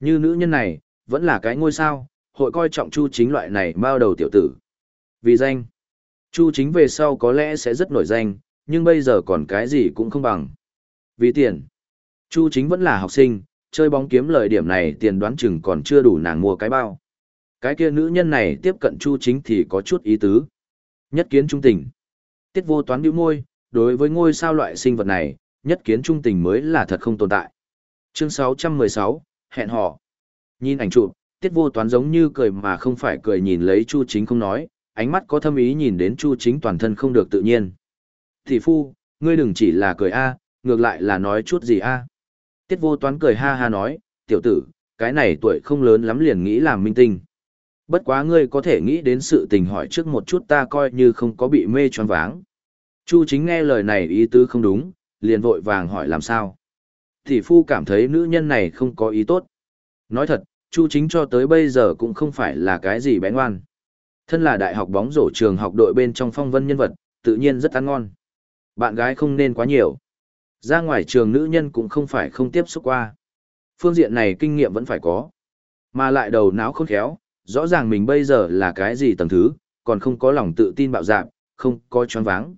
Như nữ nhân này, vẫn là cái ngôi sao, hội coi trọng Chu Chính loại này bao đầu tiểu tử. Vì danh, Chu Chính về sau có lẽ sẽ rất nổi danh, nhưng bây giờ còn cái gì cũng không bằng. Vì tiền, Chu Chính vẫn là học sinh, chơi bóng kiếm lời điểm này tiền đoán chừng còn chưa đủ nàng mua cái bao. Cái kia nữ nhân này tiếp cận Chu Chính thì có chút ý tứ. Nhất kiến trung tình. Tiết vô toán bĩu môi, đối với ngôi sao loại sinh vật này, nhất kiến trung tình mới là thật không tồn tại. Chương 616, hẹn hò. Nhìn ảnh chụp, tiết vô toán giống như cười mà không phải cười nhìn lấy Chu Chính không nói, ánh mắt có thâm ý nhìn đến Chu Chính toàn thân không được tự nhiên. Thị phu, ngươi đừng chỉ là cười a, ngược lại là nói chút gì a. Tiết vô toán cười ha ha nói, tiểu tử, cái này tuổi không lớn lắm liền nghĩ làm minh tinh. Bất quá ngươi có thể nghĩ đến sự tình hỏi trước một chút ta coi như không có bị mê choáng váng. Chu chính nghe lời này ý tứ không đúng, liền vội vàng hỏi làm sao. Thì phu cảm thấy nữ nhân này không có ý tốt. Nói thật, Chu chính cho tới bây giờ cũng không phải là cái gì bé ngoan. Thân là đại học bóng rổ trường học đội bên trong phong vân nhân vật, tự nhiên rất ăn ngon. Bạn gái không nên quá nhiều. Ra ngoài trường nữ nhân cũng không phải không tiếp xúc qua. Phương diện này kinh nghiệm vẫn phải có. Mà lại đầu não khôn khéo, rõ ràng mình bây giờ là cái gì tầng thứ, còn không có lòng tự tin bạo dạn, không có choáng váng.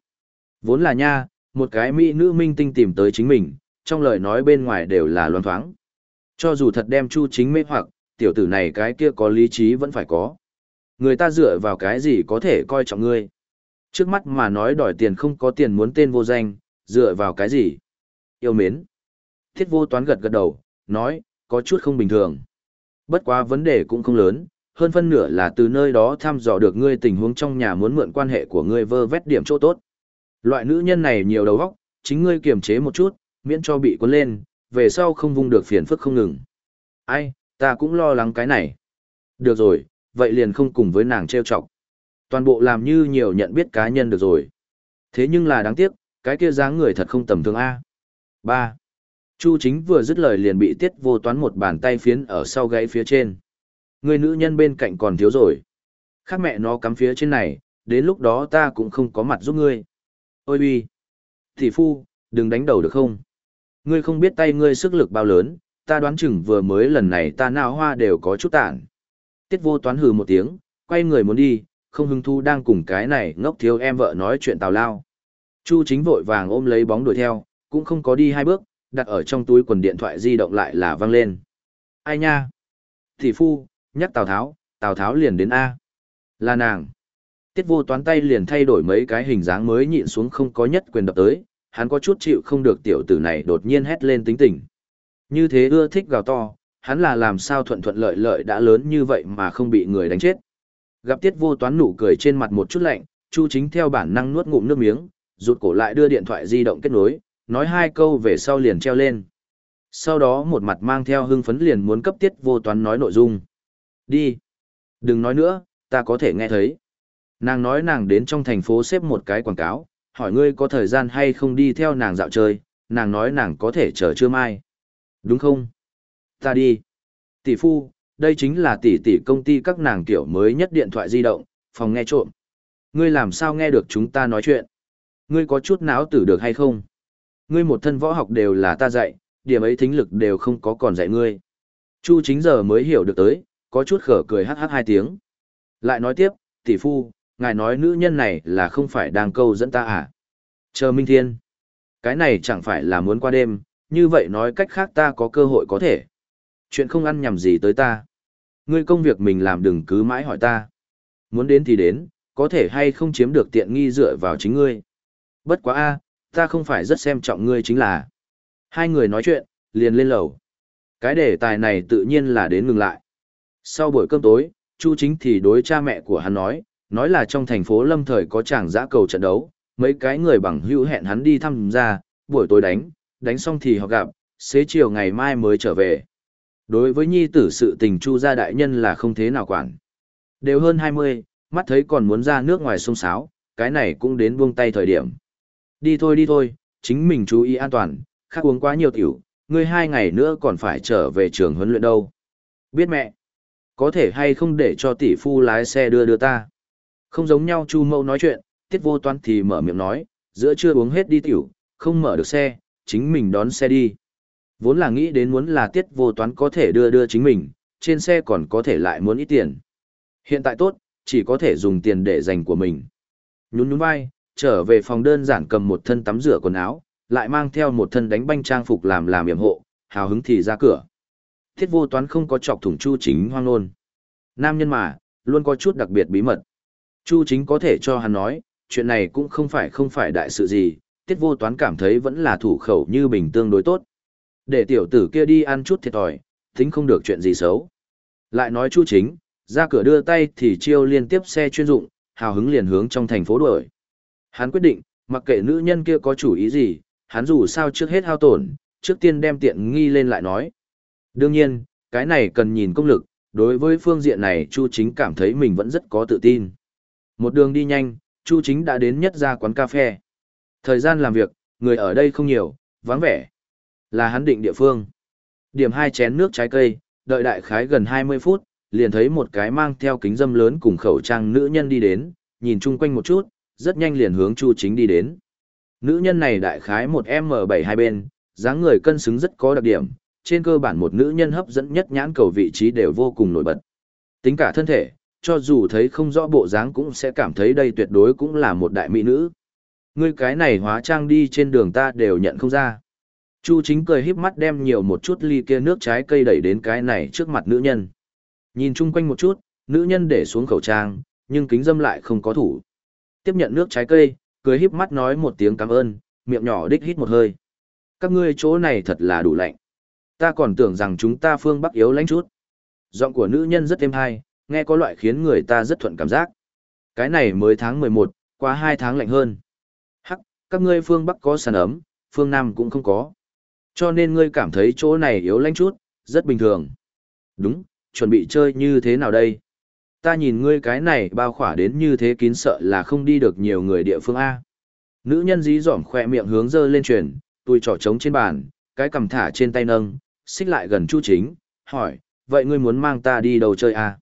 Vốn là nha, một cái mỹ nữ minh tinh tìm tới chính mình, trong lời nói bên ngoài đều là loan thoáng. Cho dù thật đem chu chính mê hoặc, tiểu tử này cái kia có lý trí vẫn phải có. Người ta dựa vào cái gì có thể coi trọng ngươi. Trước mắt mà nói đòi tiền không có tiền muốn tên vô danh, dựa vào cái gì. Yêu mến. Thiết vô toán gật gật đầu, nói, có chút không bình thường. Bất quá vấn đề cũng không lớn, hơn phân nửa là từ nơi đó thăm dò được ngươi tình huống trong nhà muốn mượn quan hệ của ngươi vơ vét điểm chỗ tốt. Loại nữ nhân này nhiều đầu óc, chính ngươi kiềm chế một chút, miễn cho bị cuốn lên, về sau không vung được phiền phức không ngừng. Ai, ta cũng lo lắng cái này. Được rồi, vậy liền không cùng với nàng trêu chọc. Toàn bộ làm như nhiều nhận biết cá nhân được rồi. Thế nhưng là đáng tiếc, cái kia dáng người thật không tầm thường A. 3. Chu chính vừa dứt lời liền bị tiết vô toán một bàn tay phiến ở sau gáy phía trên. Người nữ nhân bên cạnh còn thiếu rồi. Khác mẹ nó cắm phía trên này, đến lúc đó ta cũng không có mặt giúp ngươi. Ôi bi! Thị phu, đừng đánh đầu được không? Ngươi không biết tay ngươi sức lực bao lớn, ta đoán chừng vừa mới lần này ta nào hoa đều có chút tản. Tiết vô toán hừ một tiếng, quay người muốn đi, không hứng thu đang cùng cái này ngốc thiếu em vợ nói chuyện tào lao. Chu chính vội vàng ôm lấy bóng đuổi theo, cũng không có đi hai bước, đặt ở trong túi quần điện thoại di động lại là văng lên. Ai nha? Thị phu, nhắc Tào Tháo, Tào Tháo liền đến A. Là nàng. Tiết vô toán tay liền thay đổi mấy cái hình dáng mới nhịn xuống không có nhất quyền đập tới, hắn có chút chịu không được tiểu tử này đột nhiên hét lên tính tình. Như thế ưa thích gào to, hắn là làm sao thuận thuận lợi lợi đã lớn như vậy mà không bị người đánh chết. Gặp tiết vô toán nụ cười trên mặt một chút lạnh, Chu chính theo bản năng nuốt ngụm nước miếng, rụt cổ lại đưa điện thoại di động kết nối, nói hai câu về sau liền treo lên. Sau đó một mặt mang theo hưng phấn liền muốn cấp tiết vô toán nói nội dung. Đi. Đừng nói nữa, ta có thể nghe thấy. Nàng nói nàng đến trong thành phố xếp một cái quảng cáo, hỏi ngươi có thời gian hay không đi theo nàng dạo chơi, nàng nói nàng có thể chờ trưa mai. Đúng không? Ta đi. Tỷ phu, đây chính là tỷ tỷ công ty các nàng tiểu mới nhất điện thoại di động, phòng nghe trộm. Ngươi làm sao nghe được chúng ta nói chuyện? Ngươi có chút não tử được hay không? Ngươi một thân võ học đều là ta dạy, điểm ấy thính lực đều không có còn dạy ngươi. Chu chính giờ mới hiểu được tới, có chút khở cười hát hát hai tiếng. Lại nói tiếp, tỷ phu, ngài nói nữ nhân này là không phải đang câu dẫn ta à? Chờ Minh Thiên. Cái này chẳng phải là muốn qua đêm, như vậy nói cách khác ta có cơ hội có thể. Chuyện không ăn nhầm gì tới ta. Ngươi công việc mình làm đừng cứ mãi hỏi ta. Muốn đến thì đến, có thể hay không chiếm được tiện nghi dựa vào chính ngươi. Bất quá a, ta không phải rất xem trọng ngươi chính là. Hai người nói chuyện, liền lên lầu. Cái đề tài này tự nhiên là đến ngừng lại. Sau buổi cơm tối, Chu Chính thì đối cha mẹ của hắn nói, nói là trong thành phố Lâm Thời có chàng giã cầu trận đấu, mấy cái người bằng hữu hẹn hắn đi thăm ra, buổi tối đánh, đánh xong thì họ gặp, xế chiều ngày mai mới trở về. Đối với nhi tử sự tình Chu gia đại nhân là không thế nào quản. Đều hơn 20, mắt thấy còn muốn ra nước ngoài sông sáo, cái này cũng đến buông tay thời điểm. Đi thôi đi thôi, chính mình chú ý an toàn, khác uống quá nhiều tiểu, ngươi hai ngày nữa còn phải trở về trường huấn luyện đâu. Biết mẹ, có thể hay không để cho tỷ phu lái xe đưa đưa ta. Không giống nhau Chu Mâu nói chuyện, tiết vô toan thì mở miệng nói, giữa trưa uống hết đi tiểu, không mở được xe, chính mình đón xe đi. Vốn là nghĩ đến muốn là tiết vô toán có thể đưa đưa chính mình, trên xe còn có thể lại muốn ít tiền. Hiện tại tốt, chỉ có thể dùng tiền để dành của mình. Nhún nhún vai, trở về phòng đơn giản cầm một thân tắm rửa quần áo, lại mang theo một thân đánh banh trang phục làm làm yểm hộ, hào hứng thì ra cửa. Thiết vô toán không có chọc thủng Chu Chính hoang nôn. Nam nhân mà, luôn có chút đặc biệt bí mật. Chu Chính có thể cho hắn nói, chuyện này cũng không phải không phải đại sự gì, tiết vô toán cảm thấy vẫn là thủ khẩu như bình tương đối tốt. Để tiểu tử kia đi ăn chút thiệt thòi, tính không được chuyện gì xấu. Lại nói Chu Chính, ra cửa đưa tay thì chiêu liên tiếp xe chuyên dụng, hào hứng liền hướng trong thành phố đuổi. Hắn quyết định, mặc kệ nữ nhân kia có chủ ý gì, hắn dù sao trước hết hao tổn, trước tiên đem tiện nghi lên lại nói. Đương nhiên, cái này cần nhìn công lực, đối với phương diện này Chu Chính cảm thấy mình vẫn rất có tự tin. Một đường đi nhanh, Chu Chính đã đến nhất ra quán cà phê. Thời gian làm việc, người ở đây không nhiều, vắng vẻ. Là hắn định địa phương. Điểm hai chén nước trái cây, đợi đại khái gần 20 phút, liền thấy một cái mang theo kính dâm lớn cùng khẩu trang nữ nhân đi đến, nhìn chung quanh một chút, rất nhanh liền hướng Chu Chính đi đến. Nữ nhân này đại khái một M7 hai bên, dáng người cân xứng rất có đặc điểm, trên cơ bản một nữ nhân hấp dẫn nhất nhãn cầu vị trí đều vô cùng nổi bật. Tính cả thân thể, cho dù thấy không rõ bộ dáng cũng sẽ cảm thấy đây tuyệt đối cũng là một đại mỹ nữ. Ngươi cái này hóa trang đi trên đường ta đều nhận không ra. Chu chính cười híp mắt đem nhiều một chút ly kia nước trái cây đẩy đến cái này trước mặt nữ nhân. Nhìn chung quanh một chút, nữ nhân để xuống khẩu trang, nhưng kính dâm lại không có thủ. Tiếp nhận nước trái cây, cười híp mắt nói một tiếng cảm ơn, miệng nhỏ đích hít một hơi. Các ngươi chỗ này thật là đủ lạnh. Ta còn tưởng rằng chúng ta phương Bắc yếu lãnh chút. Giọng của nữ nhân rất êm hay, nghe có loại khiến người ta rất thuận cảm giác. Cái này mới tháng 11, qua 2 tháng lạnh hơn. Hắc, các ngươi phương Bắc có sàn ấm, phương Nam cũng không có. Cho nên ngươi cảm thấy chỗ này yếu lãnh chút, rất bình thường. Đúng, chuẩn bị chơi như thế nào đây? Ta nhìn ngươi cái này bao khỏa đến như thế kín sợ là không đi được nhiều người địa phương A. Nữ nhân dí dỏm khỏe miệng hướng dơ lên truyền, tôi trỏ trống trên bàn, cái cầm thả trên tay nâng, xích lại gần chu chính, hỏi, vậy ngươi muốn mang ta đi đâu chơi A?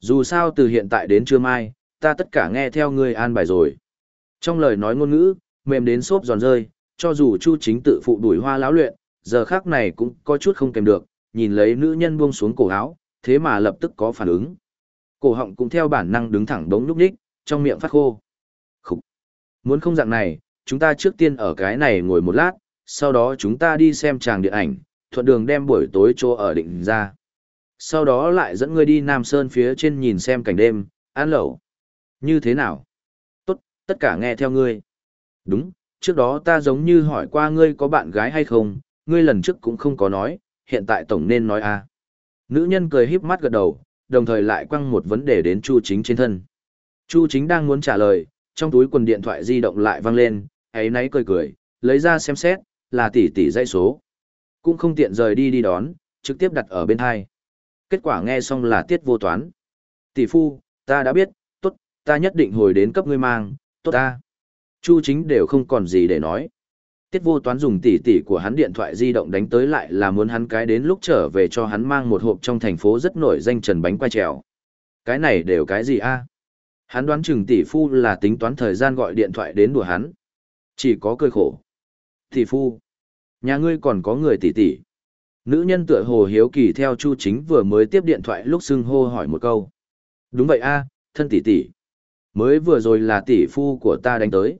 Dù sao từ hiện tại đến trưa mai, ta tất cả nghe theo ngươi an bài rồi. Trong lời nói ngôn ngữ, mềm đến xốp giòn rơi, cho dù chu chính tự phụ đuổi hoa lão luyện, giờ khác này cũng có chút không kèm được, nhìn lấy nữ nhân buông xuống cổ áo, thế mà lập tức có phản ứng. Cổ họng cũng theo bản năng đứng thẳng đống lúc ních, trong miệng phát khô. Khúc! Muốn không dạng này, chúng ta trước tiên ở cái này ngồi một lát, sau đó chúng ta đi xem tràng điện ảnh, thuận đường đem buổi tối chỗ ở định ra. Sau đó lại dẫn ngươi đi Nam Sơn phía trên nhìn xem cảnh đêm, an lẩu. Như thế nào? Tốt, tất cả nghe theo ngươi. Đúng, trước đó ta giống như hỏi qua ngươi có bạn gái hay không, ngươi lần trước cũng không có nói, hiện tại tổng nên nói a. Nữ nhân cười híp mắt gật đầu, đồng thời lại quăng một vấn đề đến Chu Chính trên thân. Chu Chính đang muốn trả lời, trong túi quần điện thoại di động lại vang lên, ấy náy cười cười, lấy ra xem xét, là tỷ tỷ dãy số. Cũng không tiện rời đi đi đón, trực tiếp đặt ở bên hai. Kết quả nghe xong là tiết vô toán. Tỷ phu, ta đã biết, tốt, ta nhất định hồi đến cấp ngươi mang, tốt ta. Chu Chính đều không còn gì để nói. Tiết vô toán dùng tỷ tỷ của hắn điện thoại di động đánh tới lại là muốn hắn cái đến lúc trở về cho hắn mang một hộp trong thành phố rất nổi danh trần bánh quay trèo. Cái này đều cái gì a? Hắn đoán chừng tỷ phu là tính toán thời gian gọi điện thoại đến đùa hắn. Chỉ có cười khổ. Tỷ phu, nhà ngươi còn có người tỷ tỷ. Nữ nhân tựa hồ hiếu kỳ theo Chu Chính vừa mới tiếp điện thoại lúc xưng hô hỏi một câu. Đúng vậy a, thân tỷ tỷ. Mới vừa rồi là tỷ phu của ta đánh tới.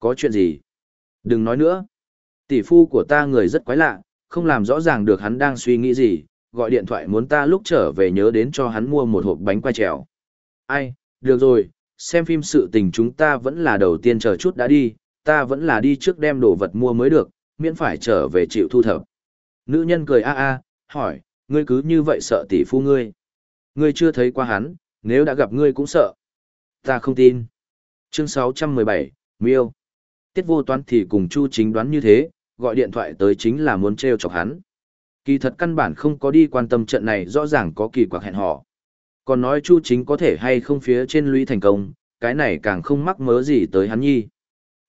Có chuyện gì? Đừng nói nữa. Tỷ phu của ta người rất quái lạ, không làm rõ ràng được hắn đang suy nghĩ gì, gọi điện thoại muốn ta lúc trở về nhớ đến cho hắn mua một hộp bánh quay trèo. Ai, được rồi, xem phim sự tình chúng ta vẫn là đầu tiên chờ chút đã đi, ta vẫn là đi trước đem đồ vật mua mới được, miễn phải trở về chịu thu thập. Nữ nhân cười a a, hỏi, ngươi cứ như vậy sợ tỷ phu ngươi. Ngươi chưa thấy qua hắn, nếu đã gặp ngươi cũng sợ. Ta không tin. Chương 617, Miêu. Tiết vô toán thì cùng Chu chính đoán như thế, gọi điện thoại tới chính là muốn treo chọc hắn. Kỳ thật căn bản không có đi quan tâm trận này rõ ràng có kỳ quặc hẹn họ. Còn nói Chu Chính có thể hay không phía trên lũy thành công, cái này càng không mắc mớ gì tới hắn nhi.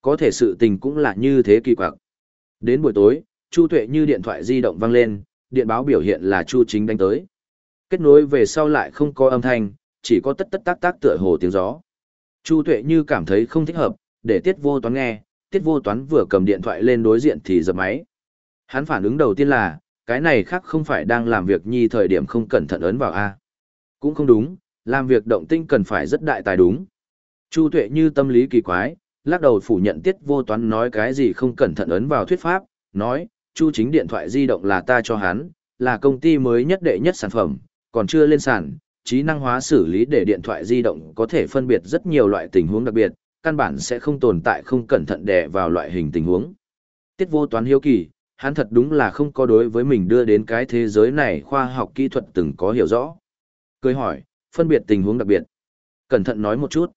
Có thể sự tình cũng là như thế kỳ quặc. Đến buổi tối, Chu Tuệ như điện thoại di động vang lên, điện báo biểu hiện là Chu Chính đánh tới. Kết nối về sau lại không có âm thanh, chỉ có tất tất tác tác tựa hồ tiếng gió. Chu Tuệ như cảm thấy không thích hợp, để Tiết Vô Toán nghe, Tiết Vô Toán vừa cầm điện thoại lên đối diện thì dập máy. Hắn phản ứng đầu tiên là, cái này khác không phải đang làm việc nhi thời điểm không cẩn thận ấn vào A. Cũng không đúng, làm việc động tinh cần phải rất đại tài đúng. Chu Tuệ như tâm lý kỳ quái, lắc đầu phủ nhận Tiết Vô Toán nói cái gì không cẩn thận ấn vào thuyết pháp, nói, Chu chính điện thoại di động là ta cho hắn, là công ty mới nhất đệ nhất sản phẩm, còn chưa lên sàn, trí năng hóa xử lý để điện thoại di động có thể phân biệt rất nhiều loại tình huống đặc biệt, căn bản sẽ không tồn tại không cẩn thận đè vào loại hình tình huống. Tiết vô toán hiếu kỳ, hắn thật đúng là không có đối với mình đưa đến cái thế giới này khoa học kỹ thuật từng có hiểu rõ. Cười hỏi, phân biệt tình huống đặc biệt. Cẩn thận nói một chút.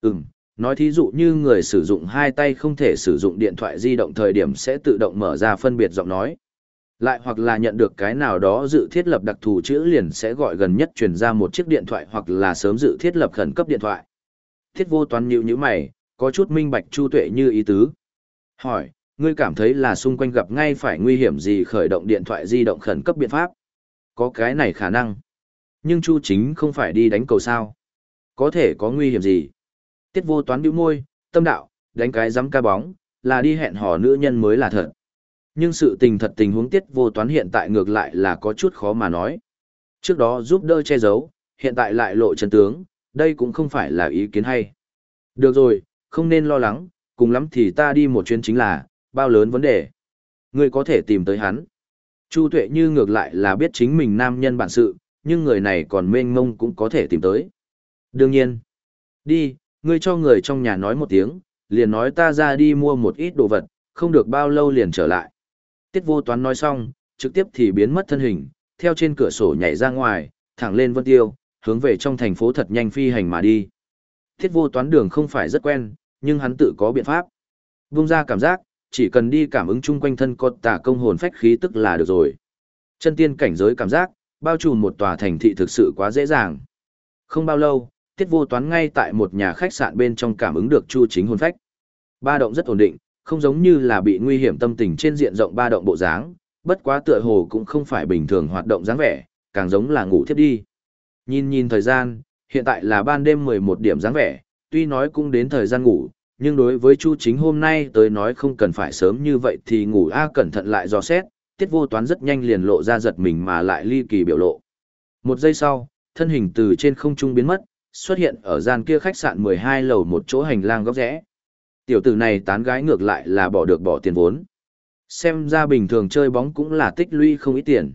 Ừm, nói thí dụ như người sử dụng hai tay không thể sử dụng điện thoại di động thời điểm sẽ tự động mở ra phân biệt giọng nói. Lại hoặc là nhận được cái nào đó dự thiết lập đặc thù chữ liền sẽ gọi gần nhất truyền ra một chiếc điện thoại hoặc là sớm dự thiết lập khẩn cấp điện thoại. Thiết vô toán nhịu như mày, có chút minh bạch chu tuệ như ý tứ. Hỏi, ngươi cảm thấy là xung quanh gặp ngay phải nguy hiểm gì khởi động điện thoại di động khẩn cấp biện pháp? Có cái này khả năng. Nhưng chu chính không phải đi đánh cầu sao. Có thể có nguy hiểm gì? Tiết vô toán bĩu môi, tâm đạo, đánh cái dám ca bóng, là đi hẹn hò nữ nhân mới là thật. Nhưng sự tình thật tình huống tiết vô toán hiện tại ngược lại là có chút khó mà nói. Trước đó giúp đỡ che giấu, hiện tại lại lộ chân tướng, đây cũng không phải là ý kiến hay. Được rồi, không nên lo lắng, cùng lắm thì ta đi một chuyến chính là, bao lớn vấn đề. Ngươi có thể tìm tới hắn. Chu tuệ như ngược lại là biết chính mình nam nhân bản sự, nhưng người này còn mênh mông cũng có thể tìm tới. Đương nhiên. Đi, ngươi cho người trong nhà nói một tiếng, liền nói ta ra đi mua một ít đồ vật, không được bao lâu liền trở lại. Tiết vô toán nói xong, trực tiếp thì biến mất thân hình, theo trên cửa sổ nhảy ra ngoài, thẳng lên vân tiêu, hướng về trong thành phố thật nhanh phi hành mà đi. Tiết vô toán đường không phải rất quen, nhưng hắn tự có biện pháp. Vung ra cảm giác, chỉ cần đi cảm ứng chung quanh thân có tà công hồn phách khí tức là được rồi. Chân tiên cảnh giới cảm giác, bao trùm một tòa thành thị thực sự quá dễ dàng. Không bao lâu, tiết vô toán ngay tại một nhà khách sạn bên trong cảm ứng được chu chính hồn phách. Ba động rất ổn định, không giống như là bị nguy hiểm tâm tình trên diện rộng ba động bộ dáng, bất quá tựa hồ cũng không phải bình thường hoạt động dáng vẻ, càng giống là ngủ thiếp đi. Nhìn nhìn thời gian, hiện tại là ban đêm 11 điểm dáng vẻ, tuy nói cũng đến thời gian ngủ, nhưng đối với Chu Chính hôm nay tới nói không cần phải sớm như vậy thì ngủ a à cẩn thận lại dò xét, tiết vô toán rất nhanh liền lộ ra giật mình mà lại ly kỳ biểu lộ. Một giây sau, thân hình từ trên không trung biến mất, xuất hiện ở gian kia khách sạn 12 lầu một chỗ hành lang góc rẽ. Tiểu tử này tán gái ngược lại là bỏ được bỏ tiền vốn. Xem ra bình thường chơi bóng cũng là tích lũy không ít tiền.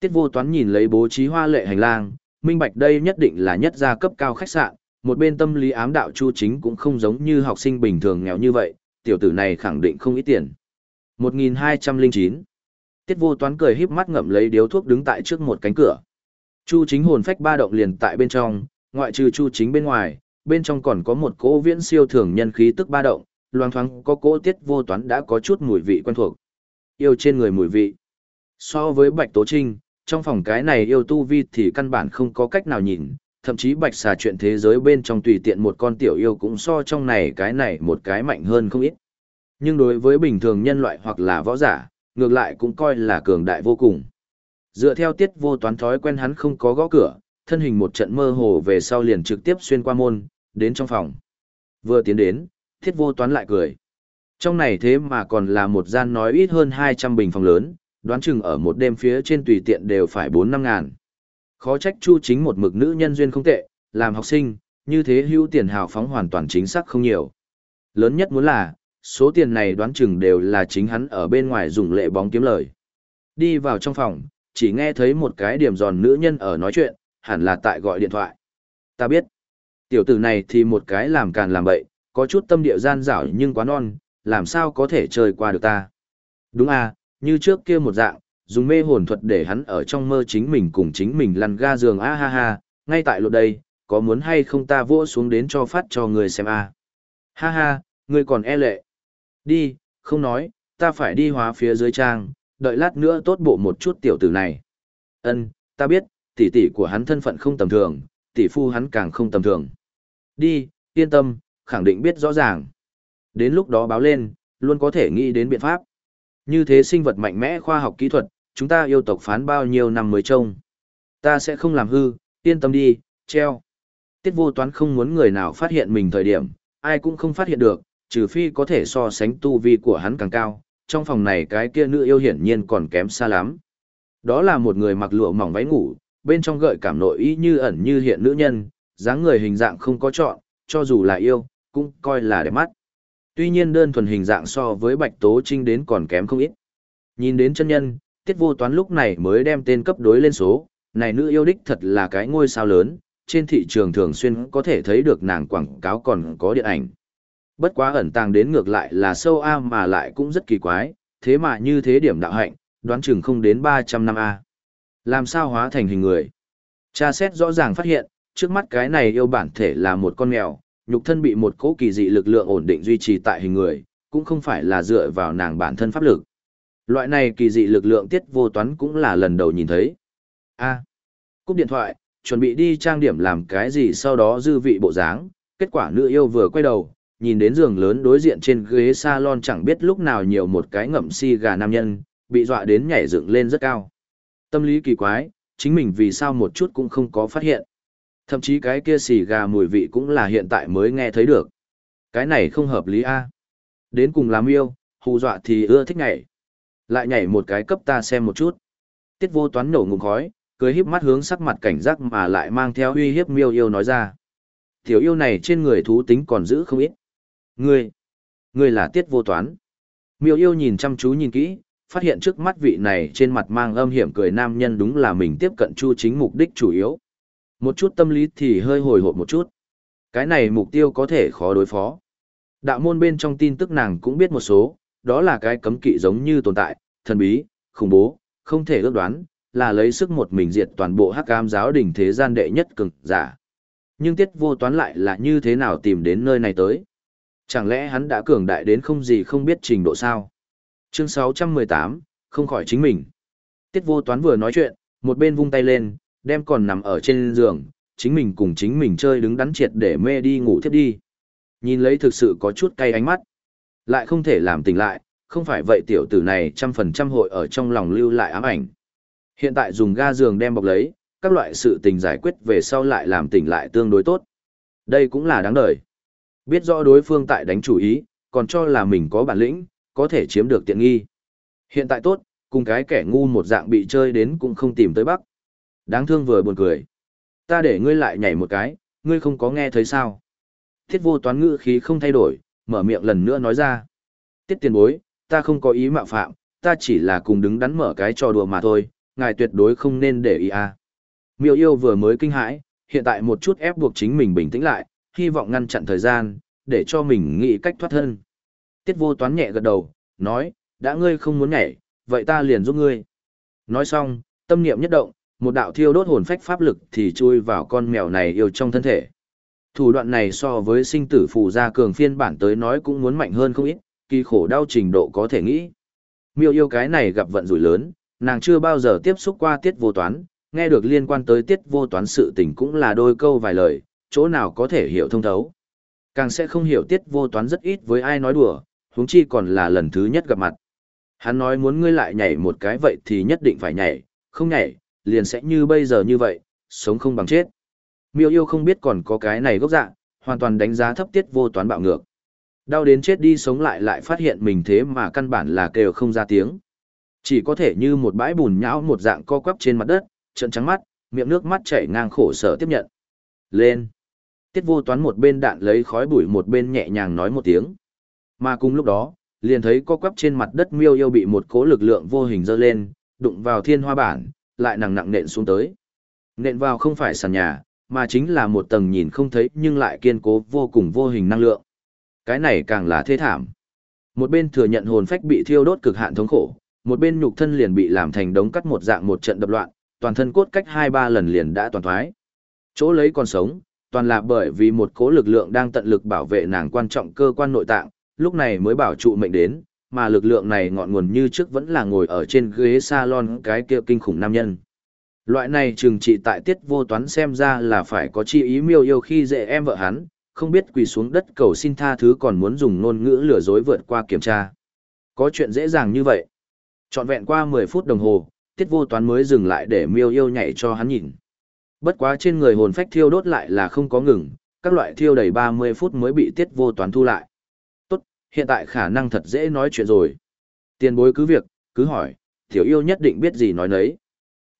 Tiết vô toán nhìn lấy bố trí hoa lệ hành lang, minh bạch đây nhất định là nhất gia cấp cao khách sạn, một bên tâm lý ám đạo chu chính cũng không giống như học sinh bình thường nghèo như vậy, tiểu tử này khẳng định không ít tiền. 1209 Tiết vô toán cười híp mắt ngậm lấy điếu thuốc đứng tại trước một cánh cửa. Chu chính hồn phách ba động liền tại bên trong, ngoại trừ chu chính bên ngoài, bên trong còn có một cỗ viễn siêu thường nhân khí tức ba động, loang thoáng có cỗ tiết vô toán đã có chút mùi vị quen thuộc. Yêu trên người mùi vị. So với Bạch Tố Trinh, trong phòng cái này yêu tu vi thì căn bản không có cách nào nhìn, thậm chí Bạch xà chuyện thế giới bên trong tùy tiện một con tiểu yêu cũng so trong này cái này một cái mạnh hơn không ít. Nhưng đối với bình thường nhân loại hoặc là võ giả, ngược lại cũng coi là cường đại vô cùng. Dựa theo tiết vô toán thói quen hắn không có gõ cửa, thân hình một trận mơ hồ về sau liền trực tiếp xuyên qua môn, đến trong phòng. Vừa tiến đến, thiết vô toán lại cười. Trong này thế mà còn là một gian nói ít hơn 200 bình phòng lớn, đoán chừng ở một đêm phía trên tùy tiện đều phải 4 năm ngàn. Khó trách chu chính một mực nữ nhân duyên không tệ, làm học sinh, như thế hữu tiền hào phóng hoàn toàn chính xác không nhiều. Lớn nhất muốn là, số tiền này đoán chừng đều là chính hắn ở bên ngoài dùng lệ bóng kiếm lời. Đi vào trong phòng, chỉ nghe thấy một cái điểm giòn nữ nhân ở nói chuyện, hẳn là tại gọi điện thoại. Ta biết, tiểu tử này thì một cái làm càn làm bậy, có chút tâm địa gian dảo nhưng quá non, làm sao có thể chơi qua được ta. Đúng à, như trước kia một dạng, dùng mê hồn thuật để hắn ở trong mơ chính mình cùng chính mình lăn ga giường a ha ha, ngay tại lộ đây, có muốn hay không ta vỗ xuống đến cho phát cho người xem a. Ha ha, người còn e lệ. Đi, không nói, ta phải đi hóa phía dưới trang, Đợi lát nữa tốt bộ một chút tiểu tử này. Ân, ta biết, tỷ tỷ của hắn thân phận không tầm thường, tỷ phu hắn càng không tầm thường. Đi, yên tâm, khẳng định biết rõ ràng. Đến lúc đó báo lên, luôn có thể nghĩ đến biện pháp. Như thế sinh vật mạnh mẽ khoa học kỹ thuật, chúng ta yêu tộc phán bao nhiêu năm mới trông. Ta sẽ không làm hư, yên tâm đi, treo. Tiết vô toán không muốn người nào phát hiện mình thời điểm, ai cũng không phát hiện được, trừ phi có thể so sánh tu vi của hắn càng cao, trong phòng này cái kia nữ yêu hiển nhiên còn kém xa lắm. Đó là một người mặc lụa mỏng váy ngủ, bên trong gợi cảm nội ý như ẩn như hiện nữ nhân, dáng người hình dạng không có chọn, cho dù là yêu, cũng coi là đẹp mắt. Tuy nhiên đơn thuần hình dạng so với Bạch Tố Trinh đến còn kém không ít. Nhìn đến chân nhân, Tiết Vô Toán lúc này mới đem tên cấp đối lên số, này nữ yêu đích thật là cái ngôi sao lớn, trên thị trường thường xuyên có thể thấy được nàng quảng cáo còn có điện ảnh. Bất quá ẩn tàng đến ngược lại là sâu A mà lại cũng rất kỳ quái, thế mà như thế điểm đạo hạnh, đoán chừng không đến 300 năm A. Làm sao hóa thành hình người? Cha xét rõ ràng phát hiện, trước mắt cái này yêu bản thể là một con mèo, nhục thân bị một cỗ kỳ dị lực lượng ổn định duy trì tại hình người, cũng không phải là dựa vào nàng bản thân pháp lực. Loại này kỳ dị lực lượng tiết vô toán cũng là lần đầu nhìn thấy. A. cúp điện thoại, chuẩn bị đi trang điểm làm cái gì sau đó dư vị bộ dáng, kết quả nữ yêu vừa quay đầu, nhìn đến giường lớn đối diện trên ghế salon chẳng biết lúc nào nhiều một cái ngậm si gà nam nhân, bị dọa đến nhảy dựng lên rất cao. Tâm lý kỳ quái, chính mình vì sao một chút cũng không có phát hiện. Thậm chí cái kia xì gà mùi vị cũng là hiện tại mới nghe thấy được. Cái này không hợp lý a. Đến cùng làm yêu, hù dọa thì ưa thích nhảy. Lại nhảy một cái cấp ta xem một chút. Tiết vô toán nổ ngụm khói, cười híp mắt hướng sắc mặt cảnh giác mà lại mang theo uy hiếp miêu yêu nói ra. Tiểu yêu này trên người thú tính còn giữ không ít. Ngươi, ngươi là tiết vô toán. Miêu yêu nhìn chăm chú nhìn kỹ, phát hiện trước mắt vị này trên mặt mang âm hiểm cười nam nhân đúng là mình tiếp cận chu chính mục đích chủ yếu. Một chút tâm lý thì hơi hồi hộp một chút. Cái này mục tiêu có thể khó đối phó. Đạo môn bên trong tin tức nàng cũng biết một số, đó là cái cấm kỵ giống như tồn tại, thần bí, khủng bố, không thể ước đoán, là lấy sức một mình diệt toàn bộ hắc cam giáo đình thế gian đệ nhất cường giả. Nhưng tiết vô toán lại là như thế nào tìm đến nơi này tới? Chẳng lẽ hắn đã cường đại đến không gì không biết trình độ sao? Chương 618, không khỏi chính mình. Tiết vô toán vừa nói chuyện, một bên vung tay lên, đem còn nằm ở trên giường, chính mình cùng chính mình chơi đứng đắn triệt để mê đi ngủ thiếp đi. Nhìn lấy thực sự có chút cay ánh mắt. Lại không thể làm tỉnh lại, không phải vậy tiểu tử này trăm phần trăm hội ở trong lòng lưu lại ám ảnh. Hiện tại dùng ga giường đem bọc lấy, các loại sự tình giải quyết về sau lại làm tỉnh lại tương đối tốt. Đây cũng là đáng đời. Biết rõ đối phương tại đánh chủ ý, còn cho là mình có bản lĩnh, có thể chiếm được tiện nghi. Hiện tại tốt, cùng cái kẻ ngu một dạng bị chơi đến cũng không tìm tới bắc. Đáng thương vừa buồn cười. Ta để ngươi lại nhảy một cái, ngươi không có nghe thấy sao. Thiết vô toán ngữ khí không thay đổi, mở miệng lần nữa nói ra. Tiết tiền bối, ta không có ý mạo phạm, ta chỉ là cùng đứng đắn mở cái trò đùa mà thôi, ngài tuyệt đối không nên để ý à. Miêu yêu vừa mới kinh hãi, hiện tại một chút ép buộc chính mình bình tĩnh lại, hy vọng ngăn chặn thời gian, để cho mình nghĩ cách thoát thân. Tiết vô toán nhẹ gật đầu, nói, đã ngươi không muốn nhảy, vậy ta liền giúp ngươi. Nói xong, tâm niệm nhất động, một đạo thiêu đốt hồn phách pháp lực thì chui vào con mèo này yêu trong thân thể. Thủ đoạn này so với sinh tử phù gia cường phiên bản tới nói cũng muốn mạnh hơn không ít, kỳ khổ đau trình độ có thể nghĩ. Miêu yêu cái này gặp vận rủi lớn, nàng chưa bao giờ tiếp xúc qua tiết vô toán, nghe được liên quan tới tiết vô toán sự tình cũng là đôi câu vài lời, chỗ nào có thể hiểu thông thấu. Càng sẽ không hiểu tiết vô toán rất ít với ai nói đùa, huống chi còn là lần thứ nhất gặp mặt. Hắn nói muốn ngươi lại nhảy một cái vậy thì nhất định phải nhảy, không nhảy, liền sẽ như bây giờ như vậy, sống không bằng chết. Miêu yêu không biết còn có cái này gốc dạng, hoàn toàn đánh giá thấp tiết vô toán bạo ngược. Đau đến chết đi sống lại lại phát hiện mình thế mà căn bản là kêu không ra tiếng. Chỉ có thể như một bãi bùn nhão một dạng co quắp trên mặt đất, trận trắng mắt, miệng nước mắt chảy ngang khổ sở tiếp nhận. Lên. Tiết vô toán một bên đạn lấy khói bụi một bên nhẹ nhàng nói một tiếng. Mà cùng lúc đó, liền thấy co quắp trên mặt đất miêu yêu bị một cố lực lượng vô hình dơ lên, đụng vào thiên hoa bản, lại nặng nặng nện xuống tới. Nện vào không phải sàn nhà, mà chính là một tầng nhìn không thấy nhưng lại kiên cố vô cùng vô hình năng lượng. Cái này càng là thê thảm. Một bên thừa nhận hồn phách bị thiêu đốt cực hạn thống khổ, một bên nhục thân liền bị làm thành đống cắt một dạng một trận đập loạn, toàn thân cốt cách hai ba lần liền đã toàn thoái. Chỗ lấy còn sống, toàn là bởi vì một cố lực lượng đang tận lực bảo vệ nàng quan trọng cơ quan nội tạng, lúc này mới bảo trụ mệnh đến, mà lực lượng này ngọn nguồn như trước vẫn là ngồi ở trên ghế salon cái kia kinh khủng nam nhân. Loại này trừng trị tại tiết vô toán xem ra là phải có chi ý miêu yêu khi dễ em vợ hắn, không biết quỳ xuống đất cầu xin tha thứ còn muốn dùng ngôn ngữ lừa dối vượt qua kiểm tra. Có chuyện dễ dàng như vậy. Trọn vẹn qua 10 phút đồng hồ, tiết vô toán mới dừng lại để miêu yêu nhảy cho hắn nhìn. Bất quá trên người hồn phách thiêu đốt lại là không có ngừng, các loại thiêu đầy 30 phút mới bị tiết vô toán thu lại. Hiện tại khả năng thật dễ nói chuyện rồi. Tiền bối cứ việc, cứ hỏi, tiểu yêu nhất định biết gì nói nấy.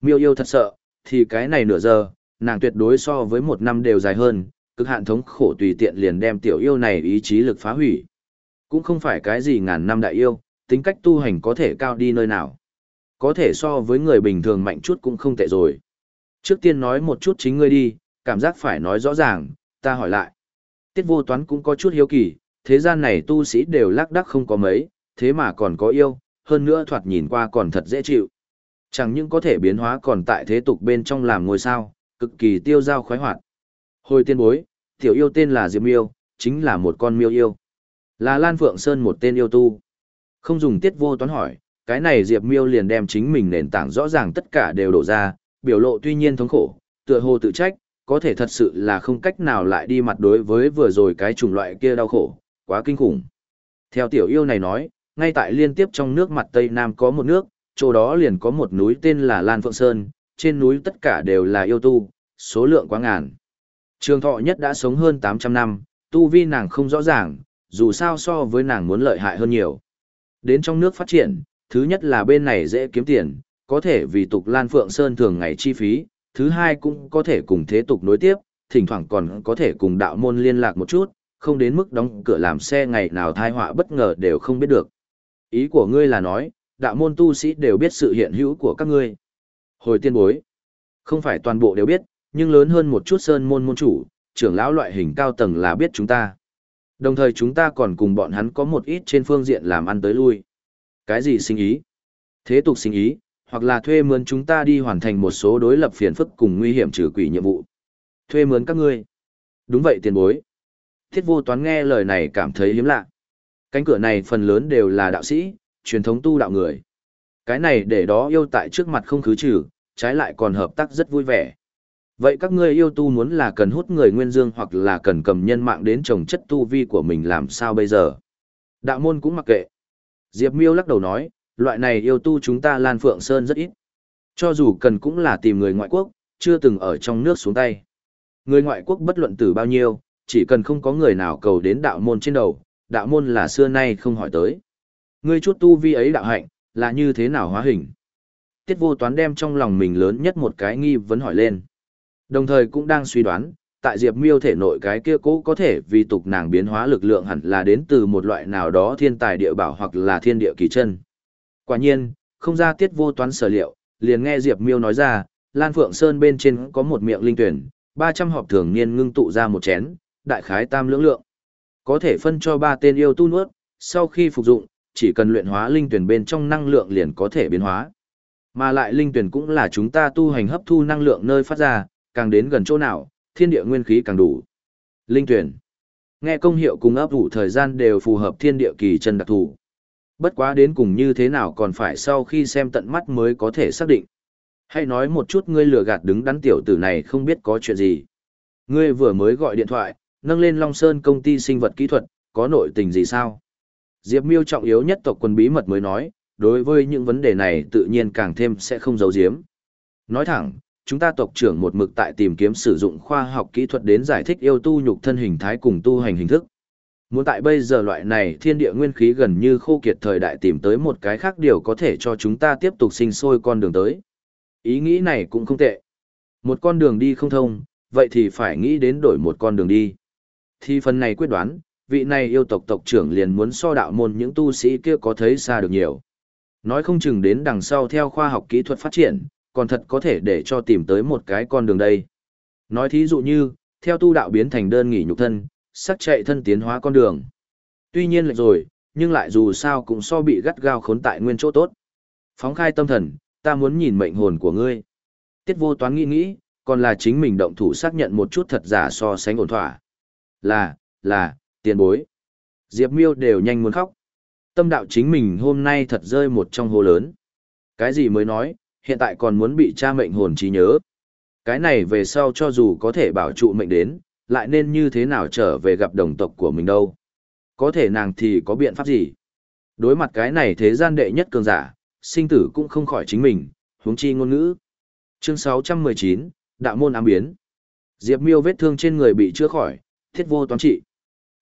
Miêu yêu thật sợ, thì cái này nửa giờ, nàng tuyệt đối so với một năm đều dài hơn, cực hạn thống khổ tùy tiện liền đem tiểu yêu này ý chí lực phá hủy. Cũng không phải cái gì ngàn năm đại yêu, tính cách tu hành có thể cao đi nơi nào. Có thể so với người bình thường mạnh chút cũng không tệ rồi. Trước tiên nói một chút chính ngươi đi, cảm giác phải nói rõ ràng, ta hỏi lại. Tiết vô toán cũng có chút hiếu kỳ, thế gian này tu sĩ đều lác đắc không có mấy, thế mà còn có yêu, hơn nữa thoạt nhìn qua còn thật dễ chịu. Chẳng những có thể biến hóa còn tại thế tục bên trong làm ngôi sao, cực kỳ tiêu dao khoái hoạt. Hồi tiên bối, tiểu yêu tên là Diệp Miêu, chính là một con miêu yêu. Là Lan Phượng Sơn một tên yêu tu. Không dùng tiết vô toán hỏi, cái này Diệp Miêu liền đem chính mình nền tảng rõ ràng tất cả đều đổ ra, biểu lộ tuy nhiên thống khổ, tựa hồ tự trách, có thể thật sự là không cách nào lại đi mặt đối với vừa rồi cái chủng loại kia đau khổ, quá kinh khủng. Theo tiểu yêu này nói, ngay tại liên tiếp trong nước mặt Tây Nam có một nước, chỗ đó liền có một núi tên là Lan Phượng Sơn, trên núi tất cả đều là yêu tu, số lượng quá ngàn. Trường thọ nhất đã sống hơn 800 năm, tu vi nàng không rõ ràng, dù sao so với nàng muốn lợi hại hơn nhiều. Đến trong nước phát triển, thứ nhất là bên này dễ kiếm tiền, có thể vì tục Lan Phượng Sơn thường ngày chi phí, thứ hai cũng có thể cùng thế tục nối tiếp, thỉnh thoảng còn có thể cùng đạo môn liên lạc một chút, không đến mức đóng cửa làm xe ngày nào thai họa bất ngờ đều không biết được. Ý của ngươi là nói, đạo môn tu sĩ đều biết sự hiện hữu của các ngươi. Hồi tiên bối, không phải toàn bộ đều biết, nhưng lớn hơn một chút sơn môn môn chủ, trưởng lão loại hình cao tầng là biết chúng ta. Đồng thời chúng ta còn cùng bọn hắn có một ít trên phương diện làm ăn tới lui. Cái gì sinh ý? Thế tục sinh ý, hoặc là thuê mướn chúng ta đi hoàn thành một số đối lập phiền phức cùng nguy hiểm trừ quỷ nhiệm vụ. Thuê mướn các ngươi. Đúng vậy tiền bối. Thiết vô toán nghe lời này cảm thấy hiếm lạ. Cánh cửa này phần lớn đều là đạo sĩ, truyền thống tu đạo người. Cái này để đó yêu tại trước mặt không khứ trừ, trái lại còn hợp tác rất vui vẻ. Vậy các ngươi yêu tu muốn là cần hút người nguyên dương hoặc là cần cầm nhân mạng đến trồng chất tu vi của mình làm sao bây giờ? Đạo môn cũng mặc kệ. Diệp Miêu lắc đầu nói, loại này yêu tu chúng ta Lan Phượng Sơn rất ít. Cho dù cần cũng là tìm người ngoại quốc, chưa từng ở trong nước xuống tay. Người ngoại quốc bất luận từ bao nhiêu, chỉ cần không có người nào cầu đến đạo môn trên đầu, đạo môn là xưa nay không hỏi tới. Ngươi chút tu vi ấy đạo hạnh, là như thế nào hóa hình? Tiết vô toán đem trong lòng mình lớn nhất một cái nghi vấn hỏi lên. Đồng thời cũng đang suy đoán, tại Diệp Miêu thể nội cái kia cố có thể vì tục nàng biến hóa lực lượng hẳn là đến từ một loại nào đó thiên tài địa bảo hoặc là thiên địa kỳ chân. Quả nhiên, không ra tiết vô toán sở liệu, liền nghe Diệp Miêu nói ra, Lan Phượng Sơn bên trên có một miệng linh tuyển, 300 hộp thường niên ngưng tụ ra một chén, đại khái tam lưỡng lượng. Có thể phân cho ba tên yêu tu nuốt, sau khi phục dụng, chỉ cần luyện hóa linh tuyển bên trong năng lượng liền có thể biến hóa. Mà lại linh tuyển cũng là chúng ta tu hành hấp thu năng lượng nơi phát ra, càng đến gần chỗ nào, thiên địa nguyên khí càng đủ. Linh tuyển. Nghe công hiệu cùng ấp ủ thời gian đều phù hợp thiên địa kỳ chân đặc thù. Bất quá đến cùng như thế nào còn phải sau khi xem tận mắt mới có thể xác định. Hãy nói một chút ngươi lừa gạt đứng đắn tiểu tử này không biết có chuyện gì. Ngươi vừa mới gọi điện thoại, nâng lên Long Sơn công ty sinh vật kỹ thuật, có nội tình gì sao? Diệp Miêu trọng yếu nhất tộc quân bí mật mới nói, đối với những vấn đề này tự nhiên càng thêm sẽ không giấu giếm. Nói thẳng, chúng ta tộc trưởng một mực tại tìm kiếm sử dụng khoa học kỹ thuật đến giải thích yêu tu nhục thân hình thái cùng tu hành hình thức. Muốn tại bây giờ loại này thiên địa nguyên khí gần như khô kiệt thời đại tìm tới một cái khác điều có thể cho chúng ta tiếp tục sinh sôi con đường tới. Ý nghĩ này cũng không tệ. Một con đường đi không thông, vậy thì phải nghĩ đến đổi một con đường đi. Thì phần này quyết đoán, vị này yêu tộc tộc trưởng liền muốn so đạo môn những tu sĩ kia có thấy xa được nhiều. Nói không chừng đến đằng sau theo khoa học kỹ thuật phát triển, còn thật có thể để cho tìm tới một cái con đường đây. Nói thí dụ như, theo tu đạo biến thành đơn nghỉ nhục thân, sắc chạy thân tiến hóa con đường. Tuy nhiên lệch rồi, nhưng lại dù sao cũng so bị gắt gao khốn tại nguyên chỗ tốt. Phóng khai tâm thần, ta muốn nhìn mệnh hồn của ngươi. Tiết vô toán nghĩ nghĩ, còn là chính mình động thủ xác nhận một chút thật giả so sánh ổn thỏa. Là, là, tiền bối. Diệp miêu đều nhanh muốn khóc. Tâm đạo chính mình hôm nay thật rơi một trong hồ lớn. Cái gì mới nói, hiện tại còn muốn bị cha mệnh hồn trí nhớ. Cái này về sau cho dù có thể bảo trụ mệnh đến, lại nên như thế nào trở về gặp đồng tộc của mình đâu. Có thể nàng thì có biện pháp gì? Đối mặt cái này thế gian đệ nhất cường giả, sinh tử cũng không khỏi chính mình, huống chi ngôn ngữ. Chương 619, Đạo môn ám biến. Diệp Miêu vết thương trên người bị chữa khỏi, thiết vô toán trị.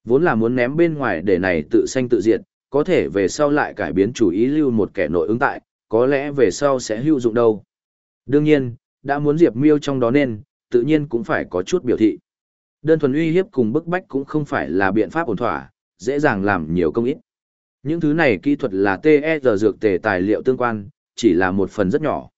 Vốn là muốn ném bên ngoài để này tự sanh tự diệt, có thể về sau lại cải biến chủ ý lưu một kẻ nội ứng tại, có lẽ về sau sẽ hữu dụng đâu. Đương nhiên, đã muốn Diệp Miêu trong đó nên, tự nhiên cũng phải có chút biểu thị. Đơn thuần uy hiếp cùng bức bách cũng không phải là biện pháp ổn thỏa, dễ dàng làm nhiều công ít. Những thứ này kỹ thuật là TR dược tề tài liệu tương quan, chỉ là một phần rất nhỏ.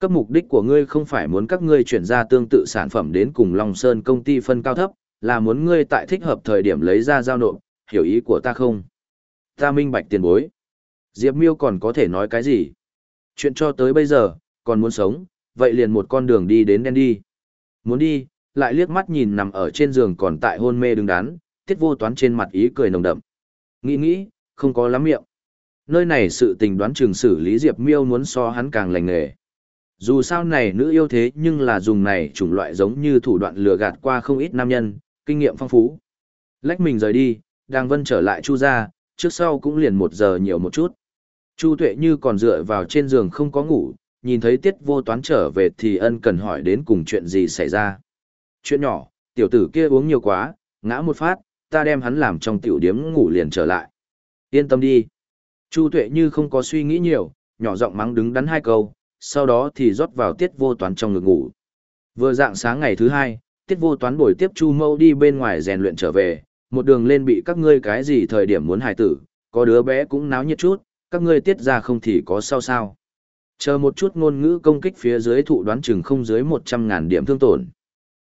Cấp mục đích của ngươi không phải muốn các ngươi chuyển ra tương tự sản phẩm đến cùng Long Sơn công ty phân cao thấp, là muốn ngươi tại thích hợp thời điểm lấy ra giao nộp, hiểu ý của ta không? Ta minh bạch tiền bối. Diệp Miêu còn có thể nói cái gì? Chuyện cho tới bây giờ, còn muốn sống, vậy liền một con đường đi đến đen đi. Muốn đi, lại liếc mắt nhìn nằm ở trên giường còn tại hôn mê đứng đắn, tiết vô toán trên mặt ý cười nồng đậm. Nghĩ nghĩ, không có lắm miệng. Nơi này sự tình đoán trường xử lý Diệp Miêu muốn so hắn càng lành nghề. Dù sao này nữ yêu thế nhưng là dùng này chủng loại giống như thủ đoạn lừa gạt qua không ít nam nhân, kinh nghiệm phong phú. Lách mình rời đi, đang vân trở lại chu gia trước sau cũng liền một giờ nhiều một chút. Chu tuệ như còn dựa vào trên giường không có ngủ, nhìn thấy tiết vô toán trở về thì ân cần hỏi đến cùng chuyện gì xảy ra. Chuyện nhỏ, tiểu tử kia uống nhiều quá, ngã một phát, ta đem hắn làm trong tiểu điếm ngủ liền trở lại. Yên tâm đi. Chu tuệ như không có suy nghĩ nhiều, nhỏ giọng mắng đứng đắn hai câu, sau đó thì rót vào tiết vô toán trong ngực ngủ. Vừa dạng sáng ngày thứ hai, tiết vô toán buổi tiếp chu mâu đi bên ngoài rèn luyện trở về, một đường lên bị các ngươi cái gì thời điểm muốn hài tử, có đứa bé cũng náo nhiệt chút, các ngươi tiết ra không thì có sao sao. Chờ một chút ngôn ngữ công kích phía dưới thụ đoán chừng không dưới một trăm ngàn điểm thương tổn.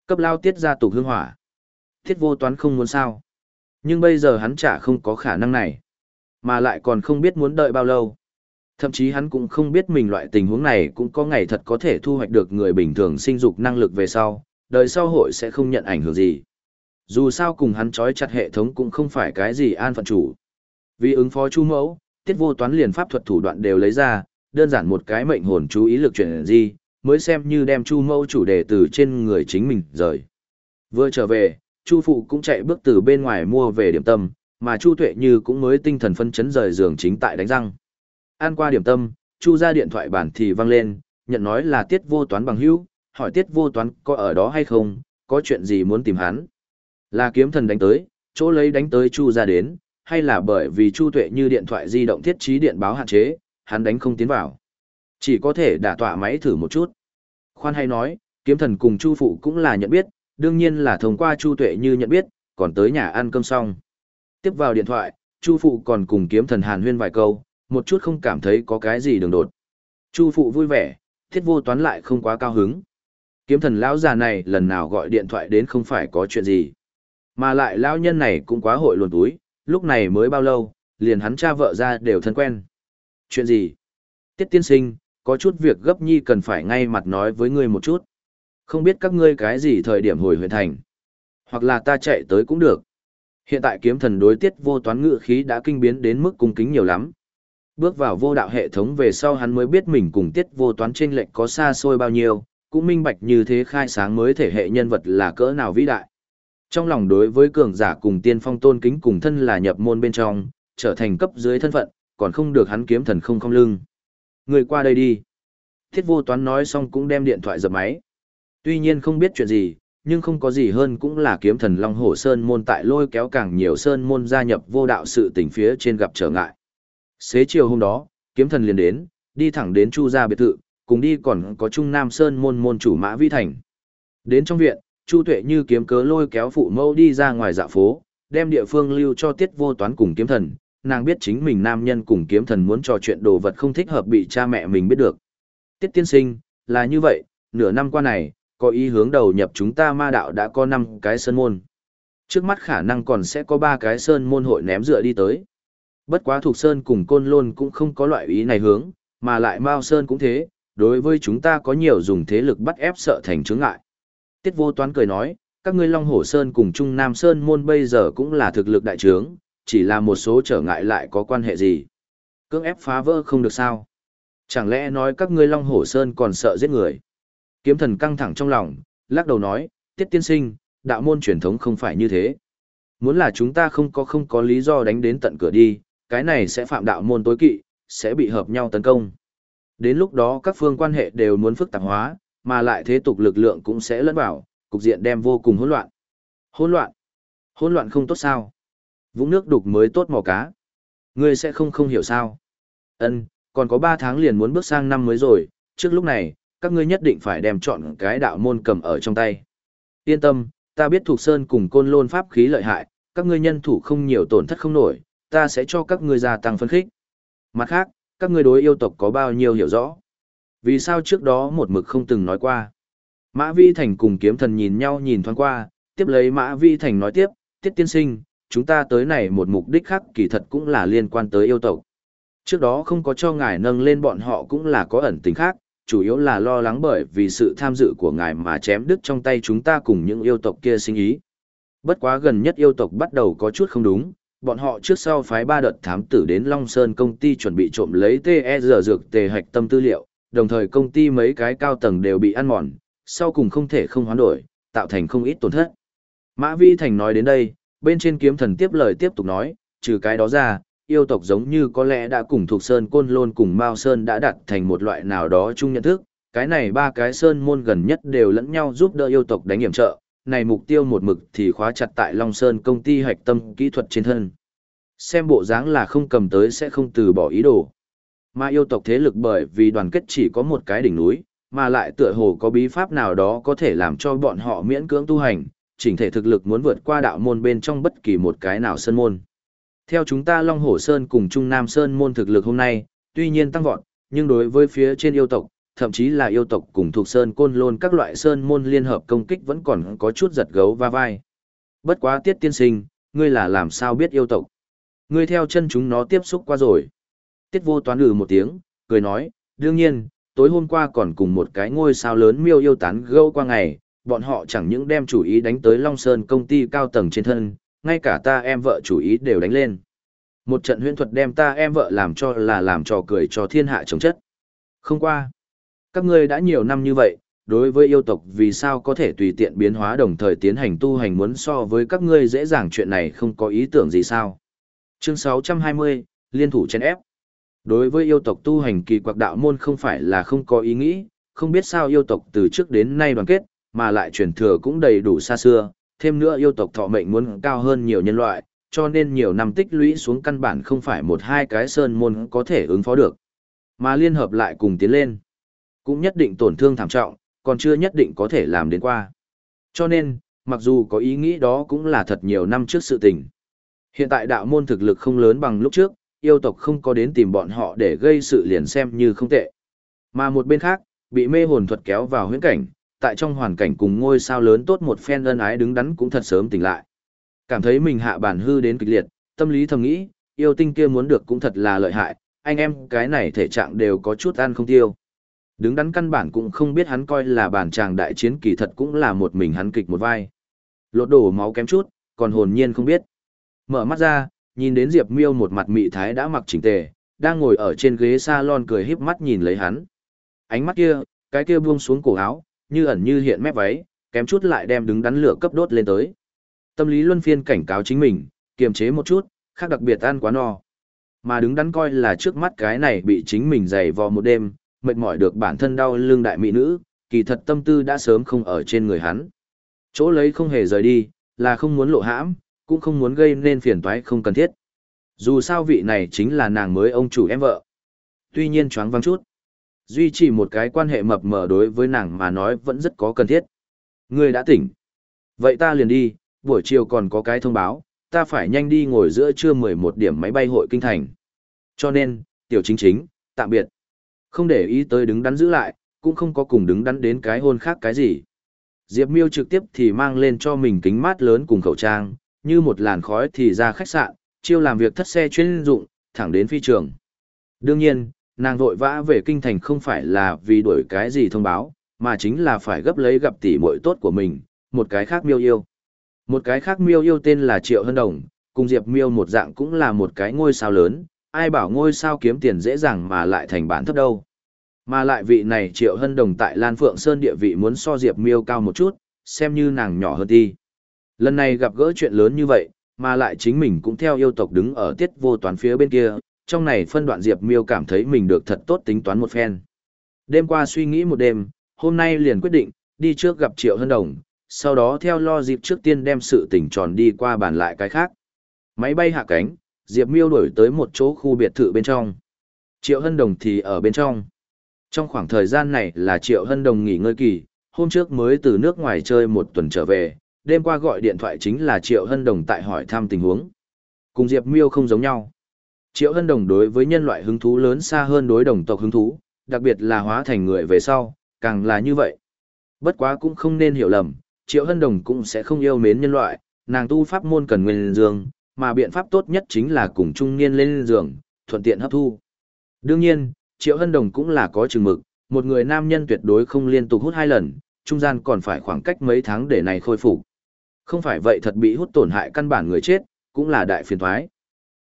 Cấp lao tiết ra tục hương hỏa. Tiết vô toán không muốn sao. Nhưng bây giờ hắn chả không có khả năng này. Mà lại còn không biết muốn đợi bao lâu. Thậm chí hắn cũng không biết mình loại tình huống này cũng có ngày thật có thể thu hoạch được người bình thường sinh dục năng lực về sau, đời sau hội sẽ không nhận ảnh hưởng gì. Dù sao cùng hắn trói chặt hệ thống cũng không phải cái gì an phận chủ. Vì ứng phó chu mẫu, tiết vô toán liền pháp thuật thủ đoạn đều lấy ra, đơn giản một cái mệnh hồn chú ý lực chuyển gì, mới xem như đem chu mẫu chủ đề từ trên người chính mình rời. Vừa trở về, chu phụ cũng chạy bước từ bên ngoài mua về điểm tâm, mà chu tuệ như cũng mới tinh thần phân chấn rời giường chính tại đánh răng. An qua điểm tâm, chu ra điện thoại bản thì văng lên, nhận nói là tiết vô toán bằng hữu, hỏi tiết vô toán có ở đó hay không, có chuyện gì muốn tìm hắn. Là kiếm thần đánh tới, chỗ lấy đánh tới chu ra đến, hay là bởi vì chu tuệ như điện thoại di động thiết trí điện báo hạn chế, hắn đánh không tiến vào. Chỉ có thể đả tọa máy thử một chút. Khoan hay nói, kiếm thần cùng chu phụ cũng là nhận biết, đương nhiên là thông qua chu tuệ như nhận biết, còn tới nhà ăn cơm xong. Tiếp vào điện thoại, chu phụ còn cùng kiếm thần hàn huyên vài câu, một chút không cảm thấy có cái gì đường đột. Chu phụ vui vẻ, thiết vô toán lại không quá cao hứng. Kiếm thần lão già này lần nào gọi điện thoại đến không phải có chuyện gì. Mà lại lão nhân này cũng quá hội luồn túi, lúc này mới bao lâu, liền hắn cha vợ ra đều thân quen. Chuyện gì? Tiết tiên sinh, có chút việc gấp nhi cần phải ngay mặt nói với ngươi một chút. Không biết các ngươi cái gì thời điểm hồi huyện thành. Hoặc là ta chạy tới cũng được. Hiện tại kiếm thần đối tiết vô toán ngự khí đã kinh biến đến mức cung kính nhiều lắm. Bước vào vô đạo hệ thống về sau hắn mới biết mình cùng tiết vô toán trên lệnh có xa xôi bao nhiêu, cũng minh bạch như thế khai sáng mới thể hệ nhân vật là cỡ nào vĩ đại. Trong lòng đối với cường giả cùng tiên phong tôn kính cùng thân là nhập môn bên trong, trở thành cấp dưới thân phận, còn không được hắn kiếm thần không không lưng. Người qua đây đi. Thiết vô toán nói xong cũng đem điện thoại dập máy. Tuy nhiên không biết chuyện gì, nhưng không có gì hơn cũng là kiếm thần Long Hổ Sơn môn tại lôi kéo càng nhiều Sơn môn gia nhập vô đạo sự tình phía trên gặp trở ngại. Xế chiều hôm đó, kiếm thần liền đến, đi thẳng đến Chu gia biệt thự, cùng đi còn có Trung Nam Sơn môn môn chủ Mã Vi Thành. Đến trong viện, Chu Tuệ như kiếm cớ lôi kéo phụ mẫu đi ra ngoài dạ phố, đem địa phương lưu cho tiết vô toán cùng kiếm thần, nàng biết chính mình nam nhân cùng kiếm thần muốn trò chuyện đồ vật không thích hợp bị cha mẹ mình biết được. Tiết tiên sinh, là như vậy, nửa năm qua này, có ý hướng đầu nhập chúng ta ma đạo đã có 5 cái sơn môn. Trước mắt khả năng còn sẽ có 3 cái sơn môn hội ném dựa đi tới. Bất quá thuộc sơn cùng côn lôn cũng không có loại ý này hướng, mà lại Mao Sơn cũng thế, đối với chúng ta có nhiều dùng thế lực bắt ép sợ thành chướng ngại. Tiết vô toán cười nói, các ngươi Long Hổ Sơn cùng Trung Nam Sơn môn bây giờ cũng là thực lực đại trướng, chỉ là một số trở ngại lại có quan hệ gì. Cưỡng ép phá vỡ không được sao. Chẳng lẽ nói các ngươi Long Hổ Sơn còn sợ giết người? Kiếm thần căng thẳng trong lòng, lắc đầu nói, tiết tiên sinh, đạo môn truyền thống không phải như thế. Muốn là chúng ta không có không có lý do đánh đến tận cửa đi, cái này sẽ phạm đạo môn tối kỵ, sẽ bị hợp nhau tấn công. Đến lúc đó các phương quan hệ đều muốn phức tạp hóa, mà lại thế tục lực lượng cũng sẽ lẫn vào, cục diện đem vô cùng hỗn loạn. Hỗn loạn? Hỗn loạn không tốt sao? Vũng nước đục mới tốt mò cá. Ngươi sẽ không không hiểu sao? Ân, còn có 3 tháng liền muốn bước sang năm mới rồi, trước lúc này, các ngươi nhất định phải đem chọn cái đạo môn cầm ở trong tay. Yên tâm, ta biết thuộc sơn cùng côn lôn pháp khí lợi hại, các ngươi nhân thủ không nhiều tổn thất không nổi, ta sẽ cho các ngươi gia tăng phân khích. Mặt khác, các ngươi đối yêu tộc có bao nhiêu hiểu rõ? Vì sao trước đó một mực không từng nói qua? Mã Vi Thành cùng kiếm thần nhìn nhau nhìn thoáng qua, tiếp lấy Mã Vi Thành nói tiếp, tiết tiên sinh, chúng ta tới này một mục đích khác kỳ thật cũng là liên quan tới yêu tộc. Trước đó không có cho ngài nâng lên bọn họ cũng là có ẩn tình khác, chủ yếu là lo lắng bởi vì sự tham dự của ngài mà chém đứt trong tay chúng ta cùng những yêu tộc kia sinh ý. Bất quá gần nhất yêu tộc bắt đầu có chút không đúng, bọn họ trước sau phái ba đợt thám tử đến Long Sơn công ty chuẩn bị trộm lấy TE dược tề hạch tâm tư liệu, đồng thời công ty mấy cái cao tầng đều bị ăn mòn, sau cùng không thể không hoán đổi, tạo thành không ít tổn thất. Mã Vi Thành nói đến đây, bên trên kiếm thần tiếp lời tiếp tục nói, trừ cái đó ra, yêu tộc giống như có lẽ đã cùng thuộc Sơn Côn Lôn cùng Mao Sơn đã đặt thành một loại nào đó chung nhận thức, cái này ba cái Sơn môn gần nhất đều lẫn nhau giúp đỡ yêu tộc đánh hiểm trợ, này mục tiêu một mực thì khóa chặt tại Long Sơn công ty hạch tâm kỹ thuật trên thân. Xem bộ dáng là không cầm tới sẽ không từ bỏ ý đồ. Mà yêu tộc thế lực bởi vì đoàn kết chỉ có một cái đỉnh núi, mà lại tựa hồ có bí pháp nào đó có thể làm cho bọn họ miễn cưỡng tu hành, chỉnh thể thực lực muốn vượt qua đạo môn bên trong bất kỳ một cái nào sơn môn. Theo chúng ta Long Hổ Sơn cùng Trung Nam Sơn môn thực lực hôm nay, tuy nhiên tăng vọt, nhưng đối với phía trên yêu tộc, thậm chí là yêu tộc cùng thuộc Sơn Côn Lôn các loại Sơn môn liên hợp công kích vẫn còn có chút giật gấu va vai. Bất quá tiết tiên sinh, ngươi là làm sao biết yêu tộc? Ngươi theo chân chúng nó tiếp xúc qua rồi. Tiết vô toán lừ một tiếng, cười nói, đương nhiên, tối hôm qua còn cùng một cái ngôi sao lớn miêu yêu tán gâu qua ngày, bọn họ chẳng những đem chủ ý đánh tới Long Sơn công ty cao tầng trên thân, ngay cả ta em vợ chủ ý đều đánh lên. Một trận huyễn thuật đem ta em vợ làm cho là làm trò cười cho thiên hạ chống chất. Không qua. Các ngươi đã nhiều năm như vậy, đối với yêu tộc vì sao có thể tùy tiện biến hóa đồng thời tiến hành tu hành muốn so với các ngươi dễ dàng chuyện này không có ý tưởng gì sao. Chương 620, Liên thủ chen ép. Đối với yêu tộc tu hành kỳ quặc đạo môn không phải là không có ý nghĩ, không biết sao yêu tộc từ trước đến nay đoàn kết, mà lại truyền thừa cũng đầy đủ xa xưa, thêm nữa yêu tộc thọ mệnh muốn cao hơn nhiều nhân loại, cho nên nhiều năm tích lũy xuống căn bản không phải một hai cái sơn môn có thể ứng phó được. Mà liên hợp lại cùng tiến lên, cũng nhất định tổn thương thảm trọng, còn chưa nhất định có thể làm đến qua. Cho nên, mặc dù có ý nghĩ đó cũng là thật nhiều năm trước sự tình. Hiện tại đạo môn thực lực không lớn bằng lúc trước, yêu tộc không có đến tìm bọn họ để gây sự liền xem như không tệ. Mà một bên khác, bị mê hồn thuật kéo vào huyễn cảnh, tại trong hoàn cảnh cùng ngôi sao lớn tốt một phen ân ái đứng đắn cũng thật sớm tỉnh lại. Cảm thấy mình hạ bản hư đến kịch liệt, tâm lý thầm nghĩ, yêu tinh kia muốn được cũng thật là lợi hại, anh em cái này thể trạng đều có chút ăn không tiêu. Đứng đắn căn bản cũng không biết hắn coi là bản tràng đại chiến kỳ thật cũng là một mình hắn kịch một vai. Lột đổ máu kém chút, còn hồn nhiên không biết. Mở mắt ra, nhìn đến Diệp Miêu một mặt mị thái đã mặc chỉnh tề, đang ngồi ở trên ghế salon cười híp mắt nhìn lấy hắn. Ánh mắt kia, cái kia buông xuống cổ áo, như ẩn như hiện mép váy, kém chút lại đem đứng đắn lửa cấp đốt lên tới. Tâm lý luân phiên cảnh cáo chính mình, kiềm chế một chút, khác đặc biệt ăn quá no. Mà đứng đắn coi là trước mắt cái này bị chính mình dày vò một đêm, mệt mỏi được bản thân đau lưng đại mỹ nữ, kỳ thật tâm tư đã sớm không ở trên người hắn. Chỗ lấy không hề rời đi, là không muốn lộ hãm, cũng không muốn gây nên phiền toái không cần thiết. Dù sao vị này chính là nàng mới ông chủ em vợ. Tuy nhiên choáng vắng chút. Duy trì một cái quan hệ mập mờ đối với nàng mà nói vẫn rất có cần thiết. Người đã tỉnh. Vậy ta liền đi, buổi chiều còn có cái thông báo, ta phải nhanh đi ngồi giữa trưa 11 điểm máy bay hội kinh thành. Cho nên, tiểu chính chính, tạm biệt. Không để ý tới đứng đắn giữ lại, cũng không có cùng đứng đắn đến cái hôn khác cái gì. Diệp Miêu trực tiếp thì mang lên cho mình kính mát lớn cùng khẩu trang, như một làn khói thì ra khách sạn, chiêu làm việc thất xe chuyên dụng, thẳng đến phi trường. Đương nhiên, nàng vội vã về kinh thành không phải là vì đuổi cái gì thông báo, mà chính là phải gấp lấy gặp tỷ muội tốt của mình, một cái khác miêu yêu. Một cái khác miêu yêu tên là Triệu Hân Đồng, cùng Diệp Miêu một dạng cũng là một cái ngôi sao lớn, ai bảo ngôi sao kiếm tiền dễ dàng mà lại thành bản thấp đâu. Mà lại vị này Triệu Hân Đồng tại Lan Phượng Sơn địa vị muốn so Diệp Miêu cao một chút, xem như nàng nhỏ hơn đi. Lần này gặp gỡ chuyện lớn như vậy, mà lại chính mình cũng theo yêu tộc đứng ở tiết vô toán phía bên kia, trong này phân đoạn Diệp Miêu cảm thấy mình được thật tốt tính toán một phen. Đêm qua suy nghĩ một đêm, hôm nay liền quyết định, đi trước gặp Triệu Hân Đồng, sau đó theo lo dịp trước tiên đem sự tình tròn đi qua bàn lại cái khác. Máy bay hạ cánh, Diệp Miêu đổi tới một chỗ khu biệt thự bên trong. Triệu Hân Đồng thì ở bên trong. Trong khoảng thời gian này là Triệu Hân Đồng nghỉ ngơi kỳ, hôm trước mới từ nước ngoài chơi một tuần trở về, đêm qua gọi điện thoại chính là Triệu Hân Đồng tại hỏi thăm tình huống. Cùng Diệp Miêu không giống nhau. Triệu Hân Đồng đối với nhân loại hứng thú lớn xa hơn đối đồng tộc hứng thú, đặc biệt là hóa thành người về sau, càng là như vậy. Bất quá cũng không nên hiểu lầm, Triệu Hân Đồng cũng sẽ không yêu mến nhân loại, nàng tu pháp môn cần nguyên dương, mà biện pháp tốt nhất chính là cùng trung niên lên giường, thuận tiện hấp thu. Đương nhiên, Triệu Hân Đồng cũng là có chừng mực, một người nam nhân tuyệt đối không liên tục hút hai lần, trung gian còn phải khoảng cách mấy tháng để này khôi phục. Không phải vậy thật bị hút tổn hại căn bản người chết, cũng là đại phiền thoái.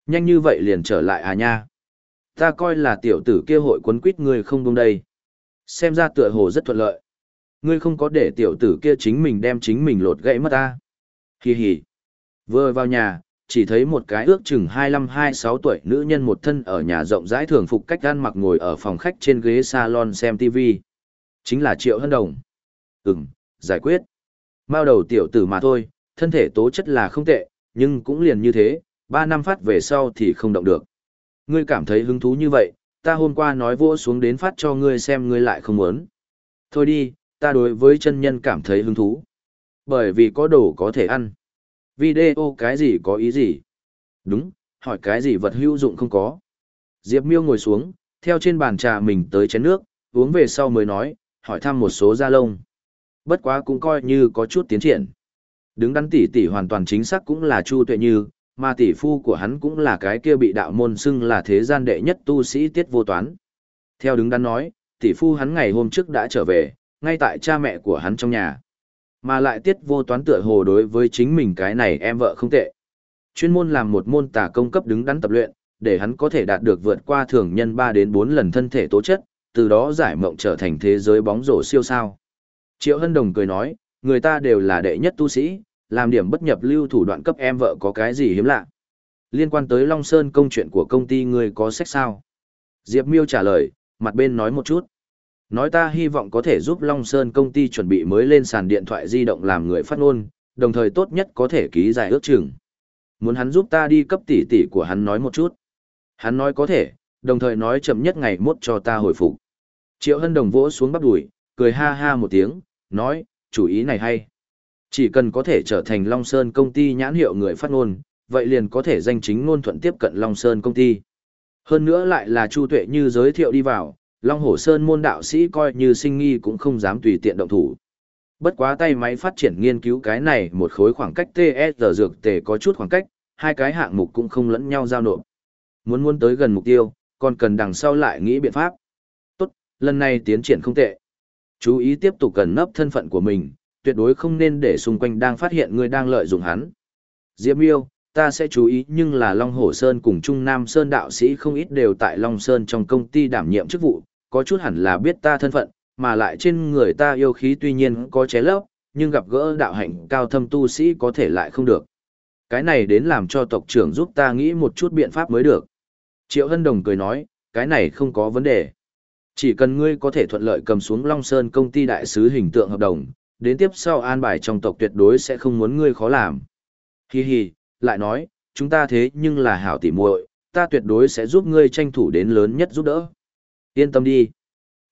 Nhanh như vậy liền trở lại à nha. Ta coi là tiểu tử kia hội quấn quýt người không đúng đây. Xem ra tựa hồ rất thuận lợi. Ngươi không có để tiểu tử kia chính mình đem chính mình lột gãy mất ta. Hi hi. Vừa vào nhà, chỉ thấy một cái ước chừng 25-26 tuổi nữ nhân một thân ở nhà rộng rãi thường phục cách ăn mặc ngồi ở phòng khách trên ghế salon xem TV. Chính là Triệu Hân Đồng. Ừm, giải quyết. Mao đầu tiểu tử mà thôi, thân thể tố chất là không tệ, nhưng cũng liền như thế, 3 năm phát về sau thì không động được. Ngươi cảm thấy hứng thú như vậy, ta hôm qua nói vỗ xuống đến phát cho ngươi xem ngươi lại không muốn. Thôi đi, ta đối với chân nhân cảm thấy hứng thú. Bởi vì có đồ có thể ăn. Video cái gì có ý gì? Đúng, hỏi cái gì vật hữu dụng không có. Diệp Miêu ngồi xuống, theo trên bàn trà mình tới chén nước, uống về sau mới nói, hỏi thăm một số da lông. Bất quá cũng coi như có chút tiến triển. Đứng đắn tỷ tỷ hoàn toàn chính xác cũng là Chu Tuệ Như, mà tỷ phu của hắn cũng là cái kia bị đạo môn xưng là thế gian đệ nhất tu sĩ tiết vô toán. Theo đứng đắn nói, tỷ phu hắn ngày hôm trước đã trở về, ngay tại cha mẹ của hắn trong nhà. Mà lại tiết vô toán tựa hồ đối với chính mình cái này em vợ không tệ. Chuyên môn làm một môn tà công cấp đứng đắn tập luyện, để hắn có thể đạt được vượt qua thường nhân 3 đến 4 lần thân thể tố chất, từ đó giải mộng trở thành thế giới bóng rổ siêu sao. Triệu Hân Đồng cười nói, người ta đều là đệ nhất tu sĩ, làm điểm bất nhập lưu thủ đoạn cấp em vợ có cái gì hiếm lạ. Liên quan tới Long Sơn công chuyện của công ty người có sách sao? Diệp Miêu trả lời, mặt bên nói một chút. Nói ta hy vọng có thể giúp Long Sơn công ty chuẩn bị mới lên sàn điện thoại di động làm người phát ngôn, đồng thời tốt nhất có thể ký giải ước chừng. Muốn hắn giúp ta đi cấp tỷ tỷ của hắn nói một chút. Hắn nói có thể, đồng thời nói chậm nhất ngày mốt cho ta hồi phục. Triệu Hân Đồng vỗ xuống bắp đùi, cười ha ha một tiếng, nói, chủ ý này hay. Chỉ cần có thể trở thành Long Sơn công ty nhãn hiệu người phát ngôn, vậy liền có thể danh chính ngôn thuận tiếp cận Long Sơn công ty. Hơn nữa lại là Chu Tuệ Như giới thiệu đi vào, Long Hổ Sơn môn đạo sĩ coi như sinh nghi cũng không dám tùy tiện động thủ. Bất quá tay máy phát triển nghiên cứu cái này một khối khoảng cách TSR dược tề có chút khoảng cách, hai cái hạng mục cũng không lẫn nhau giao nộp. Muốn muốn tới gần mục tiêu, còn cần đằng sau lại nghĩ biện pháp. Tốt, lần này tiến triển không tệ. Chú ý tiếp tục cần nấp thân phận của mình, tuyệt đối không nên để xung quanh đang phát hiện người đang lợi dụng hắn. Diệp Miêu, ta sẽ chú ý nhưng là Long Hổ Sơn cùng Trung Nam Sơn đạo sĩ không ít đều tại Long Sơn trong công ty đảm nhiệm chức vụ, có chút hẳn là biết ta thân phận, mà lại trên người ta yêu khí tuy nhiên có ché lấp, nhưng gặp gỡ đạo hạnh cao thâm tu sĩ có thể lại không được. Cái này đến làm cho tộc trưởng giúp ta nghĩ một chút biện pháp mới được. Triệu Hân Đồng cười nói, cái này không có vấn đề. Chỉ cần ngươi có thể thuận lợi cầm xuống Long Sơn công ty đại sứ hình tượng hợp đồng, đến tiếp sau an bài trong tộc tuyệt đối sẽ không muốn ngươi khó làm. Hi hi, lại nói, chúng ta thế nhưng là hảo tỉ muội, ta tuyệt đối sẽ giúp ngươi tranh thủ đến lớn nhất giúp đỡ. Yên tâm đi.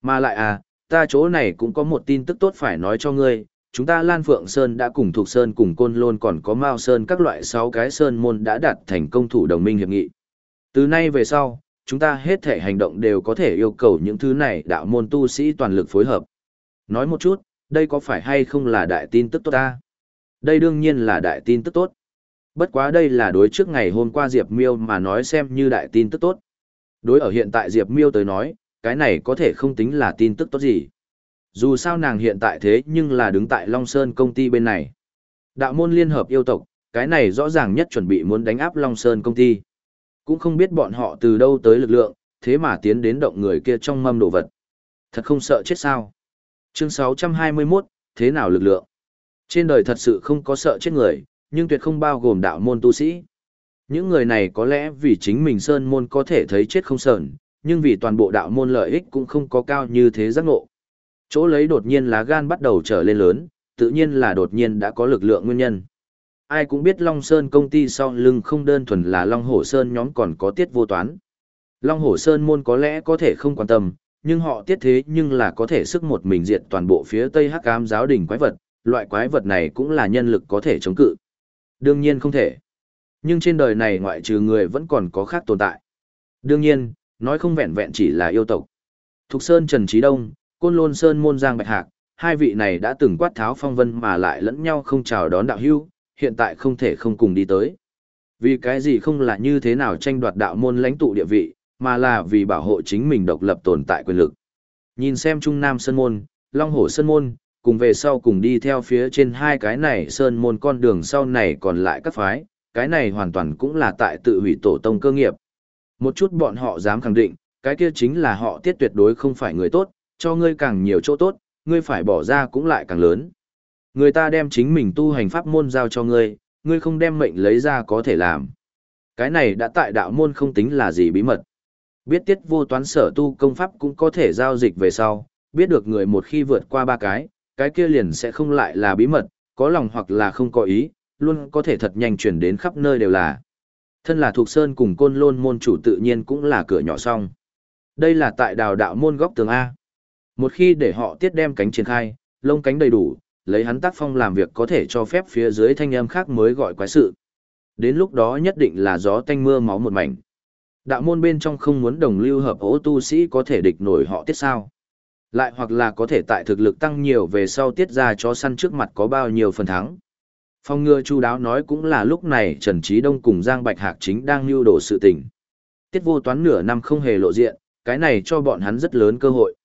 Mà lại à, ta chỗ này cũng có một tin tức tốt phải nói cho ngươi, chúng ta Lan Phượng Sơn đã cùng Thục Sơn cùng Côn Lôn còn có Mao Sơn các loại 6 cái Sơn môn đã đạt thành công thủ đồng minh hiệp nghị. Từ nay về sau, chúng ta hết thể hành động đều có thể yêu cầu những thứ này đạo môn tu sĩ toàn lực phối hợp. Nói một chút, đây có phải hay không là đại tin tức tốt ta? Đây đương nhiên là đại tin tức tốt. Bất quá đây là đối trước ngày hôm qua Diệp Miêu mà nói xem như đại tin tức tốt. Đối ở hiện tại Diệp Miêu tới nói, cái này có thể không tính là tin tức tốt gì. Dù sao nàng hiện tại thế nhưng là đứng tại Long Sơn công ty bên này. Đạo môn liên hợp yêu tộc, cái này rõ ràng nhất chuẩn bị muốn đánh áp Long Sơn công ty. Cũng không biết bọn họ từ đâu tới lực lượng, thế mà tiến đến động người kia trong mâm đồ vật. Thật không sợ chết sao. Chương 621, thế nào lực lượng? Trên đời thật sự không có sợ chết người, nhưng tuyệt không bao gồm đạo môn tu sĩ. Những người này có lẽ vì chính mình sơn môn có thể thấy chết không sờn, nhưng vì toàn bộ đạo môn lợi ích cũng không có cao như thế giác ngộ. Chỗ lấy đột nhiên lá gan bắt đầu trở lên lớn, tự nhiên là đột nhiên đã có lực lượng nguyên nhân. Ai cũng biết Long Sơn công ty sau lưng không đơn thuần là Long Hổ Sơn nhóm còn có tiết vô toán. Long Hổ Sơn môn có lẽ có thể không quan tâm, nhưng họ tiết thế nhưng là có thể sức một mình diệt toàn bộ phía Tây Hắc Ám giáo đình quái vật, loại quái vật này cũng là nhân lực có thể chống cự. Đương nhiên không thể. Nhưng trên đời này ngoại trừ người vẫn còn có khác tồn tại. Đương nhiên, nói không vẹn vẹn chỉ là yêu tộc. Thục Sơn Trần Trí Đông, Côn Lôn Sơn Môn Giang Bạch Hạc, hai vị này đã từng quát tháo phong vân mà lại lẫn nhau không chào đón đạo hưu, hiện tại không thể không cùng đi tới. Vì cái gì không là như thế nào tranh đoạt đạo môn lãnh tụ địa vị, mà là vì bảo hộ chính mình độc lập tồn tại quyền lực. Nhìn xem Trung Nam Sơn Môn, Long Hổ Sơn Môn, cùng về sau cùng đi theo phía trên hai cái này Sơn Môn con đường sau này còn lại các phái, cái này hoàn toàn cũng là tại tự hủy tổ tông cơ nghiệp. Một chút bọn họ dám khẳng định, cái kia chính là họ tiết tuyệt đối không phải người tốt, cho ngươi càng nhiều chỗ tốt, ngươi phải bỏ ra cũng lại càng lớn. Người ta đem chính mình tu hành pháp môn giao cho ngươi, ngươi không đem mệnh lấy ra có thể làm. Cái này đã tại đạo môn không tính là gì bí mật. Biết tiết vô toán sở tu công pháp cũng có thể giao dịch về sau, biết được người một khi vượt qua ba cái, cái kia liền sẽ không lại là bí mật, có lòng hoặc là không có ý, luôn có thể thật nhanh chuyển đến khắp nơi đều là. Thân là thuộc sơn cùng côn lôn môn chủ tự nhiên cũng là cửa nhỏ xong. Đây là tại đào đạo môn góc tường A. Một khi để họ tiết đem cánh triển khai, lông cánh đầy đủ, lấy hắn tác phong làm việc có thể cho phép phía dưới thanh âm khác mới gọi quái sự. Đến lúc đó nhất định là gió tanh mưa máu một mảnh. Đạo môn bên trong không muốn đồng lưu hợp ố tu sĩ có thể địch nổi họ tiết sao. Lại hoặc là có thể tại thực lực tăng nhiều về sau tiết ra cho săn trước mặt có bao nhiêu phần thắng. Phong ngừa chu đáo nói cũng là lúc này Trần Trí Đông cùng Giang Bạch Hạc chính đang lưu đổ sự tình. Tiết vô toán nửa năm không hề lộ diện, cái này cho bọn hắn rất lớn cơ hội.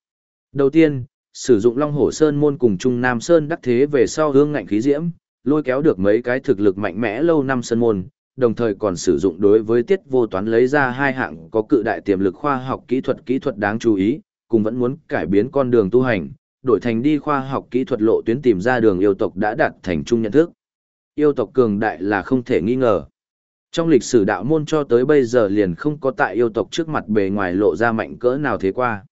Đầu tiên, sử dụng Long Hổ Sơn môn cùng Trung Nam Sơn đắc thế về sau hương ngạnh khí diễm, lôi kéo được mấy cái thực lực mạnh mẽ lâu năm sơn môn, đồng thời còn sử dụng đối với tiết vô toán lấy ra hai hạng có cự đại tiềm lực khoa học kỹ thuật kỹ thuật đáng chú ý, cùng vẫn muốn cải biến con đường tu hành, đổi thành đi khoa học kỹ thuật lộ tuyến tìm ra đường yêu tộc đã đạt thành chung nhận thức. Yêu tộc cường đại là không thể nghi ngờ. Trong lịch sử đạo môn cho tới bây giờ liền không có tại yêu tộc trước mặt bề ngoài lộ ra mạnh cỡ nào thế qua.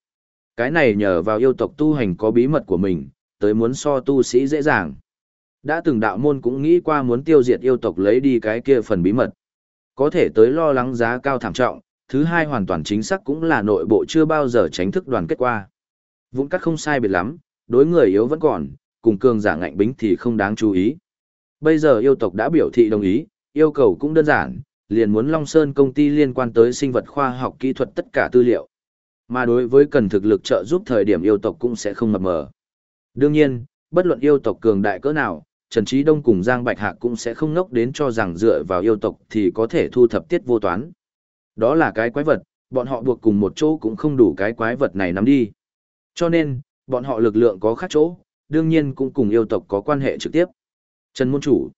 Cái này nhờ vào yêu tộc tu hành có bí mật của mình, tới muốn so tu sĩ dễ dàng. Đã từng đạo môn cũng nghĩ qua muốn tiêu diệt yêu tộc lấy đi cái kia phần bí mật. Có thể tới lo lắng giá cao thảm trọng, thứ hai hoàn toàn chính xác cũng là nội bộ chưa bao giờ tránh thức đoàn kết qua. Vũng cắt không sai biệt lắm, đối người yếu vẫn còn, cùng cường giả ngạnh bính thì không đáng chú ý. Bây giờ yêu tộc đã biểu thị đồng ý, yêu cầu cũng đơn giản, liền muốn Long Sơn công ty liên quan tới sinh vật khoa học kỹ thuật tất cả tư liệu. Mà đối với cần thực lực trợ giúp thời điểm yêu tộc cũng sẽ không mập mờ. Đương nhiên, bất luận yêu tộc cường đại cỡ nào, Trần Trí Đông cùng Giang Bạch Hạc cũng sẽ không ngốc đến cho rằng dựa vào yêu tộc thì có thể thu thập tiết vô toán. Đó là cái quái vật, bọn họ buộc cùng một chỗ cũng không đủ cái quái vật này nắm đi. Cho nên, bọn họ lực lượng có khác chỗ, đương nhiên cũng cùng yêu tộc có quan hệ trực tiếp. Trần Môn Chủ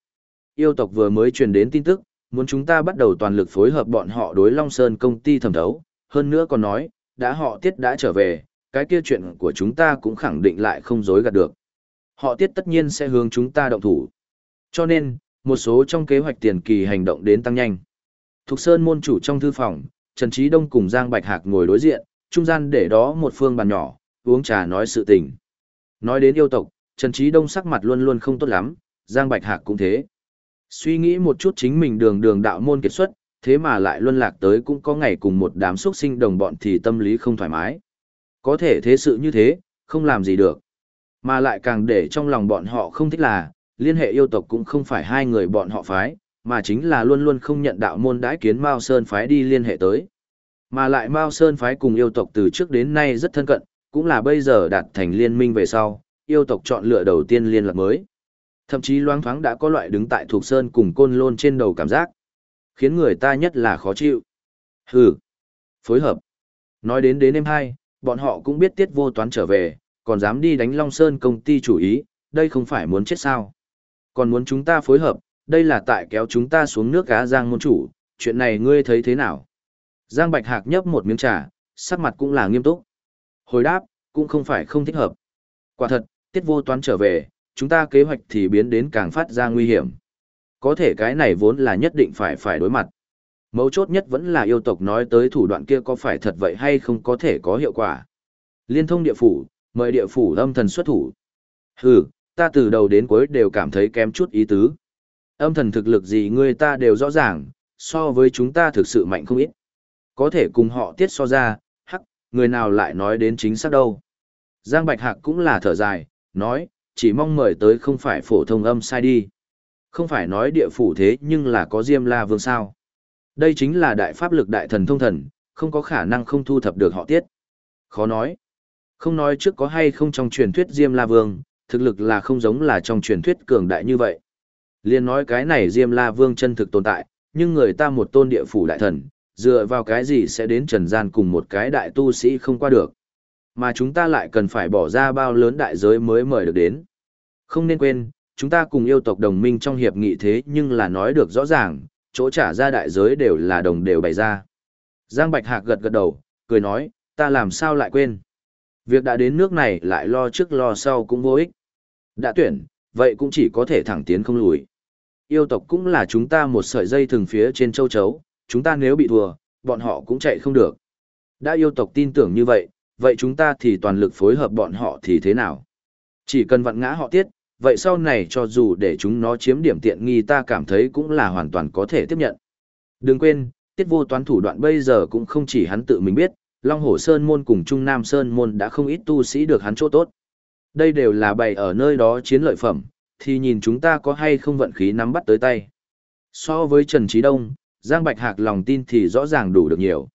Yêu tộc vừa mới truyền đến tin tức, muốn chúng ta bắt đầu toàn lực phối hợp bọn họ đối Long Sơn công ty thẩm thấu, hơn nữa còn nói, đã họ tiết đã trở về, cái kia chuyện của chúng ta cũng khẳng định lại không dối gạt được. Họ tiết tất nhiên sẽ hướng chúng ta động thủ. Cho nên, một số trong kế hoạch tiền kỳ hành động đến tăng nhanh. Thục Sơn môn chủ trong thư phòng, Trần Trí Đông cùng Giang Bạch Hạc ngồi đối diện, trung gian để đó một phương bàn nhỏ, uống trà nói sự tình. Nói đến yêu tộc, Trần Trí Đông sắc mặt luôn luôn không tốt lắm, Giang Bạch Hạc cũng thế. Suy nghĩ một chút chính mình đường đường đạo môn kết xuất, thế mà lại luân lạc tới cũng có ngày cùng một đám xuất sinh đồng bọn thì tâm lý không thoải mái. Có thể thế sự như thế, không làm gì được. Mà lại càng để trong lòng bọn họ không thích là, liên hệ yêu tộc cũng không phải hai người bọn họ phái, mà chính là luôn luôn không nhận đạo môn đãi kiến Mao Sơn phái đi liên hệ tới. Mà lại Mao Sơn phái cùng yêu tộc từ trước đến nay rất thân cận, cũng là bây giờ đạt thành liên minh về sau, yêu tộc chọn lựa đầu tiên liên lạc mới. Thậm chí loáng thoáng đã có loại đứng tại thuộc sơn cùng côn lôn trên đầu cảm giác khiến người ta nhất là khó chịu. Hừ, phối hợp. Nói đến đến em hai, bọn họ cũng biết tiết vô toán trở về, còn dám đi đánh Long Sơn công ty chủ ý, đây không phải muốn chết sao. Còn muốn chúng ta phối hợp, đây là tại kéo chúng ta xuống nước cá Giang môn chủ, chuyện này ngươi thấy thế nào? Giang Bạch Hạc nhấp một miếng trà, sắc mặt cũng là nghiêm túc. Hồi đáp, cũng không phải không thích hợp. Quả thật, tiết vô toán trở về, chúng ta kế hoạch thì biến đến càng phát ra nguy hiểm. Có thể cái này vốn là nhất định phải phải đối mặt. Mấu chốt nhất vẫn là yêu tộc nói tới thủ đoạn kia có phải thật vậy hay không có thể có hiệu quả. Liên thông địa phủ, mời địa phủ âm thần xuất thủ. Hừ, ta từ đầu đến cuối đều cảm thấy kém chút ý tứ. Âm thần thực lực gì người ta đều rõ ràng, so với chúng ta thực sự mạnh không ít. Có thể cùng họ tiết so ra, hắc, người nào lại nói đến chính xác đâu. Giang Bạch Hạc cũng là thở dài, nói, chỉ mong mời tới không phải phổ thông âm sai đi. Không phải nói địa phủ thế nhưng là có Diêm La Vương sao. Đây chính là đại pháp lực đại thần thông thần, không có khả năng không thu thập được họ tiết. Khó nói. Không nói trước có hay không trong truyền thuyết Diêm La Vương, thực lực là không giống là trong truyền thuyết cường đại như vậy. Liên nói cái này Diêm La Vương chân thực tồn tại, nhưng người ta một tôn địa phủ đại thần, dựa vào cái gì sẽ đến trần gian cùng một cái đại tu sĩ không qua được. Mà chúng ta lại cần phải bỏ ra bao lớn đại giới mới mời được đến. Không nên quên, chúng ta cùng yêu tộc đồng minh trong hiệp nghị thế nhưng là nói được rõ ràng, chỗ trả ra đại giới đều là đồng đều bày ra. Giang Bạch Hạc gật gật đầu, cười nói, ta làm sao lại quên. Việc đã đến nước này lại lo trước lo sau cũng vô ích. Đã tuyển, vậy cũng chỉ có thể thẳng tiến không lùi. Yêu tộc cũng là chúng ta một sợi dây thường phía trên châu chấu, chúng ta nếu bị thua, bọn họ cũng chạy không được. Đã yêu tộc tin tưởng như vậy, vậy chúng ta thì toàn lực phối hợp bọn họ thì thế nào? Chỉ cần vặn ngã họ tiết, vậy sau này cho dù để chúng nó chiếm điểm tiện nghi ta cảm thấy cũng là hoàn toàn có thể tiếp nhận. Đừng quên, tiết vô toán thủ đoạn bây giờ cũng không chỉ hắn tự mình biết, Long Hổ Sơn Môn cùng Trung Nam Sơn Môn đã không ít tu sĩ được hắn chỗ tốt. Đây đều là bày ở nơi đó chiến lợi phẩm, thì nhìn chúng ta có hay không vận khí nắm bắt tới tay. So với Trần Trí Đông, Giang Bạch Hạc lòng tin thì rõ ràng đủ được nhiều.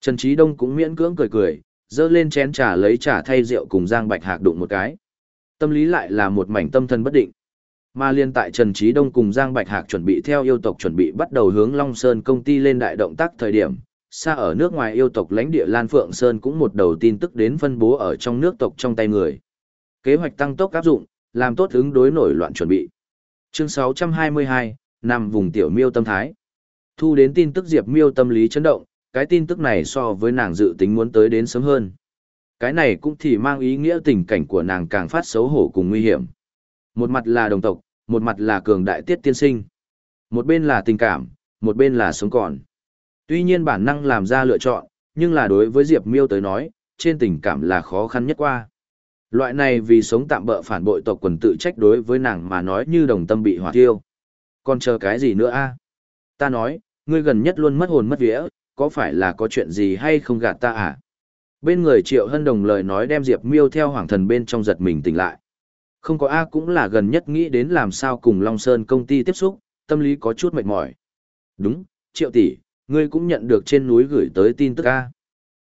Trần Trí Đông cũng miễn cưỡng cười cười, dơ lên chén trà lấy trà thay rượu cùng Giang Bạch Hạc đụng một cái. Tâm lý lại là một mảnh tâm thần bất định. Mà liên tại Trần Trí Đông cùng Giang Bạch Hạc chuẩn bị theo yêu tộc chuẩn bị bắt đầu hướng Long Sơn công ty lên đại động tác thời điểm, xa ở nước ngoài yêu tộc lãnh địa Lan Phượng Sơn cũng một đầu tin tức đến phân bố ở trong nước tộc trong tay người. Kế hoạch tăng tốc áp dụng, làm tốt ứng đối nổi loạn chuẩn bị. Chương 622, nằm vùng tiểu miêu tâm thái. Thu đến tin tức Diệp Miêu tâm lý chấn động, cái tin tức này so với nàng dự tính muốn tới đến sớm hơn. Cái này cũng thì mang ý nghĩa tình cảnh của nàng càng phát xấu hổ cùng nguy hiểm. Một mặt là đồng tộc, một mặt là cường đại tiết tiên sinh. Một bên là tình cảm, một bên là sống còn. Tuy nhiên bản năng làm ra lựa chọn, nhưng là đối với Diệp Miêu tới nói, trên tình cảm là khó khăn nhất qua. Loại này vì sống tạm bỡ phản bội tộc quần tự trách đối với nàng mà nói như đồng tâm bị hỏa tiêu. Còn chờ cái gì nữa a? Ta nói, ngươi gần nhất luôn mất hồn mất vía, có phải là có chuyện gì hay không gạt ta à? Bên người Triệu Hân Đồng lời nói đem Diệp Miêu theo hoàng thần bên trong giật mình tỉnh lại. Không có A cũng là gần nhất nghĩ đến làm sao cùng Long Sơn công ty tiếp xúc, tâm lý có chút mệt mỏi. Đúng, Triệu tỷ, ngươi cũng nhận được trên núi gửi tới tin tức A.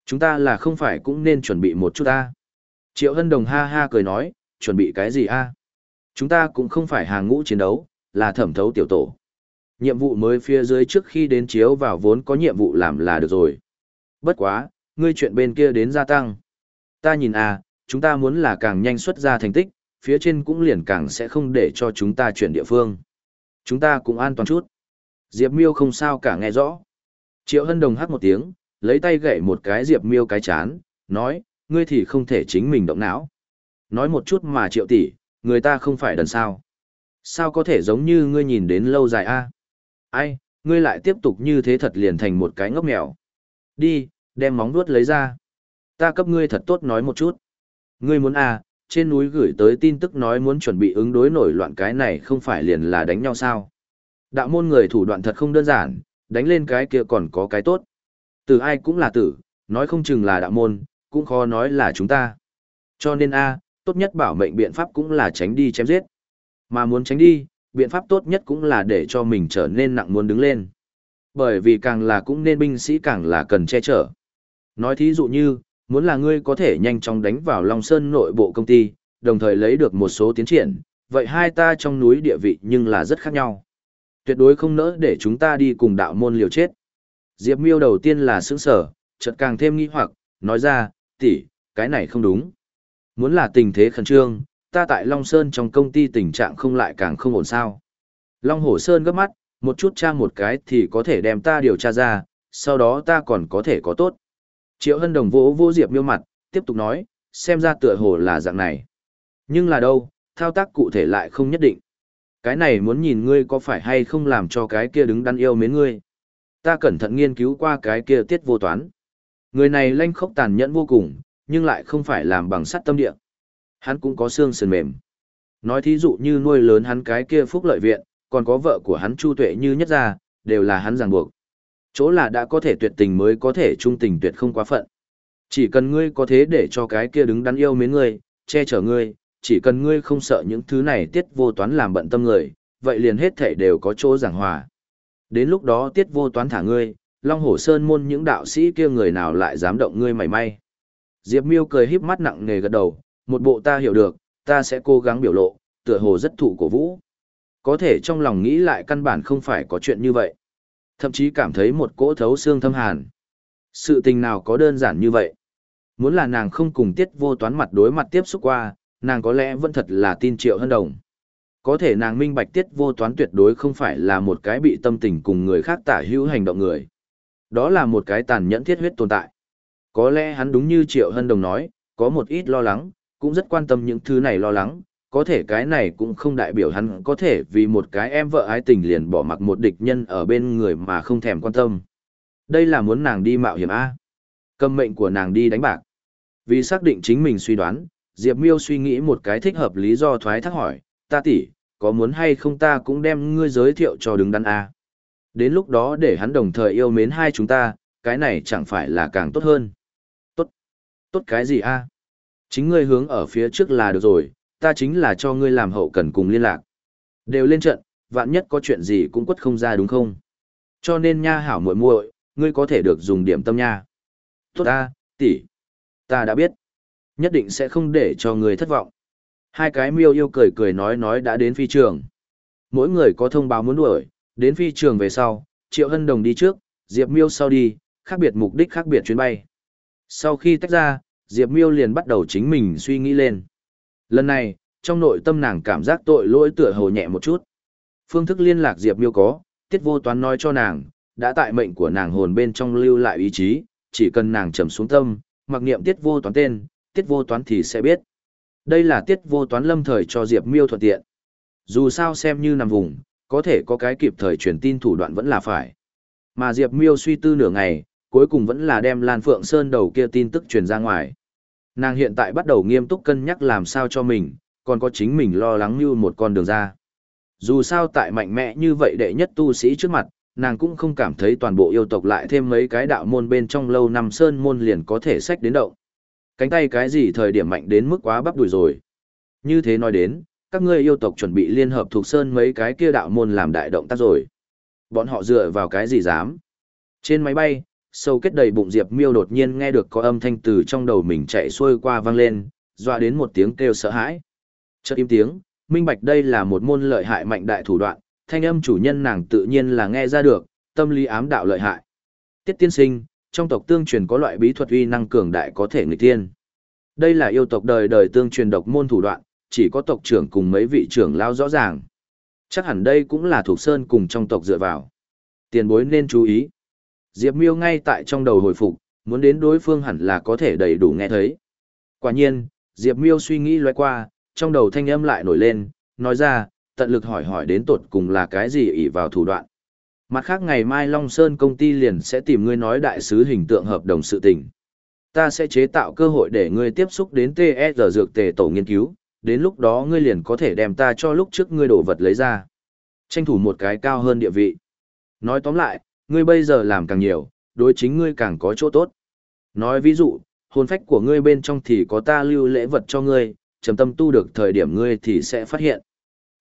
Chúng ta là không phải cũng nên chuẩn bị một chút A. Triệu Hân Đồng ha ha cười nói, chuẩn bị cái gì A? Chúng ta cũng không phải hàng ngũ chiến đấu, là thẩm thấu tiểu tổ. Nhiệm vụ mới phía dưới trước khi đến chiếu vào vốn có nhiệm vụ làm là được rồi. Bất quá, ngươi chuyện bên kia đến gia tăng. Ta nhìn à, chúng ta muốn là càng nhanh xuất ra thành tích, phía trên cũng liền càng sẽ không để cho chúng ta chuyển địa phương. Chúng ta cũng an toàn chút. Diệp Miêu không sao cả nghe rõ. Triệu Hân Đồng hát một tiếng, lấy tay gậy một cái Diệp Miêu cái chán, nói, ngươi thì không thể chính mình động não. Nói một chút mà Triệu tỷ, người ta không phải đần sao. Sao có thể giống như ngươi nhìn đến lâu dài a? Ai, ngươi lại tiếp tục như thế thật liền thành một cái ngốc mèo. Đi, đem móng vuốt lấy ra. Ta cấp ngươi thật tốt nói một chút. Ngươi muốn à, trên núi gửi tới tin tức nói muốn chuẩn bị ứng đối nổi loạn cái này không phải liền là đánh nhau sao. Đạo môn người thủ đoạn thật không đơn giản, đánh lên cái kia còn có cái tốt. Từ ai cũng là tử, nói không chừng là đạo môn, cũng khó nói là chúng ta. Cho nên a, tốt nhất bảo mệnh biện pháp cũng là tránh đi chém giết. Mà muốn tránh đi, biện pháp tốt nhất cũng là để cho mình trở nên nặng muốn đứng lên. Bởi vì càng là cũng nên binh sĩ càng là cần che chở. Nói thí dụ như, muốn là ngươi có thể nhanh chóng đánh vào Long Sơn nội bộ công ty, đồng thời lấy được một số tiến triển, vậy hai ta trong núi địa vị nhưng là rất khác nhau. Tuyệt đối không nỡ để chúng ta đi cùng đạo môn liều chết. Diệp Miêu đầu tiên là sững sở, chợt càng thêm nghi hoặc, nói ra, tỷ, cái này không đúng. Muốn là tình thế khẩn trương, ta tại Long Sơn trong công ty tình trạng không lại càng không ổn sao. Long Hổ Sơn gấp mắt, một chút tra một cái thì có thể đem ta điều tra ra, sau đó ta còn có thể có tốt. Triệu Hân Đồng vỗ vô Diệp miêu mặt, tiếp tục nói, xem ra tựa hồ là dạng này. Nhưng là đâu, thao tác cụ thể lại không nhất định. Cái này muốn nhìn ngươi có phải hay không làm cho cái kia đứng đắn yêu mến ngươi. Ta cẩn thận nghiên cứu qua cái kia tiết vô toán. Người này lanh khốc tàn nhẫn vô cùng, nhưng lại không phải làm bằng sắt tâm địa. Hắn cũng có xương sườn mềm. Nói thí dụ như nuôi lớn hắn cái kia phúc lợi viện, còn có vợ của hắn Chu Tuệ như nhất ra, đều là hắn ràng buộc. Chỗ là đã có thể tuyệt tình mới có thể trung tình tuyệt không quá phận. Chỉ cần ngươi có thế để cho cái kia đứng đắn yêu mến ngươi, che chở ngươi, chỉ cần ngươi không sợ những thứ này tiết vô toán làm bận tâm người, vậy liền hết thể đều có chỗ giảng hòa. Đến lúc đó tiết vô toán thả ngươi, Long Hổ Sơn môn những đạo sĩ kia người nào lại dám động ngươi mảy may. Diệp Miêu cười híp mắt nặng nề gật đầu, một bộ ta hiểu được, ta sẽ cố gắng biểu lộ, tựa hồ rất thụ cổ vũ. Có thể trong lòng nghĩ lại căn bản không phải có chuyện như vậy. Thậm chí cảm thấy một cỗ thấu xương thâm hàn. Sự tình nào có đơn giản như vậy? Muốn là nàng không cùng tiết vô toán mặt đối mặt tiếp xúc qua, nàng có lẽ vẫn thật là tin triệu hơn đồng. Có thể nàng minh bạch tiết vô toán tuyệt đối không phải là một cái bị tâm tình cùng người khác tả hữu hành động người. Đó là một cái tàn nhẫn thiết huyết tồn tại. Có lẽ hắn đúng như Triệu Hân Đồng nói, có một ít lo lắng, cũng rất quan tâm những thứ này lo lắng, có thể cái này cũng không đại biểu hắn có thể vì một cái em vợ ái tình liền bỏ mặc một địch nhân ở bên người mà không thèm quan tâm. Đây là muốn nàng đi mạo hiểm A. Cầm mệnh của nàng đi đánh bạc. Vì xác định chính mình suy đoán, Diệp Miêu suy nghĩ một cái thích hợp lý do thoái thác hỏi, ta tỷ, có muốn hay không ta cũng đem ngươi giới thiệu cho đứng đắn A. Đến lúc đó để hắn đồng thời yêu mến hai chúng ta, cái này chẳng phải là càng tốt hơn. Tốt. Tốt cái gì A? Chính ngươi hướng ở phía trước là được rồi, ta chính là cho ngươi làm hậu cần cùng liên lạc. Đều lên trận, vạn nhất có chuyện gì cũng quất không ra đúng không? Cho nên nha hảo muội muội, ngươi có thể được dùng điểm tâm nha. Tốt ta, tỷ, ta đã biết. Nhất định sẽ không để cho ngươi thất vọng. Hai cái miêu yêu cười cười nói nói đã đến phi trường. Mỗi người có thông báo muốn đuổi, đến phi trường về sau, Triệu Hân Đồng đi trước, Diệp Miêu sau đi, khác biệt mục đích khác biệt chuyến bay. Sau khi tách ra, Diệp Miêu liền bắt đầu chính mình suy nghĩ lên. Lần này, trong nội tâm nàng cảm giác tội lỗi tựa hồ nhẹ một chút. Phương thức liên lạc Diệp Miêu có, Tiết Vô Toán nói cho nàng, đã tại mệnh của nàng hồn bên trong lưu lại ý chí, chỉ cần nàng trầm xuống tâm, mặc niệm Tiết Vô Toán tên, Tiết Vô Toán thì sẽ biết. Đây là Tiết Vô Toán lâm thời cho Diệp Miêu thuận tiện. Dù sao xem như nằm vùng, có thể có cái kịp thời truyền tin thủ đoạn vẫn là phải. Mà Diệp Miêu suy tư nửa ngày, cuối cùng vẫn là đem Lan Phượng Sơn đầu kia tin tức truyền ra ngoài. Nàng hiện tại bắt đầu nghiêm túc cân nhắc làm sao cho mình, còn có chính mình lo lắng như một con đường ra. Dù sao tại mạnh mẽ như vậy đệ nhất tu sĩ trước mặt, nàng cũng không cảm thấy toàn bộ yêu tộc lại thêm mấy cái đạo môn bên trong lâu năm sơn môn liền có thể sách đến động. Cánh tay cái gì thời điểm mạnh đến mức quá bắp đùi rồi. Như thế nói đến, các ngươi yêu tộc chuẩn bị liên hợp thuộc sơn mấy cái kia đạo môn làm đại động tác rồi. Bọn họ dựa vào cái gì dám? Trên máy bay, sâu kết đầy bụng Diệp Miêu đột nhiên nghe được có âm thanh từ trong đầu mình chạy xuôi qua vang lên, dọa đến một tiếng kêu sợ hãi. Chợt im tiếng, minh bạch đây là một môn lợi hại mạnh đại thủ đoạn, thanh âm chủ nhân nàng tự nhiên là nghe ra được, tâm lý ám đạo lợi hại. Tiết tiên sinh, trong tộc tương truyền có loại bí thuật uy năng cường đại có thể nghịch tiên. Đây là yêu tộc đời đời tương truyền độc môn thủ đoạn, chỉ có tộc trưởng cùng mấy vị trưởng lao rõ ràng. Chắc hẳn đây cũng là thuộc sơn cùng trong tộc dựa vào. Tiền bối nên chú ý. Diệp Miêu ngay tại trong đầu hồi phục, muốn đến đối phương hẳn là có thể đầy đủ nghe thấy. Quả nhiên, Diệp Miêu suy nghĩ lóe qua, trong đầu thanh âm lại nổi lên, nói ra, tận lực hỏi hỏi đến tột cùng là cái gì ỷ vào thủ đoạn. Mặt khác ngày mai Long Sơn công ty liền sẽ tìm ngươi nói đại sứ hình tượng hợp đồng sự tình. Ta sẽ chế tạo cơ hội để ngươi tiếp xúc đến TSR dược tề tổ nghiên cứu, đến lúc đó ngươi liền có thể đem ta cho lúc trước ngươi đổ vật lấy ra. Tranh thủ một cái cao hơn địa vị. Nói tóm lại, ngươi bây giờ làm càng nhiều, đối chính ngươi càng có chỗ tốt. Nói ví dụ, hồn phách của ngươi bên trong thì có ta lưu lễ vật cho ngươi, trầm tâm tu được thời điểm ngươi thì sẽ phát hiện.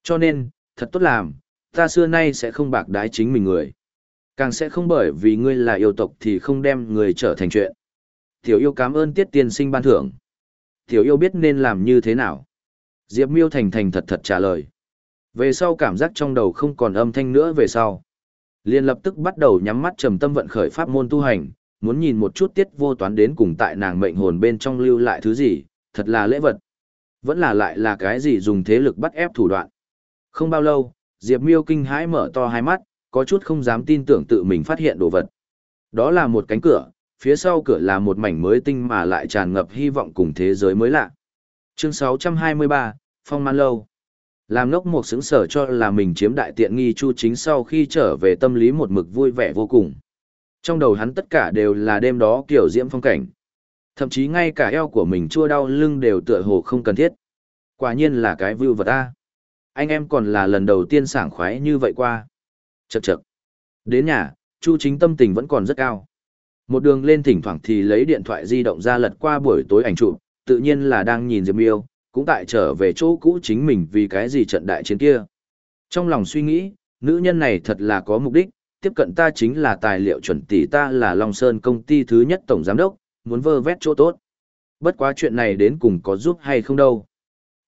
Cho nên, thật tốt làm, ta xưa nay sẽ không bạc đái chính mình người. Càng sẽ không bởi vì ngươi là yêu tộc thì không đem người trở thành chuyện. Tiểu yêu cảm ơn tiết tiên sinh ban thưởng. Tiểu yêu biết nên làm như thế nào. Diệp miêu thành thành thật thật trả lời. Về sau cảm giác trong đầu không còn âm thanh nữa về sau liền lập tức bắt đầu nhắm mắt trầm tâm vận khởi pháp môn tu hành, muốn nhìn một chút tiết vô toán đến cùng tại nàng mệnh hồn bên trong lưu lại thứ gì, thật là lễ vật. Vẫn là lại là cái gì dùng thế lực bắt ép thủ đoạn. Không bao lâu, Diệp Miêu kinh hãi mở to hai mắt, có chút không dám tin tưởng tự mình phát hiện đồ vật. Đó là một cánh cửa, phía sau cửa là một mảnh mới tinh mà lại tràn ngập hy vọng cùng thế giới mới lạ. Chương 623, Phong Man Lâu làm ngốc một xứng sở cho là mình chiếm đại tiện nghi chu chính sau khi trở về tâm lý một mực vui vẻ vô cùng. Trong đầu hắn tất cả đều là đêm đó kiểu diễm phong cảnh. Thậm chí ngay cả eo của mình chua đau lưng đều tựa hồ không cần thiết. Quả nhiên là cái view vật ta. Anh em còn là lần đầu tiên sảng khoái như vậy qua. Chậc chậc. Đến nhà, Chu Chính tâm tình vẫn còn rất cao. Một đường lên thỉnh thoảng thì lấy điện thoại di động ra lật qua buổi tối ảnh chụp, tự nhiên là đang nhìn Diệp Miêu, cũng tại trở về chỗ cũ chính mình vì cái gì trận đại chiến kia. Trong lòng suy nghĩ, nữ nhân này thật là có mục đích, tiếp cận ta chính là tài liệu chuẩn tỷ ta là Long Sơn công ty thứ nhất tổng giám đốc, muốn vơ vét chỗ tốt. Bất quá chuyện này đến cùng có giúp hay không đâu.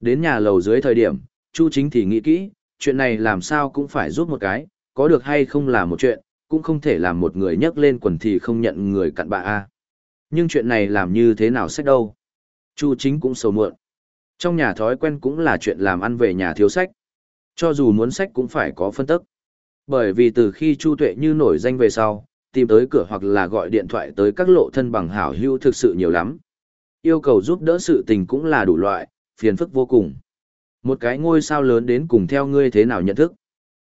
Đến nhà lầu dưới thời điểm, Chu Chính thì nghĩ kỹ, chuyện này làm sao cũng phải giúp một cái, có được hay không là một chuyện, cũng không thể làm một người nhấc lên quần thì không nhận người cặn bạ a. Nhưng chuyện này làm như thế nào sách đâu? Chu Chính cũng sầu muộn. Trong nhà thói quen cũng là chuyện làm ăn về nhà thiếu sách. Cho dù muốn sách cũng phải có phân tức. Bởi vì từ khi Chu Tuệ Như nổi danh về sau, tìm tới cửa hoặc là gọi điện thoại tới các lộ thân bằng hảo hữu thực sự nhiều lắm. Yêu cầu giúp đỡ sự tình cũng là đủ loại, phiền phức vô cùng. Một cái ngôi sao lớn đến cùng theo ngươi thế nào nhận thức.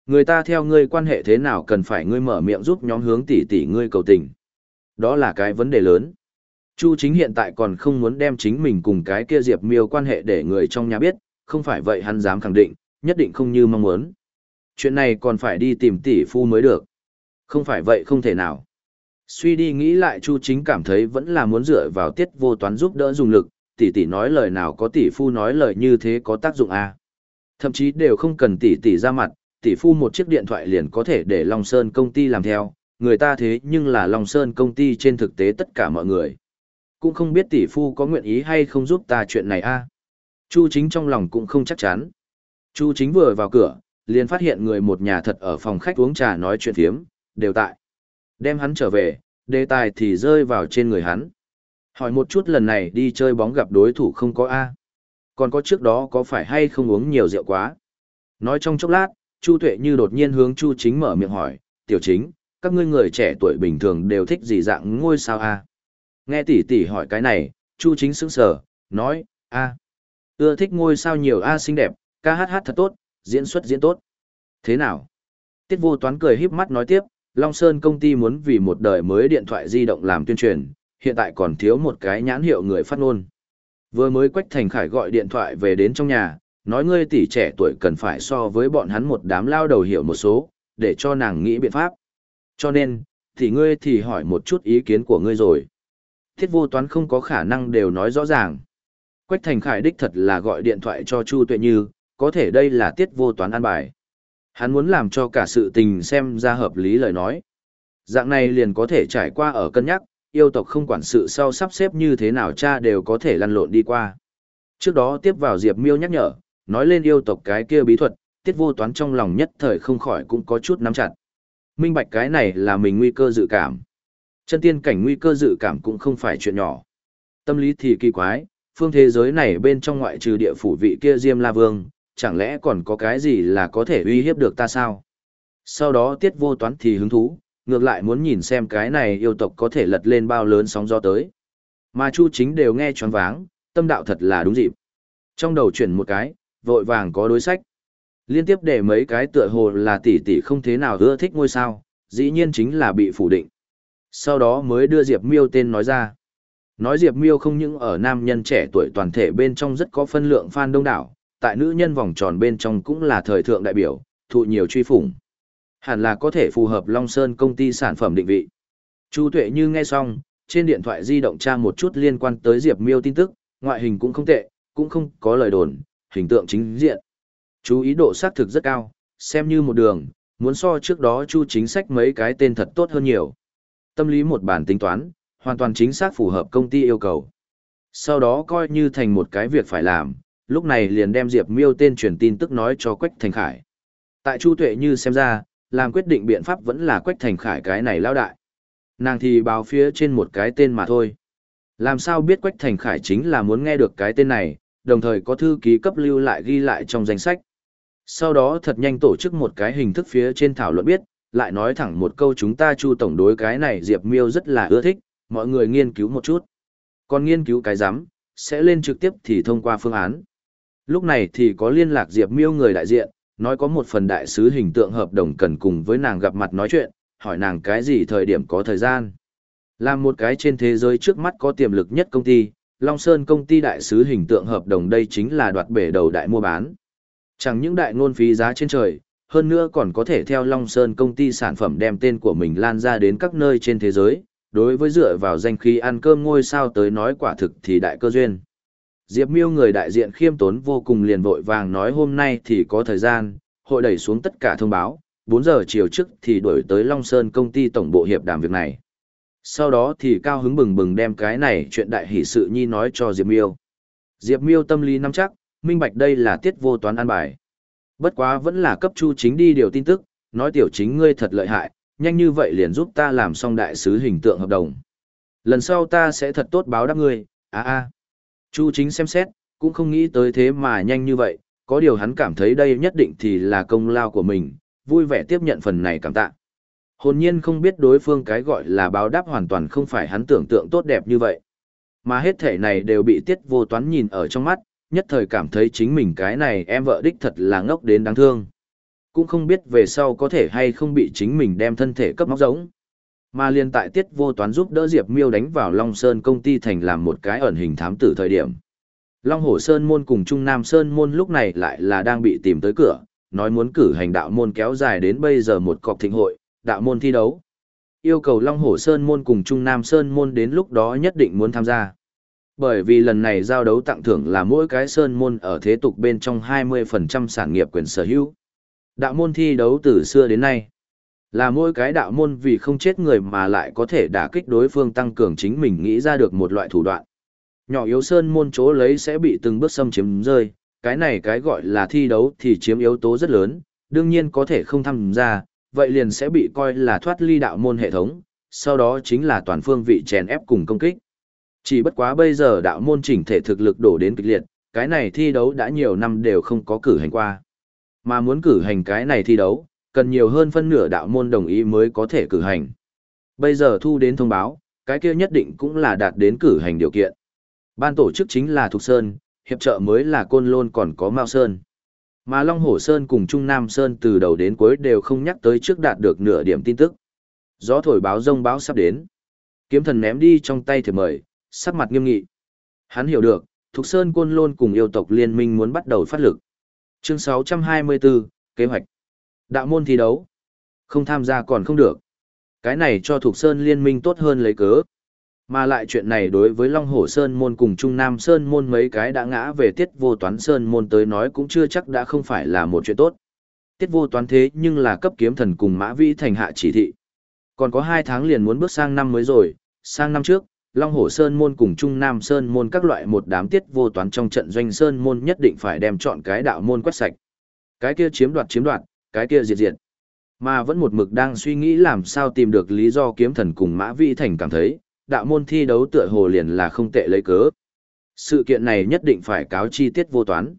Người ta theo ngươi quan hệ thế nào cần phải ngươi mở miệng giúp nhóm hướng tỷ tỷ ngươi cầu tình. Đó là cái vấn đề lớn. Chu chính hiện tại còn không muốn đem chính mình cùng cái kia Diệp Miêu quan hệ để người trong nhà biết, không phải vậy hắn dám khẳng định, nhất định không như mong muốn. Chuyện này còn phải đi tìm tỷ phu mới được. Không phải vậy không thể nào. Suy đi nghĩ lại Chu chính cảm thấy vẫn là muốn dựa vào tiết vô toán giúp đỡ dùng lực, tỷ tỷ nói lời nào có tỷ phu nói lời như thế có tác dụng à. Thậm chí đều không cần tỷ tỷ ra mặt, tỷ phu một chiếc điện thoại liền có thể để Long Sơn công ty làm theo, người ta thế nhưng là Long Sơn công ty trên thực tế tất cả mọi người. Cũng không biết tỷ phu có nguyện ý hay không giúp ta chuyện này a. À. Chu chính trong lòng cũng không chắc chắn. Chu chính vừa vào cửa, liền phát hiện người một nhà thật ở phòng khách uống trà nói chuyện phiếm, đều tại. Đem hắn trở về, đề tài thì rơi vào trên người hắn. Hỏi một chút lần này đi chơi bóng gặp đối thủ không có A. Còn có trước đó có phải hay không uống nhiều rượu quá? Nói trong chốc lát, Chu Tuệ như đột nhiên hướng Chu Chính mở miệng hỏi, tiểu chính, các ngươi người trẻ tuổi bình thường đều thích gì dạng ngôi sao A? Nghe tỷ tỷ hỏi cái này, Chu Chính sững sờ, nói, A. Ưa thích ngôi sao nhiều A xinh đẹp, ca hát hát thật tốt, diễn xuất diễn tốt. Thế nào? Tiết vô toán cười híp mắt nói tiếp, Long Sơn công ty muốn vì một đời mới điện thoại di động làm tuyên truyền, hiện tại còn thiếu một cái nhãn hiệu người phát ngôn. Vừa mới Quách Thành Khải gọi điện thoại về đến trong nhà, nói ngươi tỷ trẻ tuổi cần phải so với bọn hắn một đám lao đầu hiểu một số, để cho nàng nghĩ biện pháp. Cho nên, thì ngươi thì hỏi một chút ý kiến của ngươi rồi. Thiết vô toán không có khả năng đều nói rõ ràng. Quách Thành Khải đích thật là gọi điện thoại cho Chu Tuệ Như, có thể đây là tiết vô toán an bài. Hắn muốn làm cho cả sự tình xem ra hợp lý lời nói. Dạng này liền có thể trải qua ở cân nhắc, yêu tộc không quản sự sau sắp xếp như thế nào cha đều có thể lăn lộn đi qua. Trước đó tiếp vào Diệp Miêu nhắc nhở, nói lên yêu tộc cái kia bí thuật, tiết vô toán trong lòng nhất thời không khỏi cũng có chút nắm chặt. Minh bạch cái này là mình nguy cơ dự cảm. Chân tiên cảnh nguy cơ dự cảm cũng không phải chuyện nhỏ. Tâm lý thì kỳ quái, phương thế giới này bên trong ngoại trừ địa phủ vị kia Diêm La Vương, chẳng lẽ còn có cái gì là có thể uy hiếp được ta sao? Sau đó tiết vô toán thì hứng thú, ngược lại muốn nhìn xem cái này yêu tộc có thể lật lên bao lớn sóng gió tới. Mà Chu chính đều nghe choáng váng, tâm đạo thật là đúng dịp. Trong đầu chuyển một cái, vội vàng có đối sách. Liên tiếp để mấy cái tựa hồ là tỷ tỷ không thế nào ưa thích ngôi sao, dĩ nhiên chính là bị phủ định. Sau đó mới đưa Diệp Miêu tên nói ra. Nói Diệp Miêu không những ở nam nhân trẻ tuổi toàn thể bên trong rất có phân lượng fan đông đảo, tại nữ nhân vòng tròn bên trong cũng là thời thượng đại biểu, thụ nhiều truy phủng. Hẳn là có thể phù hợp Long Sơn công ty sản phẩm định vị. Chu Tuệ như nghe xong, trên điện thoại di động tra một chút liên quan tới Diệp Miêu tin tức, ngoại hình cũng không tệ, cũng không có lời đồn, hình tượng chính diện. Chú ý độ xác thực rất cao, xem như một đường, muốn so trước đó Chu chính sách mấy cái tên thật tốt hơn nhiều. Tâm lý một bản tính toán, hoàn toàn chính xác phù hợp công ty yêu cầu. Sau đó coi như thành một cái việc phải làm, lúc này liền đem Diệp Miêu tên truyền tin tức nói cho Quách Thành Khải. Tại Chu Tuệ như xem ra, làm quyết định biện pháp vẫn là Quách Thành Khải cái này lao đại. Nàng thì báo phía trên một cái tên mà thôi. Làm sao biết Quách Thành Khải chính là muốn nghe được cái tên này, đồng thời có thư ký cấp lưu lại ghi lại trong danh sách. Sau đó thật nhanh tổ chức một cái hình thức phía trên thảo luận biết, lại nói thẳng một câu chúng ta chu tổng đối cái này Diệp Miêu rất là ưa thích, mọi người nghiên cứu một chút. Còn nghiên cứu cái giám, sẽ lên trực tiếp thì thông qua phương án. Lúc này thì có liên lạc Diệp Miêu người đại diện, nói có một phần đại sứ hình tượng hợp đồng cần cùng với nàng gặp mặt nói chuyện, hỏi nàng cái gì thời điểm có thời gian. Làm một cái trên thế giới trước mắt có tiềm lực nhất công ty, Long Sơn công ty đại sứ hình tượng hợp đồng đây chính là đoạt bể đầu đại mua bán. Chẳng những đại ngôn phí giá trên trời, hơn nữa còn có thể theo Long Sơn công ty sản phẩm đem tên của mình lan ra đến các nơi trên thế giới, đối với dựa vào danh khí ăn cơm ngôi sao tới nói quả thực thì đại cơ duyên. Diệp Miêu người đại diện khiêm tốn vô cùng liền vội vàng nói hôm nay thì có thời gian, hội đẩy xuống tất cả thông báo, 4 giờ chiều trước thì đổi tới Long Sơn công ty tổng bộ hiệp đàm việc này. Sau đó thì cao hứng bừng bừng đem cái này chuyện đại hỷ sự nhi nói cho Diệp Miêu. Diệp Miêu tâm lý nắm chắc, minh bạch đây là tiết vô toán an bài. Bất quá vẫn là cấp chu chính đi điều tin tức, nói tiểu chính ngươi thật lợi hại, nhanh như vậy liền giúp ta làm xong đại sứ hình tượng hợp đồng. Lần sau ta sẽ thật tốt báo đáp ngươi, a a. Chu chính xem xét, cũng không nghĩ tới thế mà nhanh như vậy, có điều hắn cảm thấy đây nhất định thì là công lao của mình, vui vẻ tiếp nhận phần này cảm tạ. Hồn nhiên không biết đối phương cái gọi là báo đáp hoàn toàn không phải hắn tưởng tượng tốt đẹp như vậy. Mà hết thể này đều bị tiết vô toán nhìn ở trong mắt, nhất thời cảm thấy chính mình cái này em vợ đích thật là ngốc đến đáng thương. Cũng không biết về sau có thể hay không bị chính mình đem thân thể cấp móc giống. Mà liên tại tiết vô toán giúp đỡ Diệp Miêu đánh vào Long Sơn công ty thành làm một cái ẩn hình thám tử thời điểm. Long Hổ Sơn môn cùng Trung Nam Sơn môn lúc này lại là đang bị tìm tới cửa, nói muốn cử hành đạo môn kéo dài đến bây giờ một cọc thịnh hội, đạo môn thi đấu. Yêu cầu Long Hổ Sơn môn cùng Trung Nam Sơn môn đến lúc đó nhất định muốn tham gia. Bởi vì lần này giao đấu tặng thưởng là mỗi cái Sơn môn ở thế tục bên trong 20% sản nghiệp quyền sở hữu. Đạo môn thi đấu từ xưa đến nay. Là mỗi cái đạo môn vì không chết người mà lại có thể đả kích đối phương tăng cường chính mình nghĩ ra được một loại thủ đoạn. Nhỏ yếu Sơn môn chỗ lấy sẽ bị từng bước xâm chiếm rơi, cái này cái gọi là thi đấu thì chiếm yếu tố rất lớn, đương nhiên có thể không tham gia, vậy liền sẽ bị coi là thoát ly đạo môn hệ thống, sau đó chính là toàn phương vị chèn ép cùng công kích. Chỉ bất quá bây giờ đạo môn chỉnh thể thực lực đổ đến kịch liệt, cái này thi đấu đã nhiều năm đều không có cử hành qua. Mà muốn cử hành cái này thi đấu, cần nhiều hơn phân nửa đạo môn đồng ý mới có thể cử hành. Bây giờ thu đến thông báo, cái kia nhất định cũng là đạt đến cử hành điều kiện. Ban tổ chức chính là Thục Sơn, hiệp trợ mới là Côn Lôn còn có Mao Sơn. Mà Long Hổ Sơn cùng Trung Nam Sơn từ đầu đến cuối đều không nhắc tới trước đạt được nửa điểm tin tức. Gió thổi báo rông báo sắp đến. Kiếm thần ném đi trong tay thì mời, sắc mặt nghiêm nghị. Hắn hiểu được, Thục Sơn Côn Lôn cùng yêu tộc liên minh muốn bắt đầu phát lực. Chương 624, kế hoạch. Đạo môn thi đấu. Không tham gia còn không được. Cái này cho Thục Sơn liên minh tốt hơn lấy cớ. Mà lại chuyện này đối với Long Hổ Sơn môn cùng Trung Nam Sơn môn mấy cái đã ngã về tiết vô toán Sơn môn tới nói cũng chưa chắc đã không phải là một chuyện tốt. Tiết vô toán thế nhưng là cấp kiếm thần cùng Mã Vĩ thành hạ chỉ thị. Còn có hai tháng liền muốn bước sang năm mới rồi, sang năm trước, Long Hổ Sơn môn cùng Trung Nam Sơn môn các loại một đám tiết vô toán trong trận doanh Sơn môn nhất định phải đem chọn cái đạo môn quét sạch. Cái kia chiếm đoạt chiếm đoạt, cái kia diệt diệt. Mà vẫn một mực đang suy nghĩ làm sao tìm được lý do kiếm thần cùng Mã Vĩ Thành cảm thấy, đạo môn thi đấu tựa hồ liền là không tệ lấy cớ. Sự kiện này nhất định phải cáo chi tiết vô toán.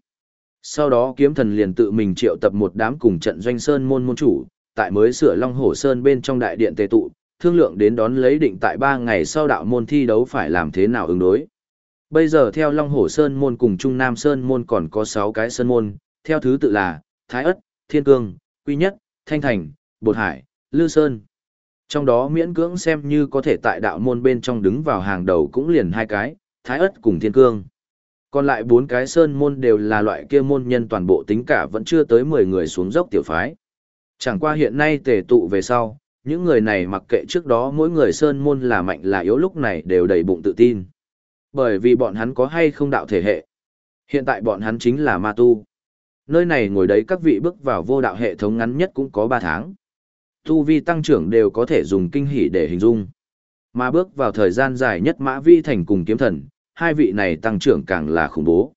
Sau đó kiếm thần liền tự mình triệu tập một đám cùng trận doanh sơn môn môn chủ, tại mới sửa Long Hổ Sơn bên trong đại điện tề tụ, thương lượng đến đón lấy định tại 3 ngày sau đạo môn thi đấu phải làm thế nào ứng đối. Bây giờ theo Long Hổ Sơn môn cùng Trung Nam Sơn môn còn có 6 cái sơn môn, theo thứ tự là Thái Ất, Thiên Cương, Quy Nhất, Thanh Thành, Bột Hải, Lư Sơn. Trong đó miễn cưỡng xem như có thể tại đạo môn bên trong đứng vào hàng đầu cũng liền hai cái, Thái Ất cùng Thiên Cương. Còn lại bốn cái sơn môn đều là loại kia môn nhân toàn bộ tính cả vẫn chưa tới 10 người xuống dốc tiểu phái. Chẳng qua hiện nay tề tụ về sau, những người này mặc kệ trước đó mỗi người sơn môn là mạnh là yếu lúc này đều đầy bụng tự tin. Bởi vì bọn hắn có hay không đạo thể hệ. Hiện tại bọn hắn chính là ma tu. Nơi này ngồi đấy các vị bước vào vô đạo hệ thống ngắn nhất cũng có 3 tháng tu vi tăng trưởng đều có thể dùng kinh hỉ để hình dung. Mà bước vào thời gian dài nhất Mã Vi Thành cùng kiếm thần, hai vị này tăng trưởng càng là khủng bố.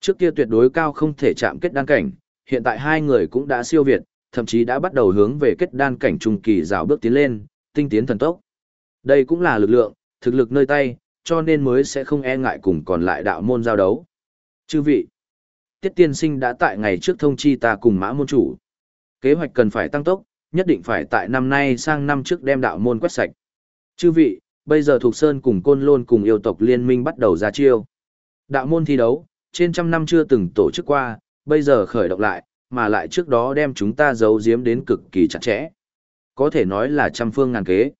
Trước kia tuyệt đối cao không thể chạm kết đan cảnh, hiện tại hai người cũng đã siêu việt, thậm chí đã bắt đầu hướng về kết đan cảnh trung kỳ rào bước tiến lên, tinh tiến thần tốc. Đây cũng là lực lượng, thực lực nơi tay, cho nên mới sẽ không e ngại cùng còn lại đạo môn giao đấu. Chư vị, Tiết Tiên Sinh đã tại ngày trước thông chi ta cùng mã môn chủ. Kế hoạch cần phải tăng tốc, nhất định phải tại năm nay sang năm trước đem đạo môn quét sạch. Chư vị, bây giờ Thục Sơn cùng Côn Lôn cùng yêu tộc liên minh bắt đầu ra chiêu. Đạo môn thi đấu, trên trăm năm chưa từng tổ chức qua, bây giờ khởi động lại, mà lại trước đó đem chúng ta giấu giếm đến cực kỳ chặt chẽ. Có thể nói là trăm phương ngàn kế.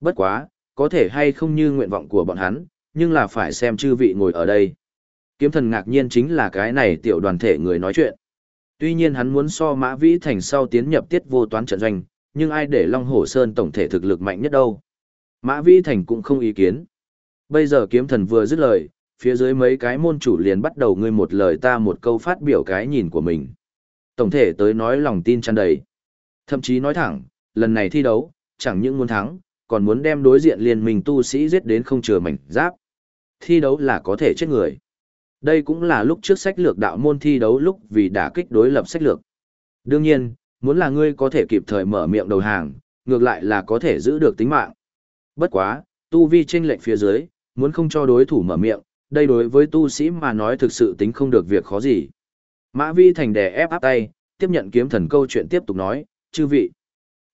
Bất quá, có thể hay không như nguyện vọng của bọn hắn, nhưng là phải xem chư vị ngồi ở đây. Kiếm thần ngạc nhiên chính là cái này tiểu đoàn thể người nói chuyện. Tuy nhiên hắn muốn so Mã Vĩ Thành sau tiến nhập tiết vô toán trận doanh, nhưng ai để Long Hổ Sơn tổng thể thực lực mạnh nhất đâu. Mã Vĩ Thành cũng không ý kiến. Bây giờ kiếm thần vừa dứt lời, phía dưới mấy cái môn chủ liền bắt đầu ngươi một lời ta một câu phát biểu cái nhìn của mình. Tổng thể tới nói lòng tin tràn đầy. Thậm chí nói thẳng, lần này thi đấu, chẳng những muốn thắng, còn muốn đem đối diện liên minh tu sĩ giết đến không chừa mảnh giáp. Thi đấu là có thể chết người. Đây cũng là lúc trước sách lược đạo môn thi đấu lúc vì đã kích đối lập sách lược. Đương nhiên, muốn là ngươi có thể kịp thời mở miệng đầu hàng, ngược lại là có thể giữ được tính mạng. Bất quá, tu vi trên lệnh phía dưới, muốn không cho đối thủ mở miệng, đây đối với tu sĩ mà nói thực sự tính không được việc khó gì. Mã Vi thành đè ép áp tay, tiếp nhận kiếm thần câu chuyện tiếp tục nói, chư vị.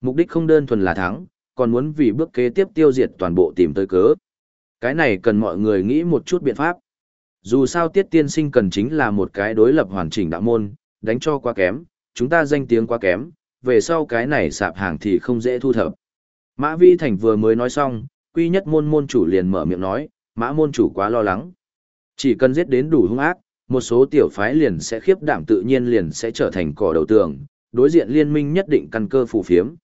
Mục đích không đơn thuần là thắng, còn muốn vì bước kế tiếp tiêu diệt toàn bộ tìm tới cớ. Cái này cần mọi người nghĩ một chút biện pháp. Dù sao tiết tiên sinh cần chính là một cái đối lập hoàn chỉnh đạo môn, đánh cho quá kém, chúng ta danh tiếng quá kém, về sau cái này sạp hàng thì không dễ thu thập. Mã Vi Thành vừa mới nói xong, quy nhất môn môn chủ liền mở miệng nói, mã môn chủ quá lo lắng. Chỉ cần giết đến đủ hung ác, một số tiểu phái liền sẽ khiếp đảm tự nhiên liền sẽ trở thành cỏ đầu tường, đối diện liên minh nhất định căn cơ phù phiếm.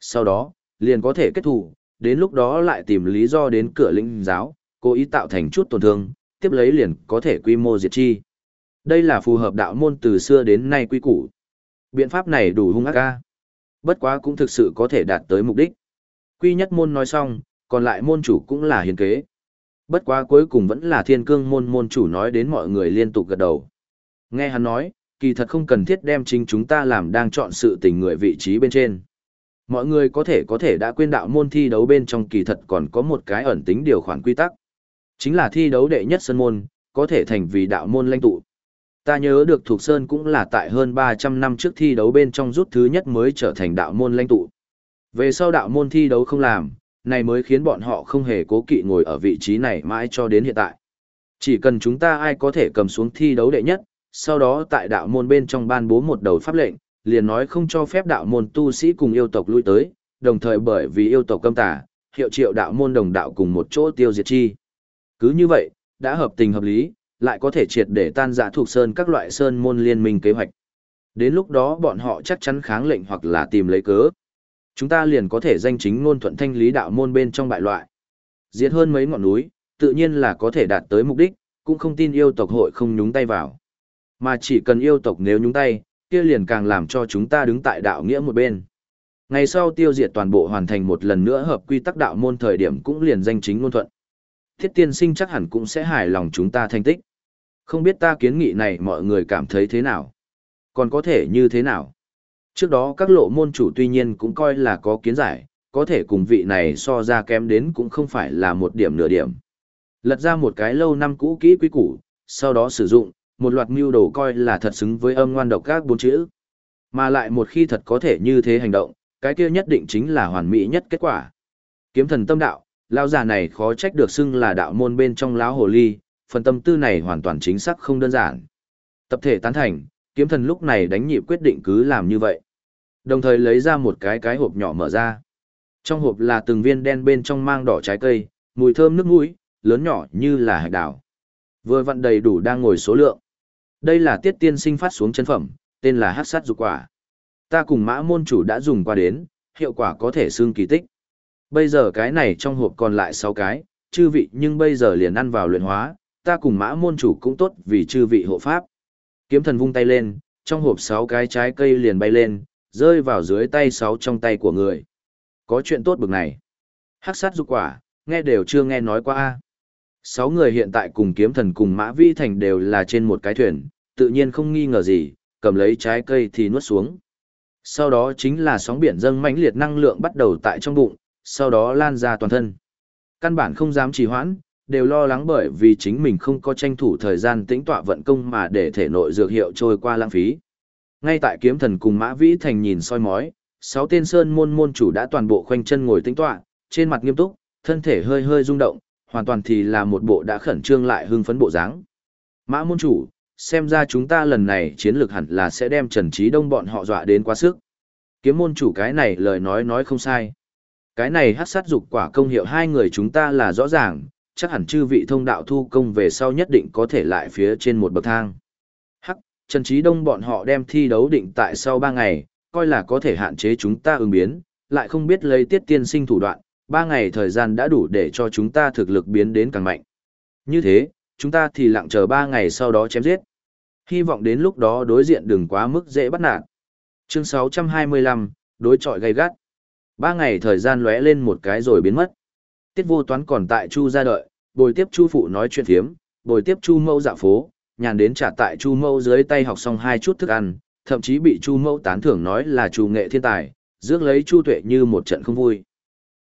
Sau đó, liền có thể kết thù, đến lúc đó lại tìm lý do đến cửa linh giáo, cố ý tạo thành chút tổn thương, tiếp lấy liền có thể quy mô diệt chi. Đây là phù hợp đạo môn từ xưa đến nay quy củ. Biện pháp này đủ hung ác ca. Bất quá cũng thực sự có thể đạt tới mục đích. Quy nhất môn nói xong, còn lại môn chủ cũng là hiền kế. Bất quá cuối cùng vẫn là thiên cương môn môn chủ nói đến mọi người liên tục gật đầu. Nghe hắn nói, kỳ thật không cần thiết đem chính chúng ta làm đang chọn sự tình người vị trí bên trên. Mọi người có thể có thể đã quên đạo môn thi đấu bên trong kỳ thật còn có một cái ẩn tính điều khoản quy tắc. Chính là thi đấu đệ nhất sân môn, có thể thành vì đạo môn lãnh tụ. Ta nhớ được Thuộc Sơn cũng là tại hơn 300 năm trước thi đấu bên trong rút thứ nhất mới trở thành đạo môn lãnh tụ. Về sau đạo môn thi đấu không làm, này mới khiến bọn họ không hề cố kỵ ngồi ở vị trí này mãi cho đến hiện tại. Chỉ cần chúng ta ai có thể cầm xuống thi đấu đệ nhất, sau đó tại đạo môn bên trong ban bố một đầu pháp lệnh, liền nói không cho phép đạo môn tu sĩ cùng yêu tộc lui tới, đồng thời bởi vì yêu tộc câm tà, hiệu triệu đạo môn đồng đạo cùng một chỗ tiêu diệt chi. Cứ như vậy, đã hợp tình hợp lý, lại có thể triệt để tan rã thuộc sơn các loại sơn môn liên minh kế hoạch. Đến lúc đó bọn họ chắc chắn kháng lệnh hoặc là tìm lấy cớ. Chúng ta liền có thể danh chính ngôn thuận thanh lý đạo môn bên trong bại loại. Diệt hơn mấy ngọn núi, tự nhiên là có thể đạt tới mục đích, cũng không tin yêu tộc hội không nhúng tay vào. Mà chỉ cần yêu tộc nếu nhúng tay, kia liền càng làm cho chúng ta đứng tại đạo nghĩa một bên. Ngày sau tiêu diệt toàn bộ hoàn thành một lần nữa hợp quy tắc đạo môn thời điểm cũng liền danh chính ngôn thuận. Thiết tiên sinh chắc hẳn cũng sẽ hài lòng chúng ta thành tích. Không biết ta kiến nghị này mọi người cảm thấy thế nào? Còn có thể như thế nào? Trước đó các lộ môn chủ tuy nhiên cũng coi là có kiến giải, có thể cùng vị này so ra kém đến cũng không phải là một điểm nửa điểm. Lật ra một cái lâu năm cũ kỹ quý củ, sau đó sử dụng, một loạt mưu đồ coi là thật xứng với âm ngoan độc các bốn chữ. Mà lại một khi thật có thể như thế hành động, cái kia nhất định chính là hoàn mỹ nhất kết quả. Kiếm thần tâm đạo, lão già này khó trách được xưng là đạo môn bên trong lão hồ ly, phần tâm tư này hoàn toàn chính xác không đơn giản. Tập thể tán thành, kiếm thần lúc này đánh nhịp quyết định cứ làm như vậy. Đồng thời lấy ra một cái cái hộp nhỏ mở ra. Trong hộp là từng viên đen bên trong mang đỏ trái cây, mùi thơm nước mũi, lớn nhỏ như là hạt đào. Vừa vặn đầy đủ đang ngồi số lượng. Đây là tiết tiên sinh phát xuống chân phẩm, tên là hát sát dục quả. Ta cùng mã môn chủ đã dùng qua đến, hiệu quả có thể xương kỳ tích. Bây giờ cái này trong hộp còn lại 6 cái, chư vị nhưng bây giờ liền ăn vào luyện hóa, ta cùng mã môn chủ cũng tốt vì chư vị hộ pháp. Kiếm thần vung tay lên, trong hộp 6 cái trái cây liền bay lên, rơi vào dưới tay sáu trong tay của người. Có chuyện tốt bực này. Hắc sát dục quả, nghe đều chưa nghe nói qua. a Sáu người hiện tại cùng kiếm thần cùng mã vi thành đều là trên một cái thuyền, tự nhiên không nghi ngờ gì, cầm lấy trái cây thì nuốt xuống. Sau đó chính là sóng biển dâng mãnh liệt năng lượng bắt đầu tại trong bụng, sau đó lan ra toàn thân. Căn bản không dám trì hoãn, đều lo lắng bởi vì chính mình không có tranh thủ thời gian tĩnh tọa vận công mà để thể nội dược hiệu trôi qua lãng phí. Ngay tại kiếm thần cùng Mã Vĩ Thành nhìn soi mói, sáu tên sơn môn môn chủ đã toàn bộ khoanh chân ngồi tĩnh tọa, trên mặt nghiêm túc, thân thể hơi hơi rung động, hoàn toàn thì là một bộ đã khẩn trương lại hưng phấn bộ dáng. Mã môn chủ, xem ra chúng ta lần này chiến lược hẳn là sẽ đem Trần Trí Đông bọn họ dọa đến quá sức. Kiếm môn chủ cái này lời nói nói không sai. Cái này hát sát dục quả công hiệu hai người chúng ta là rõ ràng, chắc hẳn chư vị thông đạo thu công về sau nhất định có thể lại phía trên một bậc thang. Trần Trí Đông bọn họ đem thi đấu định tại sau ba ngày, coi là có thể hạn chế chúng ta ứng biến, lại không biết lấy tiết tiên sinh thủ đoạn, ba ngày thời gian đã đủ để cho chúng ta thực lực biến đến càng mạnh. Như thế, chúng ta thì lặng chờ ba ngày sau đó chém giết. Hy vọng đến lúc đó đối diện đừng quá mức dễ bắt nạt. Chương 625, đối trọi gay gắt. Ba ngày thời gian lóe lên một cái rồi biến mất. Tiết vô toán còn tại Chu ra đợi, bồi tiếp Chu phụ nói chuyện thiếm, bồi tiếp Chu mâu dạ phố, nhàn đến trả tại Chu Mẫu dưới tay học xong hai chút thức ăn, thậm chí bị Chu Mẫu tán thưởng nói là Chu nghệ thiên tài, rước lấy Chu tuệ như một trận không vui.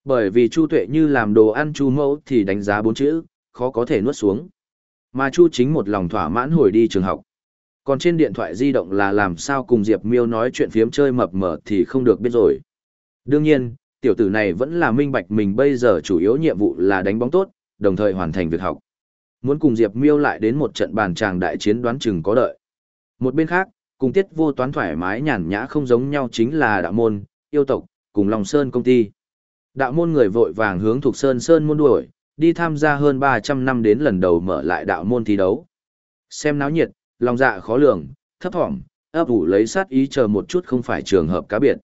Bởi vì Chu tuệ như làm đồ ăn Chu Mẫu thì đánh giá bốn chữ, khó có thể nuốt xuống. Mà Chu chính một lòng thỏa mãn hồi đi trường học. Còn trên điện thoại di động là làm sao cùng Diệp Miêu nói chuyện phiếm chơi mập mờ thì không được biết rồi. Đương nhiên, tiểu tử này vẫn là minh bạch mình bây giờ chủ yếu nhiệm vụ là đánh bóng tốt, đồng thời hoàn thành việc học. Muốn cùng Diệp Miêu lại đến một trận bàn tràng đại chiến đoán chừng có đợi. Một bên khác, cùng tiết vô toán thoải mái nhàn nhã không giống nhau chính là đạo môn, yêu tộc, cùng Long Sơn công ty. Đạo môn người vội vàng hướng thuộc Sơn Sơn môn đuổi, đi tham gia hơn 300 năm đến lần đầu mở lại đạo môn thi đấu. Xem náo nhiệt, lòng dạ khó lường, thấp thỏm, ấp ủ lấy sát ý chờ một chút không phải trường hợp cá biệt.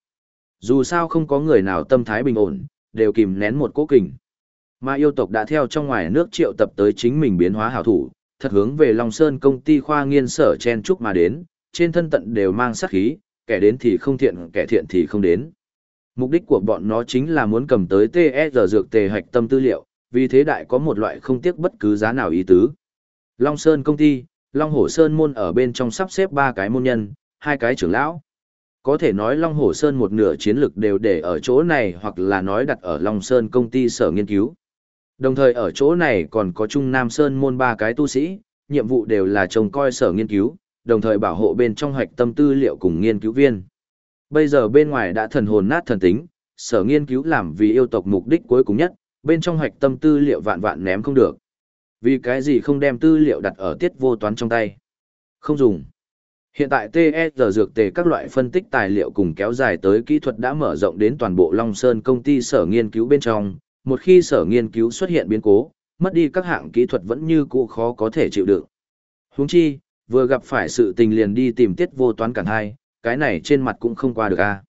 Dù sao không có người nào tâm thái bình ổn, đều kìm nén một cố kình. Mà yêu tộc đã theo trong ngoài nước triệu tập tới chính mình biến hóa hảo thủ, thật hướng về Long Sơn công ty khoa nghiên sở chen trúc mà đến, trên thân tận đều mang sát khí, kẻ đến thì không thiện, kẻ thiện thì không đến. Mục đích của bọn nó chính là muốn cầm tới TSR dược tề hạch tâm tư liệu, vì thế đại có một loại không tiếc bất cứ giá nào ý tứ. Long Sơn công ty, Long Hổ Sơn môn ở bên trong sắp xếp ba cái môn nhân, hai cái trưởng lão. Có thể nói Long Hổ Sơn một nửa chiến lực đều để ở chỗ này hoặc là nói đặt ở Long Sơn công ty sở nghiên cứu. Đồng thời ở chỗ này còn có Trung Nam Sơn môn ba cái tu sĩ, nhiệm vụ đều là trông coi sở nghiên cứu, đồng thời bảo hộ bên trong hoạch tâm tư liệu cùng nghiên cứu viên. Bây giờ bên ngoài đã thần hồn nát thần tính, sở nghiên cứu làm vì yêu tộc mục đích cuối cùng nhất, bên trong hoạch tâm tư liệu vạn vạn ném không được. Vì cái gì không đem tư liệu đặt ở tiết vô toán trong tay? Không dùng. Hiện tại TSR dược tề các loại phân tích tài liệu cùng kéo dài tới kỹ thuật đã mở rộng đến toàn bộ Long Sơn công ty sở nghiên cứu bên trong, một khi sở nghiên cứu xuất hiện biến cố, mất đi các hạng kỹ thuật vẫn như cũ khó có thể chịu đựng. Huống chi, vừa gặp phải sự tình liền đi tìm tiết vô toán cản hai, cái này trên mặt cũng không qua được a.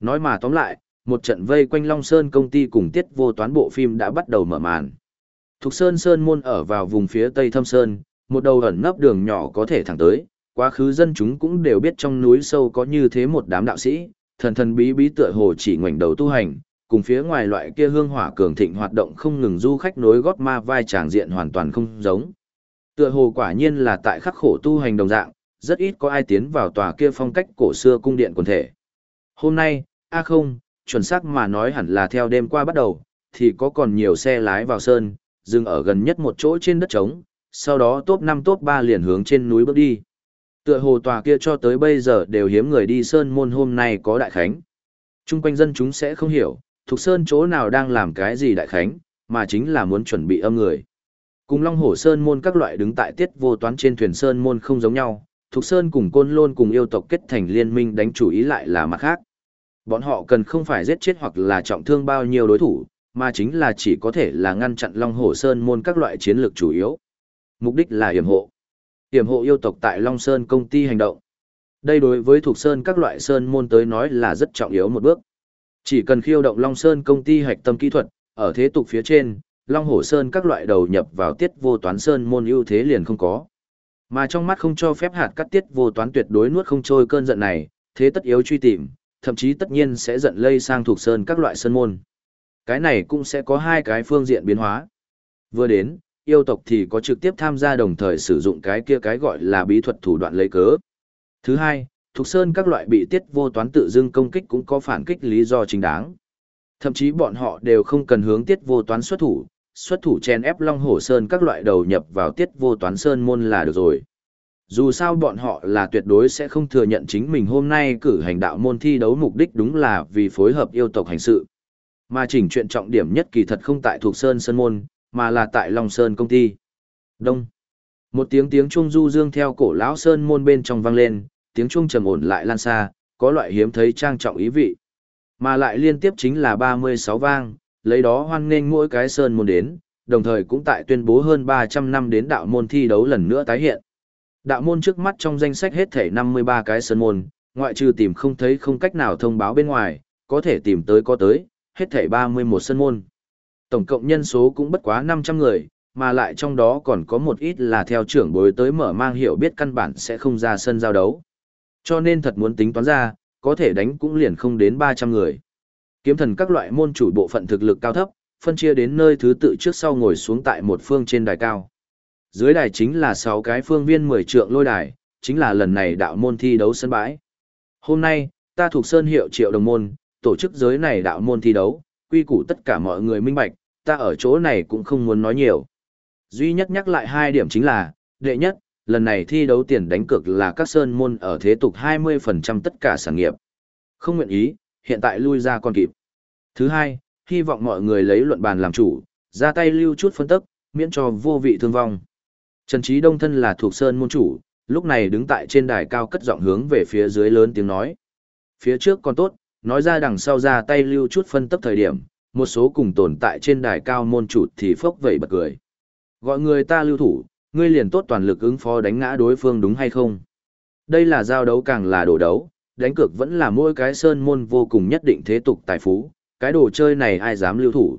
Nói mà tóm lại, một trận vây quanh Long Sơn công ty cùng tiết vô toán bộ phim đã bắt đầu mở màn. Thục Sơn Sơn môn ở vào vùng phía Tây Thâm Sơn, một đầu ẩn nấp đường nhỏ có thể thẳng tới, quá khứ dân chúng cũng đều biết trong núi sâu có như thế một đám đạo sĩ, thần thần bí bí tựa hồ chỉ ngoảnh đầu tu hành, cùng phía ngoài loại kia hương hỏa cường thịnh hoạt động không ngừng du khách nối gót ma vai tràng diện hoàn toàn không giống. Tựa hồ quả nhiên là tại khắc khổ tu hành đồng dạng, rất ít có ai tiến vào tòa kia phong cách cổ xưa cung điện quần thể. Hôm nay, a không, chuẩn xác mà nói hẳn là theo đêm qua bắt đầu, thì có còn nhiều xe lái vào sơn, dừng ở gần nhất một chỗ trên đất trống, sau đó top 5 top 3 liền hướng trên núi bước đi. Tựa hồ tòa kia cho tới bây giờ đều hiếm người đi sơn môn hôm nay có đại khánh. Trung quanh dân chúng sẽ không hiểu, thuộc sơn chỗ nào đang làm cái gì đại khánh, mà chính là muốn chuẩn bị âm người. Cùng Long Hổ Sơn môn các loại đứng tại tiết vô toán trên thuyền Sơn môn không giống nhau, Thục Sơn cùng Côn Lôn cùng yêu tộc kết thành liên minh đánh chủ ý lại là mặt khác. Bọn họ cần không phải giết chết hoặc là trọng thương bao nhiêu đối thủ, mà chính là chỉ có thể là ngăn chặn Long Hổ Sơn môn các loại chiến lược chủ yếu. Mục đích là hiểm hộ. Hiểm hộ yêu tộc tại Long Sơn công ty hành động. Đây đối với thuộc sơn các loại sơn môn tới nói là rất trọng yếu một bước. Chỉ cần khiêu động Long Sơn công ty hạch tâm kỹ thuật, ở thế tục phía trên, Long Hổ Sơn các loại đầu nhập vào tiết vô toán sơn môn ưu thế liền không có. Mà trong mắt không cho phép hạt cắt tiết vô toán tuyệt đối nuốt không trôi cơn giận này, thế tất yếu truy tìm, thậm chí tất nhiên sẽ giận lây sang thuộc sơn các loại sơn môn. Cái này cũng sẽ có hai cái phương diện biến hóa. Vừa đến, yêu tộc thì có trực tiếp tham gia đồng thời sử dụng cái kia cái gọi là bí thuật thủ đoạn lấy cớ. Thứ hai, Thục Sơn các loại bị tiết vô toán tự dưng công kích cũng có phản kích lý do chính đáng. Thậm chí bọn họ đều không cần hướng tiết vô toán xuất thủ, xuất thủ chen ép Long Hổ Sơn các loại đầu nhập vào tiết vô toán Sơn môn là được rồi. Dù sao bọn họ là tuyệt đối sẽ không thừa nhận chính mình hôm nay cử hành đạo môn thi đấu mục đích đúng là vì phối hợp yêu tộc hành sự. Mà chỉnh chuyện trọng điểm nhất kỳ thật không tại thuộc Sơn Sơn Môn, mà là tại Long Sơn công ty. Đông. Một tiếng tiếng trung du dương theo cổ lão Sơn Môn bên trong vang lên, tiếng chuông trầm ổn lại lan xa, có loại hiếm thấy trang trọng ý vị. Mà lại liên tiếp chính là 36 vang, lấy đó hoan nghênh mỗi cái Sơn Môn đến, đồng thời cũng tại tuyên bố hơn 300 năm đến đạo môn thi đấu lần nữa tái hiện. Đạo môn trước mắt trong danh sách hết thể 53 cái Sơn Môn, ngoại trừ tìm không thấy không cách nào thông báo bên ngoài, có thể tìm tới có tới, hết thảy 31 sân môn. Tổng cộng nhân số cũng bất quá 500 người, mà lại trong đó còn có một ít là theo trưởng bối tới mở mang hiểu biết căn bản sẽ không ra sân giao đấu. Cho nên thật muốn tính toán ra, có thể đánh cũng liền không đến 300 người. Kiếm thần các loại môn chủ bộ phận thực lực cao thấp, phân chia đến nơi thứ tự trước sau ngồi xuống tại một phương trên đài cao. Dưới đài chính là 6 cái phương viên 10 trượng lôi đài, chính là lần này đạo môn thi đấu sân bãi. Hôm nay, ta thuộc sơn hiệu triệu đồng môn, tổ chức giới này đạo môn thi đấu, quy củ tất cả mọi người minh bạch, ta ở chỗ này cũng không muốn nói nhiều. Duy nhất nhắc lại hai điểm chính là, đệ nhất, lần này thi đấu tiền đánh cược là các sơn môn ở thế tục 20% tất cả sản nghiệp. Không nguyện ý, hiện tại lui ra còn kịp. Thứ hai, hy vọng mọi người lấy luận bàn làm chủ, ra tay lưu chút phân tức, miễn cho vô vị thương vong. Trần Trí Đông thân là thuộc sơn môn chủ, lúc này đứng tại trên đài cao cất giọng hướng về phía dưới lớn tiếng nói. Phía trước còn tốt, nói ra đằng sau ra tay lưu chút phân tấp thời điểm, một số cùng tồn tại trên đài cao môn chủ thì phốc vậy bật cười. Gọi người ta lưu thủ, ngươi liền tốt toàn lực ứng phó đánh ngã đối phương đúng hay không? Đây là giao đấu càng là đổ đấu, đánh cược vẫn là mỗi cái sơn môn vô cùng nhất định thế tục tài phú, cái đồ chơi này ai dám lưu thủ.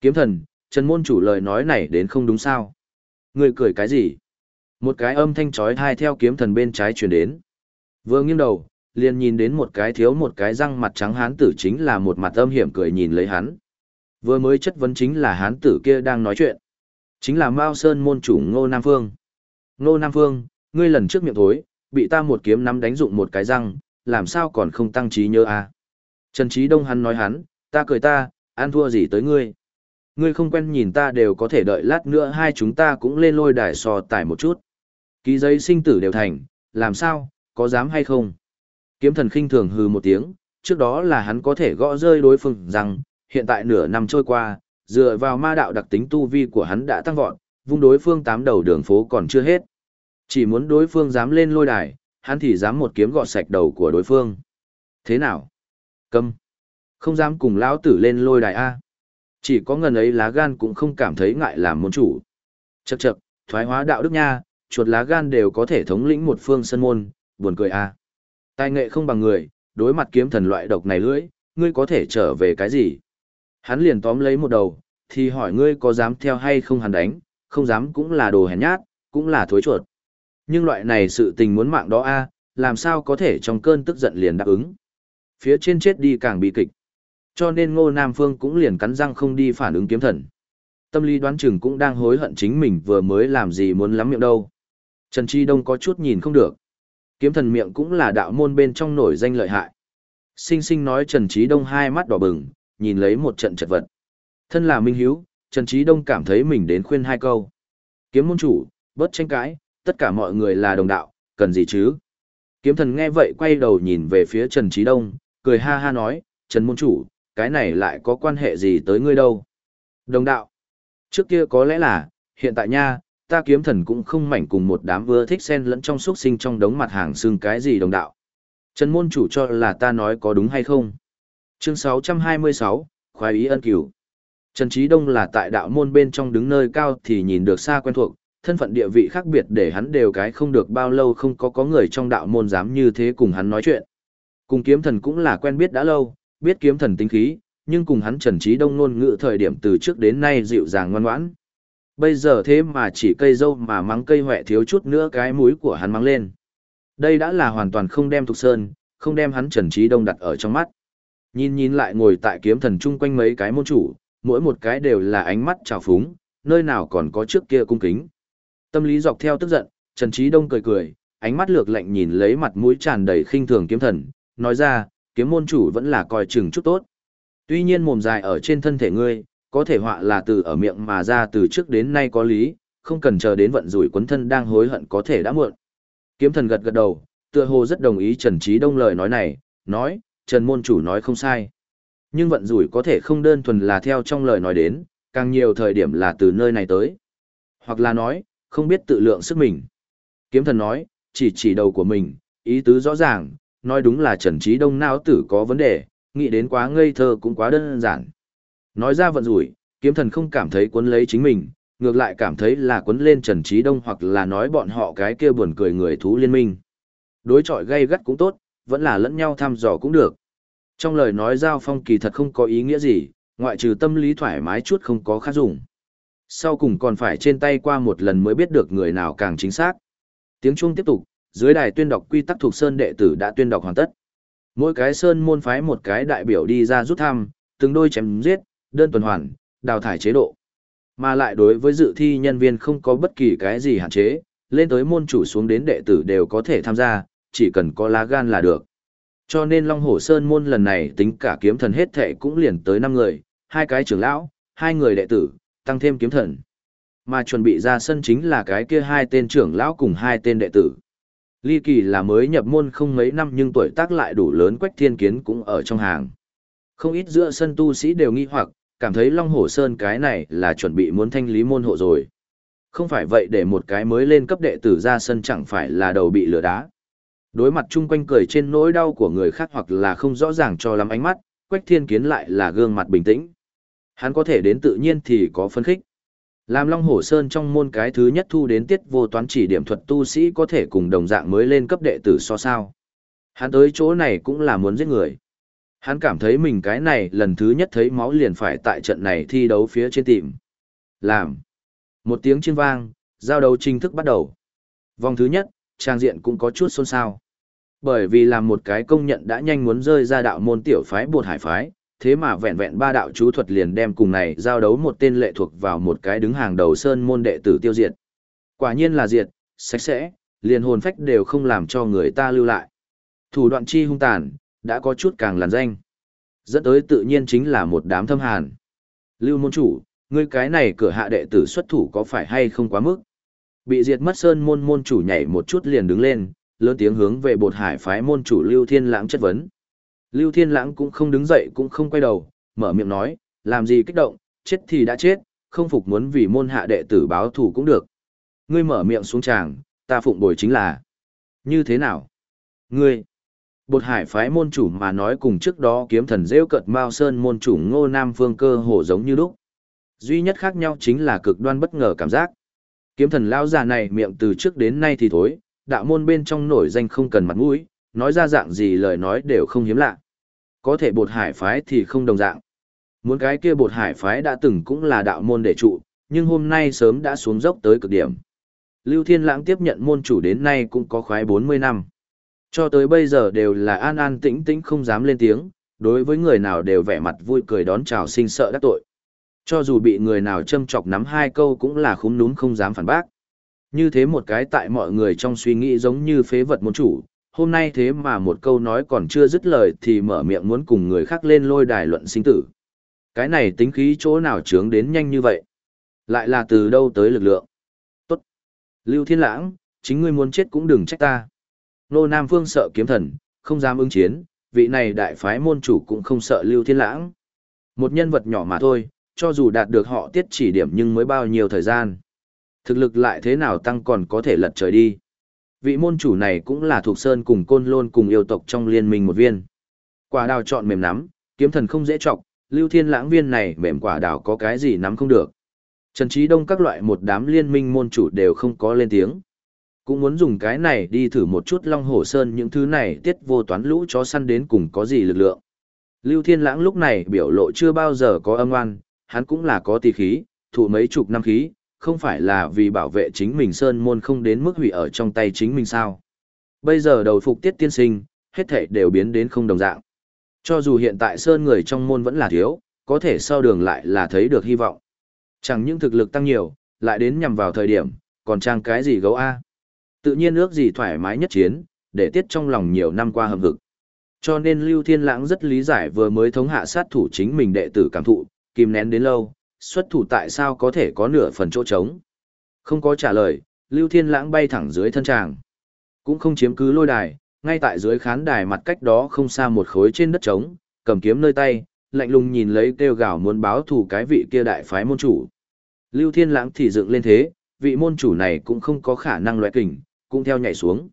Kiếm thần, Trần môn chủ lời nói này đến không đúng sao? Ngươi cười cái gì? Một cái âm thanh chói tai theo kiếm thần bên trái truyền đến. Vừa nghiêng đầu, liền nhìn đến một cái thiếu một cái răng mặt trắng hán tử chính là một mặt âm hiểm cười nhìn lấy hắn. Vừa mới chất vấn chính là hán tử kia đang nói chuyện. Chính là Mao Sơn môn chủ Ngô Nam Phương. Ngô Nam Phương, ngươi lần trước miệng thối, bị ta một kiếm nắm đánh dụng một cái răng, làm sao còn không tăng trí nhớ à? Trần Trí Đông hắn nói hắn, ta cười ta, ăn thua gì tới ngươi? Ngươi không quen nhìn ta đều có thể đợi lát nữa hai chúng ta cũng lên lôi đài so tải một chút. Ký giấy sinh tử đều thành, làm sao, có dám hay không? Kiếm thần khinh thường hừ một tiếng, trước đó là hắn có thể gõ rơi đối phương rằng, hiện tại nửa năm trôi qua, dựa vào ma đạo đặc tính tu vi của hắn đã tăng vọt, vung đối phương tám đầu đường phố còn chưa hết. Chỉ muốn đối phương dám lên lôi đài, hắn thì dám một kiếm gọt sạch đầu của đối phương. Thế nào? Câm. Không dám cùng lão tử lên lôi đài A. Chỉ có ngần ấy lá gan cũng không cảm thấy ngại làm môn chủ. Chậc chậc, thoái hóa đạo đức nha, chuột lá gan đều có thể thống lĩnh một phương sân môn, buồn cười A. Tài nghệ không bằng người, đối mặt kiếm thần loại độc này lưỡi, ngươi có thể trở về cái gì? Hắn liền tóm lấy một đầu, thì hỏi ngươi có dám theo hay không hắn đánh, không dám cũng là đồ hèn nhát, cũng là thối chuột. Nhưng loại này sự tình muốn mạng đó a, làm sao có thể trong cơn tức giận liền đáp ứng. Phía trên chết đi càng bị kịch. Cho nên ngô Nam Phương cũng liền cắn răng không đi phản ứng kiếm thần. Tâm lý đoán chừng cũng đang hối hận chính mình vừa mới làm gì muốn lắm miệng đâu. Trần Chi Đông có chút nhìn không được. Kiếm thần miệng cũng là đạo môn bên trong nổi danh lợi hại. Sinh sinh nói Trần Chí Đông hai mắt đỏ bừng, nhìn lấy một trận chật vật. Thân là minh hiếu, Trần Trí Đông cảm thấy mình đến khuyên hai câu. Kiếm môn chủ, bớt tranh cãi, tất cả mọi người là đồng đạo, cần gì chứ? Kiếm thần nghe vậy quay đầu nhìn về phía Trần Trí Đông, cười ha ha nói, Trần môn chủ, cái này lại có quan hệ gì tới ngươi đâu? Đồng đạo. Trước kia có lẽ là, hiện tại nha, ta kiếm thần cũng không mảnh cùng một đám vừa thích xen lẫn trong xuất sinh trong đống mặt hàng xương cái gì đồng đạo. Trần môn chủ cho là ta nói có đúng hay không? Chương 626, khoái ý ân cửu. Trần Trí Đông là tại đạo môn bên trong đứng nơi cao thì nhìn được xa quen thuộc, thân phận địa vị khác biệt để hắn đều cái không được bao lâu không có có người trong đạo môn dám như thế cùng hắn nói chuyện. Cùng kiếm thần cũng là quen biết đã lâu, biết kiếm thần tính khí, nhưng cùng hắn Trần Trí Đông ngôn ngữ thời điểm từ trước đến nay dịu dàng ngoan ngoãn. Bây giờ thế mà chỉ cây dâu mà mắng cây hỏe thiếu chút nữa cái mũi của hắn mắng lên. Đây đã là hoàn toàn không đem Thục Sơn, không đem hắn Trần Trí Đông đặt ở trong mắt. Nhìn nhìn lại ngồi tại kiếm thần chung quanh mấy cái môn chủ, mỗi một cái đều là ánh mắt trào phúng, nơi nào còn có trước kia cung kính. Tâm lý dọc theo tức giận, Trần Trí Đông cười cười, ánh mắt lược lạnh nhìn lấy mặt mũi tràn đầy khinh thường kiếm thần, nói ra, kiếm môn chủ vẫn là coi chừng chút tốt. Tuy nhiên mồm dài ở trên thân thể ngươi, Có thể họa là từ ở miệng mà ra từ trước đến nay có lý, không cần chờ đến vận rủi quấn thân đang hối hận có thể đã muộn. Kiếm thần gật gật đầu, tựa hồ rất đồng ý Trần Trí Đông lời nói này, nói, Trần Môn Chủ nói không sai. Nhưng vận rủi có thể không đơn thuần là theo trong lời nói đến, càng nhiều thời điểm là từ nơi này tới. Hoặc là nói, không biết tự lượng sức mình. Kiếm thần nói, chỉ chỉ đầu của mình, ý tứ rõ ràng, nói đúng là Trần Trí Đông não tử có vấn đề, nghĩ đến quá ngây thơ cũng quá đơn giản. Nói ra vận rủi, kiếm thần không cảm thấy cuốn lấy chính mình, ngược lại cảm thấy là cuốn lên Trần Trí Đông hoặc là nói bọn họ cái kia buồn cười người thú liên minh. Đối chọi gây gắt cũng tốt, vẫn là lẫn nhau thăm dò cũng được. Trong lời nói giao phong kỳ thật không có ý nghĩa gì, ngoại trừ tâm lý thoải mái chút không có khác dùng. Sau cùng còn phải trên tay qua một lần mới biết được người nào càng chính xác. Tiếng chuông tiếp tục, dưới đài tuyên đọc quy tắc thuộc sơn đệ tử đã tuyên đọc hoàn tất. Mỗi cái sơn môn phái một cái đại biểu đi ra rút thăm, từng đôi chém giết, đơn tuần hoàn, đào thải chế độ. Mà lại đối với dự thi nhân viên không có bất kỳ cái gì hạn chế, lên tới môn chủ xuống đến đệ tử đều có thể tham gia, chỉ cần có lá gan là được. Cho nên Long Hổ Sơn môn lần này tính cả kiếm thần hết thệ cũng liền tới 5 người, hai cái trưởng lão, hai người đệ tử, tăng thêm kiếm thần. Mà chuẩn bị ra sân chính là cái kia hai tên trưởng lão cùng hai tên đệ tử. Ly Kỳ là mới nhập môn không mấy năm nhưng tuổi tác lại đủ lớn Quách Thiên Kiến cũng ở trong hàng. Không ít giữa sân tu sĩ đều nghi hoặc, cảm thấy Long Hổ Sơn cái này là chuẩn bị muốn thanh lý môn hộ rồi. Không phải vậy để một cái mới lên cấp đệ tử ra sân chẳng phải là đầu bị lửa đá. Đối mặt chung quanh cười trên nỗi đau của người khác hoặc là không rõ ràng cho lắm ánh mắt, Quách Thiên Kiến lại là gương mặt bình tĩnh. Hắn có thể đến tự nhiên thì có phân khích. Làm Long Hổ Sơn trong môn cái thứ nhất thu đến tiết vô toán chỉ điểm thuật tu sĩ có thể cùng đồng dạng mới lên cấp đệ tử so sao. Hắn tới chỗ này cũng là muốn giết người. Hắn cảm thấy mình cái này lần thứ nhất thấy máu liền phải tại trận này thi đấu phía trên tìm. Làm. Một tiếng chiên vang, giao đấu chính thức bắt đầu. Vòng thứ nhất, trang diện cũng có chút xôn xao. Bởi vì làm một cái công nhận đã nhanh muốn rơi ra đạo môn tiểu phái bột hải phái, thế mà vẹn vẹn ba đạo chú thuật liền đem cùng này giao đấu một tên lệ thuộc vào một cái đứng hàng đầu sơn môn đệ tử tiêu diệt. Quả nhiên là diệt, sạch sẽ, liền hồn phách đều không làm cho người ta lưu lại. Thủ đoạn chi hung tàn, đã có chút càng làn danh. Dẫn tới tự nhiên chính là một đám thâm hàn. Lưu môn chủ, ngươi cái này cửa hạ đệ tử xuất thủ có phải hay không quá mức? Bị diệt mất sơn môn môn chủ nhảy một chút liền đứng lên, lớn tiếng hướng về bột hải phái môn chủ Lưu Thiên Lãng chất vấn. Lưu Thiên Lãng cũng không đứng dậy cũng không quay đầu, mở miệng nói, làm gì kích động, chết thì đã chết, không phục muốn vì môn hạ đệ tử báo thù cũng được. Ngươi mở miệng xuống tràng, ta phụng bồi chính là. Như thế nào? Ngươi, bột hải phái môn chủ mà nói cùng trước đó kiếm thần rêu cợt Mao Sơn môn chủ ngô nam phương cơ hồ giống như lúc. Duy nhất khác nhau chính là cực đoan bất ngờ cảm giác. Kiếm thần lao già này miệng từ trước đến nay thì thối, đạo môn bên trong nổi danh không cần mặt mũi, nói ra dạng gì lời nói đều không hiếm lạ. Có thể bột hải phái thì không đồng dạng. Muốn cái kia bột hải phái đã từng cũng là đạo môn đệ trụ, nhưng hôm nay sớm đã xuống dốc tới cực điểm. Lưu Thiên Lãng tiếp nhận môn chủ đến nay cũng có khoái 40 năm. Cho tới bây giờ đều là an an tĩnh tĩnh không dám lên tiếng, đối với người nào đều vẻ mặt vui cười đón chào sinh sợ đắc tội. Cho dù bị người nào châm chọc nắm hai câu cũng là khúm núm không dám phản bác. Như thế một cái tại mọi người trong suy nghĩ giống như phế vật môn chủ, hôm nay thế mà một câu nói còn chưa dứt lời thì mở miệng muốn cùng người khác lên lôi đài luận sinh tử. Cái này tính khí chỗ nào trướng đến nhanh như vậy? Lại là từ đâu tới lực lượng? Tốt. Lưu Thiên Lãng, chính ngươi muốn chết cũng đừng trách ta. Nô Nam Phương sợ kiếm thần, không dám ứng chiến, vị này đại phái môn chủ cũng không sợ Lưu Thiên Lãng. Một nhân vật nhỏ mà thôi, cho dù đạt được họ tiết chỉ điểm nhưng mới bao nhiêu thời gian. Thực lực lại thế nào tăng còn có thể lật trời đi. Vị môn chủ này cũng là thuộc sơn cùng côn lôn cùng yêu tộc trong liên minh một viên. Quả đào chọn mềm nắm, kiếm thần không dễ trọng, lưu thiên lãng viên này mềm quả đào có cái gì nắm không được. Trần Trí Đông các loại một đám liên minh môn chủ đều không có lên tiếng. Cũng muốn dùng cái này đi thử một chút Long Hổ Sơn những thứ này tiết vô toán lũ chó săn đến cùng có gì lực lượng. Lưu Thiên Lãng lúc này biểu lộ chưa bao giờ có âm oan, hắn cũng là có tỷ khí, thụ mấy chục năm khí, không phải là vì bảo vệ chính mình Sơn Môn không đến mức hủy ở trong tay chính mình sao. Bây giờ đầu phục tiết tiên sinh, hết thể đều biến đến không đồng dạng. Cho dù hiện tại Sơn người trong môn vẫn là thiếu, có thể sau đường lại là thấy được hy vọng. Chẳng những thực lực tăng nhiều, lại đến nhằm vào thời điểm, còn trang cái gì gấu A. Tự nhiên ước gì thoải mái nhất chiến, để tiết trong lòng nhiều năm qua hầm hực. Cho nên Lưu Thiên Lãng rất lý giải vừa mới thống hạ sát thủ chính mình đệ tử cảm thụ, kìm nén đến lâu, xuất thủ tại sao có thể có nửa phần chỗ trống. Không có trả lời, Lưu Thiên Lãng bay thẳng dưới thân tràng. Cũng không chiếm cứ lôi đài, ngay tại dưới khán đài mặt cách đó không xa một khối trên đất trống, cầm kiếm nơi tay, lạnh lùng nhìn lấy kêu gào muốn báo thù cái vị kia đại phái môn chủ. Lưu Thiên Lãng thì dựng lên thế, vị môn chủ này cũng không có khả năng loại kình, cũng theo nhảy xuống.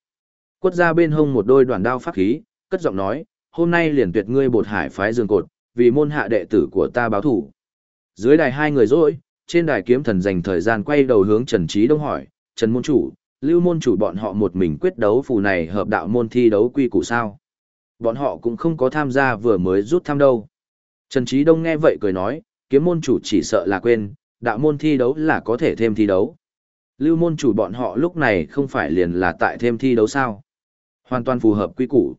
Quất ra bên hông một đôi đoàn đao pháp khí, cất giọng nói, hôm nay liền tuyệt ngươi bột hải phái dương cột, vì môn hạ đệ tử của ta báo thủ. Dưới đài hai người rỗi, trên đài kiếm thần dành thời gian quay đầu hướng Trần Trí Đông hỏi, Trần môn chủ, lưu môn chủ bọn họ một mình quyết đấu phù này hợp đạo môn thi đấu quy củ sao. Bọn họ cũng không có tham gia vừa mới rút thăm đâu. Trần Trí Đông nghe vậy cười nói, kiếm môn chủ chỉ sợ là quên, đạo môn thi đấu là có thể thêm thi đấu. Lưu môn chủ bọn họ lúc này không phải liền là tại thêm thi đấu sao. Hoàn toàn phù hợp quy củ.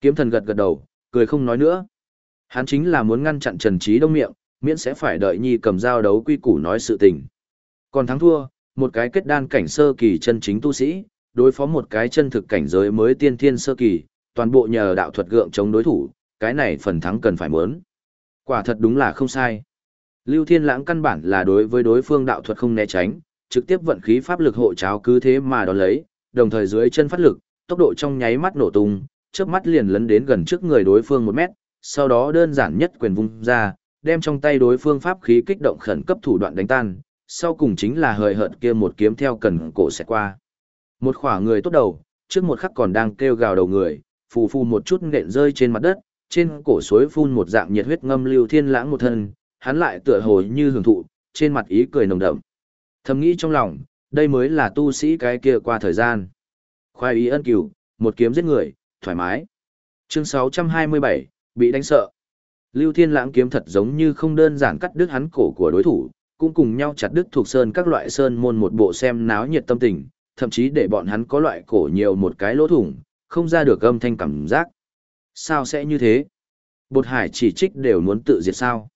Kiếm thần gật gật đầu, cười không nói nữa. Hắn chính là muốn ngăn chặn Trần Trí Đông miệng, miễn sẽ phải đợi nhi cầm dao đấu quy củ nói sự tình. Còn thắng thua, một cái kết đan cảnh sơ kỳ chân chính tu sĩ, đối phó một cái chân thực cảnh giới mới tiên thiên sơ kỳ, toàn bộ nhờ đạo thuật gượng chống đối thủ, cái này phần thắng cần phải muốn. Quả thật đúng là không sai. Lưu Thiên Lãng căn bản là đối với đối phương đạo thuật không né tránh, trực tiếp vận khí pháp lực hộ cháo cứ thế mà đón lấy, đồng thời dưới chân phát lực, tốc độ trong nháy mắt nổ tung, chớp mắt liền lấn đến gần trước người đối phương một mét, sau đó đơn giản nhất quyền vung ra, đem trong tay đối phương pháp khí kích động khẩn cấp thủ đoạn đánh tan, sau cùng chính là hời hợt kia một kiếm theo cần cổ sẽ qua. Một khỏa người tốt đầu, trước một khắc còn đang kêu gào đầu người, phù phù một chút nện rơi trên mặt đất, trên cổ suối phun một dạng nhiệt huyết ngâm lưu thiên lãng một thân, hắn lại tựa hồ như hưởng thụ, trên mặt ý cười nồng đậm. Thầm nghĩ trong lòng, đây mới là tu sĩ cái kia qua thời gian. Khoai ý ân cửu, một kiếm giết người, thoải mái. Chương 627, bị đánh sợ. Lưu Thiên Lãng kiếm thật giống như không đơn giản cắt đứt hắn cổ của đối thủ, cũng cùng nhau chặt đứt thuộc sơn các loại sơn môn một bộ xem náo nhiệt tâm tình, thậm chí để bọn hắn có loại cổ nhiều một cái lỗ thủng, không ra được âm thanh cảm giác. Sao sẽ như thế? Bột hải chỉ trích đều muốn tự diệt sao?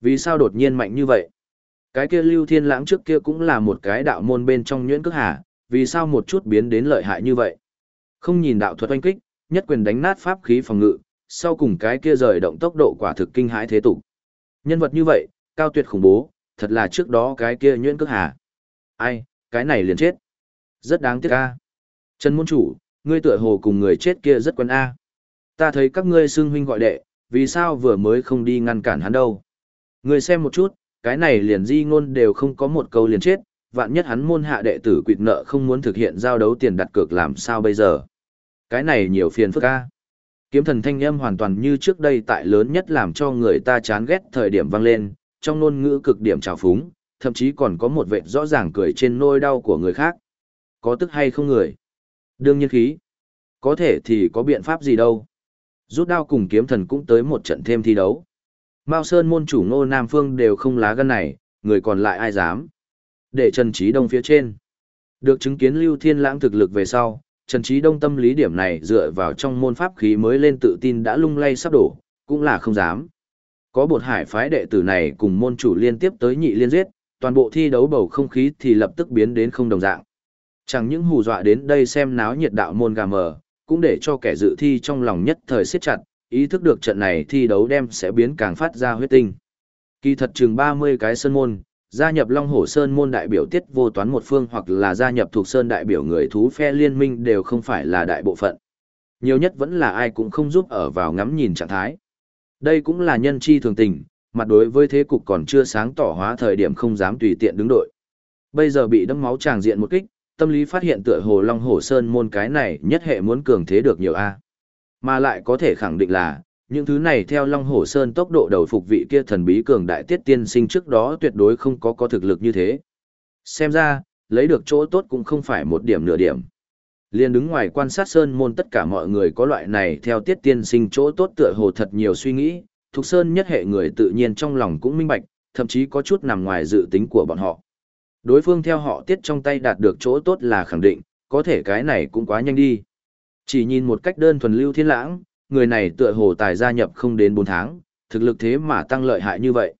Vì sao đột nhiên mạnh như vậy? Cái kia Lưu Thiên Lãng trước kia cũng là một cái đạo môn bên trong nhuyễn cước hà, vì sao một chút biến đến lợi hại như vậy? Không nhìn đạo thuật oanh kích, nhất quyền đánh nát pháp khí phòng ngự, sau cùng cái kia rời động tốc độ quả thực kinh hãi thế tục. Nhân vật như vậy, cao tuyệt khủng bố, thật là trước đó cái kia nhuyễn cước hà. Ai, cái này liền chết. Rất đáng tiếc a. Trần môn chủ, ngươi tựa hồ cùng người chết kia rất quen a. Ta thấy các ngươi xưng huynh gọi đệ, vì sao vừa mới không đi ngăn cản hắn đâu. Ngươi xem một chút, cái này liền di ngôn đều không có một câu liền chết, vạn nhất hắn môn hạ đệ tử quỵt nợ không muốn thực hiện giao đấu tiền đặt cược làm sao bây giờ. Cái này nhiều phiền phức a. Kiếm thần thanh âm hoàn toàn như trước đây tại lớn nhất làm cho người ta chán ghét thời điểm vang lên, trong ngôn ngữ cực điểm trào phúng, thậm chí còn có một vệt rõ ràng cười trên nôi đau của người khác. Có tức hay không người? Đương nhiên khí. Có thể thì có biện pháp gì đâu. Rút đao cùng kiếm thần cũng tới một trận thêm thi đấu. Mao Sơn môn chủ Ngô Nam Phương đều không lá gân này, người còn lại ai dám. Để Trần Trí Đông phía trên. Được chứng kiến Lưu Thiên Lãng thực lực về sau, Trần Trí Đông tâm lý điểm này dựa vào trong môn pháp khí mới lên tự tin đã lung lay sắp đổ, cũng là không dám. Có bột hải phái đệ tử này cùng môn chủ liên tiếp tới nhị liên giết, toàn bộ thi đấu bầu không khí thì lập tức biến đến không đồng dạng. Chẳng những hù dọa đến đây xem náo nhiệt đạo môn gà mờ, cũng để cho kẻ dự thi trong lòng nhất thời siết chặt, ý thức được trận này thi đấu đem sẽ biến càng phát ra huyết tinh. Kỳ thật chừng 30 cái sân môn, gia nhập Long Hổ Sơn môn đại biểu tiết vô toán một phương hoặc là gia nhập thuộc Sơn đại biểu người thú phe liên minh đều không phải là đại bộ phận. Nhiều nhất vẫn là ai cũng không giúp ở vào ngắm nhìn trạng thái. Đây cũng là nhân chi thường tình, mặt đối với thế cục còn chưa sáng tỏ hóa thời điểm không dám tùy tiện đứng đội. Bây giờ bị đâm máu tràng diện một kích, tâm lý phát hiện tựa hồ Long Hổ Sơn môn cái này nhất hệ muốn cường thế được nhiều A. Mà lại có thể khẳng định là, những thứ này theo Long Hổ Sơn tốc độ đầu phục vị kia thần bí cường đại tiết tiên sinh trước đó tuyệt đối không có có thực lực như thế. Xem ra, lấy được chỗ tốt cũng không phải một điểm nửa điểm. Liên đứng ngoài quan sát Sơn môn tất cả mọi người có loại này theo tiết tiên sinh chỗ tốt tựa hồ thật nhiều suy nghĩ, Thục Sơn nhất hệ người tự nhiên trong lòng cũng minh bạch, thậm chí có chút nằm ngoài dự tính của bọn họ. Đối phương theo họ tiết trong tay đạt được chỗ tốt là khẳng định, có thể cái này cũng quá nhanh đi. Chỉ nhìn một cách đơn thuần lưu thiên lãng, người này tựa hồ tài gia nhập không đến 4 tháng, thực lực thế mà tăng lợi hại như vậy.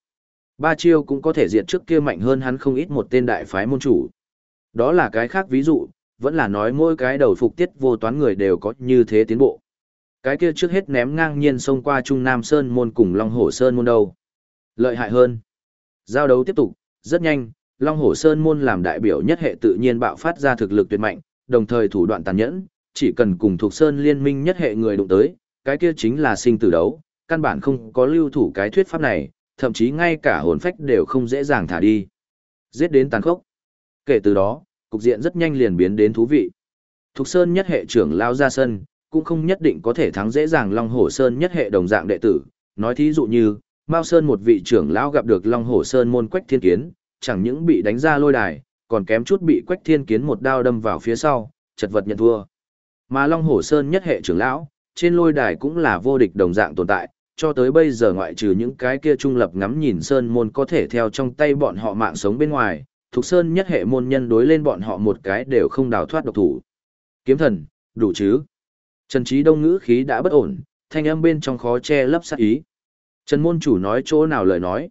Ba chiêu cũng có thể diệt trước kia mạnh hơn hắn không ít một tên đại phái môn chủ. Đó là cái khác ví dụ, vẫn là nói mỗi cái đầu phục tiết vô toán người đều có như thế tiến bộ. Cái kia trước hết ném ngang nhiên xông qua Trung Nam Sơn môn cùng Long Hổ Sơn môn đâu. Lợi hại hơn. Giao đấu tiếp tục, rất nhanh, Long Hổ Sơn môn làm đại biểu nhất hệ tự nhiên bạo phát ra thực lực tuyệt mạnh, đồng thời thủ đoạn tàn nhẫn, chỉ cần cùng thuộc Sơn liên minh nhất hệ người đụng tới, cái kia chính là sinh tử đấu, căn bản không có lưu thủ cái thuyết pháp này, thậm chí ngay cả hồn phách đều không dễ dàng thả đi. Giết đến tàn khốc. Kể từ đó, cục diện rất nhanh liền biến đến thú vị. Thục Sơn nhất hệ trưởng lao ra sân, cũng không nhất định có thể thắng dễ dàng Long Hổ Sơn nhất hệ đồng dạng đệ tử. Nói thí dụ như, Mao Sơn một vị trưởng lão gặp được Long Hổ Sơn môn Quách Thiên Kiến, chẳng những bị đánh ra lôi đài, còn kém chút bị Quách Thiên Kiến một đao đâm vào phía sau, chật vật nhận thua. Mà Long Hổ Sơn nhất hệ trưởng lão, trên lôi đài cũng là vô địch đồng dạng tồn tại, cho tới bây giờ ngoại trừ những cái kia trung lập ngắm nhìn Sơn môn có thể theo trong tay bọn họ mạng sống bên ngoài, Thục Sơn nhất hệ môn nhân đối lên bọn họ một cái đều không đào thoát độc thủ. Kiếm thần, đủ chứ? Trần Trí Đông ngữ khí đã bất ổn, thanh âm bên trong khó che lấp sát ý. Trần môn chủ nói chỗ nào lời nói.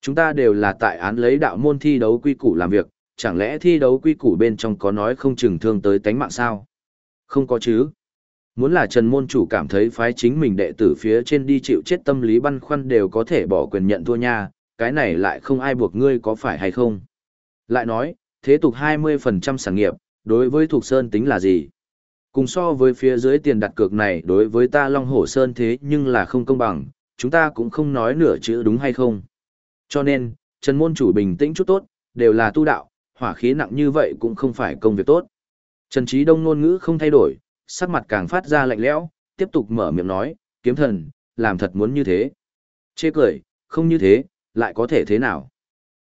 Chúng ta đều là tại án lấy đạo môn thi đấu quy củ làm việc, chẳng lẽ thi đấu quy củ bên trong có nói không chừng thương tới tánh mạng sao? Không có chứ. Muốn là Trần môn chủ cảm thấy phái chính mình đệ tử phía trên đi chịu chết tâm lý băn khoăn đều có thể bỏ quyền nhận thua nha, cái này lại không ai buộc ngươi có phải hay không? Lại nói, thế tục 20% sản nghiệp, đối với Thục Sơn tính là gì? Cùng so với phía dưới tiền đặt cược này đối với ta Long Hổ Sơn thế nhưng là không công bằng, chúng ta cũng không nói nửa chữ đúng hay không. Cho nên, Trần Môn Chủ bình tĩnh chút tốt, đều là tu đạo, hỏa khí nặng như vậy cũng không phải công việc tốt. Trần Trí Đông ngôn ngữ không thay đổi, sắc mặt càng phát ra lạnh lẽo, tiếp tục mở miệng nói, kiếm thần, làm thật muốn như thế. Chê cười, không như thế, lại có thể thế nào?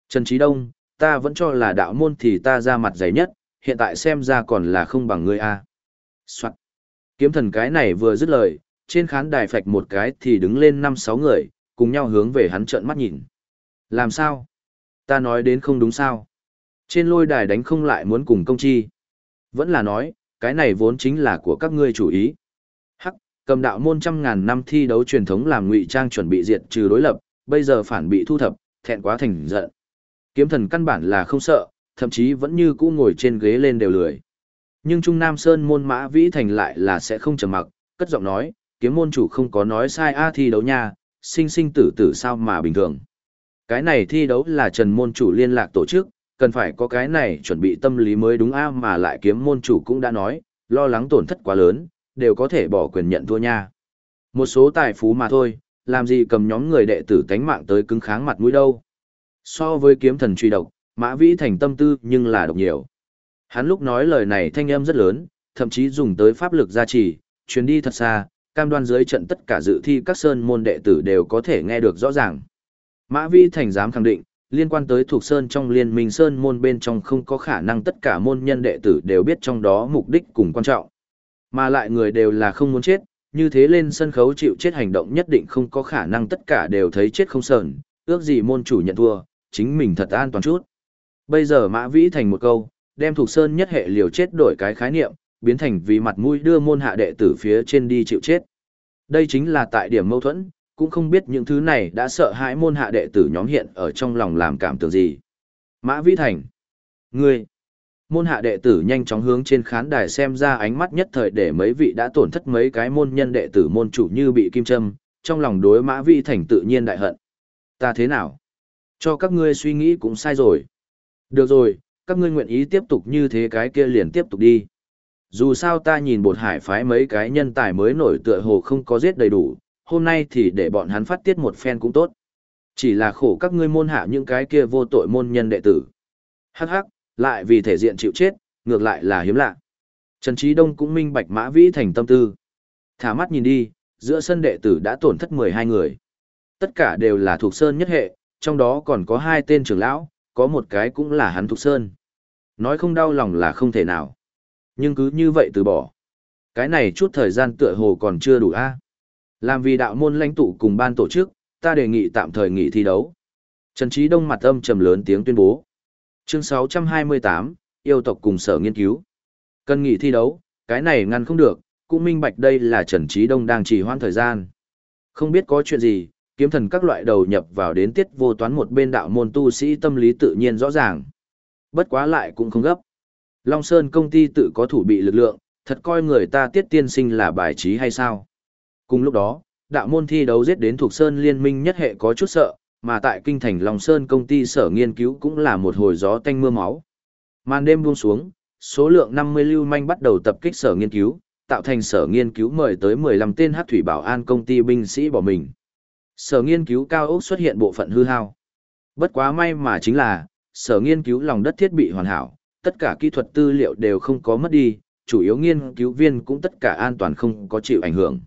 Trần Trí Đông, ta vẫn cho là đạo môn thì ta ra mặt dày nhất, hiện tại xem ra còn là không bằng ngươi a. Soạn. Kiếm thần cái này vừa dứt lời, trên khán đài phạch một cái thì đứng lên năm sáu người, cùng nhau hướng về hắn trợn mắt nhìn. Làm sao? Ta nói đến không đúng sao? Trên lôi đài đánh không lại muốn cùng công chi. Vẫn là nói, cái này vốn chính là của các ngươi chủ ý. Hắc, cầm đạo môn trăm ngàn năm thi đấu truyền thống làm ngụy trang chuẩn bị diệt trừ đối lập, bây giờ phản bị thu thập, thẹn quá thành giận. Kiếm thần căn bản là không sợ, thậm chí vẫn như cũ ngồi trên ghế lên đều lười. Nhưng Trung Nam Sơn môn mã vĩ thành lại là sẽ không trầm mặc, cất giọng nói, kiếm môn chủ không có nói sai a thi đấu nha, sinh sinh tử tử sao mà bình thường. Cái này thi đấu là trần môn chủ liên lạc tổ chức, cần phải có cái này chuẩn bị tâm lý mới đúng a mà lại kiếm môn chủ cũng đã nói, lo lắng tổn thất quá lớn, đều có thể bỏ quyền nhận thua nha. Một số tài phú mà thôi, làm gì cầm nhóm người đệ tử tánh mạng tới cứng kháng mặt mũi đâu. So với kiếm thần truy độc, Mã Vĩ Thành tâm tư nhưng là độc nhiều. Hắn lúc nói lời này thanh âm rất lớn, thậm chí dùng tới pháp lực gia trì, chuyến đi thật xa, cam đoan dưới trận tất cả dự thi các sơn môn đệ tử đều có thể nghe được rõ ràng. Mã Vĩ Thành dám khẳng định, liên quan tới thuộc sơn trong liên minh sơn môn bên trong không có khả năng tất cả môn nhân đệ tử đều biết trong đó mục đích cùng quan trọng. Mà lại người đều là không muốn chết, như thế lên sân khấu chịu chết hành động nhất định không có khả năng tất cả đều thấy chết không sờn, ước gì môn chủ nhận thua, chính mình thật an toàn chút. Bây giờ Mã Vĩ thành một câu, đem thuộc sơn nhất hệ liều chết đổi cái khái niệm, biến thành vì mặt mũi đưa môn hạ đệ tử phía trên đi chịu chết. Đây chính là tại điểm mâu thuẫn, cũng không biết những thứ này đã sợ hãi môn hạ đệ tử nhóm hiện ở trong lòng làm cảm tưởng gì. Mã Vĩ Thành. Ngươi. Môn hạ đệ tử nhanh chóng hướng trên khán đài xem ra ánh mắt nhất thời để mấy vị đã tổn thất mấy cái môn nhân đệ tử môn chủ như bị kim châm, trong lòng đối Mã Vĩ Thành tự nhiên đại hận. Ta thế nào? Cho các ngươi suy nghĩ cũng sai rồi. Được rồi, các ngươi nguyện ý tiếp tục như thế cái kia liền tiếp tục đi. Dù sao ta nhìn bột hải phái mấy cái nhân tài mới nổi tựa hồ không có giết đầy đủ, hôm nay thì để bọn hắn phát tiết một phen cũng tốt. Chỉ là khổ các ngươi môn hạ những cái kia vô tội môn nhân đệ tử. Hắc hắc, lại vì thể diện chịu chết, ngược lại là hiếm lạ. Trần Trí Đông cũng minh bạch mã vĩ thành tâm tư. Thả mắt nhìn đi, giữa sân đệ tử đã tổn thất 12 người. Tất cả đều là thuộc sơn nhất hệ, trong đó còn có hai tên trưởng lão, có một cái cũng là hắn thuộc sơn. Nói không đau lòng là không thể nào. Nhưng cứ như vậy từ bỏ. Cái này chút thời gian tựa hồ còn chưa đủ a. Làm vì đạo môn lãnh tụ cùng ban tổ chức, ta đề nghị tạm thời nghỉ thi đấu. Trần Trí Đông mặt âm trầm lớn tiếng tuyên bố. Chương 628, yêu tộc cùng sở nghiên cứu. Cần nghỉ thi đấu, cái này ngăn không được, cũng minh bạch đây là Trần Trí Đông đang trì hoãn thời gian. Không biết có chuyện gì, kiếm thần các loại đầu nhập vào đến tiết vô toán một bên đạo môn tu sĩ tâm lý tự nhiên rõ ràng. Bất quá lại cũng không gấp. Long Sơn công ty tự có thủ bị lực lượng, thật coi người ta tiết tiên sinh là bài trí hay sao? Cùng lúc đó, đạo môn thi đấu giết đến thuộc Sơn liên minh nhất hệ có chút sợ, mà tại kinh thành Long Sơn công ty sở nghiên cứu cũng là một hồi gió tanh mưa máu. Màn đêm buông xuống, số lượng 50 lưu manh bắt đầu tập kích sở nghiên cứu, tạo thành sở nghiên cứu mời tới 15 tên hát thủy bảo an công ty binh sĩ bỏ mình. Sở nghiên cứu cao ốc xuất hiện bộ phận hư hao. Bất quá may mà chính là, sở nghiên cứu lòng đất thiết bị hoàn hảo, tất cả kỹ thuật tư liệu đều không có mất đi, chủ yếu nghiên cứu viên cũng tất cả an toàn không có chịu ảnh hưởng.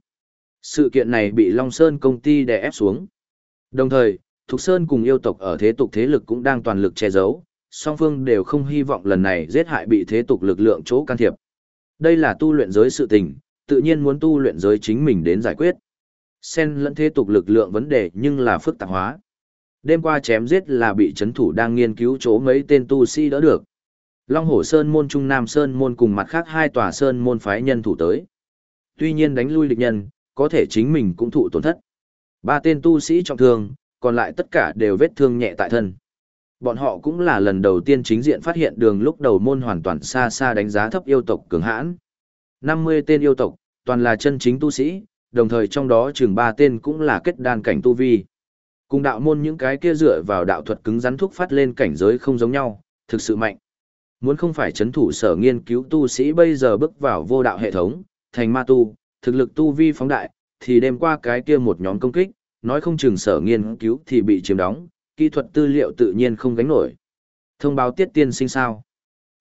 Sự kiện này bị Long Sơn công ty đè ép xuống. Đồng thời, Thục Sơn cùng yêu tộc ở thế tục thế lực cũng đang toàn lực che giấu, song phương đều không hy vọng lần này giết hại bị thế tục lực lượng chỗ can thiệp. Đây là tu luyện giới sự tình, tự nhiên muốn tu luyện giới chính mình đến giải quyết. Xen lẫn thế tục lực lượng vấn đề nhưng là phức tạp hóa. Đêm qua chém giết là bị chấn thủ đang nghiên cứu chỗ mấy tên tu sĩ đỡ được. Long Hổ Sơn môn Trung Nam Sơn môn cùng mặt khác hai tòa Sơn môn phái nhân thủ tới. Tuy nhiên đánh lui địch nhân, có thể chính mình cũng thụ tổn thất. Ba tên tu sĩ trọng thương, còn lại tất cả đều vết thương nhẹ tại thân. Bọn họ cũng là lần đầu tiên chính diện phát hiện đường lúc đầu môn hoàn toàn xa xa đánh giá thấp yêu tộc cường hãn. 50 tên yêu tộc, toàn là chân chính tu sĩ, đồng thời trong đó chừng ba tên cũng là kết đan cảnh tu vi. Cùng đạo môn những cái kia dựa vào đạo thuật cứng rắn thúc phát lên cảnh giới không giống nhau, thực sự mạnh. Muốn không phải chấn thủ sở nghiên cứu tu sĩ bây giờ bước vào vô đạo hệ thống, thành ma tu, thực lực tu vi phóng đại, thì đêm qua cái kia một nhóm công kích, nói không chừng sở nghiên cứu thì bị chiếm đóng, kỹ thuật tư liệu tự nhiên không gánh nổi. Thông báo tiết tiên sinh sao.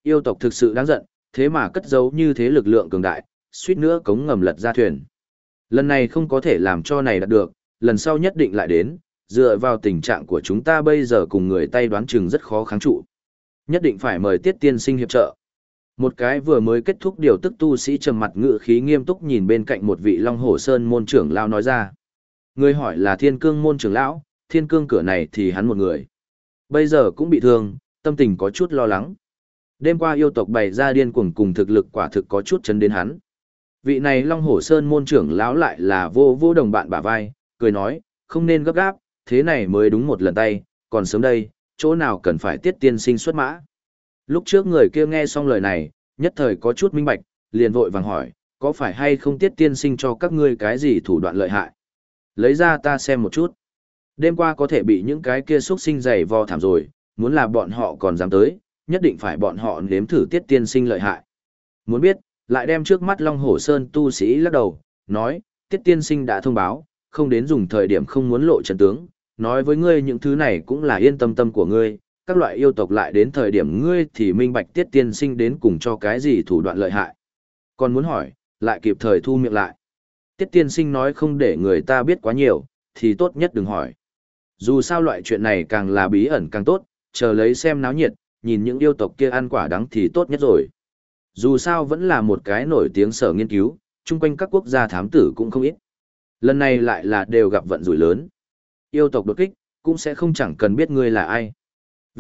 Yêu tộc thực sự đáng giận, thế mà cất giấu như thế lực lượng cường đại, suýt nữa cống ngầm lật ra thuyền. Lần này không có thể làm cho này đạt được, lần sau nhất định lại đến, dựa vào tình trạng của chúng ta bây giờ cùng người tay đoán chừng rất khó kháng trụ. Nhất định phải mời tiết tiên sinh hiệp trợ. Một cái vừa mới kết thúc điều tức tu sĩ trầm mặt ngự khí nghiêm túc nhìn bên cạnh một vị Long Hổ Sơn môn trưởng lão nói ra. Người hỏi là Thiên Cương môn trưởng lão, Thiên Cương cửa này thì hắn một người. Bây giờ cũng bị thương, tâm tình có chút lo lắng. Đêm qua yêu tộc bày ra điên cuồng cùng thực lực quả thực có chút chấn đến hắn. Vị này Long Hổ Sơn môn trưởng lão lại là vô vô đồng bạn bả vai, cười nói, không nên gấp gáp, thế này mới đúng một lần tay, còn sớm đây, chỗ nào cần phải tiết tiên sinh xuất mã. Lúc trước người kia nghe xong lời này, nhất thời có chút minh bạch, liền vội vàng hỏi, có phải hay không tiết tiên sinh cho các ngươi cái gì thủ đoạn lợi hại? Lấy ra ta xem một chút. Đêm qua có thể bị những cái kia xuất sinh dày vò thảm rồi, muốn là bọn họ còn dám tới, nhất định phải bọn họ nếm thử tiết tiên sinh lợi hại. Muốn biết, lại đem trước mắt Long Hổ Sơn tu sĩ lắc đầu, nói, tiết tiên sinh đã thông báo, không đến dùng thời điểm không muốn lộ trận tướng, nói với ngươi những thứ này cũng là yên tâm tâm của ngươi, các loại yêu tộc lại đến thời điểm ngươi thì minh bạch tiết tiên sinh đến cùng cho cái gì thủ đoạn lợi hại. Còn muốn hỏi, lại kịp thời thu miệng lại. Tiết tiên sinh nói không để người ta biết quá nhiều, thì tốt nhất đừng hỏi. Dù sao loại chuyện này càng là bí ẩn càng tốt, chờ lấy xem náo nhiệt, nhìn những yêu tộc kia ăn quả đắng thì tốt nhất rồi. Dù sao vẫn là một cái nổi tiếng sở nghiên cứu, chung quanh các quốc gia thám tử cũng không ít. Lần này lại là đều gặp vận rủi lớn. Yêu tộc đột kích, cũng sẽ không chẳng cần biết ngươi là ai.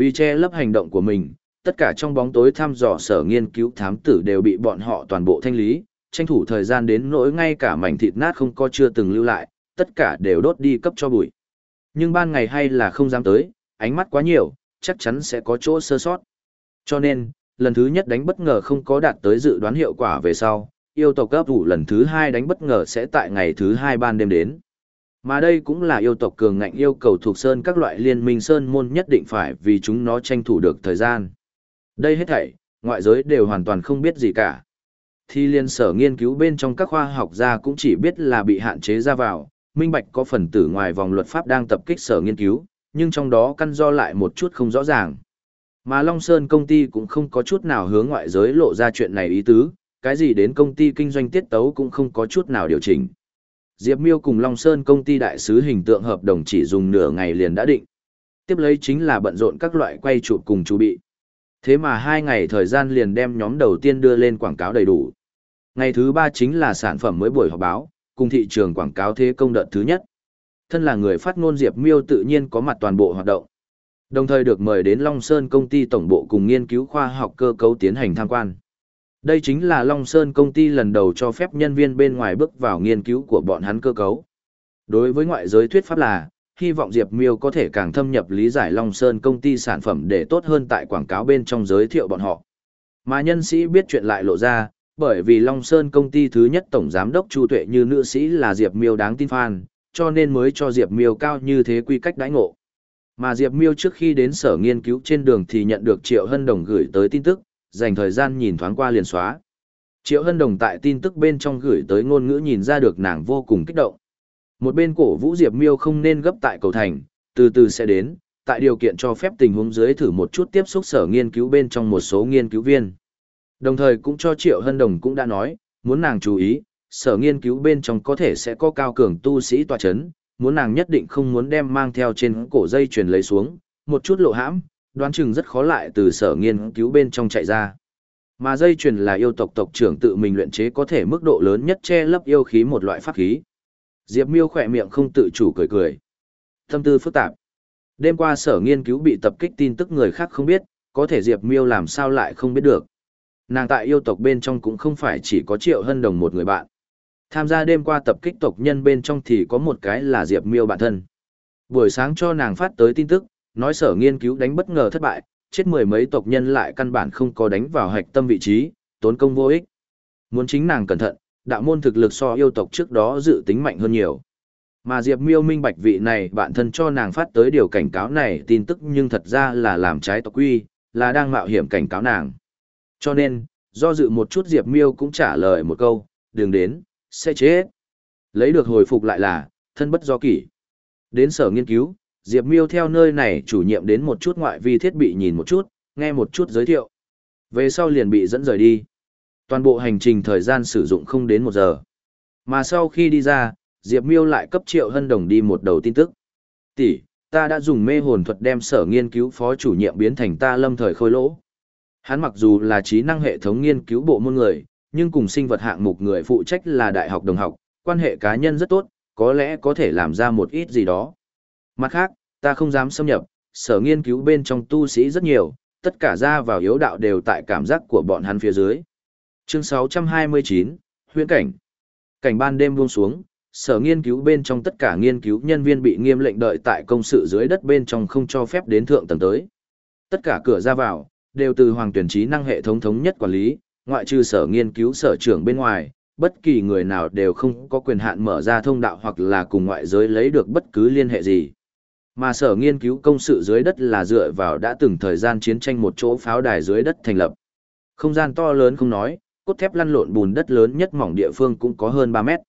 Vì che lấp hành động của mình, tất cả trong bóng tối thăm dò sở nghiên cứu thám tử đều bị bọn họ toàn bộ thanh lý, tranh thủ thời gian đến nỗi ngay cả mảnh thịt nát không có chưa từng lưu lại, tất cả đều đốt đi cấp cho bụi. Nhưng ban ngày hay là không dám tới, ánh mắt quá nhiều, chắc chắn sẽ có chỗ sơ sót. Cho nên, lần thứ nhất đánh bất ngờ không có đạt tới dự đoán hiệu quả về sau, yêu tộc cấp thủ lần thứ hai đánh bất ngờ sẽ tại ngày thứ hai ban đêm đến. Mà đây cũng là yêu tộc cường ngạnh yêu cầu thuộc sơn các loại liên minh sơn môn nhất định phải vì chúng nó tranh thủ được thời gian. Đây hết thảy, ngoại giới đều hoàn toàn không biết gì cả. Thì liên sở nghiên cứu bên trong các khoa học gia cũng chỉ biết là bị hạn chế ra vào, minh bạch có phần tử ngoài vòng luật pháp đang tập kích sở nghiên cứu, nhưng trong đó căn do lại một chút không rõ ràng. Mà Long Sơn công ty cũng không có chút nào hướng ngoại giới lộ ra chuyện này ý tứ, cái gì đến công ty kinh doanh tiết tấu cũng không có chút nào điều chỉnh. Diệp Miêu cùng Long Sơn công ty đại sứ hình tượng hợp đồng chỉ dùng nửa ngày liền đã định. Tiếp lấy chính là bận rộn các loại quay chụp cùng chú bị. Thế mà hai ngày thời gian liền đem nhóm đầu tiên đưa lên quảng cáo đầy đủ. Ngày thứ ba chính là sản phẩm mới buổi họp báo, cùng thị trường quảng cáo thế công đợt thứ nhất. Thân là người phát ngôn Diệp Miêu tự nhiên có mặt toàn bộ hoạt động. Đồng thời được mời đến Long Sơn công ty tổng bộ cùng nghiên cứu khoa học cơ cấu tiến hành tham quan. Đây chính là Long Sơn công ty lần đầu cho phép nhân viên bên ngoài bước vào nghiên cứu của bọn hắn cơ cấu. Đối với ngoại giới thuyết pháp là, hy vọng Diệp Miêu có thể càng thâm nhập lý giải Long Sơn công ty sản phẩm để tốt hơn tại quảng cáo bên trong giới thiệu bọn họ. Mà nhân sĩ biết chuyện lại lộ ra, bởi vì Long Sơn công ty thứ nhất tổng giám đốc Chu Tuệ như nữ sĩ là Diệp Miêu đáng tin fan, cho nên mới cho Diệp Miêu cao như thế quy cách đãi ngộ. Mà Diệp Miêu trước khi đến sở nghiên cứu trên đường thì nhận được Triệu Hân Đồng gửi tới tin tức, dành thời gian nhìn thoáng qua liền xóa. Triệu Hân Đồng tại tin tức bên trong gửi tới ngôn ngữ nhìn ra được nàng vô cùng kích động. Một bên cổ Vũ Diệp Miêu không nên gấp tại cầu thành, từ từ sẽ đến, tại điều kiện cho phép tình huống dưới thử một chút tiếp xúc sở nghiên cứu bên trong một số nghiên cứu viên. Đồng thời cũng cho Triệu Hân Đồng cũng đã nói, muốn nàng chú ý, sở nghiên cứu bên trong có thể sẽ có cao cường tu sĩ tòa chấn, muốn nàng nhất định không muốn đem mang theo trên cổ dây truyền lấy xuống, một chút lộ hãm, đoán chừng rất khó lại từ sở nghiên cứu bên trong chạy ra. Mà dây truyền là yêu tộc tộc trưởng tự mình luyện chế có thể mức độ lớn nhất che lấp yêu khí một loại pháp khí. Diệp Miêu khỏe miệng không tự chủ cười cười. Tâm tư phức tạp. Đêm qua sở nghiên cứu bị tập kích tin tức người khác không biết, có thể Diệp Miêu làm sao lại không biết được. Nàng tại yêu tộc bên trong cũng không phải chỉ có Triệu Hân Đồng một người bạn. Tham gia đêm qua tập kích tộc nhân bên trong thì có một cái là Diệp Miêu bản thân. Buổi sáng cho nàng phát tới tin tức, nói sở nghiên cứu đánh bất ngờ thất bại, chết mười mấy tộc nhân lại căn bản không có đánh vào hạch tâm vị trí, tốn công vô ích. Muốn chính nàng cẩn thận, đạo môn thực lực so yêu tộc trước đó dự tính mạnh hơn nhiều. Mà Diệp Miêu minh bạch vị này bản thân cho nàng phát tới điều cảnh cáo này tin tức nhưng thật ra là làm trái tộc quy, là đang mạo hiểm cảnh cáo nàng. Cho nên, do dự một chút Diệp Miêu cũng trả lời một câu, đừng đến, sẽ chết. Lấy được hồi phục lại là, thân bất do kỷ. Đến sở nghiên cứu, Diệp Miêu theo nơi này chủ nhiệm đến một chút ngoại vi thiết bị nhìn một chút, nghe một chút giới thiệu. Về sau liền bị dẫn rời đi. Toàn bộ hành trình thời gian sử dụng không đến một giờ. Mà sau khi đi ra, Diệp Miêu lại cấp Triệu Hân Đồng đi một đầu tin tức. Tỷ, ta đã dùng mê hồn thuật đem sở nghiên cứu phó chủ nhiệm biến thành ta lâm thời khôi lỗ. Hắn mặc dù là trí năng hệ thống nghiên cứu bộ môn người, nhưng cùng sinh vật hạng mục người phụ trách là đại học đồng học, quan hệ cá nhân rất tốt, có lẽ có thể làm ra một ít gì đó. Mặt khác, ta không dám xâm nhập, sở nghiên cứu bên trong tu sĩ rất nhiều, tất cả ra vào yếu đạo đều tại cảm giác của bọn hắn phía dưới. Chương 629, Huyễn cảnh. Cảnh ban đêm buông xuống, sở nghiên cứu bên trong tất cả nghiên cứu nhân viên bị nghiêm lệnh đợi tại công sự dưới đất bên trong không cho phép đến thượng tầng tới. Tất cả cửa ra vào, đều từ hoàng tuyển trí năng hệ thống thống nhất quản lý, ngoại trừ sở nghiên cứu sở trưởng bên ngoài, bất kỳ người nào đều không có quyền hạn mở ra thông đạo hoặc là cùng ngoại giới lấy được bất cứ liên hệ gì. Mà sở nghiên cứu công sự dưới đất là dựa vào đã từng thời gian chiến tranh một chỗ pháo đài dưới đất thành lập. Không gian to lớn không nói, cốt thép lăn lộn bùn đất lớn nhất mỏng địa phương cũng có hơn 3 mét.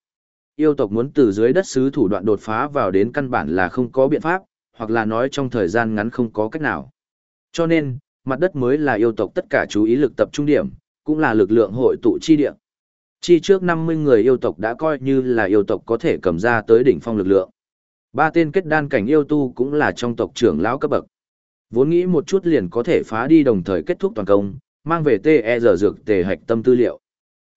Yêu tộc muốn từ dưới đất xứ thủ đoạn đột phá vào đến căn bản là không có biện pháp, hoặc là nói trong thời gian ngắn không có cách nào. Cho nên, mặt đất mới là yêu tộc tất cả chú ý lực tập trung điểm, cũng là lực lượng hội tụ chi địa. Chi trước 50 người yêu tộc đã coi như là yêu tộc có thể cầm ra tới đỉnh phong lực lượng. Ba tên kết đan cảnh yêu tu cũng là trong tộc trưởng lão cấp bậc. Vốn nghĩ một chút liền có thể phá đi đồng thời kết thúc toàn công, mang về TE giờ dược tề hạch tâm tư liệu.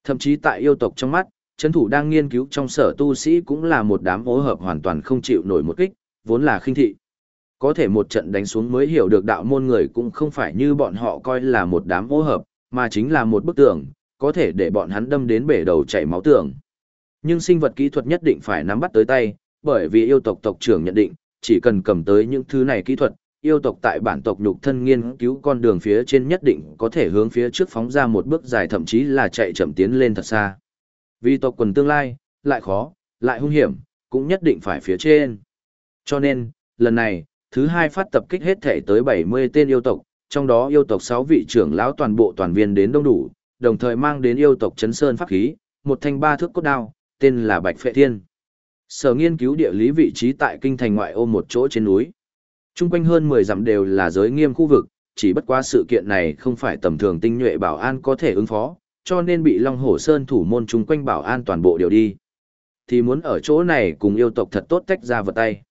Thậm chí tại yêu tộc trong mắt, chấn thủ đang nghiên cứu trong sở tu sĩ cũng là một đám hỗ hợp hoàn toàn không chịu nổi một kích, vốn là khinh thị. Có thể một trận đánh xuống mới hiểu được đạo môn người cũng không phải như bọn họ coi là một đám hỗ hợp, mà chính là một bức tường, có thể để bọn hắn đâm đến bể đầu chảy máu tường. Nhưng sinh vật kỹ thuật nhất định phải nắm bắt tới tay, bởi vì yêu tộc tộc trưởng nhận định, chỉ cần cầm tới những thứ này kỹ thuật, yêu tộc tại bản tộc nhục thân nghiên cứu con đường phía trên nhất định có thể hướng phía trước phóng ra một bước dài thậm chí là chạy chậm tiến lên thật xa. Vì tộc quần tương lai, lại khó, lại hung hiểm, cũng nhất định phải phía trên. Cho nên, lần này, thứ hai phát tập kích hết thể tới 70 tên yêu tộc, trong đó yêu tộc 6 vị trưởng lão toàn bộ toàn viên đến đông đủ, đồng thời mang đến yêu tộc chấn sơn pháp khí, một thanh ba thước cốt đao, tên là Bạch Phệ Thiên. Sở nghiên cứu địa lý vị trí tại kinh thành ngoại ô một chỗ trên núi. Trung quanh hơn 10 dặm đều là giới nghiêm khu vực, chỉ bất quá sự kiện này không phải tầm thường tinh nhuệ bảo an có thể ứng phó, cho nên bị Long Hổ Sơn thủ môn chung quanh bảo an toàn bộ đều đi. Thì muốn ở chỗ này cùng yêu tộc thật tốt tách ra vật tay.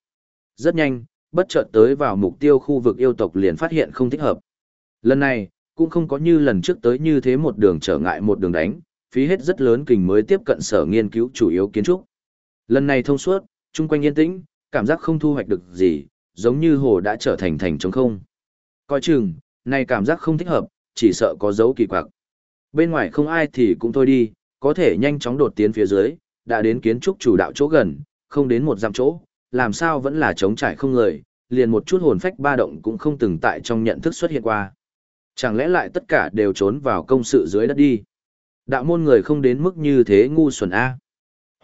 Rất nhanh, bất chợt tới vào mục tiêu khu vực yêu tộc liền phát hiện không thích hợp. Lần này, cũng không có như lần trước tới như thế một đường trở ngại một đường đánh, phí hết rất lớn kình mới tiếp cận sở nghiên cứu chủ yếu kiến trúc. Lần này thông suốt, chung quanh yên tĩnh, cảm giác không thu hoạch được gì, giống như hồ đã trở thành thành trống không. Coi chừng, này cảm giác không thích hợp, chỉ sợ có dấu kỳ quặc. Bên ngoài không ai thì cũng thôi đi, có thể nhanh chóng đột tiến phía dưới, đã đến kiến trúc chủ đạo chỗ gần, không đến một dặm chỗ, làm sao vẫn là trống trải không người, liền một chút hồn phách ba động cũng không từng tại trong nhận thức xuất hiện qua. Chẳng lẽ lại tất cả đều trốn vào công sự dưới đất đi? Đạo môn người không đến mức như thế ngu xuẩn A.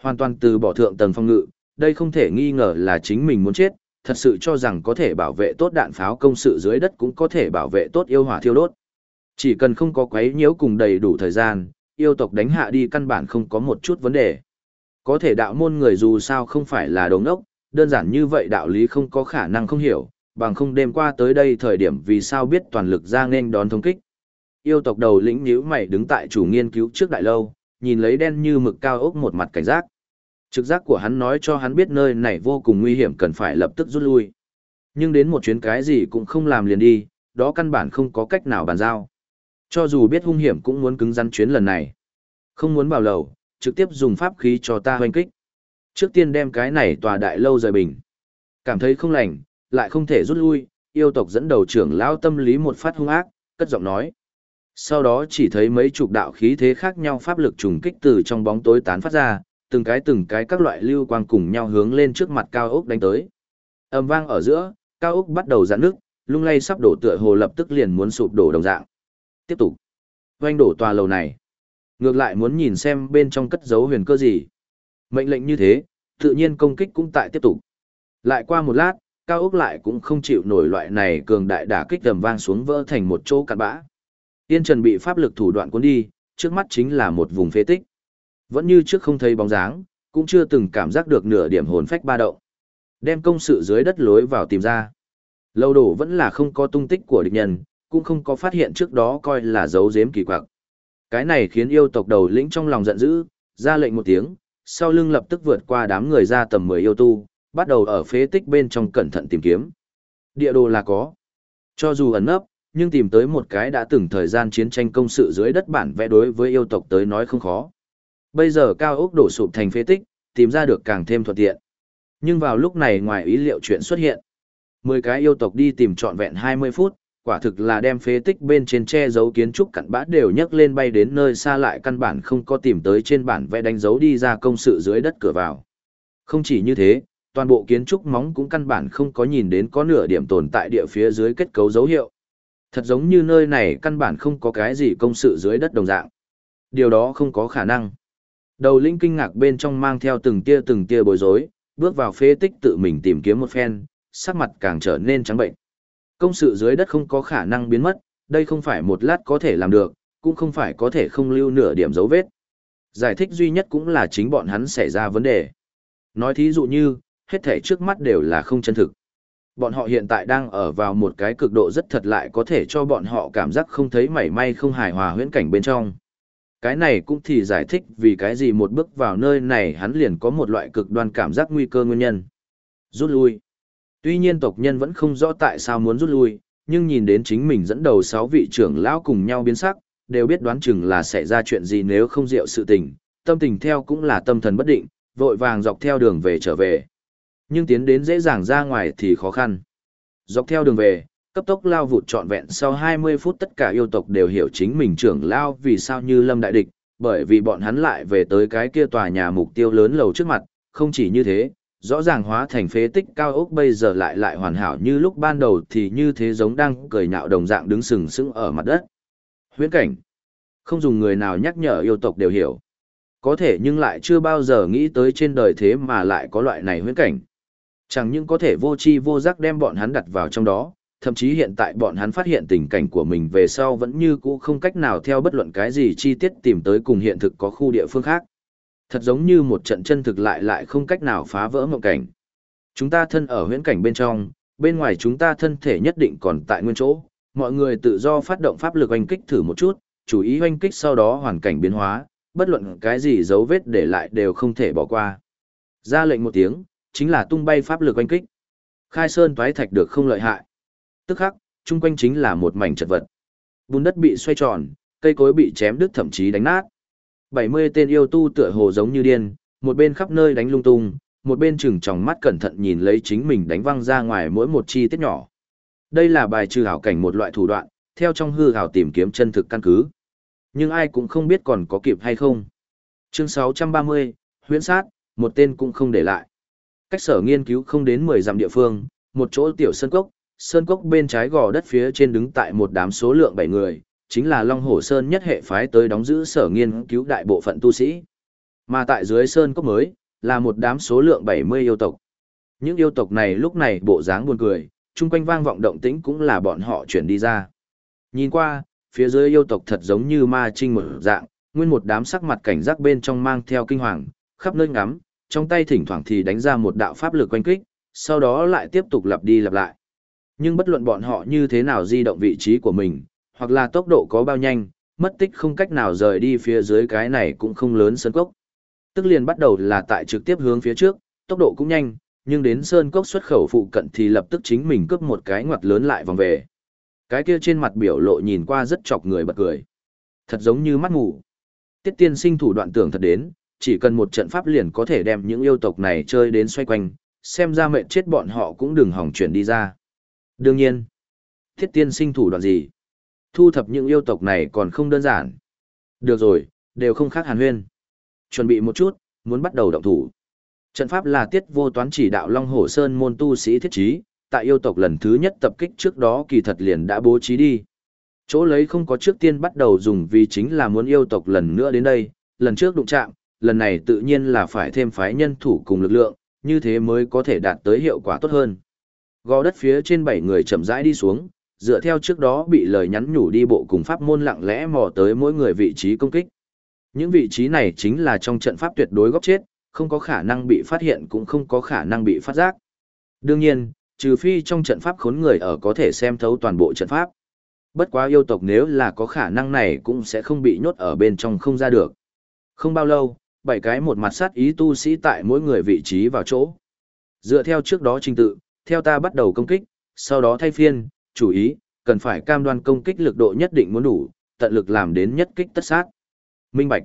Hoàn toàn từ bỏ thượng tầng phong ngự, đây không thể nghi ngờ là chính mình muốn chết, thật sự cho rằng có thể bảo vệ tốt đạn pháo công sự dưới đất cũng có thể bảo vệ tốt yêu hỏa thiêu đốt. Chỉ cần không có quấy nhiễu cùng đầy đủ thời gian, yêu tộc đánh hạ đi căn bản không có một chút vấn đề. Có thể đạo môn người dù sao không phải là đồng ốc, đơn giản như vậy đạo lý không có khả năng không hiểu, bằng không đêm qua tới đây thời điểm vì sao biết toàn lực ra nên đón thống kích. Yêu tộc đầu lĩnh nhíu mày đứng tại chủ nghiên cứu trước đại lâu, nhìn lấy đen như mực cao ốc một mặt cảnh giác. Trực giác của hắn nói cho hắn biết nơi này vô cùng nguy hiểm cần phải lập tức rút lui. Nhưng đến một chuyến cái gì cũng không làm liền đi, đó căn bản không có cách nào bàn giao. Cho dù biết hung hiểm cũng muốn cứng rắn chuyến lần này. Không muốn vào lầu, trực tiếp dùng pháp khí cho ta hoanh kích. Trước tiên đem cái này tòa đại lâu rời bình. Cảm thấy không lành, lại không thể rút lui, yêu tộc dẫn đầu trưởng lão tâm lý một phát hung ác, cất giọng nói. Sau đó chỉ thấy mấy chục đạo khí thế khác nhau pháp lực trùng kích từ trong bóng tối tán phát ra, từng cái từng cái các loại lưu quang cùng nhau hướng lên trước mặt cao ốc đánh tới. Âm vang ở giữa, cao ốc bắt đầu giãn nước, lung lay sắp đổ tựa hồ lập tức liền muốn sụp đổ đồng dạng. Tiếp tục. doanh đổ tòa lầu này. Ngược lại muốn nhìn xem bên trong cất giấu huyền cơ gì. Mệnh lệnh như thế, tự nhiên công kích cũng tại tiếp tục. Lại qua một lát, cao ốc lại cũng không chịu nổi loại này cường đại đả kích tầm vang xuống vỡ thành một chỗ cạn bã. Yên Trần bị pháp lực thủ đoạn cuốn đi, trước mắt chính là một vùng phế tích. Vẫn như trước không thấy bóng dáng, cũng chưa từng cảm giác được nửa điểm hồn phách ba động. Đem công sự dưới đất lối vào tìm ra. Lâu đổ vẫn là không có tung tích của địch nhân, cũng không có phát hiện trước đó coi là dấu giếm kỳ quặc. Cái này khiến yêu tộc đầu lĩnh trong lòng giận dữ, ra lệnh một tiếng, sau lưng lập tức vượt qua đám người ra tầm 10 yêu tu, bắt đầu ở phế tích bên trong cẩn thận tìm kiếm. Địa đồ là có. Cho dù ẩn nấp, nhưng tìm tới một cái đã từng thời gian chiến tranh công sự dưới đất bản vẽ đối với yêu tộc tới nói không khó. Bây giờ cao ốc đổ sụp thành phế tích, tìm ra được càng thêm thuận tiện. Nhưng vào lúc này ngoài ý liệu chuyện xuất hiện. Mười cái yêu tộc đi tìm trọn vẹn 20 phút, quả thực là đem phế tích bên trên che giấu kiến trúc cặn bã đều nhấc lên bay đến nơi xa lại căn bản không có tìm tới trên bản vẽ đánh dấu đi ra công sự dưới đất cửa vào. Không chỉ như thế, toàn bộ kiến trúc móng cũng căn bản không có nhìn đến có nửa điểm tồn tại địa phía dưới kết cấu dấu hiệu. Thật giống như nơi này căn bản không có cái gì công sự dưới đất đồng dạng. Điều đó không có khả năng. Đầu linh kinh ngạc bên trong mang theo từng tia từng tia bối rối, bước vào phế tích tự mình tìm kiếm một phen, sắc mặt càng trở nên trắng bệnh. Công sự dưới đất không có khả năng biến mất, đây không phải một lát có thể làm được, cũng không phải có thể không lưu nửa điểm dấu vết. Giải thích duy nhất cũng là chính bọn hắn xảy ra vấn đề. Nói thí dụ như, hết thể trước mắt đều là không chân thực. Bọn họ hiện tại đang ở vào một cái cực độ rất thật lại có thể cho bọn họ cảm giác không thấy mảy may không hài hòa huyễn cảnh bên trong. Cái này cũng thì giải thích vì cái gì một bước vào nơi này hắn liền có một loại cực đoan cảm giác nguy cơ nguyên nhân. Rút lui. Tuy nhiên tộc nhân vẫn không rõ tại sao muốn rút lui, nhưng nhìn đến chính mình dẫn đầu sáu vị trưởng lão cùng nhau biến sắc, đều biết đoán chừng là sẽ ra chuyện gì nếu không diệu sự tình, tâm tình theo cũng là tâm thần bất định, vội vàng dọc theo đường về trở về. Nhưng tiến đến dễ dàng ra ngoài thì khó khăn. Dọc theo đường về, cấp tốc lao vụt trọn vẹn sau 20 phút tất cả yêu tộc đều hiểu chính mình trưởng lao vì sao như lâm đại địch, bởi vì bọn hắn lại về tới cái kia tòa nhà mục tiêu lớn lầu trước mặt, không chỉ như thế, rõ ràng hóa thành phế tích cao ốc bây giờ lại lại hoàn hảo như lúc ban đầu thì như thế giống đang cười nhạo đồng dạng đứng sừng sững ở mặt đất. Huyễn cảnh. Không dùng người nào nhắc nhở yêu tộc đều hiểu. Có thể nhưng lại chưa bao giờ nghĩ tới trên đời thế mà lại có loại này huyễn cảnh. Chẳng những có thể vô chi vô giác đem bọn hắn đặt vào trong đó, thậm chí hiện tại bọn hắn phát hiện tình cảnh của mình về sau vẫn như cũ không cách nào theo bất luận cái gì chi tiết tìm tới cùng hiện thực có khu địa phương khác. Thật giống như một trận chân thực lại lại không cách nào phá vỡ mộng cảnh. Chúng ta thân ở huyễn cảnh bên trong, bên ngoài chúng ta thân thể nhất định còn tại nguyên chỗ, mọi người tự do phát động pháp lực oanh kích thử một chút, chú ý oanh kích sau đó hoàn cảnh biến hóa, bất luận cái gì dấu vết để lại đều không thể bỏ qua. Ra lệnh một tiếng, chính là tung bay pháp lực oanh kích. Khai sơn toái thạch được không lợi hại. Tức khắc, chung quanh chính là một mảnh chật vật. Bùn đất bị xoay tròn, cây cối bị chém đứt thậm chí đánh nát. 70 tên yêu tu tựa hồ giống như điên, một bên khắp nơi đánh lung tung, một bên chừng tròng mắt cẩn thận nhìn lấy chính mình đánh văng ra ngoài mỗi một chi tiết nhỏ. Đây là bài trừ hảo cảnh một loại thủ đoạn, theo trong hư hảo tìm kiếm chân thực căn cứ. Nhưng ai cũng không biết còn có kịp hay không. Chương 630, huyễn sát, một tên cũng không để lại. Cách sở nghiên cứu không đến 10 dặm địa phương, một chỗ tiểu sơn cốc, sơn cốc bên trái gò đất phía trên đứng tại một đám số lượng 7 người, chính là Long Hổ Sơn nhất hệ phái tới đóng giữ sở nghiên cứu đại bộ phận tu sĩ. Mà tại dưới sơn cốc mới, là một đám số lượng 70 yêu tộc. Những yêu tộc này lúc này bộ dáng buồn cười, chung quanh vang vọng động tĩnh cũng là bọn họ chuyển đi ra. Nhìn qua, phía dưới yêu tộc thật giống như ma trinh một dạng, nguyên một đám sắc mặt cảnh giác bên trong mang theo kinh hoàng, khắp nơi ngắm, trong tay thỉnh thoảng thì đánh ra một đạo pháp lực quanh kích, sau đó lại tiếp tục lặp đi lặp lại. Nhưng bất luận bọn họ như thế nào di động vị trí của mình, hoặc là tốc độ có bao nhanh, mất tích không cách nào rời đi phía dưới cái này cũng không lớn sơn cốc. Tức liền bắt đầu là tại trực tiếp hướng phía trước, tốc độ cũng nhanh, nhưng đến sơn cốc xuất khẩu phụ cận thì lập tức chính mình cướp một cái ngoặt lớn lại vòng về. Cái kia trên mặt biểu lộ nhìn qua rất chọc người bật cười. Thật giống như mắt ngủ. Tiết tiên sinh thủ đoạn tưởng thật đến, chỉ cần một trận pháp liền có thể đem những yêu tộc này chơi đến xoay quanh, xem ra mệnh chết bọn họ cũng đừng hỏng chuyển đi ra. Đương nhiên, thiết tiên sinh thủ đoạn gì? Thu thập những yêu tộc này còn không đơn giản. Được rồi, đều không khác hàn huyên. Chuẩn bị một chút, muốn bắt đầu động thủ. Trận pháp là tiết vô toán chỉ đạo Long Hổ Sơn môn tu sĩ thiết trí, tại yêu tộc lần thứ nhất tập kích trước đó kỳ thật liền đã bố trí đi. Chỗ lấy không có trước tiên bắt đầu dùng vì chính là muốn yêu tộc lần nữa đến đây, lần trước đụng chạm, lần này tự nhiên là phải thêm phái nhân thủ cùng lực lượng, như thế mới có thể đạt tới hiệu quả tốt hơn. Gò đất phía trên bảy người chậm rãi đi xuống, dựa theo trước đó bị lời nhắn nhủ đi bộ cùng pháp môn lặng lẽ mò tới mỗi người vị trí công kích. Những vị trí này chính là trong trận pháp tuyệt đối góc chết, không có khả năng bị phát hiện cũng không có khả năng bị phát giác. Đương nhiên, trừ phi trong trận pháp khốn người ở có thể xem thấu toàn bộ trận pháp. Bất quá yêu tộc nếu là có khả năng này cũng sẽ không bị nhốt ở bên trong không ra được. Không bao lâu, bảy cái một mặt sát ý tu sĩ tại mỗi người vị trí vào chỗ. Dựa theo trước đó trình tự, theo ta bắt đầu công kích, sau đó thay phiên, chủ ý, cần phải cam đoan công kích lực độ nhất định muốn đủ, tận lực làm đến nhất kích tất sát. Minh Bạch.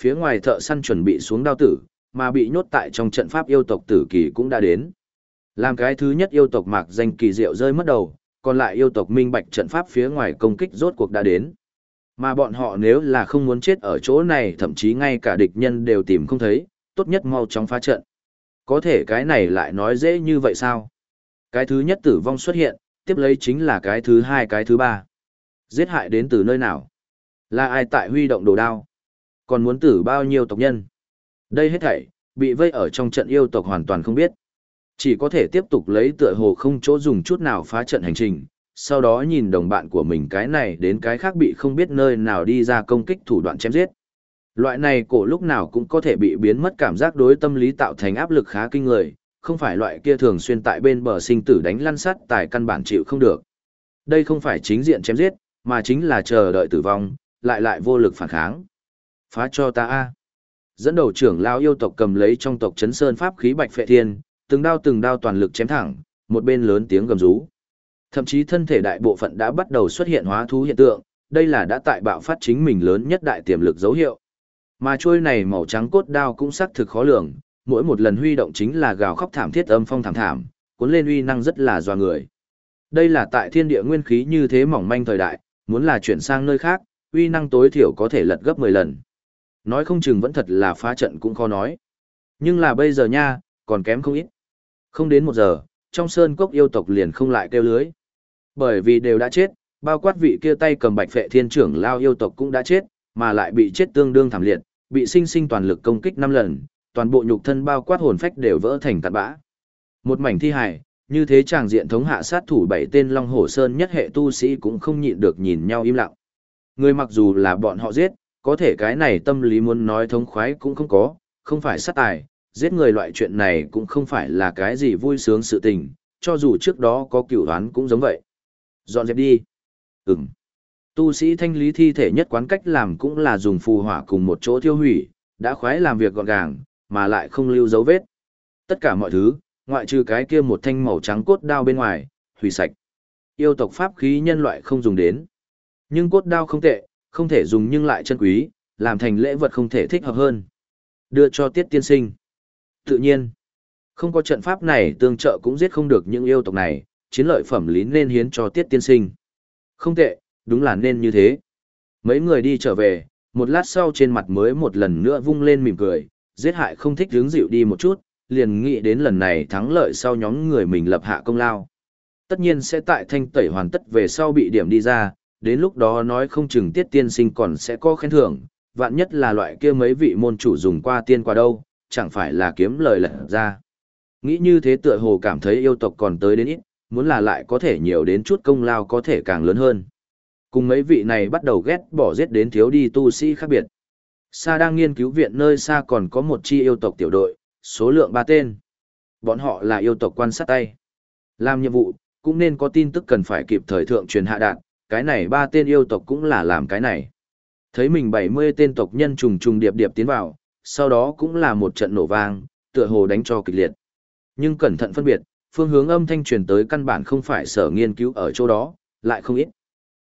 Phía ngoài thợ săn chuẩn bị xuống đao tử, mà bị nhốt tại trong trận pháp yêu tộc tử kỳ cũng đã đến. Làm cái thứ nhất yêu tộc mạc danh kỳ diệu rơi mất đầu, còn lại yêu tộc Minh Bạch trận pháp phía ngoài công kích rốt cuộc đã đến. Mà bọn họ nếu là không muốn chết ở chỗ này thậm chí ngay cả địch nhân đều tìm không thấy, tốt nhất mau chóng phá trận. Có thể cái này lại nói dễ như vậy sao? Cái thứ nhất tử vong xuất hiện, tiếp lấy chính là cái thứ hai cái thứ ba. Giết hại đến từ nơi nào? Là ai tại huy động đồ đao? Còn muốn tử bao nhiêu tộc nhân? Đây hết thảy, bị vây ở trong trận yêu tộc hoàn toàn không biết. Chỉ có thể tiếp tục lấy tựa hồ không chỗ dùng chút nào phá trận hành trình, sau đó nhìn đồng bạn của mình cái này đến cái khác bị không biết nơi nào đi ra công kích thủ đoạn chém giết. Loại này cổ lúc nào cũng có thể bị biến mất cảm giác đối tâm lý tạo thành áp lực khá kinh người, không phải loại kia thường xuyên tại bên bờ sinh tử đánh lăn sắt tại căn bản chịu không được. Đây không phải chính diện chém giết, mà chính là chờ đợi tử vong, lại lại vô lực phản kháng. Phá cho ta a. Dẫn đầu trưởng lao yêu tộc cầm lấy trong tộc chấn sơn pháp khí bạch phệ thiên, từng đao từng đao toàn lực chém thẳng, một bên lớn tiếng gầm rú. Thậm chí thân thể đại bộ phận đã bắt đầu xuất hiện hóa thú hiện tượng, đây là đã tại bạo phát chính mình lớn nhất đại tiềm lực dấu hiệu. Mà chuôi này màu trắng cốt đao cũng sắc thực khó lường, mỗi một lần huy động chính là gào khóc thảm thiết âm phong thảm thảm, cuốn lên uy năng rất là doa người. Đây là tại thiên địa nguyên khí như thế mỏng manh thời đại, muốn là chuyển sang nơi khác, uy năng tối thiểu có thể lật gấp 10 lần. Nói không chừng vẫn thật là phá trận cũng khó nói. Nhưng là bây giờ nha, còn kém không ít. Không đến một giờ, trong sơn cốc yêu tộc liền không lại kêu lưới. Bởi vì đều đã chết, bao quát vị kia tay cầm bạch phệ thiên trưởng lao yêu tộc cũng đã chết, mà lại bị chết tương đương thảm liệt, bị sinh sinh toàn lực công kích 5 lần, toàn bộ nhục thân bao quát hồn phách đều vỡ thành tạt bã. Một mảnh thi hài, như thế chàng diện thống hạ sát thủ bảy tên Long Hổ Sơn nhất hệ tu sĩ cũng không nhịn được nhìn nhau im lặng. Người mặc dù là bọn họ giết, có thể cái này tâm lý muốn nói thống khoái cũng không có, không phải sát tài, giết người loại chuyện này cũng không phải là cái gì vui sướng sự tình, cho dù trước đó có cửu đoán cũng giống vậy. Dọn dẹp đi. Ừm. Tu sĩ thanh lý thi thể nhất quán cách làm cũng là dùng phù hỏa cùng một chỗ thiêu hủy, đã khoái làm việc gọn gàng, mà lại không lưu dấu vết. Tất cả mọi thứ, ngoại trừ cái kia một thanh màu trắng cốt đao bên ngoài, hủy sạch. Yêu tộc pháp khí nhân loại không dùng đến. Nhưng cốt đao không tệ, không thể dùng nhưng lại chân quý, làm thành lễ vật không thể thích hợp hơn. Đưa cho tiết tiên sinh. Tự nhiên, không có trận pháp này tương trợ cũng giết không được những yêu tộc này, chiến lợi phẩm lý nên hiến cho tiết tiên sinh. Không tệ, đúng là nên như thế. Mấy người đi trở về, một lát sau trên mặt mới một lần nữa vung lên mỉm cười, giết hại không thích hướng dịu đi một chút, liền nghĩ đến lần này thắng lợi sau nhóm người mình lập hạ công lao. Tất nhiên sẽ tại thanh tẩy hoàn tất về sau bị điểm đi ra, đến lúc đó nói không chừng tiết tiên sinh còn sẽ có khen thưởng, vạn nhất là loại kia mấy vị môn chủ dùng qua tiên qua đâu, chẳng phải là kiếm lời lật ra. Nghĩ như thế tựa hồ cảm thấy yêu tộc còn tới đến ít, muốn là lại có thể nhiều đến chút công lao có thể càng lớn hơn. Cùng mấy vị này bắt đầu ghét bỏ giết đến thiếu đi tu sĩ khác biệt. Sa đang nghiên cứu viện nơi xa còn có một chi yêu tộc tiểu đội, số lượng ba tên. Bọn họ là yêu tộc quan sát tay. Làm nhiệm vụ, cũng nên có tin tức cần phải kịp thời thượng truyền hạ đạt. cái này ba tên yêu tộc cũng là làm cái này. Thấy mình 70 tên tộc nhân trùng trùng điệp điệp tiến vào, sau đó cũng là một trận nổ vang, tựa hồ đánh cho kịch liệt. Nhưng cẩn thận phân biệt, phương hướng âm thanh truyền tới căn bản không phải sở nghiên cứu ở chỗ đó, lại không ít.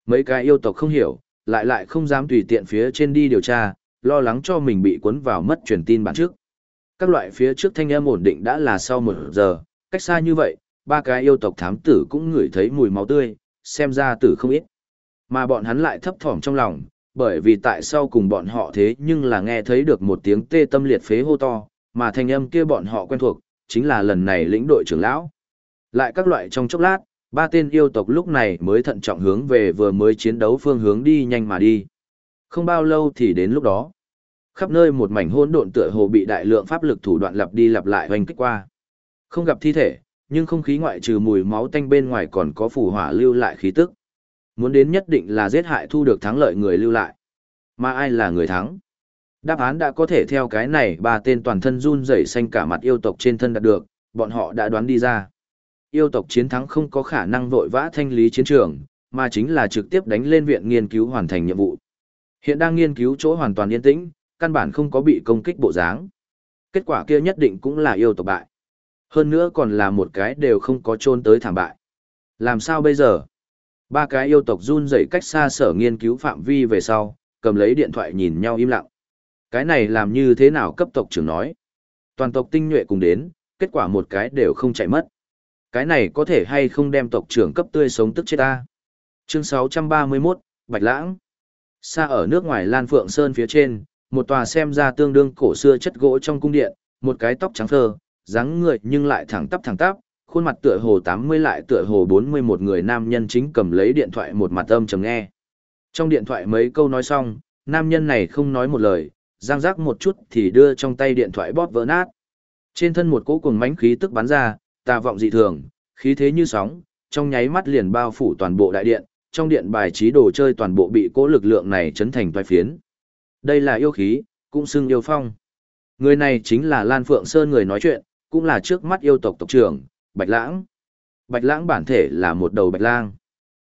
Mấy cái yêu tộc không hiểu, lại lại không dám tùy tiện phía trên đi điều tra, lo lắng cho mình bị cuốn vào mất truyền tin bản trước. Các loại phía trước thanh âm ổn định đã là sau một giờ, cách xa như vậy, ba cái yêu tộc thám tử cũng ngửi thấy mùi máu tươi, xem ra tử không ít. Mà bọn hắn lại thấp thỏm trong lòng, bởi vì tại sao cùng bọn họ thế nhưng là nghe thấy được một tiếng tê tâm liệt phế hô to, mà thanh âm kia bọn họ quen thuộc, chính là lần này lĩnh đội trưởng lão. Lại các loại trong chốc lát, ba tên yêu tộc lúc này mới thận trọng hướng về vừa mới chiến đấu phương hướng đi nhanh mà đi. Không bao lâu thì đến lúc đó, khắp nơi một mảnh hỗn độn tựa hồ bị đại lượng pháp lực thủ đoạn lặp đi lặp lại hoành kích qua. Không gặp thi thể, nhưng không khí ngoại trừ mùi máu tanh bên ngoài còn có phù hỏa lưu lại khí tức. Muốn đến nhất định là giết hại thu được thắng lợi người lưu lại. Mà ai là người thắng? Đáp án đã có thể theo cái này ba tên toàn thân run rẩy xanh cả mặt yêu tộc trên thân đạt được, bọn họ đã đoán đi ra. Yêu tộc chiến thắng không có khả năng vội vã thanh lý chiến trường, mà chính là trực tiếp đánh lên viện nghiên cứu hoàn thành nhiệm vụ. Hiện đang nghiên cứu chỗ hoàn toàn yên tĩnh, căn bản không có bị công kích bộ dáng. Kết quả kia nhất định cũng là yêu tộc bại. Hơn nữa còn là một cái đều không có trôn tới thảm bại. Làm sao bây giờ? Ba cái yêu tộc run rẩy cách xa sở nghiên cứu phạm vi về sau, cầm lấy điện thoại nhìn nhau im lặng. Cái này làm như thế nào cấp tộc trưởng nói? Toàn tộc tinh nhuệ cùng đến, kết quả một cái đều không chạy mất. Cái này có thể hay không đem tộc trưởng cấp tươi sống tức chết ta? Chương 631, Bạch Lãng. Xa ở nước ngoài Lan Phượng Sơn phía trên, một tòa xem ra tương đương cổ xưa chất gỗ trong cung điện, một cái tóc trắng phơ, dáng người nhưng lại thẳng tắp thẳng tắp, khuôn mặt tựa hồ 80 lại tựa hồ 41 người nam nhân chính cầm lấy điện thoại một mặt âm trầm nghe. Trong điện thoại mấy câu nói xong, nam nhân này không nói một lời, giang giác một chút thì đưa trong tay điện thoại bóp vỡ nát. Trên thân một cỗ cuồng mãnh khí tức bắn ra, tà vọng dị thường, khí thế như sóng, trong nháy mắt liền bao phủ toàn bộ đại điện, trong điện bài trí đồ chơi toàn bộ bị cỗ lực lượng này chấn thành toái phiến. Đây là yêu khí, cũng xưng yêu phong. Người này chính là Lan Phượng Sơn người nói chuyện, cũng là trước mắt yêu tộc tộc trưởng, Bạch Lãng. Bạch Lãng bản thể là một đầu bạch lang.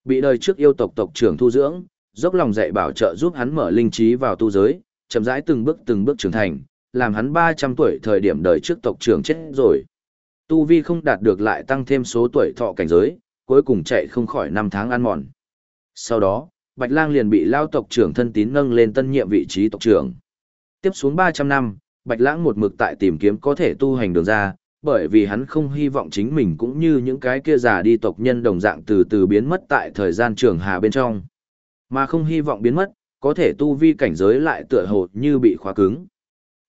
Bị đời trước yêu tộc tộc trưởng thu dưỡng, dốc lòng dạy bảo trợ giúp hắn mở linh trí vào tu giới, chậm rãi từng bước từng bước trưởng thành, làm hắn 300 tuổi thời điểm đời trước tộc trưởng chết rồi. Tu vi không đạt được lại tăng thêm số tuổi thọ cảnh giới, cuối cùng chạy không khỏi năm tháng ăn mòn. Sau đó, Bạch Lang liền bị lao tộc trưởng thân tín nâng lên tân nhiệm vị trí tộc trưởng. Tiếp xuống 300 năm, Bạch Lãng một mực tại tìm kiếm có thể tu hành đường ra, bởi vì hắn không hy vọng chính mình cũng như những cái kia già đi tộc nhân đồng dạng từ từ biến mất tại thời gian trường hà bên trong. Mà không hy vọng biến mất, có thể tu vi cảnh giới lại tựa hồ như bị khóa cứng.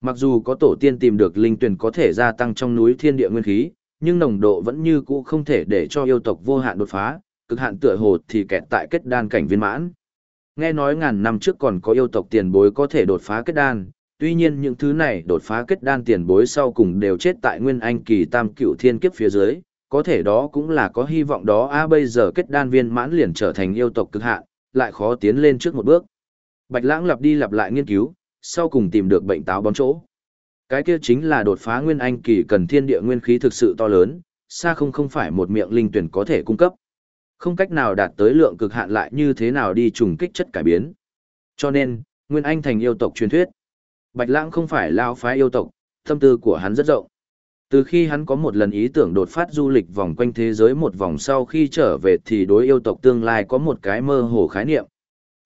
Mặc dù có tổ tiên tìm được linh tuyển có thể gia tăng trong núi thiên địa nguyên khí, nhưng nồng độ vẫn như cũ không thể để cho yêu tộc vô hạn đột phá, cực hạn tựa hồ thì kẹt tại kết đan cảnh viên mãn. Nghe nói ngàn năm trước còn có yêu tộc tiền bối có thể đột phá kết đan, tuy nhiên những thứ này đột phá kết đan tiền bối sau cùng đều chết tại nguyên anh kỳ tam cựu thiên kiếp phía dưới, có thể đó cũng là có hy vọng đó a bây giờ kết đan viên mãn liền trở thành yêu tộc cực hạn, lại khó tiến lên trước một bước. Bạch Lãng lặp đi lặp lại nghiên cứu, sau cùng tìm được bệnh táo bón chỗ. Cái kia chính là đột phá nguyên anh kỳ cần thiên địa nguyên khí thực sự to lớn, xa không không phải một miệng linh tuyển có thể cung cấp. Không cách nào đạt tới lượng cực hạn lại như thế nào đi trùng kích chất cải biến. Cho nên, nguyên anh thành yêu tộc truyền thuyết. Bạch Lãng không phải lao phái yêu tộc, tâm tư của hắn rất rộng. Từ khi hắn có một lần ý tưởng đột phát du lịch vòng quanh thế giới một vòng sau khi trở về thì đối yêu tộc tương lai có một cái mơ hồ khái niệm.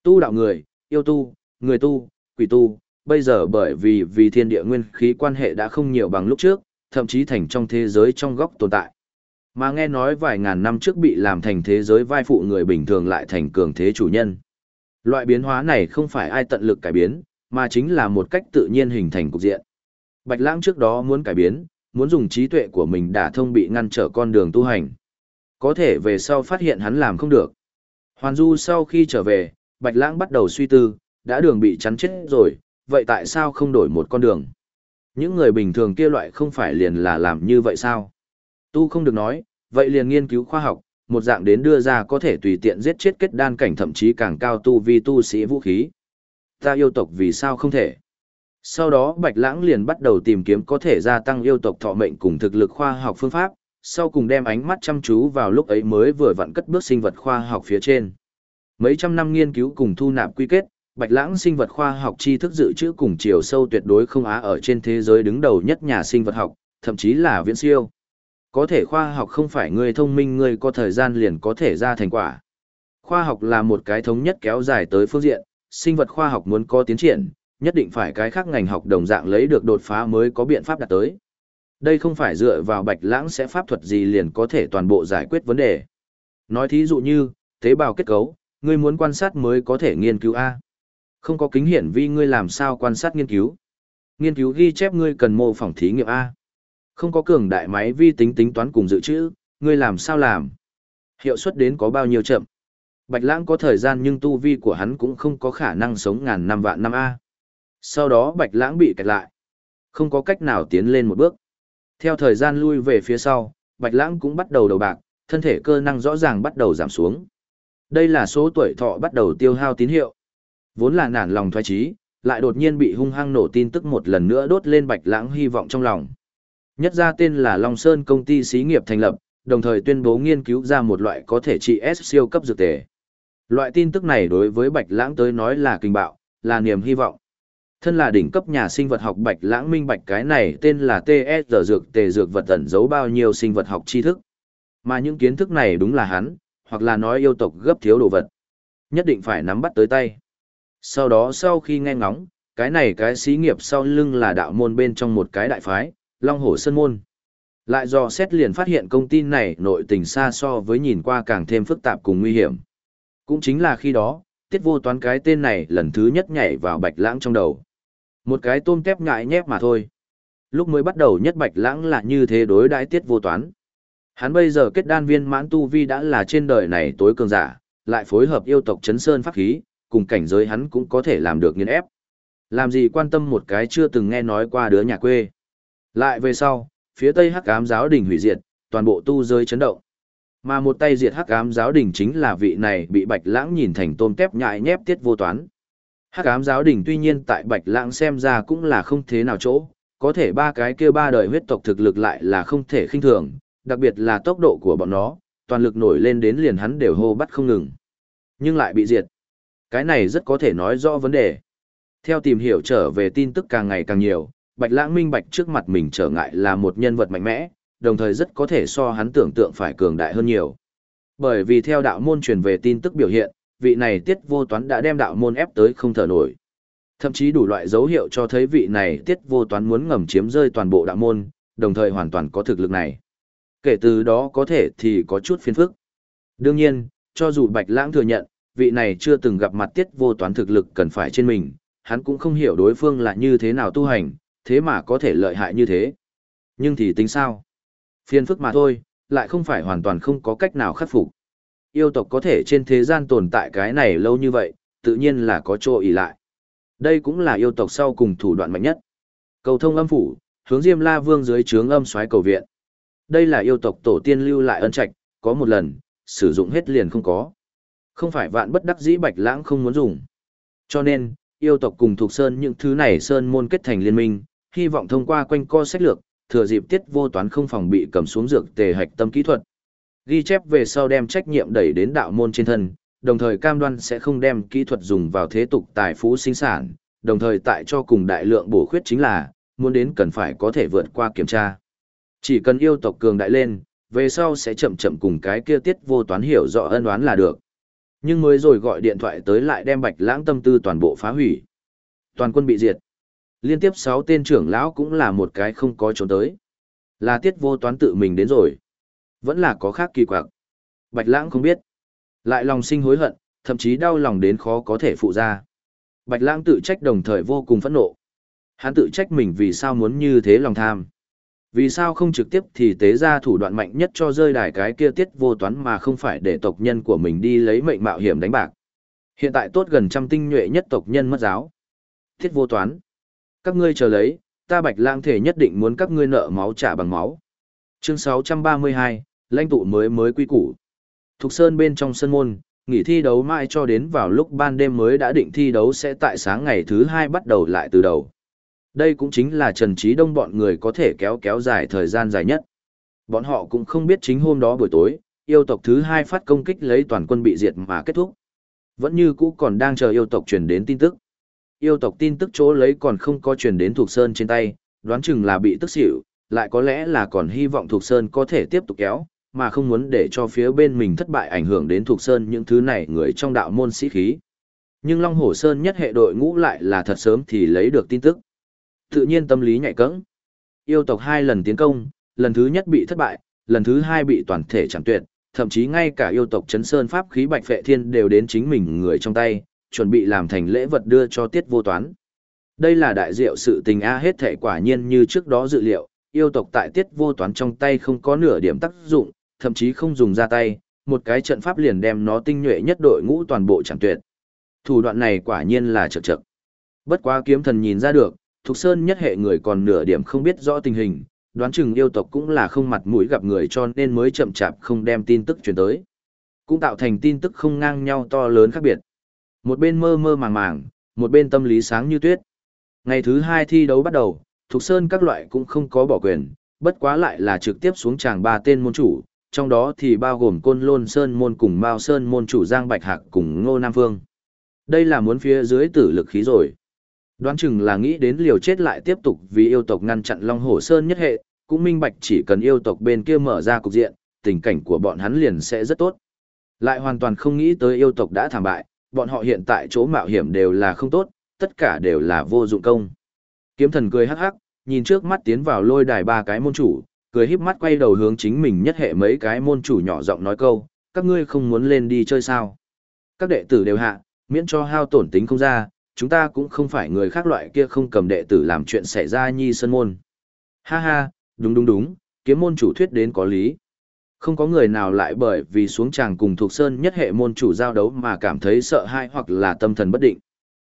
Tu đạo người, yêu tu, người tu, quỷ tu, bây giờ bởi vì vì thiên địa nguyên khí quan hệ đã không nhiều bằng lúc trước, thậm chí thành trong thế giới trong góc tồn tại. Mà nghe nói vài ngàn năm trước bị làm thành thế giới vai phụ người bình thường lại thành cường thế chủ nhân. Loại biến hóa này không phải ai tận lực cải biến, mà chính là một cách tự nhiên hình thành cục diện. Bạch Lãng trước đó muốn cải biến, muốn dùng trí tuệ của mình đả thông bị ngăn trở con đường tu hành. Có thể về sau phát hiện hắn làm không được. Hoàn Du sau khi trở về, Bạch Lãng bắt đầu suy tư, đã đường bị chắn chết rồi, vậy tại sao không đổi một con đường? Những người bình thường kia loại không phải liền là làm như vậy sao? Tu không được nói, vậy liền nghiên cứu khoa học, một dạng đến đưa ra có thể tùy tiện giết chết kết đan cảnh thậm chí càng cao tu vi tu sĩ vũ khí. Ta yêu tộc vì sao không thể? Sau đó Bạch Lãng liền bắt đầu tìm kiếm có thể gia tăng yêu tộc thọ mệnh cùng thực lực khoa học phương pháp, sau cùng đem ánh mắt chăm chú vào lúc ấy mới vừa vặn cất bước sinh vật khoa học phía trên. Mấy trăm năm nghiên cứu cùng thu nạp quy kết, Bạch Lãng sinh vật khoa học tri thức dự trữ cùng chiều sâu tuyệt đối không á ở trên thế giới đứng đầu nhất nhà sinh vật học, thậm chí là viễn siêu. Có thể khoa học không phải người thông minh người có thời gian liền có thể ra thành quả. Khoa học là một cái thống nhất kéo dài tới phương diện, sinh vật khoa học muốn có tiến triển, nhất định phải cái khác ngành học đồng dạng lấy được đột phá mới có biện pháp đạt tới. Đây không phải dựa vào bạch lãng sẽ pháp thuật gì liền có thể toàn bộ giải quyết vấn đề. Nói thí dụ như, tế bào kết cấu, ngươi muốn quan sát mới có thể nghiên cứu A. Không có kính hiển vi ngươi làm sao quan sát nghiên cứu. Nghiên cứu ghi chép ngươi cần mô phỏng thí nghiệm A. Không có cường đại máy vi tính tính toán cùng dự trữ, ngươi làm sao làm. Hiệu suất đến có bao nhiêu chậm. Bạch lãng có thời gian nhưng tu vi của hắn cũng không có khả năng sống ngàn năm vạn năm A. Sau đó bạch lãng bị kẹt lại. Không có cách nào tiến lên một bước. Theo thời gian lui về phía sau, bạch lãng cũng bắt đầu đầu bạc, thân thể cơ năng rõ ràng bắt đầu giảm xuống. Đây là số tuổi thọ bắt đầu tiêu hao tín hiệu. Vốn là nản lòng thoái trí, lại đột nhiên bị hung hăng nổ tin tức một lần nữa đốt lên bạch lãng hy vọng trong lòng. Nhất ra tên là Long Sơn công ty xí nghiệp thành lập, đồng thời tuyên bố nghiên cứu ra một loại có thể trị S siêu cấp dược tề. Loại tin tức này đối với Bạch Lãng tới nói là kinh bạo, là niềm hy vọng. Thân là đỉnh cấp nhà sinh vật học Bạch Lãng minh bạch cái này tên là TS dược tề dược vật ẩn giấu bao nhiêu sinh vật học tri thức. Mà những kiến thức này đúng là hắn, hoặc là nói yêu tộc gấp thiếu đồ vật. Nhất định phải nắm bắt tới tay. Sau đó sau khi nghe ngóng, cái này cái xí nghiệp sau lưng là đạo môn bên trong một cái đại phái, Long Hổ Sơn Môn. Lại do xét liền phát hiện công ty này nội tình xa so với nhìn qua càng thêm phức tạp cùng nguy hiểm. Cũng chính là khi đó, tiết vô toán cái tên này lần thứ nhất nhảy vào bạch lãng trong đầu. Một cái tôm tép ngại nhép mà thôi. Lúc mới bắt đầu nhất bạch lãng là như thế đối đãi tiết vô toán. Hắn bây giờ kết đan viên mãn tu vi đã là trên đời này tối cường giả, lại phối hợp yêu tộc chấn sơn pháp khí, cùng cảnh giới hắn cũng có thể làm được nghiên ép. Làm gì quan tâm một cái chưa từng nghe nói qua đứa nhà quê. Lại về sau, phía tây hắc ám giáo đình hủy diệt, toàn bộ tu giới chấn động. Mà một tay diệt hắc ám giáo đình chính là vị này bị bạch lãng nhìn thành tôm tép nhại nhép tiết vô toán. Hắc ám giáo đình tuy nhiên tại bạch lãng xem ra cũng là không thế nào chỗ, có thể ba cái kia ba đời huyết tộc thực lực lại là không thể khinh thường, đặc biệt là tốc độ của bọn nó, toàn lực nổi lên đến liền hắn đều hô bắt không ngừng. Nhưng lại bị diệt. Cái này rất có thể nói rõ vấn đề. Theo tìm hiểu trở về tin tức càng ngày càng nhiều, Bạch Lãng minh bạch trước mặt mình trở ngại là một nhân vật mạnh mẽ, đồng thời rất có thể so hắn tưởng tượng phải cường đại hơn nhiều. Bởi vì theo đạo môn truyền về tin tức biểu hiện, vị này tiết vô toán đã đem đạo môn ép tới không thở nổi. Thậm chí đủ loại dấu hiệu cho thấy vị này tiết vô toán muốn ngầm chiếm rơi toàn bộ đạo môn, đồng thời hoàn toàn có thực lực này. Kể từ đó có thể thì có chút phiền phức. Đương nhiên, cho dù Bạch Lãng thừa nhận, vị này chưa từng gặp mặt tiết vô toán thực lực cần phải trên mình, hắn cũng không hiểu đối phương là như thế nào tu hành, thế mà có thể lợi hại như thế. Nhưng thì tính sao? Phiền phức mà thôi, lại không phải hoàn toàn không có cách nào khắc phục. Yêu tộc có thể trên thế gian tồn tại cái này lâu như vậy, tự nhiên là có chỗ ỉ lại. Đây cũng là yêu tộc sau cùng thủ đoạn mạnh nhất. Cầu thông âm phủ, hướng Diêm La Vương dưới trướng âm xoáy cầu viện. Đây là yêu tộc tổ tiên lưu lại ân trạch, có một lần, sử dụng hết liền không có. Không phải vạn bất đắc dĩ bạch lãng không muốn dùng. Cho nên, yêu tộc cùng thuộc sơn những thứ này sơn môn kết thành liên minh, hy vọng thông qua quanh co sách lược, thừa dịp tiết vô toán không phòng bị cầm xuống dược tề hạch tâm kỹ thuật. Ghi chép về sau đem trách nhiệm đẩy đến đạo môn trên thân, đồng thời cam đoan sẽ không đem kỹ thuật dùng vào thế tục tài phú sinh sản, đồng thời tại cho cùng đại lượng bổ khuyết chính là, muốn đến cần phải có thể vượt qua kiểm tra. Chỉ cần yêu tộc cường đại lên, về sau sẽ chậm chậm cùng cái kia tiết vô toán hiểu rõ ân đoán là được. Nhưng mới rồi gọi điện thoại tới lại đem bạch lãng tâm tư toàn bộ phá hủy. Toàn quân bị diệt. Liên tiếp 6 tên trưởng lão cũng là một cái không có trốn tới. Là tiết vô toán tự mình đến rồi. Vẫn là có khác kỳ quặc. Bạch lãng không biết. Lại lòng sinh hối hận, thậm chí đau lòng đến khó có thể phụ ra. Bạch lãng tự trách đồng thời vô cùng phẫn nộ. Hắn tự trách mình vì sao muốn như thế lòng tham. Vì sao không trực tiếp thì tế ra thủ đoạn mạnh nhất cho rơi đài cái kia tiết vô toán mà không phải để tộc nhân của mình đi lấy mệnh mạo hiểm đánh bạc. Hiện tại tốt gần trăm tinh nhuệ nhất tộc nhân mất giáo. Tiết vô toán. Các ngươi chờ lấy, ta bạch lang thể nhất định muốn các ngươi nợ máu trả bằng máu. Chương 632, lãnh tụ mới mới quy củ. Thục Sơn bên trong sân môn, nghỉ thi đấu mãi cho đến vào lúc ban đêm mới đã định thi đấu sẽ tại sáng ngày thứ hai bắt đầu lại từ đầu. Đây cũng chính là Trần Trí Đông bọn người có thể kéo kéo dài thời gian dài nhất. Bọn họ cũng không biết chính hôm đó buổi tối, yêu tộc thứ hai phát công kích lấy toàn quân bị diệt mà kết thúc. Vẫn như cũ còn đang chờ yêu tộc truyền đến tin tức. Yêu tộc tin tức chỗ lấy còn không có truyền đến thuộc sơn trên tay, đoán chừng là bị tức xỉu, lại có lẽ là còn hy vọng thuộc sơn có thể tiếp tục kéo, mà không muốn để cho phía bên mình thất bại ảnh hưởng đến thuộc sơn những thứ này người trong đạo môn sĩ khí. Nhưng Long Hổ Sơn nhất hệ đội ngũ lại là thật sớm thì lấy được tin tức. Tự nhiên tâm lý nhạy cẫng. Yêu tộc hai lần tiến công, lần thứ nhất bị thất bại, lần thứ hai bị toàn thể chẳng tuyệt, thậm chí ngay cả yêu tộc chấn sơn pháp khí bạch phệ thiên đều đến chính mình người trong tay, chuẩn bị làm thành lễ vật đưa cho tiết vô toán. Đây là đại diệu sự tình A hết thể quả nhiên như trước đó dự liệu, yêu tộc tại tiết vô toán trong tay không có nửa điểm tác dụng, thậm chí không dùng ra tay, một cái trận pháp liền đem nó tinh nhuệ nhất đội ngũ toàn bộ chẳng tuyệt. Thủ đoạn này quả nhiên là trợ trợ. Bất quá kiếm thần nhìn ra được, Thục Sơn nhất hệ người còn nửa điểm không biết rõ tình hình, đoán chừng yêu tộc cũng là không mặt mũi gặp người cho nên mới chậm chạp không đem tin tức truyền tới. Cũng tạo thành tin tức không ngang nhau to lớn khác biệt. Một bên mơ mơ màng màng, một bên tâm lý sáng như tuyết. Ngày thứ hai thi đấu bắt đầu, Thục Sơn các loại cũng không có bỏ quyền, bất quá lại là trực tiếp xuống tràng ba tên môn chủ, trong đó thì bao gồm Côn Lôn Sơn môn cùng Mao Sơn môn chủ Giang Bạch Hạc cùng Ngô Nam Phương. Đây là muốn phía dưới tử lực khí rồi. Đoán chừng là nghĩ đến liều chết lại tiếp tục vì yêu tộc ngăn chặn Long Hổ Sơn nhất hệ, cũng minh bạch chỉ cần yêu tộc bên kia mở ra cục diện, tình cảnh của bọn hắn liền sẽ rất tốt. Lại hoàn toàn không nghĩ tới yêu tộc đã thảm bại, bọn họ hiện tại chỗ mạo hiểm đều là không tốt, tất cả đều là vô dụng công. Kiếm thần cười hắc hắc, nhìn trước mắt tiến vào lôi đài ba cái môn chủ, cười híp mắt quay đầu hướng chính mình nhất hệ mấy cái môn chủ nhỏ giọng nói câu, các ngươi không muốn lên đi chơi sao. Các đệ tử đều hạ, miễn cho hao tổn tính không ra, chúng ta cũng không phải người khác loại kia không cầm đệ tử làm chuyện xảy ra nhi sân môn. Ha ha, đúng đúng đúng, kiếm môn chủ thuyết đến có lý. Không có người nào lại bởi vì xuống tràng cùng thuộc sơn nhất hệ môn chủ giao đấu mà cảm thấy sợ hãi hoặc là tâm thần bất định.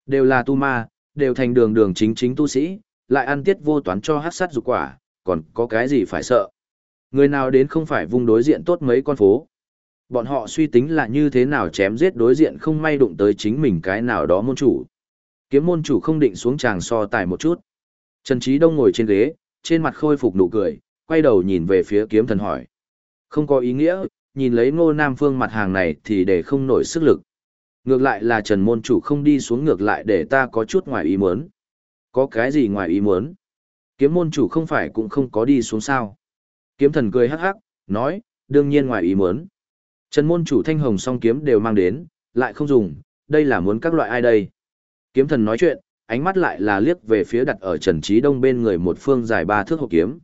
Đều là tu ma, đều thành đường đường chính chính tu sĩ, lại ăn tiết vô toán cho hát sát dục quả, còn có cái gì phải sợ. Người nào đến không phải vung đối diện tốt mấy con phố. Bọn họ suy tính là như thế nào chém giết đối diện không may đụng tới chính mình cái nào đó môn chủ. Kiếm môn chủ không định xuống tràng so tài một chút. Trần Trí Đông ngồi trên ghế, trên mặt khôi phục nụ cười, quay đầu nhìn về phía kiếm thần hỏi. Không có ý nghĩa, nhìn lấy ngô nam phương mặt hàng này thì để không nổi sức lực. Ngược lại là Trần môn chủ không đi xuống ngược lại để ta có chút ngoài ý muốn. Có cái gì ngoài ý muốn? Kiếm môn chủ không phải cũng không có đi xuống sao. Kiếm thần cười hắc hắc, nói, đương nhiên ngoài ý muốn. Trần môn chủ thanh hồng song kiếm đều mang đến, lại không dùng, đây là muốn các loại ai đây? Kiếm thần nói chuyện, ánh mắt lại là liếc về phía đặt ở Trần Trí Đông bên người một phương dài ba thước hộp kiếm,